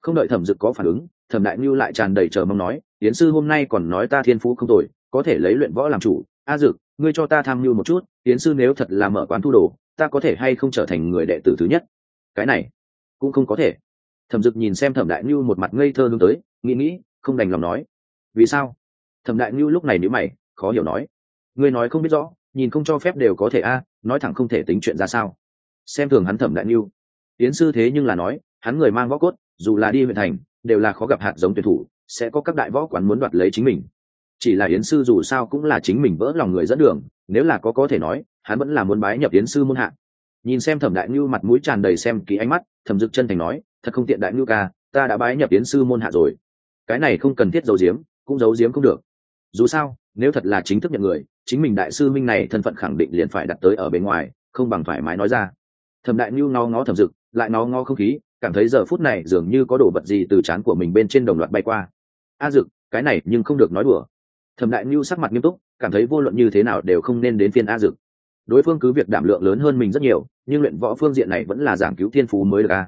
Không đợi thẩm dực có phản ứng, thẩm đại ngưu lại tràn đầy chờ mong nói, tiến sư hôm nay còn nói ta thiên phú không tồi, có thể lấy luyện võ làm chủ a dực, ngươi cho ta tham mưu một chút, tiến sư nếu thật là mở quán thu đồ, ta có thể hay không trở thành người đệ tử thứ nhất? Cái này, cũng không có thể. Thẩm dực nhìn xem thẩm đại ngưu một mặt ngây thơ hướng tới, nghĩ nghĩ, không đành lòng nói. Vì sao? Thẩm đại ngưu lúc này nếu mày, khó hiểu nói. Ngươi nói không biết rõ, nhìn không cho phép đều có thể a, nói thẳng không thể tính chuyện ra sao. Xem thường hắn thẩm đại ngưu tiến sư thế nhưng là nói, hắn người mang võ cốt, dù là đi huyện thành, đều là khó gặp hạt giống tuyển thủ, sẽ có các đại võ quán muốn đoạt lấy chính mình chỉ là yến sư dù sao cũng là chính mình vỡ lòng người dẫn đường, nếu là có có thể nói, hắn vẫn là muốn bái nhập yến sư môn hạ. Nhìn xem thẩm đại ngưu mặt mũi tràn đầy xem ký ánh mắt, thẩm dực chân thành nói, thật không tiện đại ngưu ca, ta đã bái nhập yến sư môn hạ rồi. Cái này không cần thiết giấu giếm, cũng giấu giếm không được. Dù sao, nếu thật là chính thức nhận người, chính mình đại sư minh này thân phận khẳng định liền phải đặt tới ở bên ngoài, không bằng thoải mái nói ra. Thẩm đại ngưu ngó ngó thẩm dực, lại ngó ngó không khí, cảm thấy giờ phút này dường như có đồ vật gì từ trán của mình bên trên đồng loạt bay qua. A dực, cái này nhưng không được nói đùa thẩm đại ngưu sắc mặt nghiêm túc, cảm thấy vô luận như thế nào đều không nên đến phiên a dực. Đối phương cứ việc đảm lượng lớn hơn mình rất nhiều, nhưng luyện võ phương diện này vẫn là giảng cứu thiên phú mới được a.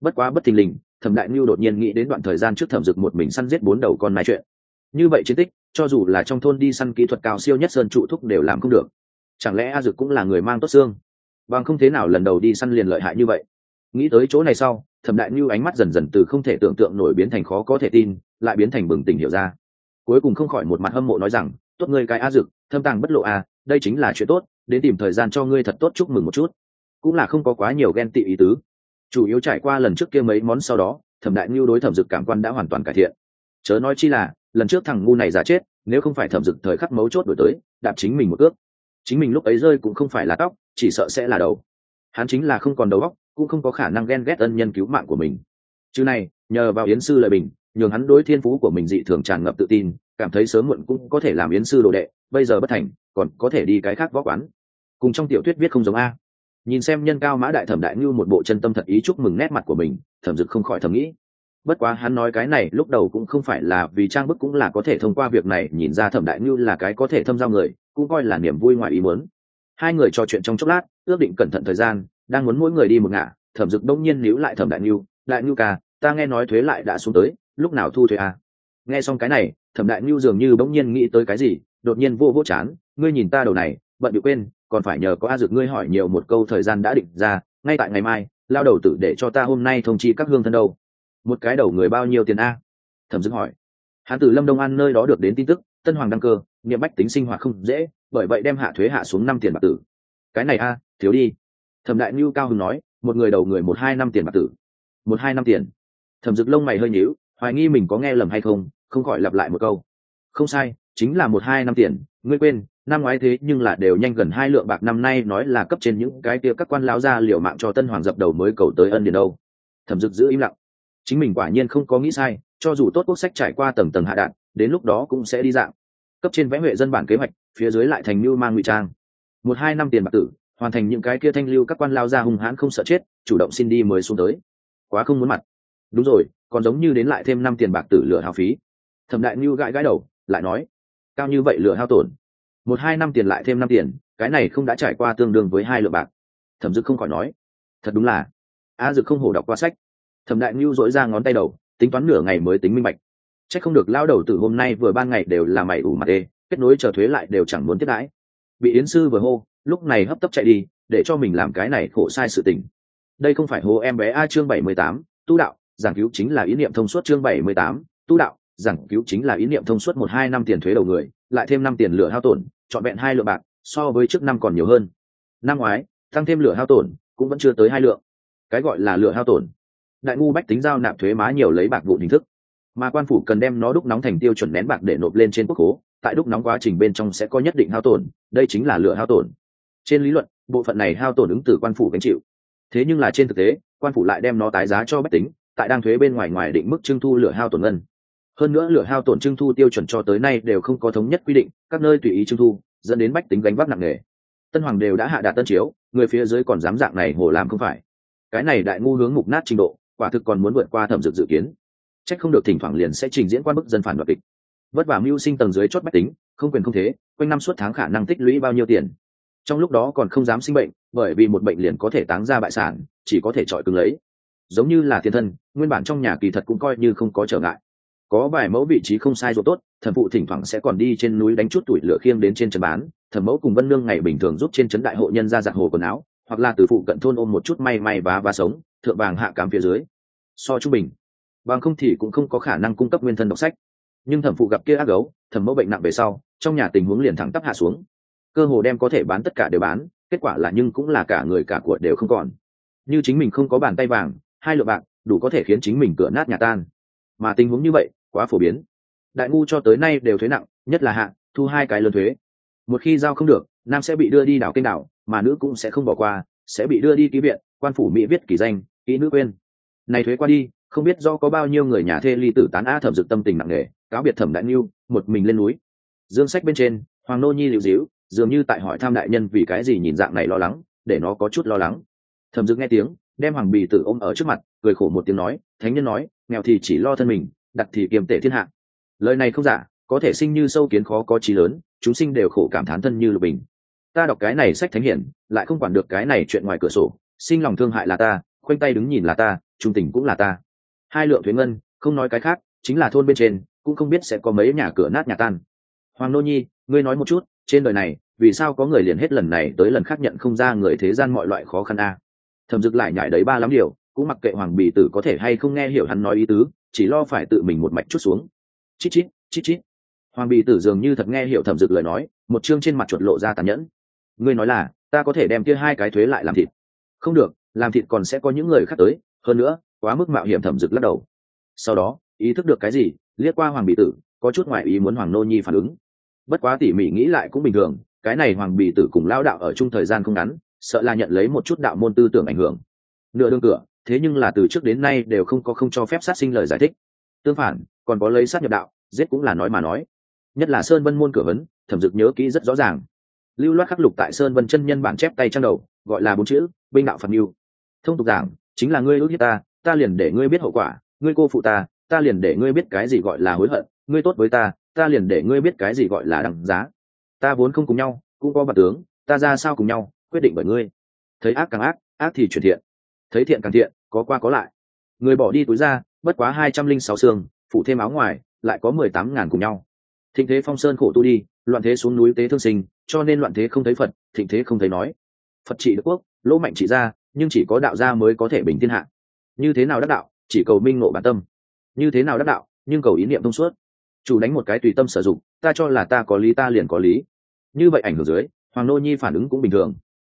Bất quá bất thình lình, thẩm đại ngưu đột nhiên nghĩ đến đoạn thời gian trước thẩm dực một mình săn giết bốn đầu con mai chuyện. Như vậy chiến tích, cho dù là trong thôn đi săn kỹ thuật cao siêu nhất sơn trụ thúc đều làm không được. Chẳng lẽ a dực cũng là người mang tốt xương? Bằng không thế nào lần đầu đi săn liền lợi hại như vậy. Nghĩ tới chỗ này sau, thẩm đại ngưu ánh mắt dần dần từ không thể tưởng tượng nổi biến thành khó có thể tin, lại biến thành bừng tỉnh hiểu ra cuối cùng không khỏi một mặt hâm mộ nói rằng, tốt ngươi cái a dực, thâm tàng bất lộ a đây chính là chuyện tốt, đến tìm thời gian cho ngươi thật tốt chúc mừng một chút. Cũng là không có quá nhiều ghen tị ý tứ. Chủ yếu trải qua lần trước kia mấy món sau đó, thẩm đại ngưu đối thẩm dực cảm quan đã hoàn toàn cải thiện. Chớ nói chi là, lần trước thằng ngu này giả chết, nếu không phải thẩm dực thời khắc mấu chốt đổi tới, đạp chính mình một ước. Chính mình lúc ấy rơi cũng không phải là tóc, chỉ sợ sẽ là đầu. Hắn chính là không còn đầu óc, cũng không có khả năng ghen ghét ân nhân cứu mạng của mình. Chứ này, nhờ vào yến sư lời bình nhường hắn đối thiên phú của mình dị thường tràn ngập tự tin, cảm thấy sớm muộn cũng có thể làm yến sư đồ đệ, bây giờ bất thành, còn có thể đi cái khác võ quán. Cùng trong tiểu thuyết viết không giống a. Nhìn xem nhân cao mã đại thẩm đại như một bộ chân tâm thật ý chúc mừng nét mặt của mình, thẩm dực không khỏi thầm nghĩ. Bất quá hắn nói cái này lúc đầu cũng không phải là vì trang bức cũng là có thể thông qua việc này nhìn ra thẩm đại như là cái có thể thâm giao người, cũng coi là niềm vui ngoài ý muốn. Hai người trò chuyện trong chốc lát, ước định cẩn thận thời gian, đang muốn mỗi người đi một ngả, thẩm dực đông nhiên níu lại thẩm đại như đại như ca, ta nghe nói thuế lại đã xuống tới lúc nào thu thuế à? nghe xong cái này, thẩm đại ngưu dường như bỗng nhiên nghĩ tới cái gì, đột nhiên vô vô chán, ngươi nhìn ta đầu này, bận bị quên, còn phải nhờ có a dược ngươi hỏi nhiều một câu thời gian đã định ra, ngay tại ngày mai, lao đầu tử để cho ta hôm nay thông chi các hương thân đâu. Một cái đầu người bao nhiêu tiền a? Thẩm dưng hỏi. Hán tử lâm đông an nơi đó được đến tin tức, tân hoàng đăng cơ, niệm bách tính sinh hoạt không dễ, bởi vậy đem hạ thuế hạ xuống năm tiền bạc tử. Cái này a, thiếu đi. Thẩm đại ngưu cao hưng nói, một người đầu người một hai năm tiền bạc tử. Một hai năm tiền. Thẩm dực lông mày hơi nhíu hoài nghi mình có nghe lầm hay không không khỏi lặp lại một câu. Không sai, chính là một hai năm tiền, ngươi quên, năm ngoái thế nhưng là đều nhanh gần hai lượng bạc, năm nay nói là cấp trên những cái kia các quan lao ra liệu mạng cho tân hoàng dập đầu mới cầu tới ân điền đâu. Thẩm dực giữ im lặng. Chính mình quả nhiên không có nghĩ sai, cho dù tốt quốc sách trải qua tầng tầng hạ đạn, đến lúc đó cũng sẽ đi dạng. Cấp trên vẽ huệ dân bản kế hoạch, phía dưới lại thành mưu mang ngụy trang. Một hai năm tiền bạc tử, hoàn thành những cái kia thanh lưu các quan lao ra hung hãn không sợ chết, chủ động xin đi mới xuống tới. Quá không muốn mặt. Đúng rồi còn giống như đến lại thêm năm tiền bạc tử lửa hao phí. Thẩm đại ngưu gãi gãi đầu, lại nói, cao như vậy lửa hao tổn, một hai năm tiền lại thêm năm tiền, cái này không đã trải qua tương đương với hai lượng bạc. Thẩm dực không khỏi nói, thật đúng là, a dực không hổ đọc qua sách. Thẩm đại ngưu dỗi ra ngón tay đầu, tính toán nửa ngày mới tính minh bạch. C h ắ c không được lao đầu từ hôm nay vừa ban ngày đều là mày ủ mặt đê, kết nối chờ thuế lại đều chẳng muốn tiết đãi. Bị yến sư vừa hô, lúc này hấp tấp chạy đi, để cho mình làm cái này khổ sai sự tình. Đây không phải hô em bé a chương bảy mươi tám, tu đạo giảng cứu chính là ý niệm thông suốt chương bảy mươi tám, tu đạo, giảng cứu chính là ý niệm thông suốt một hai năm tiền thuế đầu người, lại thêm năm tiền lửa hao tổn chọn vẹn hai lượng bạc, so với trước năm còn nhiều hơn. Năm ngoái, tăng thêm lửa hao tổn, cũng vẫn chưa tới hai lượng. Cái gọi là lửa hao tổn. Đại ngu bách tính giao nạp thuế má nhiều lấy bạc vụ hình thức. Mà quan phủ cần đem nó đúc nóng thành tiêu chuẩn nén bạc để nộp lên trên quốc hố tại đúc nóng quá trình bên trong sẽ có nhất định hao tổn, đây chính là lửa hao tổn. Trên lý luận, bộ phận này hao tổn ứng từ quan phủ gánh chịu. Thế nhưng là trên thực tế, quan phủ lại đem nó tái giá cho bách tính tại đang thuế bên ngoài ngoài định mức trưng thu lửa hao tổn ngân. Hơn nữa lửa hao tổn trưng thu tiêu chuẩn cho tới nay đều không có thống nhất quy định, các nơi tùy ý trưng thu, dẫn đến bách tính gánh vác nặng nề. Tân hoàng đều đã hạ đạt tân chiếu, người phía dưới còn dám dạng này hồ làm không phải. Cái này đại ngu hướng mục nát trình độ, quả thực còn muốn vượt qua thẩm dực dự kiến. Trách không được thỉnh thoảng liền sẽ trình diễn quan bức dân phản đoạt kịch. Vất vả mưu sinh tầng dưới chót bách tính, không quyền không thế, quanh năm suốt tháng khả năng tích lũy bao nhiêu tiền. Trong lúc đó còn không dám sinh bệnh, bởi vì một bệnh liền có thể táng ra bại sản, chỉ có thể chọi cứng lấy giống như là thiên thân, nguyên bản trong nhà kỳ thật cũng coi như không có trở ngại. Có vài mẫu vị trí không sai rồi tốt, thẩm phụ thỉnh thoảng sẽ còn đi trên núi đánh chút tuổi lửa khiêng đến trên trần bán, thẩm mẫu cùng vân lương ngày bình thường giúp trên trấn đại hộ nhân ra giặt hồ quần áo, hoặc là từ phụ cận thôn ôm một chút may may vá vá sống, thượng vàng hạ cám phía dưới. So trung bình. Bằng không thì cũng không có khả năng cung cấp nguyên thân đọc sách. Nhưng thẩm phụ gặp kia ác gấu, thẩm mẫu bệnh nặng về sau, trong nhà tình huống liền thẳng tắp hạ xuống. Cơ hồ đem có thể bán tất cả đều bán, kết quả là nhưng cũng là cả người cả của đều không còn. Như chính mình không có bàn tay vàng hai lượng bạc đủ có thể khiến chính mình cửa nát nhà tan. Mà tình huống như vậy, quá phổ biến. Đại ngu cho tới nay đều thuế nặng, nhất là hạ, thu hai cái lớn thuế. Một khi giao không được, nam sẽ bị đưa đi đảo kênh đảo, mà nữ cũng sẽ không bỏ qua, sẽ bị đưa đi ký viện, quan phủ mỹ viết kỳ danh kỹ nữ quên. Này thuế qua đi, không biết do có bao nhiêu người nhà thê ly tử tán a thẩm dực tâm tình nặng nề, cáo biệt thẩm đại niu một mình lên núi. Dương sách bên trên, hoàng nô nhi liệu dĩu, dường như tại hỏi tham đại nhân vì cái gì nhìn dạng này lo lắng, để nó có chút lo lắng. Thẩm dực nghe tiếng đem hoàng bì tử ôm ở trước mặt, cười khổ một tiếng nói, thánh nhân nói, nghèo thì chỉ lo thân mình đặt thì kiềm tể thiên hạ. Lời này không giả, có thể sinh như sâu kiến khó có trí lớn, chúng sinh đều khổ cảm thán thân như lục bình. Ta đọc cái này sách thánh hiển, lại không quản được cái này chuyện ngoài cửa sổ, sinh lòng thương hại là ta, khoanh tay đứng nhìn là ta, trung tình cũng là ta. Hai lượng thuế ngân, không nói cái khác, chính là thôn bên trên, cũng không biết sẽ có mấy nhà cửa nát nhà tan. Hoàng nô nhi, ngươi nói một chút, trên đời này, vì sao có người liền hết lần này tới lần khác nhận không ra người thế gian mọi loại khó khăn a? Thẩm dực lại nhảy đấy ba lắm điều, cũng mặc kệ hoàng bì tử có thể hay không nghe hiểu hắn nói ý tứ, chỉ lo phải tự mình một mạch chút xuống. Chít chít chít chít. Hoàng bì tử dường như thật nghe hiểu thẩm dực lời nói, một chương trên mặt chuột lộ ra tàn nhẫn. Ngươi nói là, ta có thể đem kia hai cái thuế lại làm thịt. Không được, làm thịt còn sẽ có những người khác tới, hơn nữa, quá mức mạo hiểm thẩm dực lắc đầu. Sau đó, ý thức được cái gì, liếc qua hoàng bì tử, có chút ngoại ý muốn hoàng nô nhi phản ứng. Bất quá tỉ mỉ nghĩ lại cũng bình thường, cái này hoàng bì tử cùng lao đạo ở chung thời gian không ngắn sợ là nhận lấy một chút đạo môn tư tưởng ảnh hưởng. Nửa đương cửa, thế nhưng là từ trước đến nay đều không có không cho phép sát sinh lời giải thích. Tương phản, còn có lấy sát nhập đạo, giết cũng là nói mà nói. Nhất là sơn vân môn cửa vấn thẩm dực nhớ kỹ rất rõ ràng. Lưu loát khắc lục tại sơn vân chân nhân bản chép tay trang đầu, gọi là bốn chữ, binh đạo phật mưu thông tục giảng, chính là ngươi ước hiếp ta ta liền để ngươi biết hậu quả, ngươi cô phụ ta ta liền để ngươi biết cái gì gọi là hối hận, ngươi tốt với ta ta liền để ngươi biết cái gì gọi là đằng giá. Ta vốn không cùng nhau, cũng có bản tướng, ta ra sao cùng nhau quyết định bởi ngươi. Thấy ác càng ác ác thì chuyển thiện. Thấy thiện càng thiện, có qua có lại. Người bỏ đi túi ra, bất quá hai trăm linh sáu xương phụ thêm áo ngoài, lại có mười tám ngàn cùng nhau. Thịnh thế phong sơn khổ tu đi, loạn thế xuống núi tế thương sinh, cho nên loạn thế không thấy phật, thịnh thế không thấy nói. Phật trị đức quốc, lỗ mạnh trị ra, nhưng chỉ có đạo gia mới có thể bình thiên hạ. Như thế nào đắc đạo, chỉ cầu minh ngộ bản tâm. Như thế nào đắc đạo, nhưng cầu ý niệm thông suốt. Chủ đánh một cái tùy tâm sử dụng, ta cho là ta có lý, ta liền có lý. Như vậy ảnh hưởng dưới, hoàng nô nhi phản ứng cũng bình thường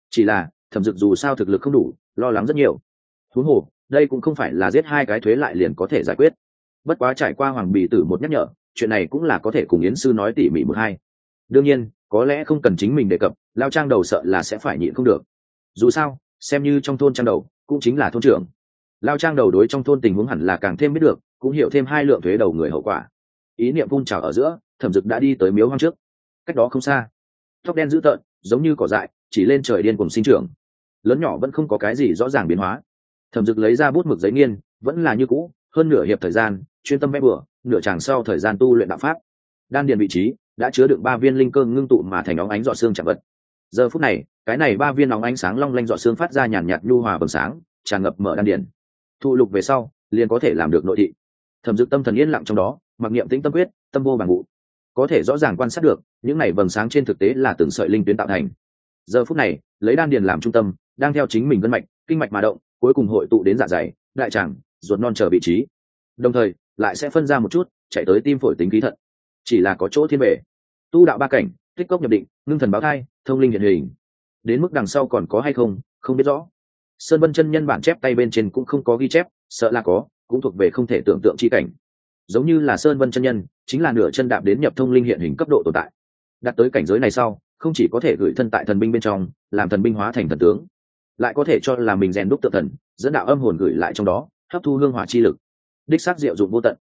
chỉ là, thẩm dực dù sao thực lực không đủ, lo lắng rất nhiều. Thú hồ, đây cũng không phải là giết hai cái thuế lại liền có thể giải quyết. Bất quá trải qua hoàng bì tử một nhắc nhở, chuyện này cũng là có thể cùng yến sư nói tỉ mỉ một hai. Đương nhiên, có lẽ không cần chính mình đề cập, lao trang đầu sợ là sẽ phải nhịn không được. Dù sao, xem như trong thôn trang đầu, cũng chính là thôn trưởng. Lao trang đầu đối trong thôn tình huống hẳn là càng thêm biết được, cũng hiểu thêm hai lượng thuế đầu người hậu quả. Ý niệm vung trào ở giữa, thẩm dực đã đi tới miếu hoang trước. Cách đó không xa, tóc đen dữ tợn, giống như cỏ dại chỉ lên trời điên cùng sinh trưởng. Lớn nhỏ vẫn không có cái gì rõ ràng biến hóa. Thẩm dực lấy ra bút mực giấy nghiên, vẫn là như cũ, hơn nửa hiệp thời gian, chuyên tâm vẽ bửa nửa chàng sau thời gian tu luyện đạo pháp. Đan điền vị trí đã chứa đựng ba viên linh cơ ngưng tụ mà thành óng ánh dọ xương chạm vật. Giờ phút này, cái này ba viên óng ánh sáng long lanh dọ xương phát ra nhàn nhạt nhu hòa vầng sáng, tràn ngập mở đan điền. Thụ lục về sau, liền có thể làm được nội thị. Thẩm dực tâm thần yên lặng trong đó, mặc niệm tĩnh tâm quyết, tâm vô bằng vụ có thể rõ ràng quan sát được, những này vầng sáng trên thực tế là từng sợi linh tuyến tạo thành giờ phút này, lấy đan điền làm trung tâm, đang theo chính mình gân mạch, kinh mạch mà động, cuối cùng hội tụ đến dạ dày, đại tràng, ruột non chờ vị trí. Đồng thời, lại sẽ phân ra một chút, chạy tới tim phổi tính khí thận. Chỉ là có chỗ thiên bể. Tu đạo ba cảnh, tích cốc nhập định, ngưng thần báo thai, thông linh hiện hình. Đến mức đằng sau còn có hay không không biết rõ. Sơn vân chân nhân bản chép tay bên trên cũng không có ghi chép, sợ là có, cũng thuộc về không thể tưởng tượng chi cảnh. Giống như là sơn vân chân nhân, chính là nửa chân đạp đến nhập thông linh hiện hình cấp độ tồn tại. Đạt tới cảnh giới này sau không chỉ có thể gửi thân tại thần binh bên trong, làm thần binh hóa thành thần tướng, lại có thể cho là mình rèn đúc tự thần, dẫn đạo âm hồn gửi lại trong đó, hấp thu hương hỏa chi lực, đích xác diệu dụng vô tận.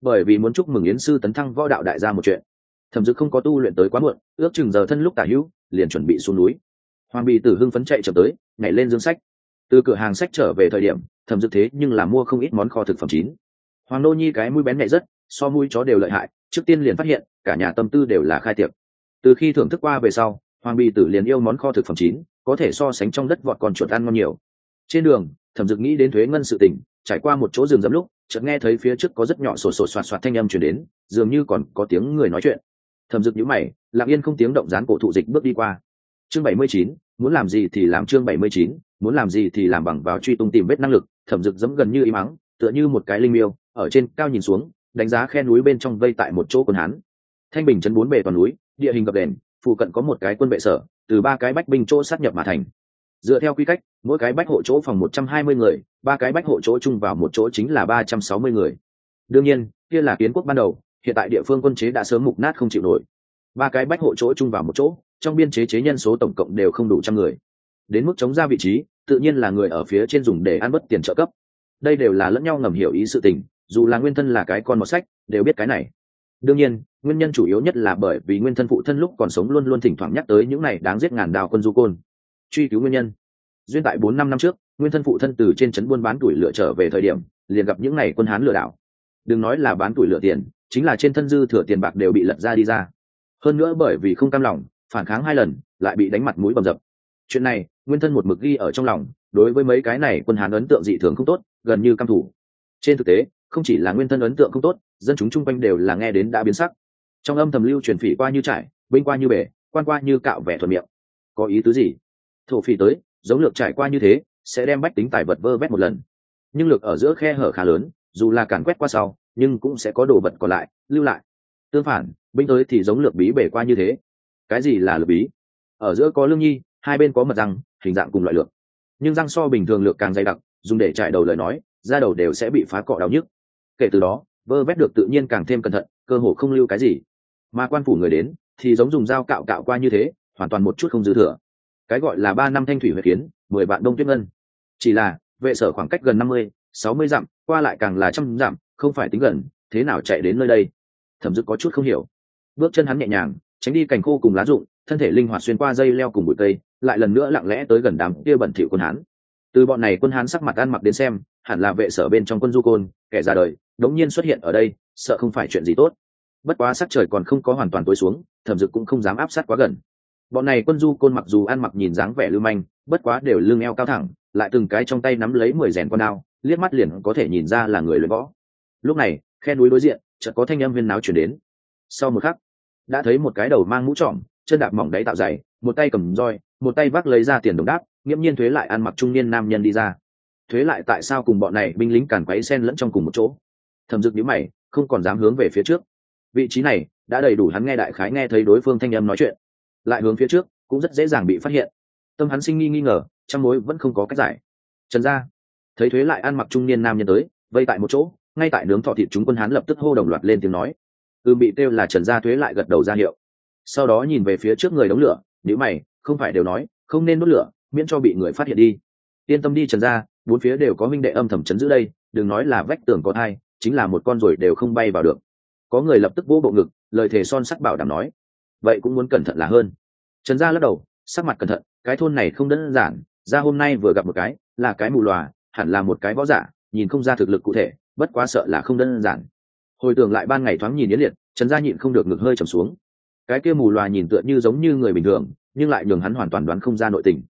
Bởi vì muốn chúc mừng yến sư tấn thăng võ đạo đại gia một chuyện, thẩm dực không có tu luyện tới quá muộn, ước chừng giờ thân lúc tả hữu, liền chuẩn bị xuống núi. Hoàng bị tử hưng phấn chạy chậm tới, nhảy lên dương sách. Từ cửa hàng sách trở về thời điểm, thẩm dực thế nhưng là mua không ít món kho thực phẩm chín. Hoàng nô nhi cái mũi bén nhạy rất, so mũi chó đều lợi hại, trước tiên liền phát hiện, cả nhà tâm tư đều là khai tiệc từ khi thưởng thức qua về sau, hoàng bị tử liền yêu món kho thực phẩm chín, có thể so sánh trong đất vọt còn chuột ăn ngon nhiều. Trên đường, thẩm dực nghĩ đến thuế ngân sự tỉnh trải qua một chỗ rừng rậm lúc, chợt nghe thấy phía trước có rất nhỏ sổ sổ soạt soạt thanh âm chuyển đến, dường như còn có tiếng người nói chuyện. Thẩm dực nhíu mày, lặng yên không tiếng động dán cổ thụ dịch bước đi qua. Chương bảy mươi chín, muốn làm gì thì làm chương bảy mươi chín, muốn làm gì thì làm bằng vào truy tung tìm vết năng lực, thẩm dực dẫm gần như im mắng tựa như một cái linh miêu, ở trên cao nhìn xuống, đánh giá khe núi bên trong vây tại một chỗ quần hán thanh bình chấn bốn bề toàn núi địa hình gập đền, phụ cận có một cái quân vệ sở, từ ba cái bách binh chỗ sát nhập mà thành. Dựa theo quy cách, mỗi cái bách hộ chỗ phòng một trăm hai mươi người, ba cái bách hộ chỗ chung vào một chỗ chính là ba trăm sáu mươi người. Đương nhiên, kia là kiến quốc ban đầu, hiện tại địa phương quân chế đã sớm mục nát không chịu nổi. Ba cái bách hộ chỗ chung vào một chỗ, trong biên chế chế nhân số tổng cộng đều không đủ trăm người. Đến mức chống ra vị trí, tự nhiên là người ở phía trên dùng để ăn bất tiền trợ cấp. Đây đều là lẫn nhau ngầm hiểu ý sự tình, dù là nguyên thân là cái con một sách, đều biết cái này đương nhiên, nguyên nhân chủ yếu nhất là bởi vì nguyên thân phụ thân lúc còn sống luôn luôn thỉnh thoảng nhắc tới những này đáng giết ngàn đào quân du côn. Truy cứu nguyên nhân. Duyên tại bốn năm năm trước, nguyên thân phụ thân từ trên trấn buôn bán tuổi lựa trở về thời điểm, liền gặp những n à y quân hán lừa đảo. Đừng nói là bán tuổi lựa tiền, chính là trên thân dư thừa tiền bạc đều bị lật ra đi ra. Hơn nữa bởi vì không cam lòng, phản kháng hai lần, lại bị đánh mặt mũi bầm dập. Chuyện này, nguyên thân một mực ghi ở trong lòng, đối với mấy cái này quân hán ấn tượng dị thường không tốt, gần như căm thủ trên thực tế, không chỉ là nguyên thân ấn tượng không tốt dân chúng chung quanh đều là nghe đến đã biến sắc. Trong âm thầm lưu truyền phỉ qua như trải, binh qua như bể, quan qua như cạo vẻ thuận miệng. Có ý tứ gì? Thổ phỉ tới, giống lược trải qua như thế, sẽ đem bách tính tài vật vơ vét một lần. Nhưng lược ở giữa khe hở khá lớn, dù là càn quét qua sau, nhưng cũng sẽ có đồ vật còn lại, lưu lại. Tương phản, binh tới thì giống lược bí bể qua như thế. Cái gì là lược bí? Ở giữa có lương nhi, hai bên có mật răng, hình dạng cùng loại lược. Nhưng răng so bình thường lược càng dày đặc, dùng để trải đầu lời nói, da đầu đều sẽ bị phá cọ đau nhức. Kể từ đó vơ vét được tự nhiên càng thêm cẩn thận, cơ hồ không lưu cái gì. Mà quan phủ người đến, thì giống dùng dao cạo cạo qua như thế, hoàn toàn một chút không dư thừa. Cái gọi là ba năm thanh thủy huyệt kiến, mười vạn đông tuyết ngân. Chỉ là, vệ sở khoảng cách gần năm mươi, sáu mươi dặm, qua lại càng là trăm dặm, không phải tính gần, thế nào chạy đến nơi đây? Thẩm dực có chút không hiểu. Bước chân hắn nhẹ nhàng, tránh đi cành khô cùng lá rụng, thân thể linh hoạt xuyên qua dây leo cùng bụi cây, lại lần nữa lặng lẽ tới gần đám kia bẩn thỉu quân hán. Từ bọn này quân hán sắc mặt ăn mặc đến xem, hẳn là vệ sở bên trong quân du côn, kẻ ra đời đống nhiên xuất hiện ở đây, sợ không phải chuyện gì tốt. Bất quá sắc trời còn không có hoàn toàn tối xuống, thẩm dực cũng không dám áp sát quá gần. Bọn này quân du côn mặc dù ăn mặc nhìn dáng vẻ lưu manh, bất quá đều lưng eo cao thẳng, lại từng cái trong tay nắm lấy mười rèn con đao liếc mắt liền có thể nhìn ra là người luyện võ. Lúc này, khe núi đối diện, chợt có thanh âm viên náo chuyển đến. Sau một khắc, đã thấy một cái đầu mang mũ trọm chân đạp mỏng đáy tạo dày, một tay cầm roi, một tay vác lấy ra tiền đồng đáp, nghiễm nhiên thuế lại ăn mặc trung niên nam nhân đi ra. Thuế lại tại sao cùng bọn này binh lính càn quấy sen lẫn trong cùng một chỗ? Thẩm dực nhíu mày, không còn dám hướng về phía trước. Vị trí này đã đầy đủ hắn nghe đại khái nghe thấy đối phương thanh âm nói chuyện. Lại hướng phía trước cũng rất dễ dàng bị phát hiện. Tâm hắn sinh nghi nghi ngờ, trong mối vẫn không có cách giải. Trần gia, thấy thuế lại ăn mặc trung niên nam nhân tới, vây tại một chỗ, ngay tại nướng thọ thịt chúng quân hắn lập tức hô đồng loạt lên tiếng nói. Ư bị kêu là trần gia thuế lại gật đầu ra hiệu. Sau đó nhìn về phía trước người đống lửa nếu mày, không phải đều nói, không nên đốt lửa, miễn cho bị người phát hiện đi. Yên tâm đi trần gia, bốn phía đều có minh đệ âm thầm chấn giữ đây, đừng nói là vách tường có thai chính là một con rồi đều không bay vào được. Có người lập tức vỗ bộ ngực, lời thề son sắc bảo đảm nói, vậy cũng muốn cẩn thận là hơn. Trần gia lắc đầu, sắc mặt cẩn thận, cái thôn này không đơn giản, ra hôm nay vừa gặp một cái, là cái mù lòa hẳn là một cái võ giả, nhìn không ra thực lực cụ thể, bất quá sợ là không đơn giản. Hồi tưởng lại ban ngày thoáng nhìn yến liệt, trần gia nhịn không được ngực hơi trầm xuống. Cái kia mù loà nhìn tựa như giống như người bình thường, nhưng lại nhường hắn hoàn toàn đoán không ra nội tình.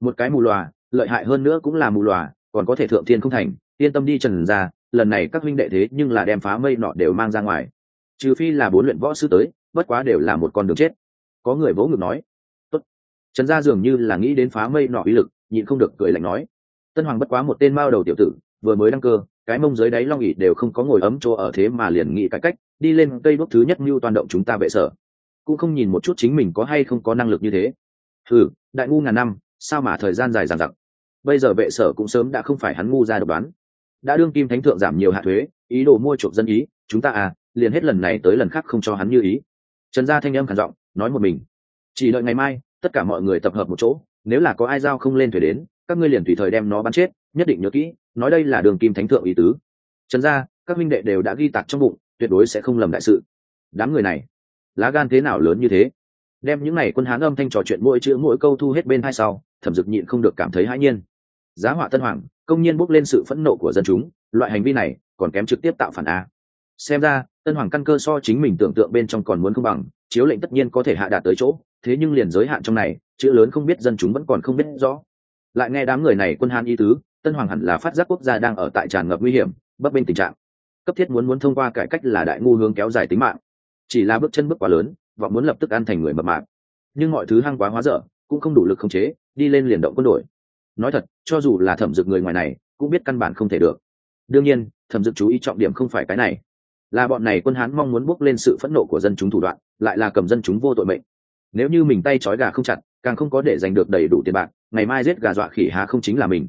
Một cái mù loà, lợi hại hơn nữa cũng là mù loà, còn có thể thượng thiên không thành, yên tâm đi trần gia lần này các huynh đệ thế nhưng là đem phá mây nọ đều mang ra ngoài. Trừ phi là bốn luyện võ sư tới, bất quá đều là một con đường chết. Có người vỗ ngực nói, Tốt. trần gia dường như là nghĩ đến phá mây nọ uy lực, nhịn không được cười lạnh nói, tân hoàng bất quá một tên mao đầu tiểu tử, vừa mới đăng cơ, cái mông dưới đáy long ỉ đều không có ngồi ấm chỗ ở thế mà liền nghĩ cái cách, đi lên cây đốt thứ nhất mưu toàn động chúng ta vệ sở. Cũng không nhìn một chút chính mình có hay không có năng lực như thế. Ừ đại ngu ngàn năm, sao mà thời gian dài dằng dặc? Bây giờ vệ sở cũng sớm đã không phải hắn ngu ra độc đoán đã đương kim thánh thượng giảm nhiều hạ thuế, ý đồ mua chuộc dân ý, chúng ta à liền hết lần này tới lần khác không cho hắn như ý. Trần gia thanh âm khản giọng, nói một mình. Chỉ đợi ngày mai, tất cả mọi người tập hợp một chỗ, nếu là có ai giao không lên thuế đến, các ngươi liền tùy thời đem nó bắn chết, nhất định nhớ kỹ, nói đây là đường kim thánh thượng ý tứ. Trần gia, các minh đệ đều đã ghi tạc trong bụng, tuyệt đối sẽ không lầm đại sự. Đám người này, lá gan thế nào lớn như thế? Đem những n à y quân hán âm thanh trò chuyện mỗi chữ mỗi câu thu hết bên hai sau, thẩm dực nhịn không được cảm thấy hãi nhiên. Giá họa tân hoàng công nhiên bốc lên sự phẫn nộ của dân chúng, loại hành vi này còn kém trực tiếp tạo phản á xem ra, tân hoàng căn cơ so chính mình tưởng tượng bên trong còn muốn không bằng, chiếu lệnh tất nhiên có thể hạ đạt tới chỗ, thế nhưng liền giới hạn trong này, chữ lớn không biết dân chúng vẫn còn không biết rõ. Lại nghe đám người này quân hàn y tứ, tân hoàng hẳn là phát giác quốc gia đang ở tại tràn ngập nguy hiểm, bấp bênh tình trạng. Cấp thiết muốn muốn thông qua cải cách là đại ngu hướng kéo dài tính mạng. Chỉ là bước chân bước quá lớn và muốn lập tức ăn thành người mập mạp. Nhưng mọi thứ hăng quá hóa dở, cũng không đủ lực khống chế, đi lên liền động quân đội nói thật, cho dù là thẩm dực người ngoài này, cũng biết căn bản không thể được. Đương nhiên, thẩm dực chú ý trọng điểm không phải cái này. Là bọn này quân hán mong muốn bước lên sự phẫn nộ của dân chúng thủ đoạn, lại là cầm dân chúng vô tội mệnh. Nếu như mình tay trói gà không chặt, càng không có để giành được đầy đủ tiền bạc, ngày mai giết gà dọa khỉ há không chính là mình.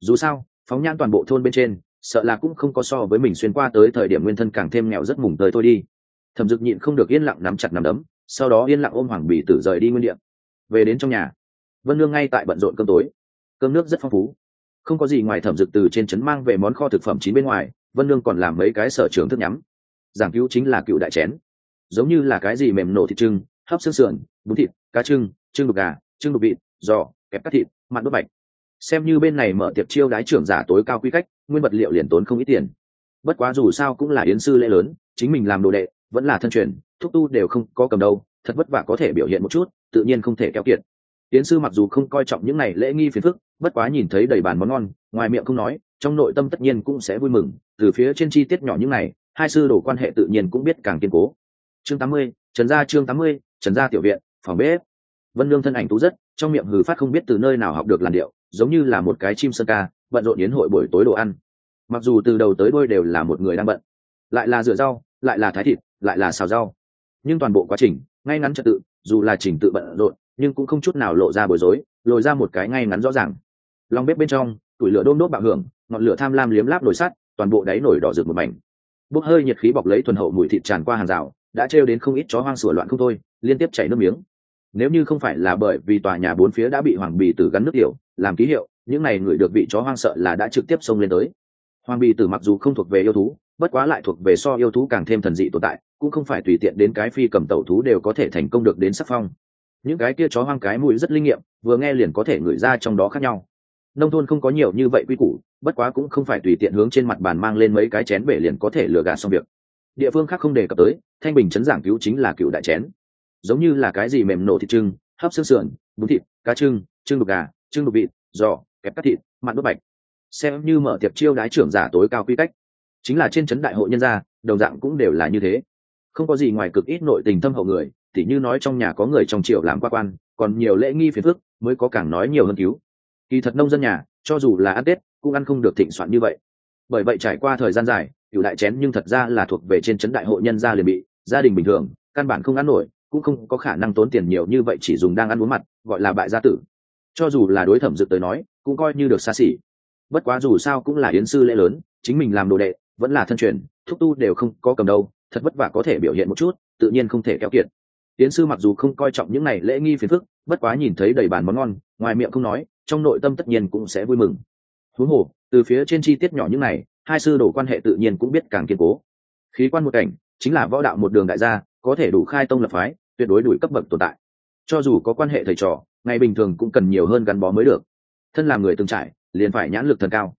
Dù sao, phóng nhãn toàn bộ thôn bên trên, sợ là cũng không có so với mình xuyên qua tới thời điểm nguyên thân càng thêm nghèo rất mùng tới thôi đi. Thẩm dực nhịn không được yên lặng nắm chặt nắm đấm, sau đó yên lặng ôm hoàng bì tử rời đi nguyên điện về đến trong nhà, vân lương ngay tại bận rộn cơm tối cơm nước rất phong phú. Không có gì ngoài thẩm dực từ trên trấn mang về món kho thực phẩm chín bên ngoài, vân lương còn làm mấy cái sở trường thức nhắm. Giảng cứu chính là cựu đại chén. Giống như là cái gì mềm nổ thịt trưng, hấp xương sườn, bún thịt, cá trưng trưng đục gà, trưng đục vịt, giò, kẹp cắt thịt, mặn đốt bạch. Xem như bên này mở tiệc chiêu đái trưởng giả tối cao quy cách, nguyên vật liệu liền tốn không ít tiền. Bất quá dù sao cũng là yến sư lễ lớn, chính mình làm đồ đệ, vẫn là thân truyền, thúc tu đều không có cầm đâu thật vất vả có thể biểu hiện một chút, tự nhiên không thể kéo kiệt. Yến sư mặc dù không coi trọng những này lễ nghi phiền phức bất quá nhìn thấy đầy bàn món ngon, ngoài miệng không nói, trong nội tâm tất nhiên cũng sẽ vui mừng, từ phía trên chi tiết nhỏ những này, hai sư đổ quan hệ tự nhiên cũng biết càng kiên cố. Chương tám mươi, trần gia chương tám mươi, trần gia tiểu viện, phòng bếp. Vân lương thân ảnh tú rất, trong miệng hừ phát không biết từ nơi nào học được làn điệu, giống như là một cái chim sơn ca, bận rộn đến hội buổi tối đồ ăn. Mặc dù từ đầu tới đôi đều là một người đang bận, lại là rửa rau, lại là thái thịt, lại là xào rau. Nhưng toàn bộ quá trình, ngay ngắn trật tự, dù là trình tự bận rộn, nhưng cũng không chút nào lộ ra bối rối, lồi ra một cái ngay ngắn rõ ràng lòng bếp bên trong, tủi lửa đôm đốt bạo hưởng, ngọn lửa tham lam liếm láp nồi sắt, toàn bộ đáy nổi đỏ rực một mảnh. Bốc hơi nhiệt khí bọc lấy thuần hậu mùi thịt tràn qua hàng rào, đã trêu đến không ít chó hoang sủa loạn không thôi, liên tiếp chảy nước miếng. Nếu như không phải là bởi vì tòa nhà bốn phía đã bị hoàng bì tử gắn nước tiểu, làm ký hiệu, những này người được vị chó hoang sợ là đã trực tiếp xông lên tới. Hoàng bì tử mặc dù không thuộc về yêu thú, bất quá lại thuộc về so yêu thú càng thêm thần dị tồn tại, cũng không phải tùy tiện đến cái phi cầm tẩu thú đều có thể thành công được đến sắc phong. Những cái kia chó hoang cái mũi rất linh nghiệm, vừa nghe liền có thể ngửi ra trong đó khác nhau nông thôn không có nhiều như vậy quy củ, bất quá cũng không phải tùy tiện hướng trên mặt bàn mang lên mấy cái chén bể liền có thể lừa gạt xong việc. Địa phương khác không đề cập tới, thanh bình chấn giảng cứu chính là cựu đại chén. Giống như là cái gì mềm nổ thịt trưng, hấp xương sườn, bún thịt, cá trưng trưng đục gà, trưng đục vịt, giò, kẹp cắt thịt, mặn đốt bạch. Xem như mở tiệp chiêu đái trưởng giả tối cao quy cách. Chính là trên trấn đại hội nhân gia, đồng dạng cũng đều là như thế. Không có gì ngoài cực ít nội tình thâm hậu người, tỉ như nói trong nhà có người trong triều làm qua quan, còn nhiều lễ nghi phiền phức, mới có càng nói nhiều hơn cứu kỳ thật nông dân nhà, cho dù là ăn tết, cũng ăn không được thịnh soạn như vậy. Bởi vậy trải qua thời gian dài cựu đại chén nhưng thật ra là thuộc về trên trấn đại hội nhân gia liền bị, gia đình bình thường, căn bản không ăn nổi, cũng không có khả năng tốn tiền nhiều như vậy chỉ dùng đang ăn uống mặt, gọi là bại gia tử. Cho dù là đối thẩm dự tới nói, cũng coi như được xa xỉ. Bất quá dù sao cũng là yến sư lễ lớn, chính mình làm đồ đệ, vẫn là thân truyền, thúc tu đều không có cầm đâu thật vất vả có thể biểu hiện một chút, tự nhiên không thể kéo kiệt. Yến sư mặc dù không coi trọng những này lễ nghi phiền phức, bất quá nhìn thấy đầy bàn món ngon, ngoài miệng không nói trong nội tâm tất nhiên cũng sẽ vui mừng. Huống hồ, từ phía trên chi tiết nhỏ những này, hai sư đồ quan hệ tự nhiên cũng biết càng kiên cố. Khí quan một cảnh, chính là võ đạo một đường đại gia, có thể đủ khai tông lập phái, tuyệt đối đuổi cấp bậc tồn tại. Cho dù có quan hệ thầy trò, ngày bình thường cũng cần nhiều hơn gắn bó mới được. Thân làm người từng trải, liền phải nhãn lực thần cao.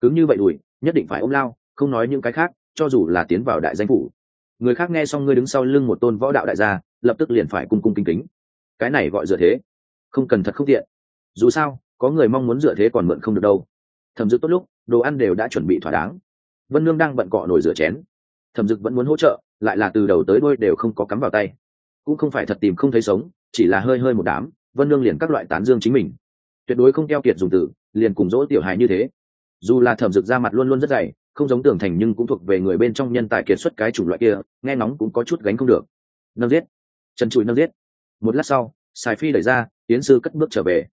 Cứng như vậy đuổi, nhất định phải ôm lao, không nói những cái khác, cho dù là tiến vào đại danh phủ. Người khác nghe xong ngươi đứng sau lưng một tôn võ đạo đại gia, lập tức liền phải cung cung kính kính. Cái này gọi dựa thế. Không cần thật không tiện. Dù sao có người mong muốn dựa thế còn mượn không được đâu. Thẩm dực tốt lúc, đồ ăn đều đã chuẩn bị thỏa đáng. Vân nương đang bận cọ nồi rửa chén. Thẩm dực vẫn muốn hỗ trợ, lại là từ đầu tới đôi đều không có cắm vào tay. Cũng không phải thật tìm không thấy sống, chỉ là hơi hơi một đám, vân nương liền các loại tán dương chính mình. Tuyệt đối không keo kiệt dùng từ, liền cùng dỗ tiểu hài như thế. Dù là thẩm dực ra mặt luôn luôn rất dày, không giống tưởng thành nhưng cũng thuộc về người bên trong nhân tài kiệt xuất cái chủng loại kia, nghe nóng cũng có chút gánh không được. Nâng giết. Chân chùi nâng giết. Một lát sau, sài phi đẩy ra, tiến sư cất bước trở về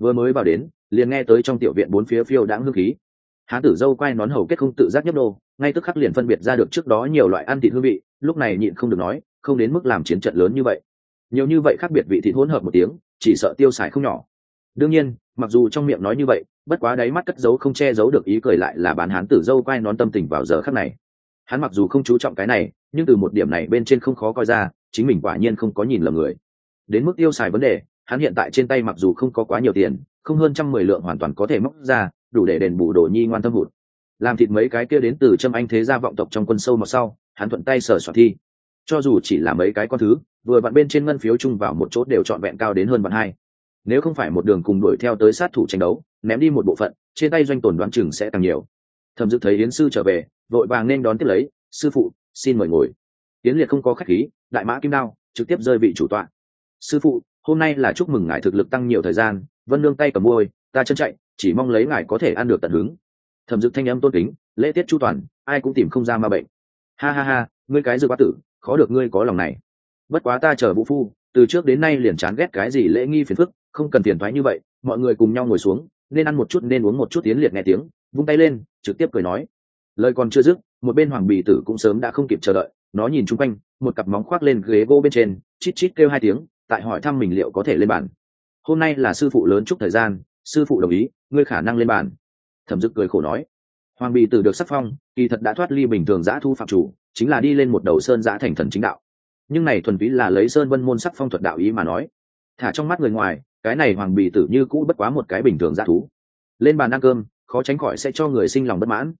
vừa mới vào đến, liền nghe tới trong tiểu viện bốn phía phiêu đãng hương khí. Hán tử dâu quay nón hầu kết không tự giác nhấp đô ngay tức khắc liền phân biệt ra được trước đó nhiều loại ăn thịt hương vị, lúc này nhịn không được nói, không đến mức làm chiến trận lớn như vậy. Nhiều như vậy khác biệt vị thịt hỗn hợp một tiếng, chỉ sợ tiêu xài không nhỏ. Đương nhiên, mặc dù trong miệng nói như vậy, bất quá đáy mắt cất giấu không che giấu được ý cười lại là bán hán tử dâu quay nón tâm tình vào giờ khắc này. Hắn mặc dù không chú trọng cái này, nhưng từ một điểm này bên trên không khó coi ra, chính mình quả nhiên không có nhìn lầm người. Đến mức tiêu xài vấn đề hắn hiện tại trên tay mặc dù không có quá nhiều tiền, không hơn trăm mười lượng hoàn toàn có thể móc ra, đủ để đền bù đồ nhi ngoan thâm hụt. Làm thịt mấy cái kia đến từ trâm anh thế gia vọng tộc trong quân sâu mọt sau, hắn thuận tay sở soạt thi. Cho dù chỉ là mấy cái con thứ, vừa vặn bên trên ngân phiếu chung vào một chốt đều trọn vẹn cao đến hơn bạn hai. Nếu không phải một đường cùng đuổi theo tới sát thủ tranh đấu, ném đi một bộ phận, trên tay doanh tồn đoán chừng sẽ càng nhiều. Thẩm dự thấy yến sư trở về, vội vàng nên đón tiếp lấy, sư phụ, xin mời ngồi. Yến liệt không có khách khí, đại mã kim đao, trực tiếp rơi vị chủ tọa. Sư phụ hôm nay là chúc mừng ngài thực lực tăng nhiều thời gian, vân nương tay cầm môi, ta chân chạy, chỉ mong lấy ngài có thể ăn được tận hứng. Thẩm dực thanh âm tôn kính, lễ tiết chu toàn, ai cũng tìm không ra ma bệnh. Ha ha ha, ngươi cái dư quá tử, khó được ngươi có lòng này. Bất quá ta chờ vũ phu, từ trước đến nay liền chán ghét cái gì lễ nghi phiền phức, không cần tiền thoái như vậy, mọi người cùng nhau ngồi xuống, nên ăn một chút nên uống một chút tiến liệt nghe tiếng, vung tay lên, trực tiếp cười nói. Lời còn chưa dứt, một bên hoàng bì tử cũng sớm đã không kịp chờ đợi, nó nhìn chung quanh, một cặp móng khoác lên ghế gỗ bên trên, chít chít kêu hai tiếng tại hỏi thăm mình liệu có thể lên bàn. Hôm nay là sư phụ lớn chúc thời gian, sư phụ đồng ý, ngươi khả năng lên bàn. Thẩm dực cười khổ nói. Hoàng bì tử được sắc phong, kỳ thật đã thoát ly bình thường giã thu phạm chủ, chính là đi lên một đầu sơn giã thành thần chính đạo. Nhưng này thuần túy là lấy sơn vân môn sắc phong thuật đạo ý mà nói. Thả trong mắt người ngoài, cái này hoàng bì tử như cũ bất quá một cái bình thường giã thú. Lên bàn ăn cơm, khó tránh khỏi sẽ cho người sinh lòng bất mãn.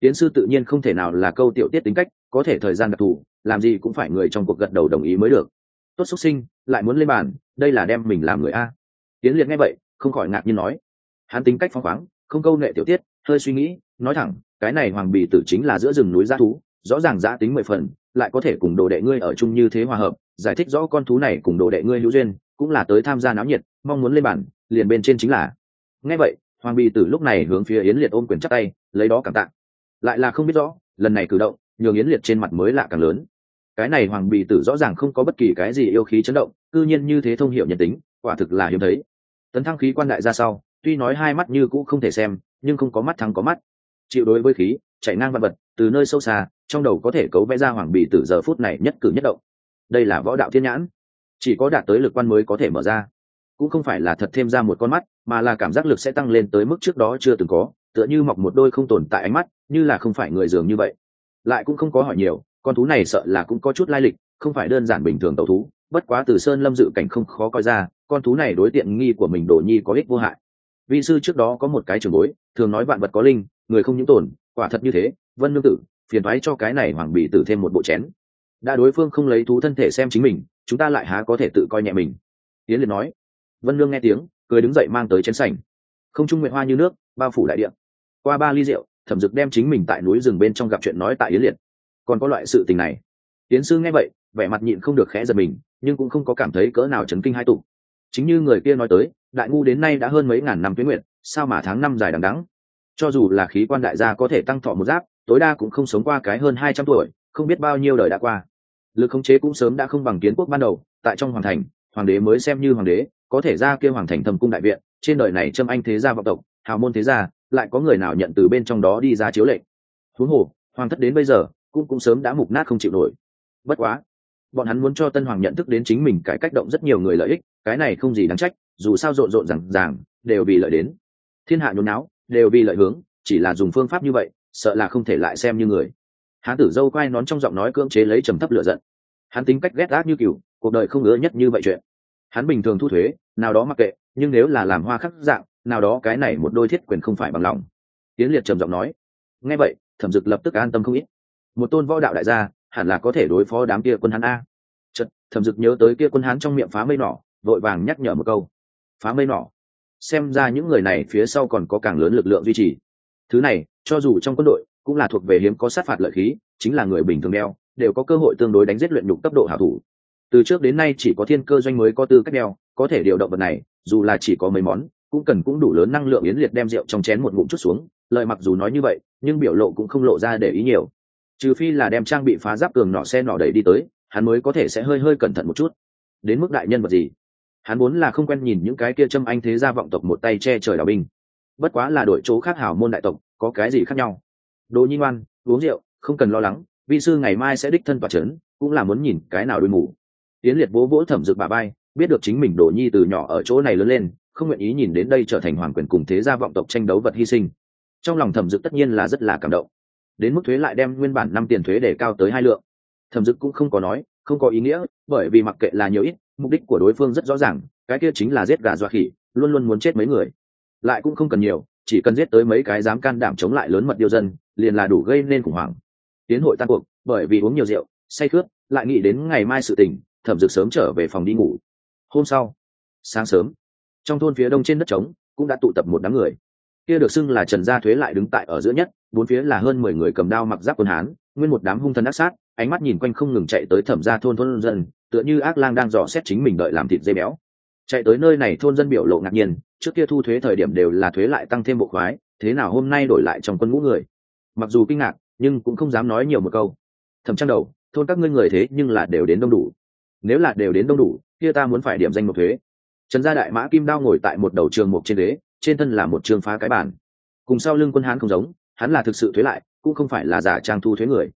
Tiến sư tự nhiên không thể nào là câu tiểu tiết tính cách, có thể thời gian đặc thù, làm gì cũng phải người trong cuộc gật đầu đồng ý mới được tốt xuất sinh, lại muốn lên bàn, đây là đem mình làm người a. Tiến liệt nghe vậy, không khỏi ngạc nhiên nói. Hắn tính cách phong khoáng, không câu nệ tiểu tiết, hơi suy nghĩ, nói thẳng, cái này hoàng bì tử chính là giữa rừng núi g thú, rõ ràng giã tính mười phần, lại có thể cùng đồ đệ ngươi ở chung như thế hòa hợp, giải thích rõ con thú này cùng đồ đệ ngươi hữu duyên, cũng là tới tham gia náo nhiệt, mong muốn lên bản liền bên trên chính là. Nghe vậy, hoàng bì tử lúc này hướng phía yến liệt ôm quyền chắc tay, lấy đó cảm tạ. Lại là không biết rõ, lần này cử động, nhường yến liệt trên mặt mới lạ càng lớn cái này hoàng bì tử rõ ràng không có bất kỳ cái gì yêu khí chấn động, cư nhiên như thế thông hiểu nhân tính, quả thực là hiếm thấy. Tấn thăng khí quan đại ra sau, tuy nói hai mắt như cũ không thể xem, nhưng không có mắt thắng có mắt. Chịu đối với khí, chạy ngang vật vật, từ nơi sâu xa, trong đầu có thể cấu vẽ ra hoàng bì tử giờ phút này nhất cử nhất động. Đây là võ đạo thiên nhãn. Chỉ có đạt tới lực quan mới có thể mở ra. Cũng không phải là thật thêm ra một con mắt, mà là cảm giác lực sẽ tăng lên tới mức trước đó chưa từng có, tựa như mọc một đôi không tồn tại ánh mắt, như là không phải người dường như vậy. Lại cũng không có hỏi nhiều con thú này sợ là cũng có chút lai lịch, không phải đơn giản bình thường tẩu thú, bất quá từ sơn lâm dự cảnh không khó coi ra, con thú này đối tiện nghi của mình đồ nhi có ích vô hại. Vị sư trước đó có một cái trường bối, thường nói vạn vật có linh, người không những tổn quả thật như thế, vân nương tử, phiền thoái cho cái này hoàng bị tử thêm một bộ chén. Đã đối phương không lấy thú thân thể xem chính mình, chúng ta lại há có thể tự coi nhẹ mình. Tiến liền nói. Vân nương nghe tiếng, cười đứng dậy mang tới chén sành. Không trung nguyện hoa như nước, bao phủ đại điện qua ba ly rượu, thẩm dực đem chính mình tại núi rừng bên trong gặp chuyện nói tại yến liệt còn có loại sự tình này. Tiến sư nghe vậy, vẻ mặt nhịn không được khẽ giật mình, nhưng cũng không có cảm thấy cỡ nào chấn kinh hai tụ. Chính như người kia nói tới, đại ngu đến nay đã hơn mấy ngàn năm tuyến nguyện, sao mà tháng năm dài đằng đắng cho dù là khí quan đại gia có thể tăng thọ một giáp, tối đa cũng không sống qua cái hơn hai trăm tuổi, không biết bao nhiêu đời đã qua. Lực khống chế cũng sớm đã không bằng kiến quốc ban đầu, tại trong hoàng thành, hoàng đế mới xem như hoàng đế, có thể ra kêu hoàng thành thầm cung đại viện, trên đời này trâm anh thế gia vọng tộc, hào môn thế gia, lại có người nào nhận từ bên trong đó đi ra chiếu lệnh? Huống hồ, hoàng thất đến bây giờ cũng cũng sớm đã mục nát không chịu nổi. Bất quá, bọn hắn muốn cho tân hoàng nhận thức đến chính mình cải cách động rất nhiều người lợi ích, cái này không gì đáng trách, dù sao rộn rộn rằng ràng, đều vì lợi đến. Thiên hạ nhốn não đều vì lợi hướng, chỉ là dùng phương pháp như vậy, sợ là không thể lại xem như người. Hán tử dâu quay nón trong giọng nói cưỡng chế lấy trầm thấp lửa giận. Hắn tính cách ghét gác như cừu, cuộc đời không ngứa nhất như vậy chuyện. Hắn bình thường thu thuế, nào đó mặc kệ, nhưng nếu là làm hoa khắc dạng, nào đó cái này một đôi thiết quyền không phải bằng lòng. Tiến liệt trầm giọng nói, nghe vậy, thẩm dực lập tức an tâm không ít một tôn võ đạo đại gia, hẳn là có thể đối phó đám kia quân hán a. Chật thẩm dực nhớ tới kia quân hán trong miệng phá mây nỏ, vội vàng nhắc nhở một câu. Phá mây nỏ. Xem ra những người này phía sau còn có càng lớn lực lượng duy trì. Thứ này, cho dù trong quân đội, cũng là thuộc về hiếm có sát phạt lợi khí, chính là người bình thường đeo, đều có cơ hội tương đối đánh giết luyện nhục cấp độ hảo thủ. Từ trước đến nay chỉ có thiên cơ doanh mới có tư cách đeo, có thể điều động vật này, dù là chỉ có mấy món, cũng cần cũng đủ lớn năng lượng yến liệt đem rượu trong chén một ngụm chút xuống. Lợi mặc dù nói như vậy, nhưng biểu lộ cũng không lộ ra để ý nhiều trừ phi là đem trang bị phá giáp cường nọ xe nọ đẩy đi tới, hắn mới có thể sẽ hơi hơi cẩn thận một chút. Đến mức đại nhân vật gì? Hắn muốn là không quen nhìn những cái kia châm anh thế gia vọng tộc một tay che trời đào binh. Bất quá là đội chỗ khác hảo môn đại tộc, có cái gì khác nhau? Đồ nhi ngoan, uống rượu, không cần lo lắng vi sư ngày mai sẽ đích thân tỏa trấn, cũng là muốn nhìn cái nào đôi mù. Tiến liệt vỗ vỗ thẩm dực bà bay biết được chính mình đồ nhi từ nhỏ ở chỗ này lớn lên, không nguyện ý nhìn đến đây trở thành hoàng quyền cùng thế gia vọng tộc tranh đấu vật hy sinh. Trong lòng thẩm dực tất nhiên là rất là cảm động đến mức thuế lại đem nguyên bản năm tiền thuế để cao tới hai lượng. Thẩm dực cũng không có nói, không có ý nghĩa, bởi vì mặc kệ là nhiều ít, mục đích của đối phương rất rõ ràng, cái kia chính là giết gà dọa khỉ, luôn luôn muốn chết mấy người. Lại cũng không cần nhiều, chỉ cần giết tới mấy cái dám can đảm chống lại lớn mật yêu dân, liền là đủ gây nên khủng hoảng. Tiến hội tan cuộc, bởi vì uống nhiều rượu, say khướt, lại nghĩ đến ngày mai sự tình, thẩm dực sớm trở về phòng đi ngủ. Hôm sau, sáng sớm, trong thôn phía đông trên đất trống cũng đã tụ tập một đám người kia được xưng là trần gia thuế lại đứng tại ở giữa nhất, bốn phía là hơn mười người cầm đao mặc giáp quân hán, nguyên một đám hung thần ác sát, ánh mắt nhìn quanh không ngừng chạy tới thẩm gia thôn thôn dân, tựa như ác lang đang dò xét chính mình đợi làm thịt dây béo. Chạy tới nơi này thôn dân biểu lộ ngạc nhiên, trước kia thu thuế thời điểm đều là thuế lại tăng thêm bộ khoái, thế nào hôm nay đổi lại trong quân ngũ người? Mặc dù kinh ngạc, nhưng cũng không dám nói nhiều một câu. Thẩm trang đầu, thôn các ngươi người thế nhưng là đều đến đông đủ. Nếu là đều đến đông đủ, kia ta muốn phải điểm danh một thuế. Trần gia đại mã kim đao ngồi tại một đầu trường mục trên đế trên thân là một trường phá cái bản. Cùng sau lưng quân hán không giống, hắn là thực sự thuế lại, cũng không phải là giả trang thu thuế người.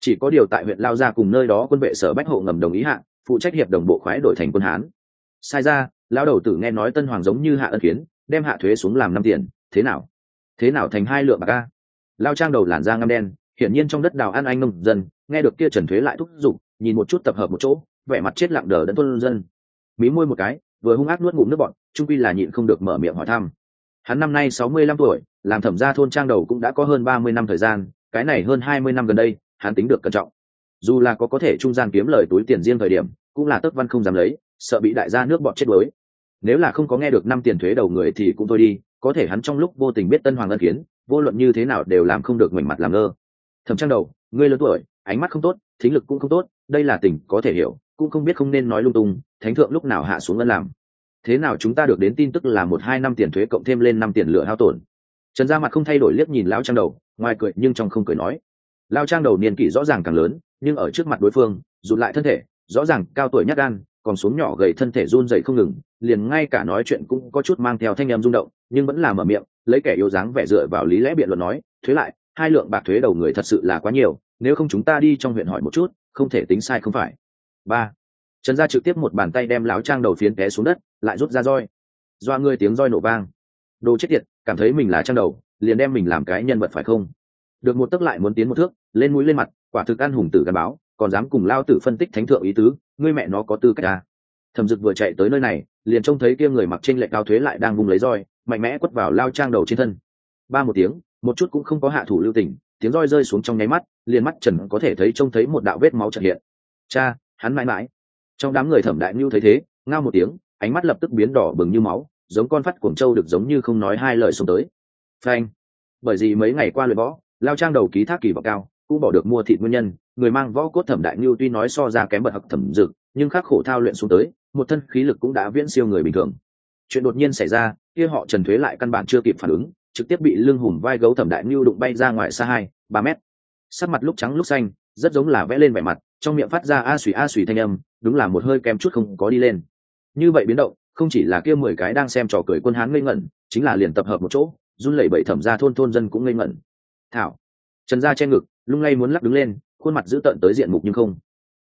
Chỉ có điều tại huyện lao gia cùng nơi đó quân vệ sở bách hộ ngầm đồng ý hạ, phụ trách hiệp đồng bộ khoái đổi thành quân hán. Sai ra, lão đầu tử nghe nói tân hoàng giống như hạ ân kiến, đem hạ thuế xuống làm năm tiền, thế nào? Thế nào thành hai lượng bạc ca lao trang đầu làn da ngăm đen, hiển nhiên trong đất đào ăn anh nông dân, nghe được kia trần thuế lại thúc giục, nhìn một chút tập hợp một chỗ, vẻ mặt chết lặng đờ đẫn tuân dân. Mí môi một cái, vừa hung ác nuốt ngụm nước bọn trung quy là nhịn không được mở miệng hỏi thăm hắn năm nay sáu mươi lăm tuổi, làm thẩm gia thôn trang đầu cũng đã có hơn ba mươi năm thời gian, cái này hơn hai mươi năm gần đây, hắn tính được cẩn trọng. Dù là có có thể trung gian kiếm lời túi tiền riêng thời điểm, cũng là tất văn không dám lấy, sợ bị đại gia nước bọn chết đuối. Nếu là không có nghe được năm tiền thuế đầu người thì cũng thôi đi, có thể hắn trong lúc vô tình biết tân hoàng ân kiến, vô luận như thế nào đều làm không được ngoảnh mặt làm ngơ. Thẩm trang đầu, ngươi lớn tuổi, ánh mắt không tốt, thính lực cũng không tốt, đây là tình, có thể hiểu, cũng không biết không nên nói lung tung, thánh thượng lúc nào hạ xuống ân làm thế nào chúng ta được đến tin tức là một hai năm tiền thuế cộng thêm lên năm tiền lửa hao tổn. Trần gia mặt không thay đổi liếc nhìn lao trang đầu, ngoài cười nhưng trong không cười nói. Lao trang đầu niên kỷ rõ ràng càng lớn, nhưng ở trước mặt đối phương, rụt lại thân thể, rõ ràng cao tuổi nhát gan, còn xuống nhỏ gầy thân thể run dậy không ngừng, liền ngay cả nói chuyện cũng có chút mang theo thanh em rung động, nhưng vẫn là mở miệng, lấy kẻ yếu dáng vẻ dựa vào lý lẽ biện luận nói, thuế lại, hai lượng bạc thuế đầu người thật sự là quá nhiều, nếu không chúng ta đi trong huyện hỏi một chút, không thể tính sai không phải. Ba. Trần gia trực tiếp một bàn tay đem láo trang đầu phiến té xuống đất lại rút ra roi. Doa ngươi tiếng roi nổ vang. Đồ chết tiệt, cảm thấy mình là trang đầu, liền đem mình làm cái nhân vật phải không? Được một tấc lại muốn tiến một thước, lên mũi lên mặt, quả thực ăn hùng tử gắn báo, còn dám cùng lao tử phân tích thánh thượng ý tứ, ngươi mẹ nó có tư cách à. thẩm dực vừa chạy tới nơi này, liền trông thấy kia người mặc trên lệ cao thuế lại đang vùng lấy roi, mạnh mẽ quất vào lao trang đầu trên thân. Ba một tiếng, một chút cũng không có hạ thủ lưu tình, tiếng roi rơi xuống trong nháy mắt, liền mắt trần có thể thấy trông thấy một đạo vết máu trật hiện. Cha, hắn mãi mãi. Trong đám người thẩm đại ngưu thấy thế, ngao một tiếng ánh mắt lập tức biến đỏ bừng như máu, giống con phát cuồng trâu được giống như không nói hai lời xuống tới. Phanh. Bởi vì mấy ngày qua luyện võ, lao trang đầu ký thác kỳ vọng cao, cũng bỏ được mua thịt nguyên nhân, người mang võ cốt thẩm đại ngưu tuy nói so ra kém bậc học thẩm dực nhưng khắc khổ thao luyện xuống tới, một thân khí lực cũng đã viễn siêu người bình thường. Chuyện đột nhiên xảy ra, kia họ trần thuế lại căn bản chưa kịp phản ứng, trực tiếp bị lưng hùm vai gấu thẩm đại ngưu đụng bay ra ngoài xa hai, ba mét. Sắc mặt lúc trắng lúc xanh, rất giống là vẽ lên vẻ mặt, trong miệng phát ra a xùy a xùy thanh âm, đúng là một hơi kém chút không có đi lên như vậy biến động, không chỉ là kia mười cái đang xem trò cười quân hán ngây ngẩn, chính là liền tập hợp một chỗ, run lẩy bẩy thẩm ra thôn thôn dân cũng ngây ngẩn. Thảo, trần gia che ngực, lung lay muốn lắc đứng lên, khuôn mặt dữ tợn tới diện mục nhưng không.